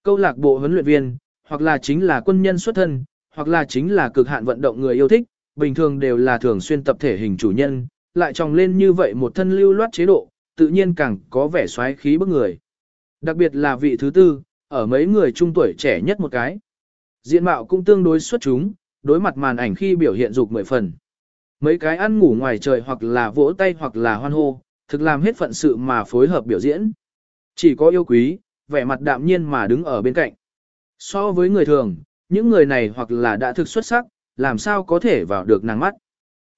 Câu lạc bộ huấn luyện viên, hoặc là chính là quân nhân xuất thân, hoặc là chính là cực hạn vận động người yêu thích, bình thường đều là thường xuyên tập thể hình chủ nhân, lại tròng lên như vậy một thân lưu loát chế độ, tự nhiên càng có vẻ xoáy khí bức người. Đặc biệt là vị thứ tư, ở mấy người trung tuổi trẻ nhất một cái. Diện mạo cũng tương đối xuất chúng, đối mặt màn ảnh khi biểu hiện dục mười phần. Mấy cái ăn ngủ ngoài trời hoặc là vỗ tay hoặc là hoan hô, thực làm hết phận sự mà phối hợp biểu diễn. Chỉ có yêu quý, vẻ mặt đạm nhiên mà đứng ở bên cạnh. So với người thường, những người này hoặc là đã thực xuất sắc, làm sao có thể vào được nàng mắt.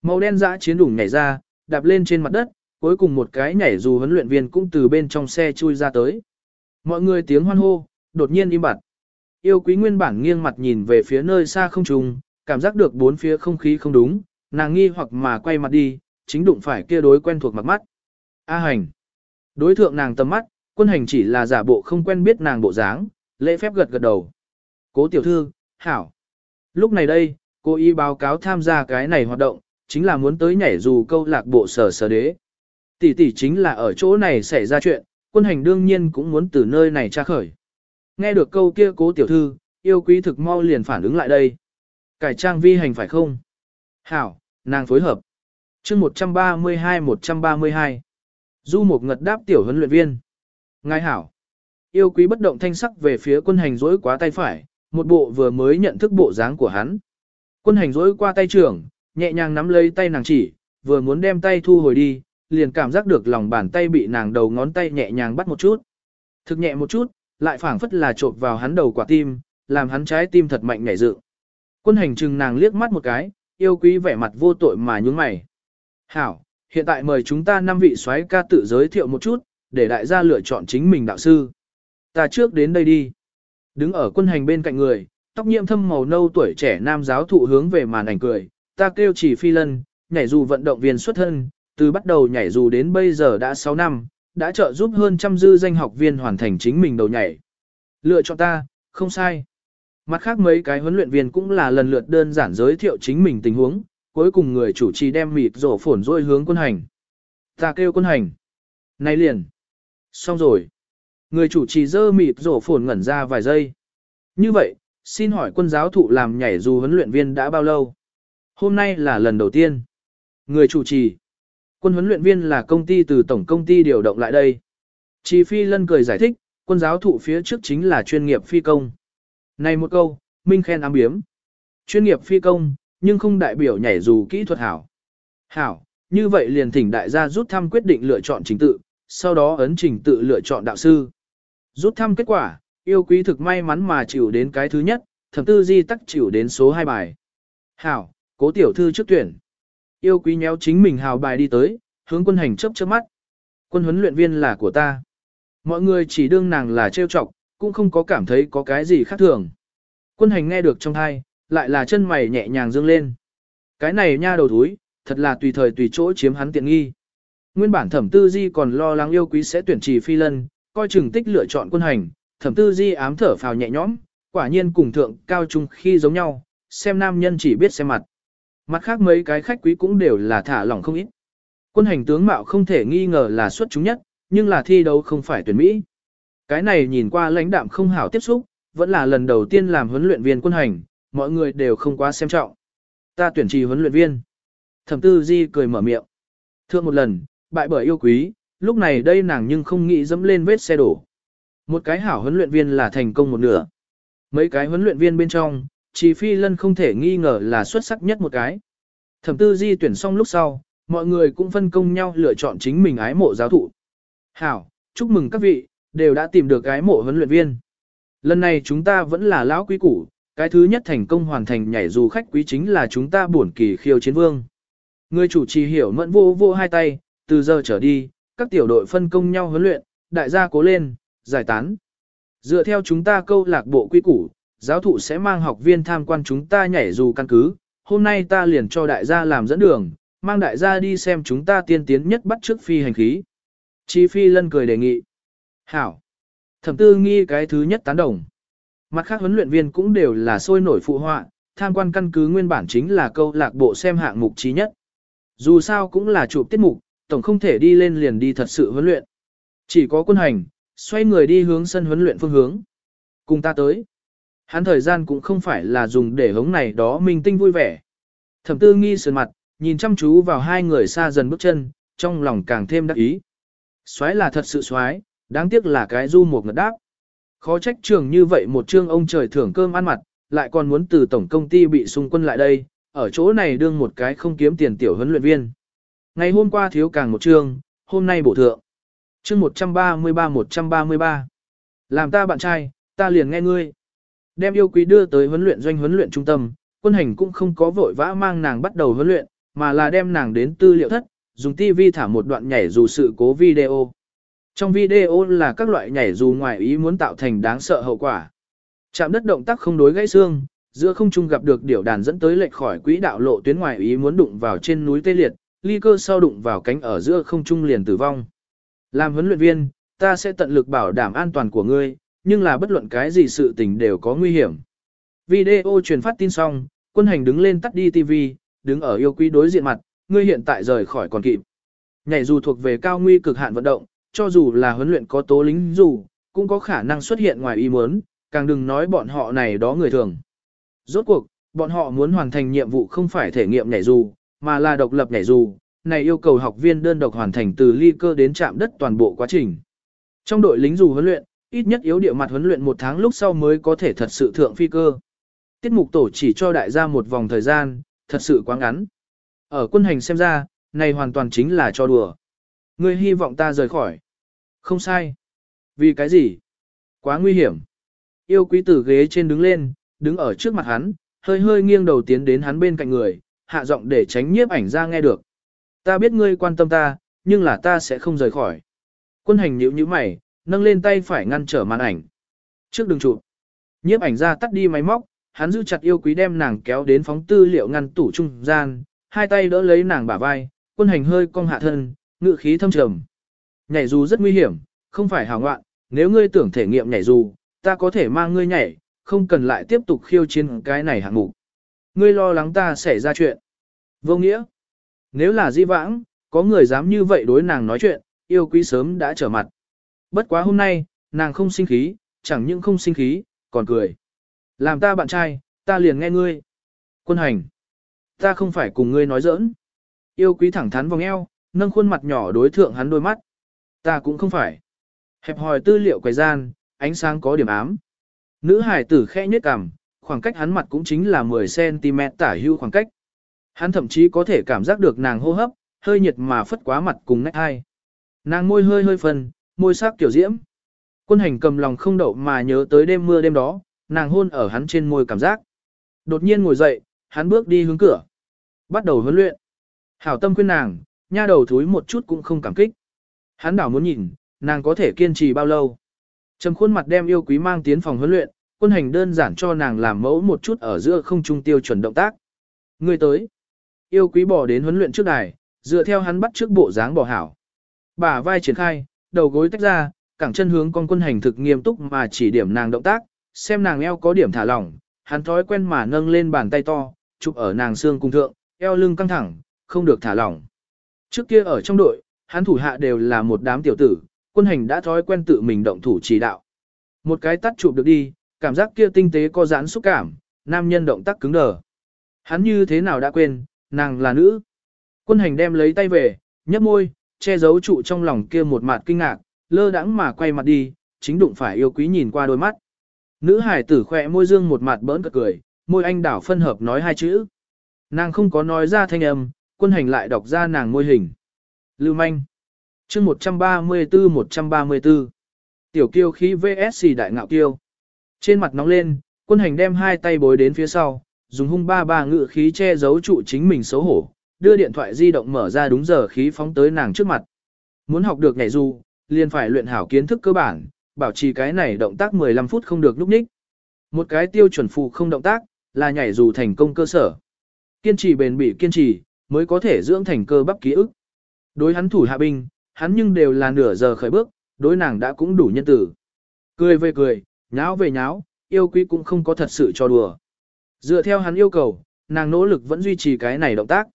Màu đen dã chiến đủng nhảy ra, đạp lên trên mặt đất, cuối cùng một cái nhảy dù huấn luyện viên cũng từ bên trong xe chui ra tới. Mọi người tiếng hoan hô, đột nhiên im bặt. Yêu quý nguyên bản nghiêng mặt nhìn về phía nơi xa không trùng, cảm giác được bốn phía không khí không đúng, nàng nghi hoặc mà quay mặt đi, chính đụng phải kia đối quen thuộc mặt mắt. A hành. Đối thượng nàng tầm mắt, quân hành chỉ là giả bộ không quen biết nàng bộ dáng, lễ phép gật gật đầu. Cố tiểu thư, hảo. Lúc này đây, cô y báo cáo tham gia cái này hoạt động, chính là muốn tới nhảy dù câu lạc bộ sở sở đế. Tỷ tỷ chính là ở chỗ này xảy ra chuyện, quân hành đương nhiên cũng muốn từ nơi này tra khởi. Nghe được câu kia cố tiểu thư, yêu quý thực mau liền phản ứng lại đây. Cải trang vi hành phải không? Hảo, nàng phối hợp. chương 132-132. Du một ngật đáp tiểu huấn luyện viên. Ngài hảo. Yêu quý bất động thanh sắc về phía quân hành rỗi quá tay phải, một bộ vừa mới nhận thức bộ dáng của hắn. Quân hành rỗi qua tay trưởng, nhẹ nhàng nắm lấy tay nàng chỉ, vừa muốn đem tay thu hồi đi, liền cảm giác được lòng bàn tay bị nàng đầu ngón tay nhẹ nhàng bắt một chút. Thực nhẹ một chút, lại phảng phất là trộn vào hắn đầu quả tim, làm hắn trái tim thật mạnh nhảy dựng. Quân hành trừng nàng liếc mắt một cái, yêu quý vẻ mặt vô tội mà nhướng mày. Hảo, hiện tại mời chúng ta năm vị soái ca tự giới thiệu một chút, để đại gia lựa chọn chính mình đạo sư. Ta trước đến đây đi. Đứng ở quân hành bên cạnh người, tóc nhiễm thâm màu nâu tuổi trẻ nam giáo thụ hướng về màn ảnh cười, ta kêu chỉ phi lân, nhảy dù vận động viên xuất thân, từ bắt đầu nhảy dù đến bây giờ đã 6 năm, đã trợ giúp hơn trăm dư danh học viên hoàn thành chính mình đầu nhảy. Lựa chọn ta, không sai. Mặt khác mấy cái huấn luyện viên cũng là lần lượt đơn giản giới thiệu chính mình tình huống, cuối cùng người chủ trì đem mịt rổ phổn rôi hướng quân hành. Ta kêu quân hành. Này liền. Xong rồi. Người chủ trì dơ mịt rổ phổn ngẩn ra vài giây. Như vậy, xin hỏi quân giáo thụ làm nhảy dù huấn luyện viên đã bao lâu? Hôm nay là lần đầu tiên. Người chủ trì. Quân huấn luyện viên là công ty từ tổng công ty điều động lại đây. Chi Phi Lân cười giải thích, quân giáo thụ phía trước chính là chuyên nghiệp phi công. Này một câu, Minh khen ám biếm. Chuyên nghiệp phi công, nhưng không đại biểu nhảy dù kỹ thuật hảo. Hảo, như vậy liền thỉnh đại gia rút thăm quyết định lựa chọn trình tự, sau đó ấn trình tự lựa chọn đạo sư. Rút thăm kết quả, yêu quý thực may mắn mà chịu đến cái thứ nhất, thẩm tư di tắc chịu đến số 2 bài. Hảo, cố tiểu thư trước tuyển. Yêu quý nhéo chính mình hào bài đi tới, hướng quân hành chấp chớp mắt. Quân huấn luyện viên là của ta. Mọi người chỉ đương nàng là trêu chọc, cũng không có cảm thấy có cái gì khác thường. Quân hành nghe được trong thai, lại là chân mày nhẹ nhàng dương lên. Cái này nha đầu thúi, thật là tùy thời tùy chỗ chiếm hắn tiện nghi. Nguyên bản thẩm tư di còn lo lắng yêu quý sẽ tuyển trì phi lân, coi chừng tích lựa chọn quân hành, thẩm tư di ám thở phào nhẹ nhõm, quả nhiên cùng thượng cao trung khi giống nhau, xem nam nhân chỉ biết xem mặt. Mặt khác mấy cái khách quý cũng đều là thả lỏng không ít. Quân hành tướng mạo không thể nghi ngờ là xuất chúng nhất, nhưng là thi đấu không phải tuyển Mỹ. Cái này nhìn qua lãnh đạm không hảo tiếp xúc, vẫn là lần đầu tiên làm huấn luyện viên quân hành, mọi người đều không quá xem trọng. Ta tuyển trì huấn luyện viên. Thẩm tư di cười mở miệng. Thượng một lần, bại bởi yêu quý, lúc này đây nàng nhưng không nghĩ dẫm lên vết xe đổ. Một cái hảo huấn luyện viên là thành công một nửa. Mấy cái huấn luyện viên bên trong, chỉ phi lân không thể nghi ngờ là xuất sắc nhất một cái. Thẩm tư di tuyển xong lúc sau, mọi người cũng phân công nhau lựa chọn chính mình ái mộ giáo thụ. Hảo, chúc mừng các vị, đều đã tìm được ái mộ huấn luyện viên. Lần này chúng ta vẫn là lão quý củ, cái thứ nhất thành công hoàn thành nhảy dù khách quý chính là chúng ta bổn kỳ khiêu chiến vương. Người chủ trì hiểu mẫn vô vô hai tay, từ giờ trở đi, các tiểu đội phân công nhau huấn luyện, đại gia cố lên, giải tán. Dựa theo chúng ta câu lạc bộ quy củ, giáo thụ sẽ mang học viên tham quan chúng ta nhảy dù căn cứ, hôm nay ta liền cho đại gia làm dẫn đường, mang đại gia đi xem chúng ta tiên tiến nhất bắt trước phi hành khí. Chi phi lân cười đề nghị. Hảo. Thẩm tư nghi cái thứ nhất tán đồng. Mặt khác huấn luyện viên cũng đều là sôi nổi phụ họa, tham quan căn cứ nguyên bản chính là câu lạc bộ xem hạng mục trí nhất. Dù sao cũng là chụp tiết mục, tổng không thể đi lên liền đi thật sự huấn luyện. Chỉ có quân hành, xoay người đi hướng sân huấn luyện phương hướng. Cùng ta tới. Hắn thời gian cũng không phải là dùng để hống này đó minh tinh vui vẻ. Thẩm tư nghi sườn mặt, nhìn chăm chú vào hai người xa dần bước chân, trong lòng càng thêm đắc ý. Xoái là thật sự xoái, đáng tiếc là cái du một ngật đáp. Khó trách trường như vậy một trương ông trời thưởng cơm ăn mặt, lại còn muốn từ tổng công ty bị xung quân lại đây, ở chỗ này đương một cái không kiếm tiền tiểu huấn luyện viên. Ngày hôm qua thiếu càng một trương, hôm nay bổ thượng. Chương 133-133. Làm ta bạn trai, ta liền nghe ngươi. Đem yêu quý đưa tới huấn luyện doanh huấn luyện trung tâm, quân hành cũng không có vội vã mang nàng bắt đầu huấn luyện, mà là đem nàng đến tư liệu thất, dùng TV thả một đoạn nhảy dù sự cố video. Trong video là các loại nhảy dù ngoài ý muốn tạo thành đáng sợ hậu quả. Chạm đất động tác không đối gãy xương, giữa không trung gặp được điểu đàn dẫn tới lệch khỏi quỹ đạo lộ tuyến ngoài ý muốn đụng vào trên núi tê liệt, ly cơ sau đụng vào cánh ở giữa không trung liền tử vong. Làm huấn luyện viên, ta sẽ tận lực bảo đảm an toàn của ngươi, nhưng là bất luận cái gì sự tình đều có nguy hiểm. Video truyền phát tin xong, quân hành đứng lên tắt đi TV, đứng ở yêu quý đối diện mặt, ngươi hiện tại rời khỏi còn kịp. Nhảy dù thuộc về cao nguy cực hạn vận động, cho dù là huấn luyện có tố lính dù, cũng có khả năng xuất hiện ngoài ý muốn, càng đừng nói bọn họ này đó người thường. Rốt cuộc, bọn họ muốn hoàn thành nhiệm vụ không phải thể nghiệm nhảy dù, mà là độc lập nhảy dù, này yêu cầu học viên đơn độc hoàn thành từ ly cơ đến chạm đất toàn bộ quá trình. Trong đội lính dù huấn luyện, ít nhất yếu địa mặt huấn luyện một tháng lúc sau mới có thể thật sự thượng phi cơ. Tiết mục tổ chỉ cho đại gia một vòng thời gian, thật sự quá ngắn. Ở quân hành xem ra, này hoàn toàn chính là cho đùa. Ngươi hy vọng ta rời khỏi. Không sai. Vì cái gì? Quá nguy hiểm. Yêu quý tử ghế trên đứng lên, đứng ở trước mặt hắn, hơi hơi nghiêng đầu tiến đến hắn bên cạnh người, hạ giọng để tránh nhiếp ảnh ra nghe được. Ta biết ngươi quan tâm ta, nhưng là ta sẽ không rời khỏi. Quân hành nhíu như mày, nâng lên tay phải ngăn trở màn ảnh. Trước đường chụp. Nhiếp ảnh ra tắt đi máy móc, hắn giữ chặt yêu quý đem nàng kéo đến phóng tư liệu ngăn tủ trung gian, hai tay đỡ lấy nàng bả vai, quân hành hơi cong hạ thân, ngự khí thâm trầm. Nhảy dù rất nguy hiểm, không phải hào ngoạn, nếu ngươi tưởng thể nghiệm nhảy dù, ta có thể mang ngươi nhảy, không cần lại tiếp tục khiêu chiến cái này hạng mục. Ngươi lo lắng ta sẽ ra chuyện. Vô nghĩa. Nếu là di vãng, có người dám như vậy đối nàng nói chuyện, yêu quý sớm đã trở mặt. Bất quá hôm nay, nàng không sinh khí, chẳng những không sinh khí, còn cười. Làm ta bạn trai, ta liền nghe ngươi. Quân hành. Ta không phải cùng ngươi nói giỡn. Yêu quý thẳng thắn vòng eo, nâng khuôn mặt nhỏ đối thượng hắn đôi mắt. Ta cũng không phải. Hẹp hòi tư liệu quầy gian, ánh sáng có điểm ám. Nữ hải tử khẽ nhếch cằm, khoảng cách hắn mặt cũng chính là 10cm tả hưu khoảng cách. Hắn thậm chí có thể cảm giác được nàng hô hấp, hơi nhiệt mà phất quá mặt cùng nách hai. Nàng môi hơi hơi phần, môi sắc kiểu diễm. Quân hành cầm lòng không đậu mà nhớ tới đêm mưa đêm đó, nàng hôn ở hắn trên môi cảm giác. Đột nhiên ngồi dậy, hắn bước đi hướng cửa. Bắt đầu huấn luyện. Hảo tâm khuyên nàng, nha đầu thúi một chút cũng không cảm kích. Hắn đảo muốn nhìn, nàng có thể kiên trì bao lâu. Trầm khuôn mặt đem yêu quý mang tiến phòng huấn luyện, quân hành đơn giản cho nàng làm mẫu một chút ở giữa không trung tiêu chuẩn động tác. Người tới. Yêu quý bỏ đến huấn luyện trước đài, dựa theo hắn bắt trước bộ dáng bỏ hảo. Bả vai triển khai, đầu gối tách ra, cẳng chân hướng con quân hành thực nghiêm túc mà chỉ điểm nàng động tác, xem nàng eo có điểm thả lỏng, hắn thói quen mà nâng lên bàn tay to, chụp ở nàng xương cung thượng, eo lưng căng thẳng, không được thả lỏng. Trước kia ở trong đội, hắn thủ hạ đều là một đám tiểu tử, quân hành đã thói quen tự mình động thủ chỉ đạo. Một cái tắt chụp được đi, cảm giác kia tinh tế có giãn xúc cảm, nam nhân động tác cứng đờ. Hắn như thế nào đã quên, nàng là nữ. Quân hành đem lấy tay về, nhấp môi, che giấu trụ trong lòng kia một mặt kinh ngạc, lơ đãng mà quay mặt đi, chính đụng phải yêu quý nhìn qua đôi mắt. Nữ hải tử khỏe môi dương một mặt bỡn cợt cười, môi anh đảo phân hợp nói hai chữ. Nàng không có nói ra thanh âm, quân hành lại đọc ra nàng môi hình. Lưu manh. chương 134-134. Tiểu kiêu khí VSC đại ngạo kiêu. Trên mặt nóng lên, quân hành đem hai tay bối đến phía sau, dùng hung ba ba ngự khí che giấu trụ chính mình xấu hổ, đưa điện thoại di động mở ra đúng giờ khí phóng tới nàng trước mặt. Muốn học được nhảy dù, liền phải luyện hảo kiến thức cơ bản, bảo trì cái này động tác 15 phút không được lúc ních. Một cái tiêu chuẩn phụ không động tác, là nhảy dù thành công cơ sở. Kiên trì bền bỉ kiên trì, mới có thể dưỡng thành cơ bắp ký ức. Đối hắn thủ hạ binh, hắn nhưng đều là nửa giờ khởi bước, đối nàng đã cũng đủ nhân tử. Cười về cười, nháo về nháo, yêu quý cũng không có thật sự cho đùa. Dựa theo hắn yêu cầu, nàng nỗ lực vẫn duy trì cái này động tác.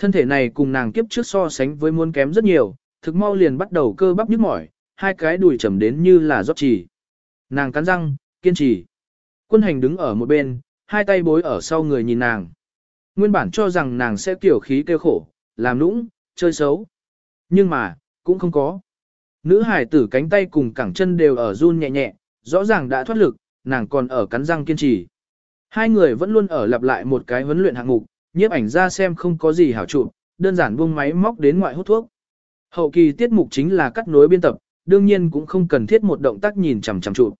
Thân thể này cùng nàng kiếp trước so sánh với muốn kém rất nhiều, thực mau liền bắt đầu cơ bắp nhức mỏi, hai cái đùi chầm đến như là rót trì. Nàng cắn răng, kiên trì. Quân hành đứng ở một bên, hai tay bối ở sau người nhìn nàng. Nguyên bản cho rằng nàng sẽ tiểu khí kêu khổ, làm nũng, chơi xấu. Nhưng mà, cũng không có. Nữ hải tử cánh tay cùng cẳng chân đều ở run nhẹ nhẹ, rõ ràng đã thoát lực, nàng còn ở cắn răng kiên trì. Hai người vẫn luôn ở lặp lại một cái huấn luyện hạng mục, nhiếp ảnh ra xem không có gì hảo trụ, đơn giản buông máy móc đến ngoại hút thuốc. Hậu kỳ tiết mục chính là cắt nối biên tập, đương nhiên cũng không cần thiết một động tác nhìn chằm chằm trụ.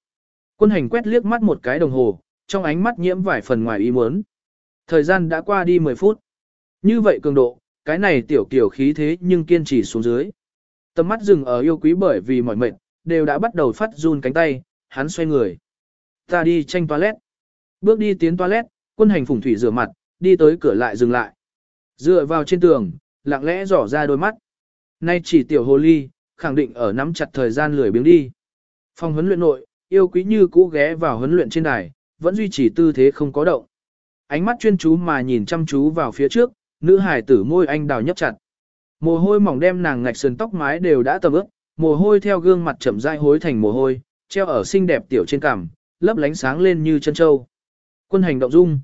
Quân hành quét liếc mắt một cái đồng hồ, trong ánh mắt nhiễm vài phần ngoài ý muốn. Thời gian đã qua đi 10 phút. Như vậy cường độ, cái này tiểu kiểu khí thế nhưng kiên trì xuống dưới. Tầm mắt dừng ở yêu quý bởi vì mỏi mệt, đều đã bắt đầu phát run cánh tay, hắn xoay người. Ta đi tranh toilet. Bước đi tiến toilet, quân hành phủng thủy rửa mặt, đi tới cửa lại dừng lại. Dựa vào trên tường, lặng lẽ dò ra đôi mắt. Nay chỉ tiểu hồ ly, khẳng định ở nắm chặt thời gian lười biếng đi. Phòng huấn luyện nội, yêu quý như cũ ghé vào huấn luyện trên đài, vẫn duy trì tư thế không có động. Ánh mắt chuyên chú mà nhìn chăm chú vào phía trước, nữ hải tử môi anh đào nhấp chặt. Mồ hôi mỏng đem nàng ngạch sườn tóc mái đều đã tầm ướt, mồ hôi theo gương mặt chậm rãi hối thành mồ hôi, treo ở xinh đẹp tiểu trên cằm, lấp lánh sáng lên như chân châu. Quân hành động dung.